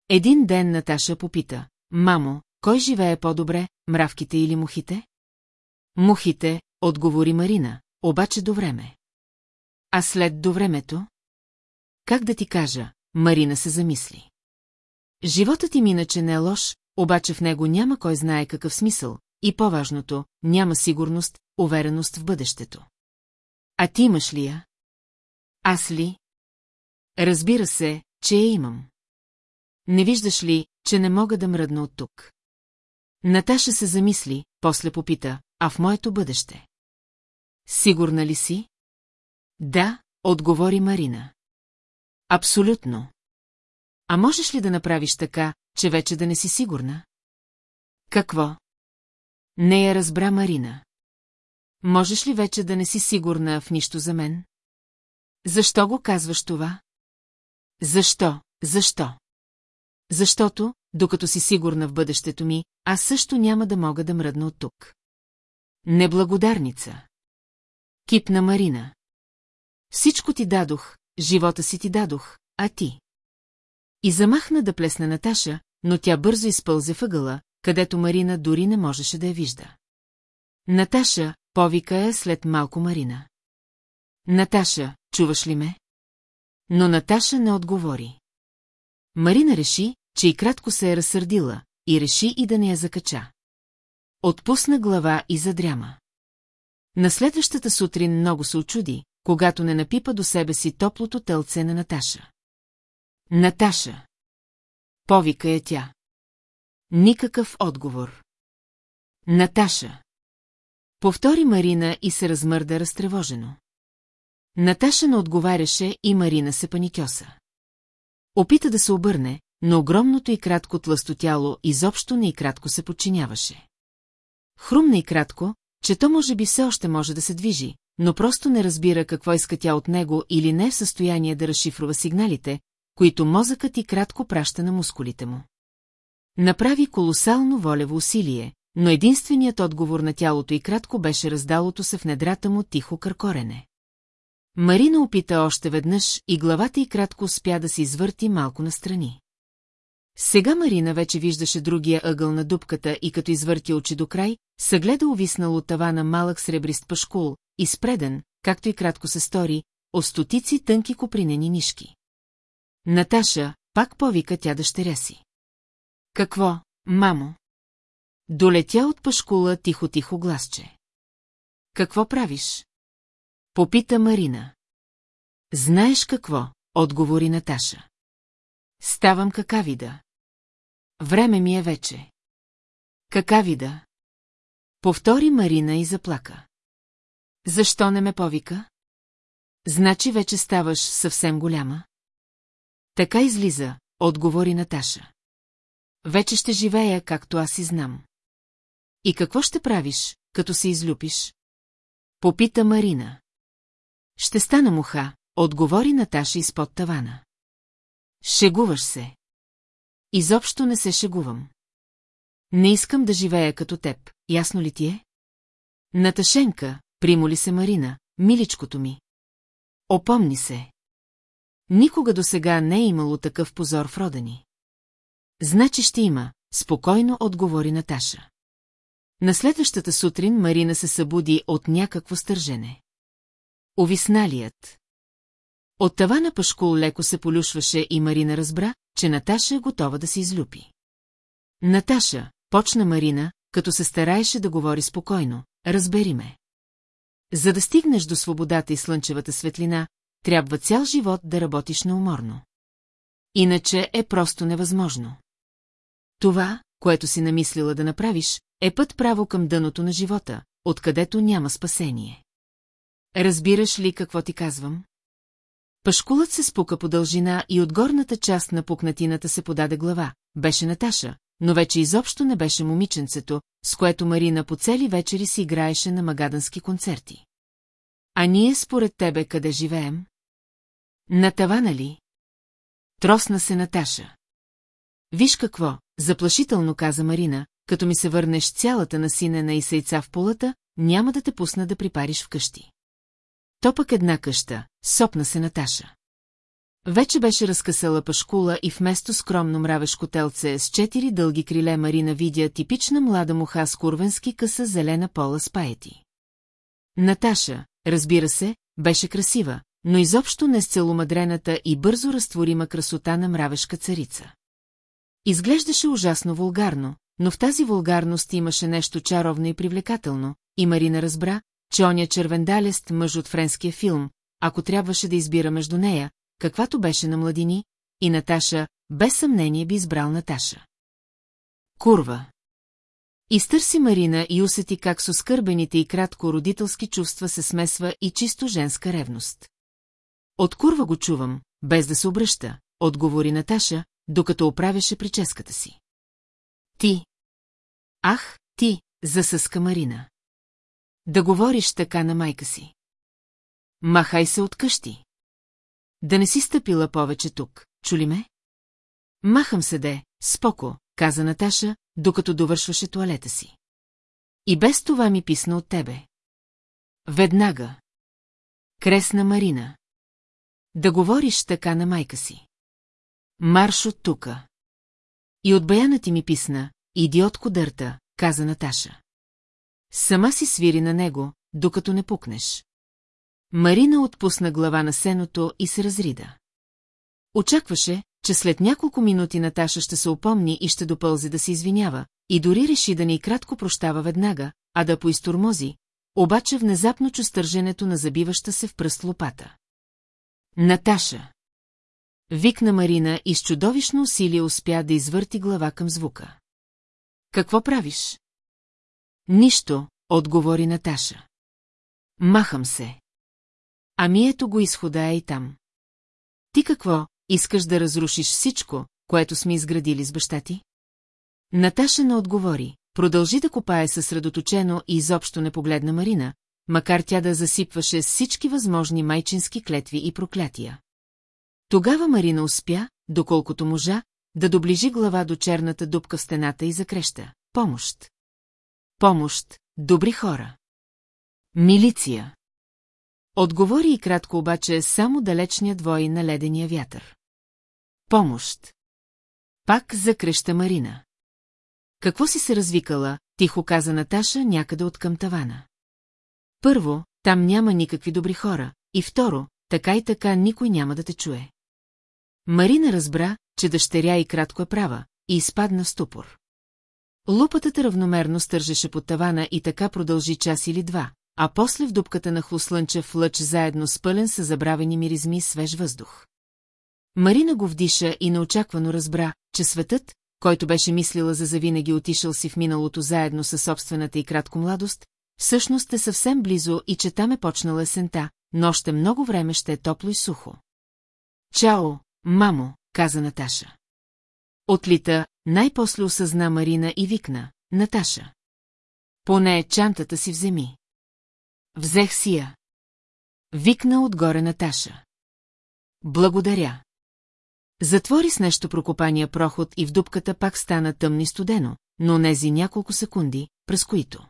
Един ден Наташа попита, мамо, кой живее по-добре, мравките или мухите? Мухите, отговори Марина, обаче до време. А след до времето? Как да ти кажа, Марина се замисли. Животът им иначе не е лош, обаче в него няма кой знае какъв смисъл, и по-важното, няма сигурност, увереност в бъдещето. А ти имаш ли я? Аз ли? Разбира се, че я имам. Не виждаш ли, че не мога да мръдна от тук? Наташа се замисли, после попита, а в моето бъдеще. Сигурна ли си? Да, отговори Марина. Абсолютно. А можеш ли да направиш така, че вече да не си сигурна? Какво? Не я разбра Марина. Можеш ли вече да не си сигурна в нищо за мен? Защо го казваш това? Защо, защо? Защото, докато си сигурна в бъдещето ми, аз също няма да мога да мръдна от тук. Неблагодарница. Кипна Марина. Всичко ти дадох, живота си ти дадох, а ти? И замахна да плесне Наташа, но тя бързо изпълзе въгъла, където Марина дори не можеше да я вижда. Наташа, повика е след малко Марина. Наташа, чуваш ли ме? Но Наташа не отговори. Марина реши, че и кратко се е разсърдила, и реши и да не я закача. Отпусна глава и задряма. На следващата сутрин много се очуди, когато не напипа до себе си топлото телце на Наташа. Наташа! Повика е тя. Никакъв отговор. Наташа. Повтори Марина и се размърда разтревожено. Наташа не отговаряше и Марина се паникьоса. Опита да се обърне, но огромното и кратко тлъсто тяло изобщо не и кратко се подчиняваше. Хрумна и кратко, че то може би все още може да се движи, но просто не разбира какво иска тя от него или не е в състояние да разшифрува сигналите, които мозъкът и кратко праща на мускулите му. Направи колосално волево усилие, но единственият отговор на тялото и кратко беше раздалото се в недрата му тихо къркорене. Марина опита още веднъж и главата й кратко успя да се извърти малко настрани. Сега Марина вече виждаше другия ъгъл на дупката и като извърти очи до край, съгледа увиснал от тавана малък сребрист пашкул, изпреден, както и кратко се стори, от стотици тънки копринени нишки. Наташа, пак повика тя дъщеря си. Какво, мамо? Долетя от пашкула тихо-тихо гласче. Какво правиш? Попита Марина. Знаеш какво, отговори Наташа. Ставам какавида. Време ми е вече. Какавида. Повтори Марина и заплака. Защо не ме повика? Значи вече ставаш съвсем голяма. Така излиза, отговори Наташа. Вече ще живея, както аз и знам. И какво ще правиш, като се излюпиш? Попита Марина. Ще стана муха, отговори Наташа изпод тавана. Шегуваш се. Изобщо не се шегувам. Не искам да живея като теб, ясно ли ти е? Наташенка, примоли се Марина, миличкото ми. Опомни се. Никога до сега не е имало такъв позор в родени. Значи ще има, спокойно отговори Наташа. На следващата сутрин Марина се събуди от някакво стържене. Овисналият. От тавана пашкул леко се полюшваше и Марина разбра, че Наташа е готова да се излюпи. Наташа, почна Марина, като се стараеше да говори спокойно, разбери ме. За да стигнеш до свободата и слънчевата светлина, трябва цял живот да работиш неуморно. Иначе е просто невъзможно. Това, което си намислила да направиш, е път право към дъното на живота, откъдето няма спасение. Разбираш ли какво ти казвам? Пашкулът се спука по дължина и от горната част на пукнатината се подаде глава. Беше Наташа, но вече изобщо не беше момиченцето, с което Марина по цели вечери си играеше на магадански концерти. А ние според тебе къде живеем? На тавана ли? Тросна се Наташа. Виж какво, заплашително каза Марина, като ми се върнеш цялата насинена и сейца в полата, няма да те пусна да припариш вкъщи. То пък една къща, сопна се Наташа. Вече беше разкъсала пашкула и вместо скромно мравешко телце с четири дълги криле Марина видя типична млада муха с курвенски къса зелена пола с паети. Наташа, разбира се, беше красива, но изобщо не с целомадрената и бързо разтворима красота на мравешка царица. Изглеждаше ужасно вулгарно, но в тази вулгарност имаше нещо чаровно и привлекателно, и Марина разбра, че оня червендалест мъж от френския филм, ако трябваше да избира между нея, каквато беше на младини, и Наташа, без съмнение би избрал Наташа. Курва. Изтърси Марина и усети как с оскърбените и кратко родителски чувства се смесва и чисто женска ревност. От курва го чувам, без да се обръща, отговори Наташа, докато оправяше прическата си. Ти. Ах, ти, засъска Марина. Да говориш така на майка си. Махай се от къщи. Да не си стъпила повече тук, чули ме? Махам се де, споко, каза Наташа, докато довършваше туалета си. И без това ми писна от тебе. Веднага. Кресна Марина. Да говориш така на майка си. Марш от тука. И от баяна ти ми писна, идиотко дърта, каза Наташа. Сама си свири на него, докато не пукнеш. Марина отпусна глава на сеното и се разрида. Очакваше, че след няколко минути Наташа ще се опомни и ще допълзи да се извинява, и дори реши да ни кратко прощава веднага, а да поизтормози, обаче внезапно чу стърженето на забиваща се в пръст лопата. Наташа! Викна Марина и с чудовищно усилие успя да извърти глава към звука. Какво правиш? Нищо, отговори Наташа. Махам се. Ами ето го изхода е и там. Ти какво, искаш да разрушиш всичко, което сме изградили с баща ти? Наташа не отговори, продължи да копае съсредоточено и изобщо не погледна Марина, макар тя да засипваше всички възможни майчински клетви и проклятия. Тогава Марина успя, доколкото можа, да доближи глава до черната дупка в стената и закреща. Помощ! Помощ, добри хора! Милиция! Отговори и кратко обаче само далечният вой на ледения вятър. Помощ! Пак закреща Марина. Какво си се развикала, тихо каза Наташа някъде от към тавана. Първо, там няма никакви добри хора, и второ, така и така никой няма да те чуе. Марина разбра, че дъщеря и кратко е права, и изпадна в ступор. Лупатата равномерно стържеше под тавана и така продължи час или два, а после в дупката на хлуслънчев лъч заедно с пълен са забравени миризми свеж въздух. Марина го вдиша и неочаквано разбра, че светът, който беше мислила за завинаги отишъл си в миналото заедно със собствената и кратко младост, всъщност е съвсем близо и че там е почнала есента, но още много време ще е топло и сухо. Чао, мамо, каза Наташа. Отлита, най-после осъзна Марина и викна, Наташа. Поне чантата си вземи. Взех си я. Викна отгоре Наташа. Благодаря. Затвори с нещо прокопания проход и в дупката пак стана тъмни студено, но нези няколко секунди, през които.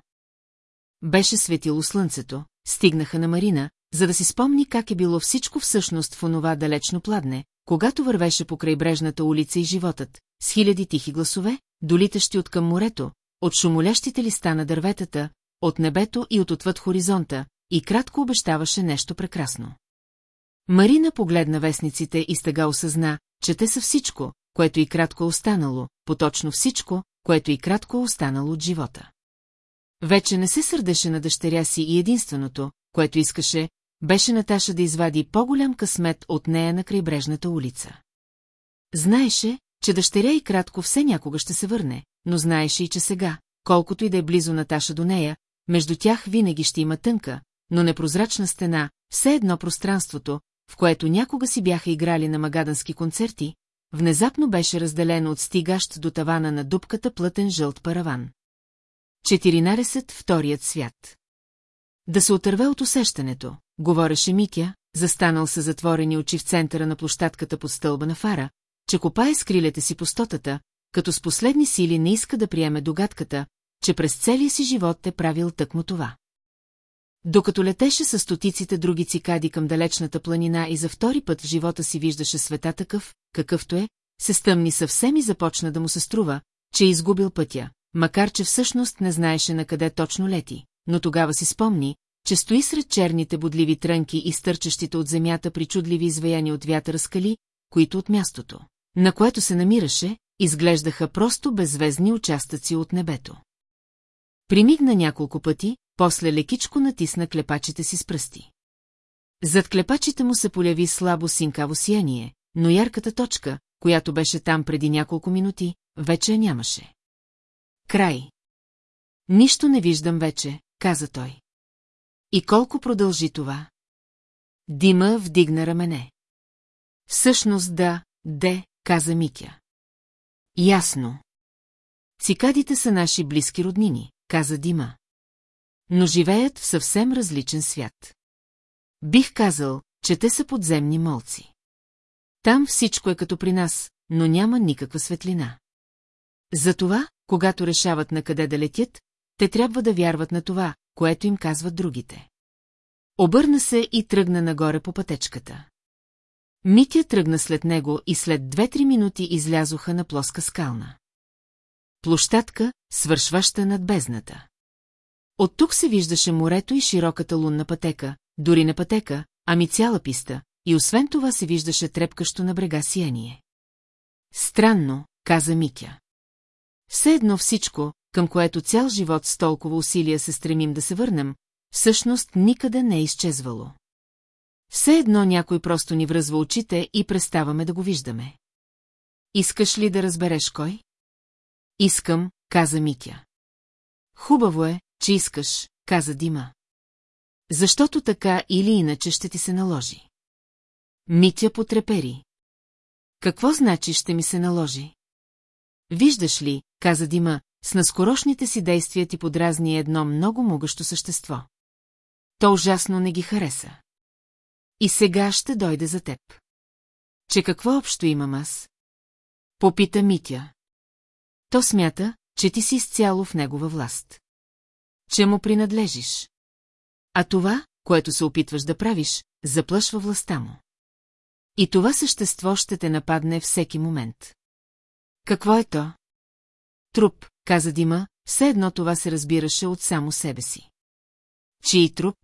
Беше светило слънцето, стигнаха на Марина, за да си спомни как е било всичко всъщност в онова далечно пладне, когато вървеше по крайбрежната улица и животът, с хиляди тихи гласове, долитащи от към морето, от шумолящите листа на дърветата, от небето и от отвъд хоризонта, и кратко обещаваше нещо прекрасно. Марина погледна вестниците и стъга осъзна, че те са всичко, което и кратко е останало, поточно всичко, което и кратко е останало от живота. Вече не се сърдеше на дъщеря си и единственото, което искаше, беше Наташа да извади по-голям късмет от нея на крайбрежната улица. Знаеше, че дъщеря и кратко все някога ще се върне, но знаеше и че сега, колкото и да е близо Наташа до нея, между тях винаги ще има тънка, но непрозрачна стена, все едно пространството, в което някога си бяха играли на магадански концерти, внезапно беше разделено от стигащ до тавана на дупката плътен жълт параван. 14. Вторият свят Да се отърве от усещането, говореше Митя, застанал с затворени очи в центъра на площадката под стълба на фара, че копае с крилете си пустотата, като с последни сили не иска да приеме догадката, че през целия си живот е правил тъкмо това. Докато летеше с стотиците други цикади към далечната планина и за втори път в живота си виждаше света такъв, какъвто е, се стъмни съвсем и започна да му се струва, че е изгубил пътя, макар че всъщност не знаеше на къде точно лети, но тогава си спомни, че стои сред черните бодливи трънки и стърчащите от земята причудливи изваяни от вятъра скали, които от мястото, на което се намираше, изглеждаха просто беззвездни участъци от небето. Примигна няколко пъти, после лекичко натисна клепачите си с пръсти. Зад клепачите му се поляви слабо синкаво сияние, но ярката точка, която беше там преди няколко минути, вече нямаше. Край. Нищо не виждам вече, каза той. И колко продължи това? Дима вдигна рамене. Всъщност да, де, каза Митя. Ясно. Цикадите са наши близки роднини, каза Дима. Но живеят в съвсем различен свят. Бих казал, че те са подземни молци. Там всичко е като при нас, но няма никаква светлина. Затова, когато решават на къде да летят, те трябва да вярват на това, което им казват другите. Обърна се и тръгна нагоре по пътечката. Митя тръгна след него и след две-три минути излязоха на плоска скална. Площадка, свършваща над бездната. От тук се виждаше морето и широката лунна пътека, дори не пътека, ами цяла писта, и освен това се виждаше трепкащо на брега сияние. Странно, каза Митя. Все едно всичко, към което цял живот с толкова усилия се стремим да се върнем, всъщност никъде не е изчезвало. Все едно някой просто ни връзва очите и преставаме да го виждаме. Искаш ли да разбереш кой? Искам, каза Митя. Хубаво е, че искаш, каза Дима. Защото така или иначе ще ти се наложи. Митя потрепери. Какво значи ще ми се наложи? Виждаш ли, каза Дима, с наскорошните си действия ти подразни едно много могъщо същество. То ужасно не ги хареса. И сега ще дойде за теб. Че какво общо имам аз? Попита Митя. То смята, че ти си изцяло в негова власт. Че му принадлежиш. А това, което се опитваш да правиш, заплашва властта му. И това същество ще те нападне всеки момент. Какво е то? Труп, каза Дима, все едно това се разбираше от само себе си. Чий труп?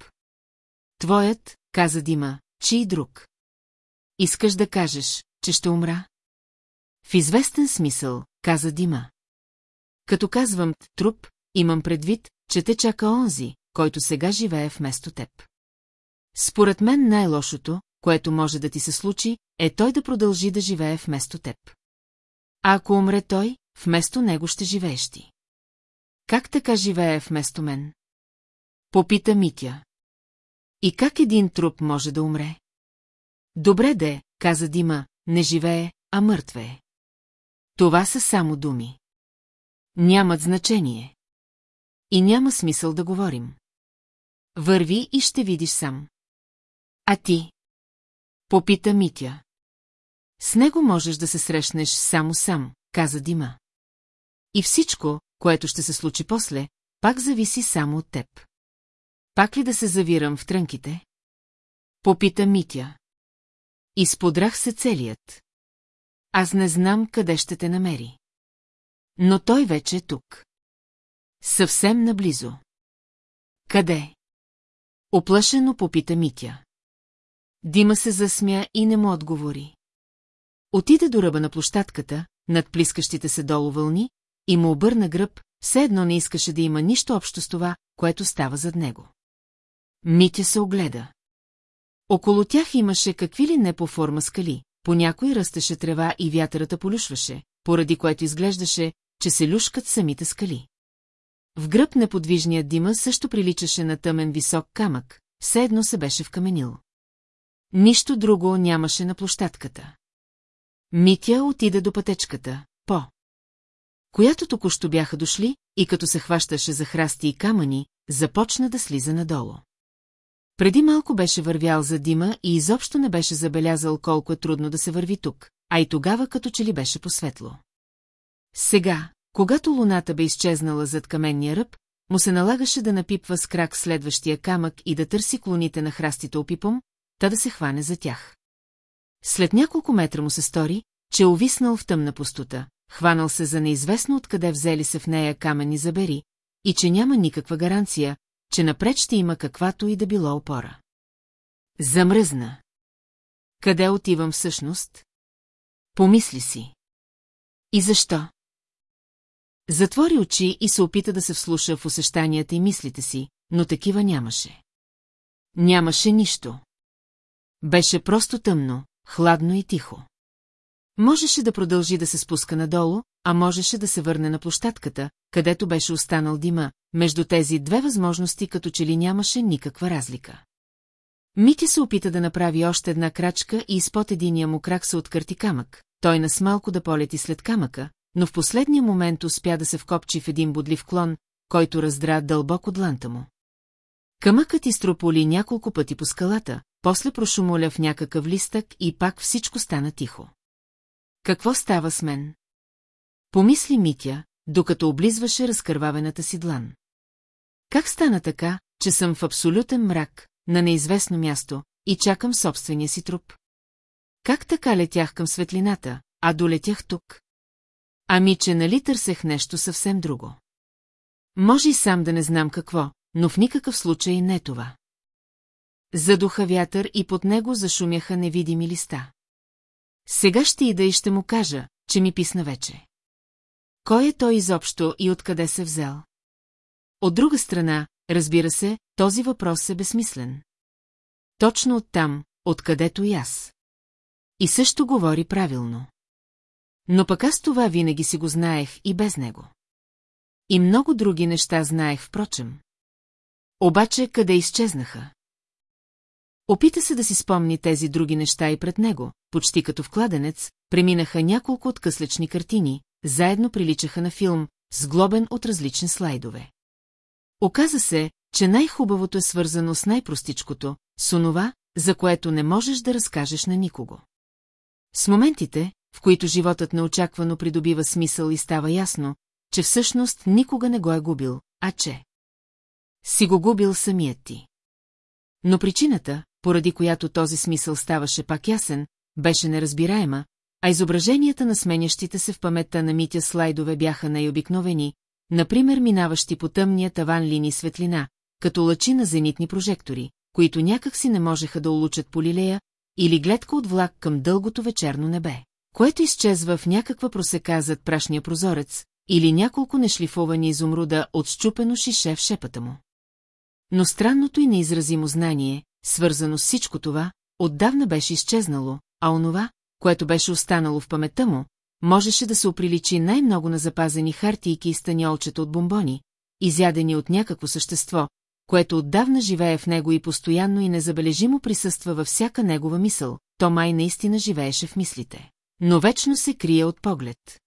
Твоят, каза Дима, чий друг. Искаш да кажеш, че ще умра? В известен смисъл, каза Дима. Като казвам труп, имам предвид, че те чака онзи, който сега живее вместо теб. Според мен най-лошото, което може да ти се случи, е той да продължи да живее вместо теб. А ако умре той, вместо него ще живееш ти. Как така живее вместо мен? Попита Митя. И как един труп може да умре? Добре де, каза Дима, не живее, а мъртве Това са само думи. Нямат значение. И няма смисъл да говорим. Върви и ще видиш сам. А ти? Попита Митя. С него можеш да се срещнеш само сам, каза Дима. И всичко, което ще се случи после, пак зависи само от теб. Пак ли да се завирам в трънките? Попита Митя. Изподрах се целият. Аз не знам къде ще те намери. Но той вече е тук. Съвсем наблизо. Къде? Оплашено попита Митя. Дима се засмя и не му отговори. Отиде до ръба на площадката, над плискащите се долу вълни, и му обърна гръб, все едно не искаше да има нищо общо с това, което става зад него. Митя се огледа. Около тях имаше какви ли не по форма скали, по някой растеше трева и вятърата полюшваше, поради което изглеждаше, че се люшкат самите скали. В гръб неподвижният дима също приличаше на тъмен висок камък, все едно се беше вкаменил. Нищо друго нямаше на площадката. Митя отида до пътечката. Която току-що бяха дошли, и като се хващаше за храсти и камъни, започна да слиза надолу. Преди малко беше вървял за дима и изобщо не беше забелязал колко е трудно да се върви тук, а и тогава като че ли беше посветло. Сега, когато луната бе изчезнала зад каменния ръб, му се налагаше да напипва с крак следващия камък и да търси клоните на храстите опипом, та да се хване за тях. След няколко метра му се стори, че е увиснал в тъмна пустота, хванал се за неизвестно откъде взели се в нея камъни забери, и че няма никаква гаранция, че напред ще има каквато и да било опора. Замръзна. Къде отивам всъщност? Помисли си. И защо? Затвори очи и се опита да се вслуша в усещанията и мислите си, но такива нямаше. Нямаше нищо. Беше просто тъмно, хладно и тихо. Можеше да продължи да се спуска надолу, а можеше да се върне на площадката, където беше останал дима, между тези две възможности като че ли нямаше никаква разлика. Мити се опита да направи още една крачка и изпод единия му крак се откърти камък. Той нас малко да полети след камъка, но в последния момент успя да се вкопчи в един бодлив клон, който раздра дълбоко дланта му. Камъкът изтрополи няколко пъти по скалата, после прошумоля в някакъв листък и пак всичко стана тихо. Какво става с мен? Помисли Митя, докато облизваше разкървавената си длан. Как стана така, че съм в абсолютен мрак, на неизвестно място, и чакам собствения си труп? Как така летях към светлината, а долетях тук? Ами, че нали търсех нещо съвсем друго. Може и сам да не знам какво, но в никакъв случай не това. Задуха вятър и под него зашумяха невидими листа. Сега ще ида и ще му кажа, че ми писна вече. Кой е той изобщо и откъде се взел? От друга страна, разбира се, този въпрос е безсмислен. Точно оттам, откъдето и аз. И също говори правилно. Но пък аз това винаги си го знаех и без него. И много други неща знаех, впрочем. Обаче къде изчезнаха? Опита се да си спомни тези други неща и пред него, почти като в кладенец, преминаха няколко откъслечни картини, заедно приличаха на филм, сглобен от различни слайдове. Оказа се, че най-хубавото е свързано с най-простичкото, с онова, за което не можеш да разкажеш на никого. С моментите, в които животът неочаквано придобива смисъл и става ясно, че всъщност никога не го е губил, а че си го губил самият ти. Но причината, поради която този смисъл ставаше пак ясен, беше неразбираема, а изображенията на сменящите се в паметта на Митя слайдове бяха най-обикновени, например минаващи по тъмния таван линии светлина, като лъчи на зенитни прожектори, които някак си не можеха да улучат по лилея, или гледка от влак към дългото вечерно небе, което изчезва в някаква просека зад прашния прозорец, или няколко нешлифовани изумруда от щупено шише в шепата му. Но странното и неизразимо знание, свързано с всичко това, отдавна беше изчезнало, а онова, което беше останало в паметта му, можеше да се оприличи най-много на запазени хартийки и станьолчета от бомбони, изядени от някакво същество, което отдавна живее в него и постоянно и незабележимо присъства във всяка негова мисъл, то май наистина живееше в мислите. Но вечно се крие от поглед.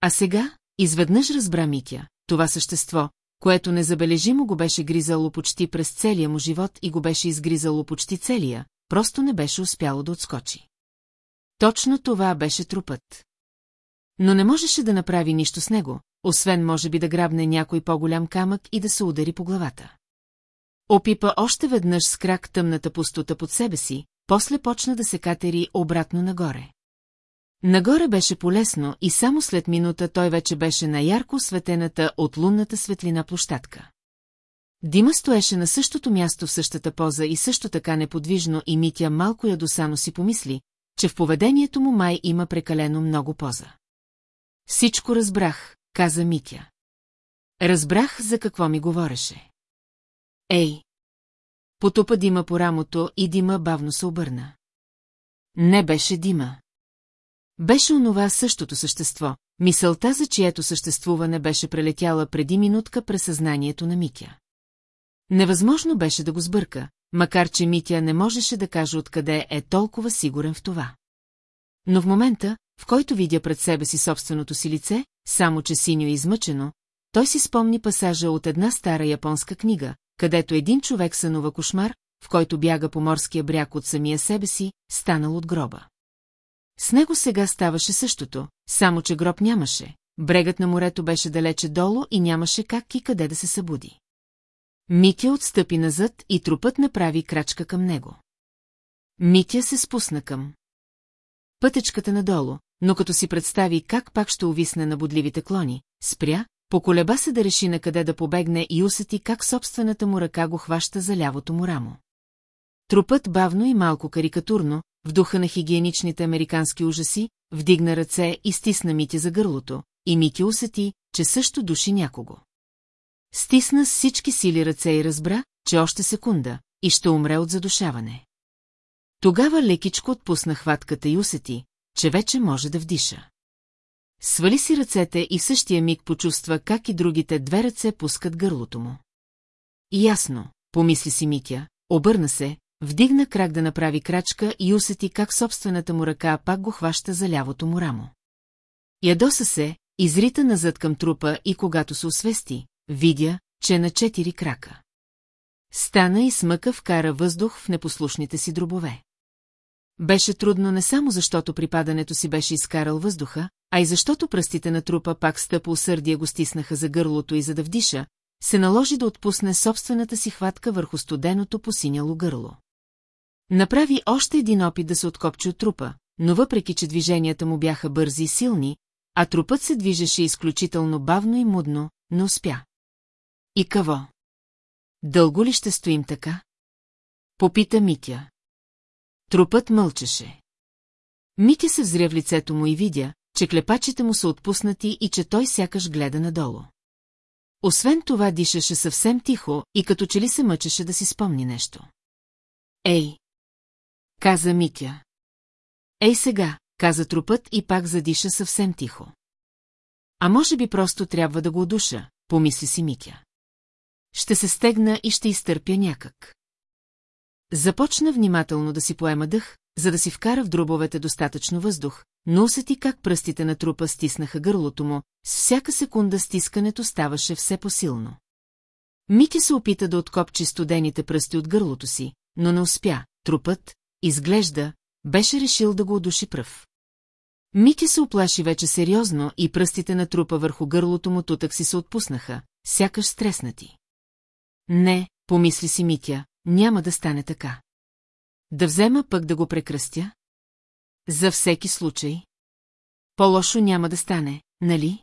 А сега, изведнъж разбра Митя, това същество, което незабележимо го беше гризало почти през целия му живот и го беше изгризало почти целия, просто не беше успяло да отскочи. Точно това беше трупът. Но не можеше да направи нищо с него, освен може би да грабне някой по-голям камък и да се удари по главата. Опипа още веднъж с крак тъмната пустота под себе си, после почна да се катери обратно нагоре. Нагоре беше полесно и само след минута той вече беше на ярко осветената от лунната светлина площадка. Дима стоеше на същото място в същата поза и също така неподвижно и Митя малко ядосано си помисли, че в поведението му май има прекалено много поза. Всичко разбрах, каза Митя. Разбрах за какво ми говореше. Ей! Потупа Дима по рамото и Дима бавно се обърна. Не беше Дима. Беше онова същото същество, мисълта за чието съществуване беше прелетяла преди минутка през съзнанието на Митя. Невъзможно беше да го сбърка, макар че Митя не можеше да каже откъде е толкова сигурен в това. Но в момента, в който видя пред себе си собственото си лице, само че синьо и измъчено, той си спомни пасажа от една стара японска книга, където един човек сънува кошмар, в който бяга по морския бряг от самия себе си, станал от гроба. С него сега ставаше същото, само че гроб нямаше, брегът на морето беше далече долу и нямаше как и къде да се събуди. Митя отстъпи назад и трупът направи крачка към него. Митя се спусна към пътечката надолу, но като си представи как пак ще увисне на бодливите клони, спря, поколеба се да реши на къде да побегне и усети как собствената му ръка го хваща за лявото му рамо. Трупът бавно и малко карикатурно, в духа на хигиеничните американски ужаси, вдигна ръце и стисна Мити за гърлото, и Мити усети, че също души някого. Стисна с всички сили ръце и разбра, че още секунда, и ще умре от задушаване. Тогава лекичко отпусна хватката и усети, че вече може да вдиша. Свали си ръцете и в същия миг почувства как и другите две ръце пускат гърлото му. Ясно, помисли си Митя, обърна се, вдигна крак да направи крачка и усети как собствената му ръка пак го хваща за лявото му рамо. Ядоса се, изрита назад към трупа и когато се освести, видя, че на четири крака. Стана и смъка вкара въздух в непослушните си дробове. Беше трудно не само защото при падането си беше изкарал въздуха, а и защото пръстите на трупа пак стъпо усърдие го стиснаха за гърлото и за да вдиша, се наложи да отпусне собствената си хватка върху студеното посиняло гърло. Направи още един опит да се откопчи от трупа, но въпреки, че движенията му бяха бързи и силни, а трупът се движеше изключително бавно и мудно, не успя. И какво? Дълго ли ще стоим така? Попита Митя. Трупът мълчеше. Митя се взря в лицето му и видя, че клепачите му са отпуснати и че той сякаш гледа надолу. Освен това дишаше съвсем тихо и като че ли се мъчеше да си спомни нещо. Ей! Каза Митя. Ей сега, каза трупът и пак задиша съвсем тихо. А може би просто трябва да го удуша, помисли си Митя. Ще се стегна и ще изтърпя някак. Започна внимателно да си поема дъх, за да си вкара в дробовете достатъчно въздух, но усети как пръстите на трупа стиснаха гърлото му, с всяка секунда стискането ставаше все посилно. Мити се опита да откопчи студените пръсти от гърлото си, но не успя. Трупът, изглежда, беше решил да го удуши пръв. Мити се оплаши вече сериозно и пръстите на трупа върху гърлото му тутък си се отпуснаха, сякаш стреснати. Не, помисли си Митя, няма да стане така. Да взема пък да го прекръстя? За всеки случай. По-лошо няма да стане, нали?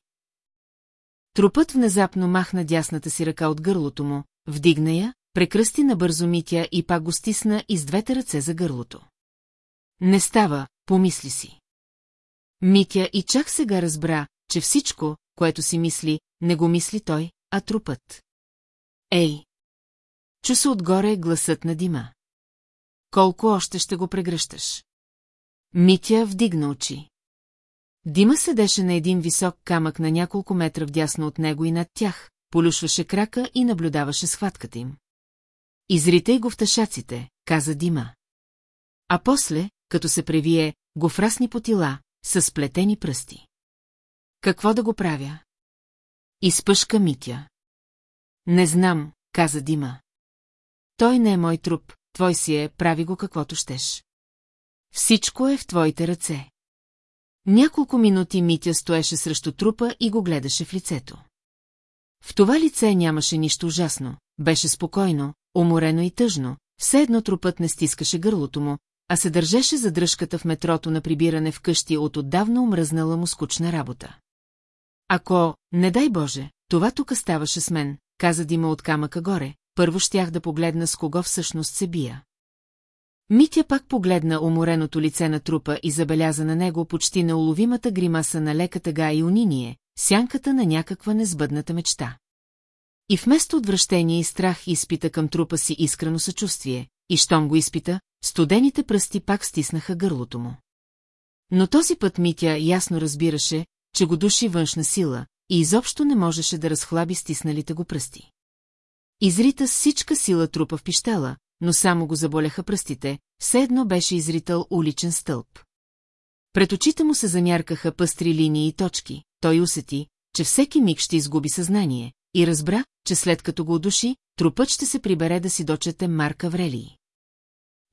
Трупът внезапно махна дясната си ръка от гърлото му, вдигна я, прекръсти набързо Митя и пак го стисна и с двете ръце за гърлото. Не става, помисли си. Митя и чак сега разбра, че всичко, което си мисли, не го мисли той, а трупът. Ей! Чу се отгоре гласът на дима. Колко още ще го прегръщаш? Митя вдигна очи. Дима седеше на един висок камък на няколко метра вдясно от него и над тях, полюшваше крака и наблюдаваше схватката им. Изритай го в тъшаците, каза Дима. А после, като се превие, го фрасни по тила, с сплетени пръсти. Какво да го правя? Изпъшка Митя. Не знам, каза Дима. Той не е мой труп, твой си е, прави го каквото щеш. Всичко е в твоите ръце. Няколко минути Митя стоеше срещу трупа и го гледаше в лицето. В това лице нямаше нищо ужасно, беше спокойно, уморено и тъжно, все едно трупът не стискаше гърлото му, а се държеше за дръжката в метрото на прибиране в къщи от отдавна умръзнала му скучна работа. Ако, не дай Боже, това тук ставаше с мен, каза Дима от камъка горе, първо щях да погледна с кого всъщност се бия. Митя пак погледна умореното лице на трупа и забеляза на него почти неуловимата гримаса на лека тъга и униние, сянката на някаква незбъдната мечта. И вместо отвращение и страх изпита към трупа си искрено съчувствие, и щом го изпита, студените пръсти пак стиснаха гърлото му. Но този път Митя ясно разбираше, че го души външна сила и изобщо не можеше да разхлаби стисналите го пръсти. Изрита с всичка сила трупа в пищела, но само го заболяха пръстите, все едно беше изритал уличен стълб. Пред очите му се замяркаха пъстри линии и точки, той усети, че всеки миг ще изгуби съзнание, и разбра, че след като го удуши, трупът ще се прибере да си дочете Марка Врелии.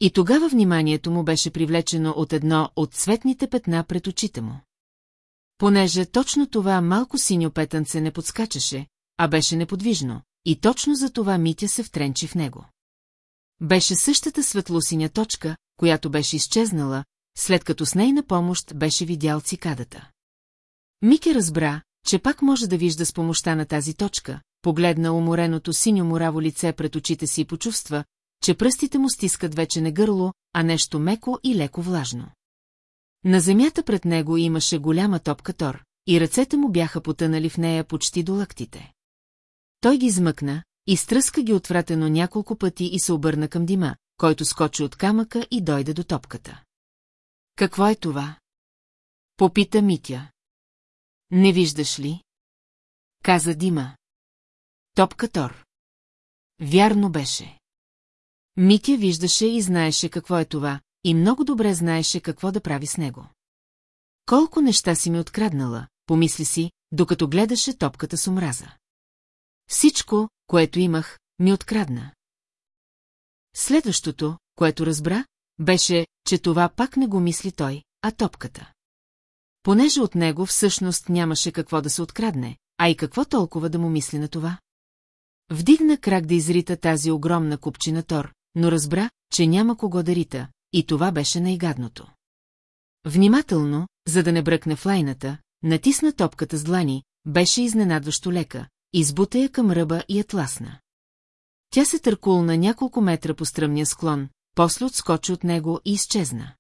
И тогава вниманието му беше привлечено от едно от цветните петна пред очите му. Понеже точно това малко синьо петънце не подскачаше, а беше неподвижно, и точно за това Митя се втренчи в него. Беше същата светлосиня точка, която беше изчезнала, след като с нейна помощ беше видял цикадата. Мики разбра, че пак може да вижда с помощта на тази точка, погледна умореното синьо мораво лице пред очите си и почувства, че пръстите му стискат вече не гърло, а нещо меко и леко влажно. На земята пред него имаше голяма топка тор, и ръцете му бяха потънали в нея почти до лъктите. Той ги измъкна, изтръска ги отвратено няколко пъти и се обърна към Дима, който скочи от камъка и дойде до топката. Какво е това? Попита Митя. Не виждаш ли? Каза Дима. Топка Тор. Вярно беше. Митя виждаше и знаеше какво е това, и много добре знаеше какво да прави с него. Колко неща си ми откраднала, помисли си, докато гледаше топката с омраза. Всичко, което имах, ми открадна. Следващото, което разбра, беше, че това пак не го мисли той, а топката. Понеже от него всъщност нямаше какво да се открадне, а и какво толкова да му мисли на това. Вдигна крак да изрита тази огромна купчина тор, но разбра, че няма кого да рита, и това беше най-гадното. Внимателно, за да не бръкне в лайната, натисна топката с длани, беше изненадващо лека, избута я към ръба и атласна. Тя се търкулна няколко метра по стръмния склон, после отскочи от него и изчезна.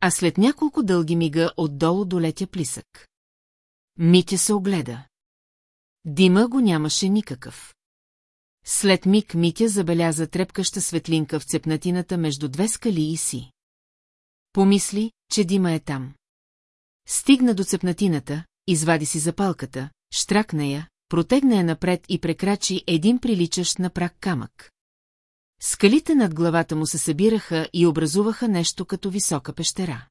А след няколко дълги мига отдолу долетя плисък. Митя се огледа. Дима го нямаше никакъв. След миг Митя забеляза трепкаща светлинка в цепнатината между две скали и си. Помисли, че Дима е там. Стигна до цепнатината, извади си запалката, штракна я, протегна я напред и прекрачи един приличащ на прак камък. Скалите над главата му се събираха и образуваха нещо като висока пещера.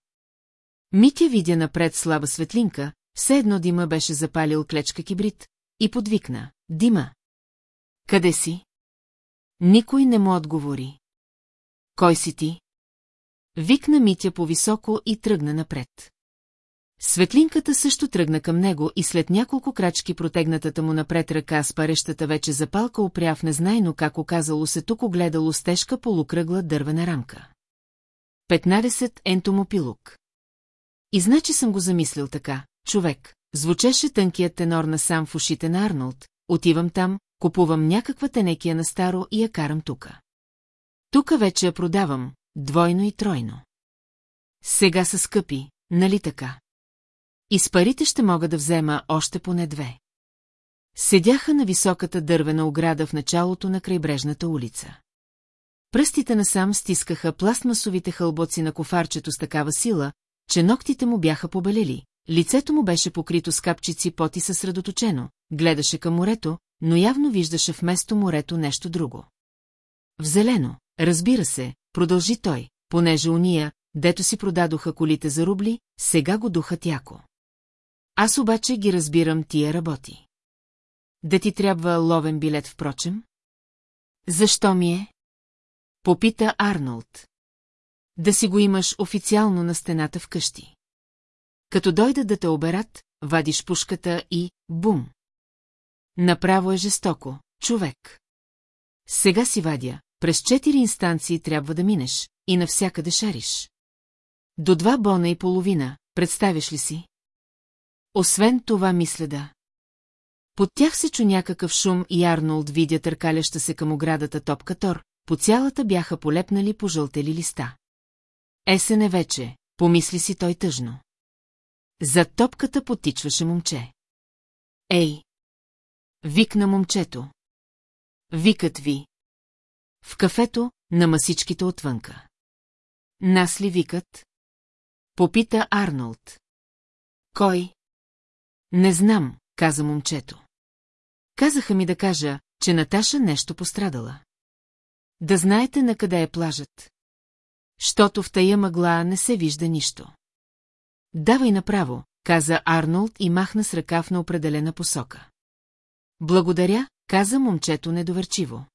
Митя видя напред слаба светлинка, все едно Дима беше запалил клечка кибрид, и подвикна. Дима! Къде си? Никой не му отговори. Кой си ти? Викна Митя по-високо и тръгна напред. Светлинката също тръгна към него и след няколко крачки протегнатата му напред ръка с парещата вече запалка опря в незнайно как оказало се тук огледало с тежка полукръгла дървена рамка. 15 ентомопилок. И значи съм го замислил така, човек, звучеше тънкият тенор на сам в ушите на Арнолд, отивам там, купувам някаква тенекия на старо и я карам тука. Тука вече я продавам, двойно и тройно. Сега са скъпи, нали така? И с парите ще мога да взема още поне две. Седяха на високата дървена ограда в началото на крайбрежната улица. Пръстите насам стискаха пластмасовите хълбоци на кофарчето с такава сила, че ногтите му бяха побелели, лицето му беше покрито с капчици поти съсредоточено, гледаше към морето, но явно виждаше вместо морето нещо друго. В зелено, разбира се, продължи той, понеже уния, дето си продадоха колите за рубли, сега го духат яко. Аз обаче ги разбирам тия работи. Да ти трябва ловен билет, впрочем? Защо ми е? Попита Арнолд. Да си го имаш официално на стената вкъщи. Като дойда да те оберат, вадиш пушката и бум. Направо е жестоко, човек. Сега си вадя, през четири инстанции трябва да минеш и навсякъде шариш. До два бона и половина, представяш ли си? Освен това мисля да. Под тях се чу някакъв шум и Арнолд видя търкаляща се към оградата топка Тор, по цялата бяха полепнали пожълтели листа. Есен е вече, помисли си той тъжно. Зад топката потичваше момче. Ей! Викна момчето. Викат ви. В кафето, на масичките отвънка. Нас ли викат? Попита Арнолд. Кой? Не знам, каза момчето. Казаха ми да кажа, че Наташа нещо пострадала. Да знаете на къде е плажът. Щото в тая мъгла не се вижда нищо. Давай направо, каза Арнолд и махна с ръка в на определена посока. Благодаря, каза момчето недоверчиво.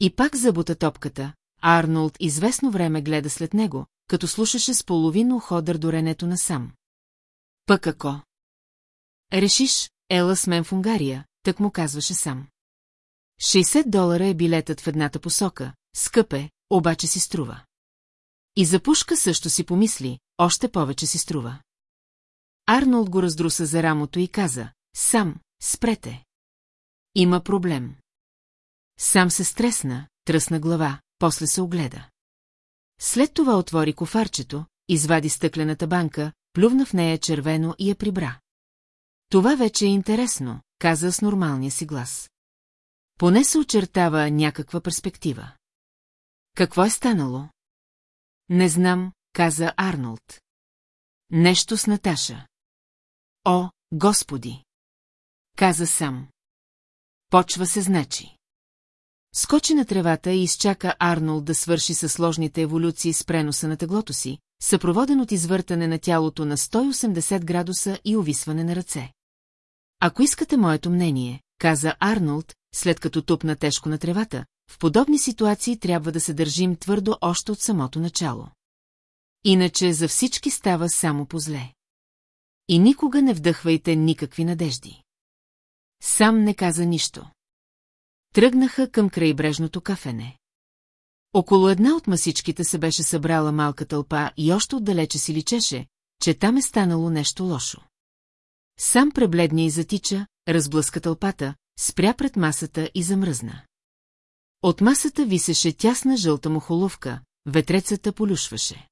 И пак забута топката, Арнолд известно време гледа след него, като слушаше с половин ухо дърдоренето насам. Пък ако... Решиш, ела с мен в Унгария, так му казваше сам. 60 долара е билетът в едната посока, скъп е, обаче си струва. И за пушка също си помисли, още повече си струва. Арнолд го раздруса за рамото и каза, сам, спрете. Има проблем. Сам се стресна, тръсна глава, после се огледа. След това отвори кофарчето, извади стъклената банка, плювна в нея червено и я прибра. Това вече е интересно, каза с нормалния си глас. Поне се очертава някаква перспектива. Какво е станало? Не знам, каза Арнолд. Нещо с Наташа. О, господи! Каза сам. Почва се значи. Скочи на тревата и изчака Арнолд да свърши със сложните еволюции с преноса на теглото си, съпроводен от извъртане на тялото на 180 градуса и увисване на ръце. Ако искате моето мнение, каза Арнолд, след като тупна тежко на тревата, в подобни ситуации трябва да се държим твърдо още от самото начало. Иначе за всички става само по зле. И никога не вдъхвайте никакви надежди. Сам не каза нищо. Тръгнаха към крайбрежното кафене. Около една от масичките се беше събрала малка тълпа и още отдалече си личеше, че там е станало нещо лошо. Сам пребледня и затича, разблъска тълпата, спря пред масата и замръзна. От масата висеше тясна жълта мухоловка, ветрецата полюшваше.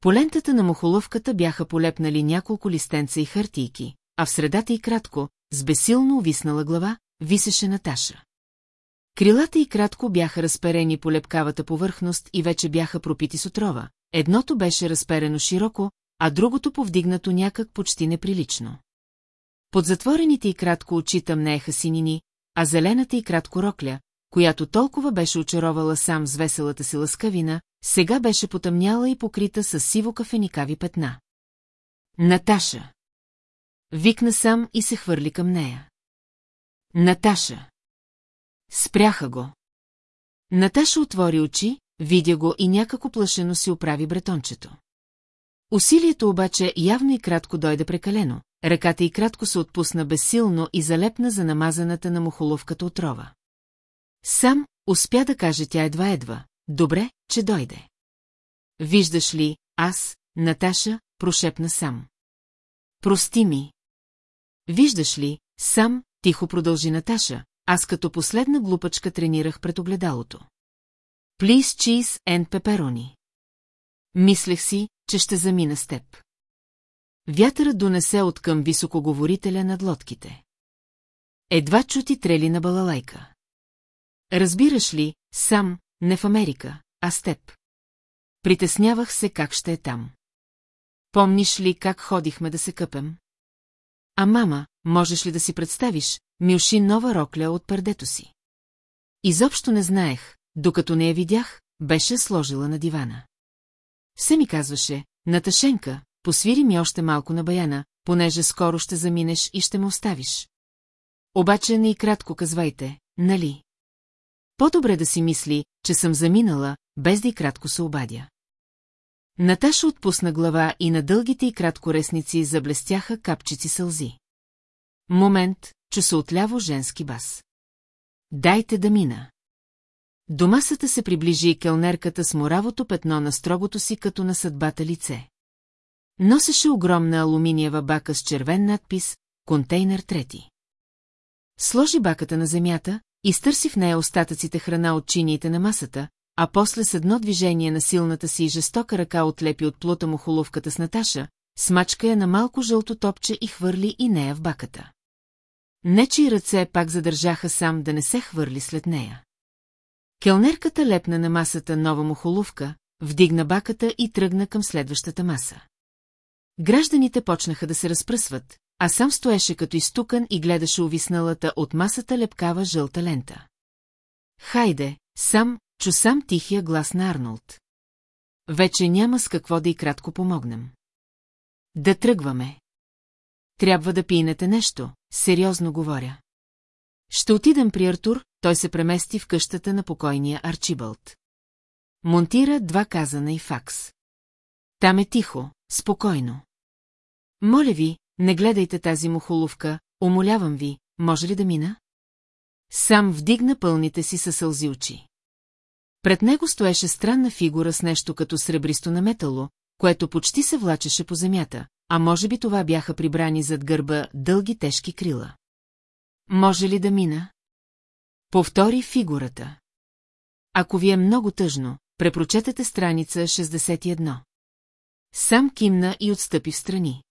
По лентата на мухоловката бяха полепнали няколко листенца и хартийки, а в средата и кратко, с бесилно увиснала глава, висеше Наташа. Крилата и кратко бяха разперени по лепкавата повърхност и вече бяха пропити с отрова. Едното беше разперено широко, а другото повдигнато някак почти неприлично. Под затворените и кратко очи тъмнееха синини, а зелената и кратко рокля, която толкова беше очаровала сам с веселата си лъскавина, сега беше потъмняла и покрита с сиво-кафеникави петна. Наташа! Викна сам и се хвърли към нея. Наташа! Спряха го. Наташа отвори очи, видя го и някако плашено си оправи бретончето. Усилието обаче явно и кратко дойде прекалено, ръката и кратко се отпусна безсилно и залепна за намазаната на мухоловката отрова. Сам успя да каже тя едва-едва. Добре, че дойде. Виждаш ли, аз, Наташа, прошепна сам. Прости ми. Виждаш ли, сам, тихо продължи Наташа, аз като последна глупачка тренирах пред огледалото. Please cheese and pepperoni. Мислех си, че ще замина с теб. Вятърът донесе от към високоговорителя над лодките. Едва чути трели на балалайка. Разбираш ли, сам, не в Америка, а с теб. Притеснявах се как ще е там. Помниш ли как ходихме да се къпем? А мама, можеш ли да си представиш, ми уши нова рокля от пердето си. Изобщо не знаех, докато не я видях, беше сложила на дивана. Все ми казваше, Наташенка, посвири ми още малко на баяна, понеже скоро ще заминеш и ще ме оставиш. Обаче не и кратко казвайте, нали? По-добре да си мисли, че съм заминала, без да и кратко се обадя. Наташа отпусна глава и на дългите и краткоресници заблестяха капчици сълзи. Момент, чу се отляво женски бас. Дайте да мина. До масата се приближи и келнерката с моравото петно на строгото си като на съдбата лице. Носеше огромна алуминиева бака с червен надпис «Контейнер трети». Сложи баката на земята, изтърси в нея остатъците храна от чиниите на масата, а после с едно движение на силната си и жестока ръка отлепи от плута му холовката с Наташа, смачка я на малко жълто топче и хвърли и нея в баката. Нечи ръце пак задържаха сам да не се хвърли след нея. Келнерката лепна на масата нова му холовка, вдигна баката и тръгна към следващата маса. Гражданите почнаха да се разпръсват, а сам стоеше като изтукан и гледаше увисналата от масата лепкава жълта лента. Хайде, сам, чу сам тихия глас на Арнолд. Вече няма с какво да и кратко помогнем. Да тръгваме. Трябва да пинете нещо, сериозно говоря. Ще отидем при Артур, той се премести в къщата на покойния Арчибълт. Монтира два казана и факс. Там е тихо, спокойно. Моля ви, не гледайте тази мухоловка, умолявам ви, може ли да мина? Сам вдигна пълните си със сълзи очи. Пред него стоеше странна фигура с нещо като сребристо наметало, което почти се влачеше по земята, а може би това бяха прибрани зад гърба дълги тежки крила. Може ли да мина? Повтори фигурата. Ако ви е много тъжно, препрочетете страница 61. Сам кимна и отстъпи в страни.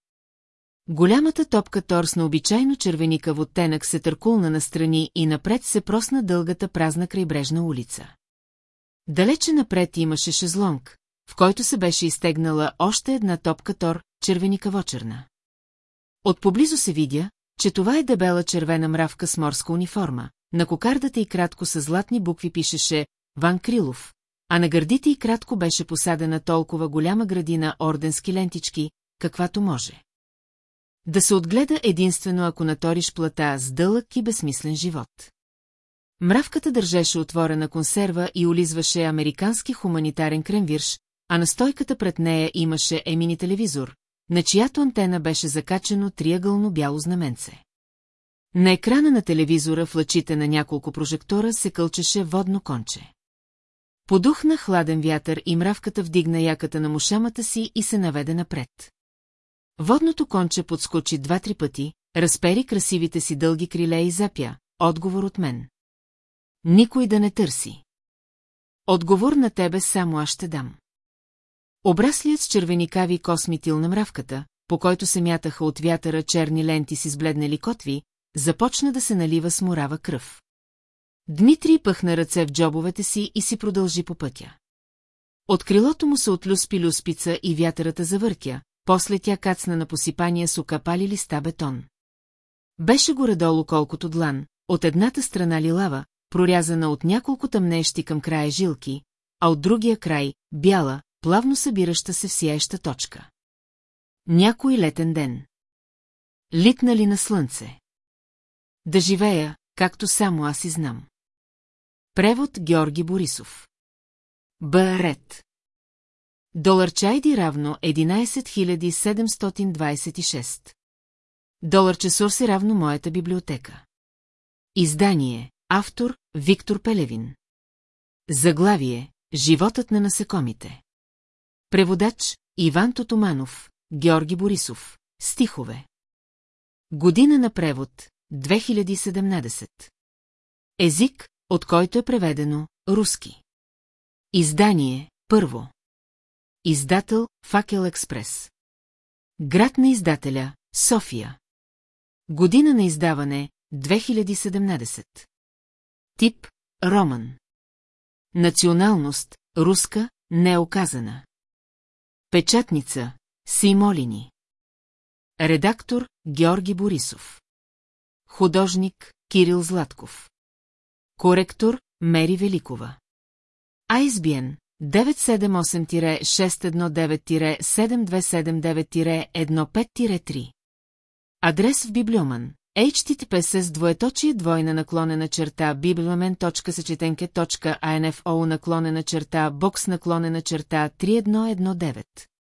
Голямата топка торс на обичайно червеникав оттенък се търкулна настрани и напред се просна дългата празна крайбрежна улица. Далече напред имаше шезлонг, в който се беше изтегнала още една топка тор, червеникаво-черна. От поблизо се видя, че това е дебела червена мравка с морска униформа. На кокардата и кратко с златни букви пишеше «Ван Крилов», а на гърдите и кратко беше посадена толкова голяма градина орденски лентички, каквато може. Да се отгледа единствено ако наториш плата с дълъг и безсмислен живот. Мравката държеше отворена консерва и улизваше американски хуманитарен кремвирш, а на стойката пред нея имаше емини телевизор, на чиято антена беше закачено триъгълно бяло знаменце. На екрана на телевизора в лъчите на няколко прожектора се кълчеше водно конче. Подухна хладен вятър и мравката вдигна яката на мушамата си и се наведе напред. Водното конче подскочи два-три пъти, разпери красивите си дълги криле и запя. Отговор от мен. Никой да не търси. Отговор на тебе само аз ще дам. Обраслият с червеникави косми тил на мравката, по който се мятаха от вятъра черни ленти с избледнали котви, започна да се налива с морава кръв. Дмитрий пъхна ръце в джобовете си и си продължи по пътя. От крилото му се отлюспи люспица и вятърата завъртя, после тя кацна на посипания с окапали листа бетон. Беше горе-долу колкото длан, от едната страна лилава, прорязана от няколко тъмнещи към края жилки, а от другия край – бяла, плавно събираща се в сияеща точка. Някой летен ден. Литна ли на слънце? Да живея, както само аз и знам. Превод Георги Борисов. Б. Ред. Долар чайди равно 11726. Долар часурс е равно моята библиотека. Издание. Автор Виктор Пелевин. Заглавие Животът на насекомите. Преводач Иван Тотоманов, Георги Борисов. Стихове. Година на превод 2017. Език, от който е преведено руски. Издание първо. Издател Факел Експрес. Град на издателя София. Година на издаване 2017. Тип Роман. Националност руска, неоказана. Печатница Симолини. Редактор Георги Борисов. Художник Кирил Златков. Коректор Мери Великова. ISBN 978-619-7279-15-3 Адрес в Библиоман. Https с двоеточие двойна наклонена черта bibliamen.сечетенке.info наклонена черта бокс наклонена черта 3119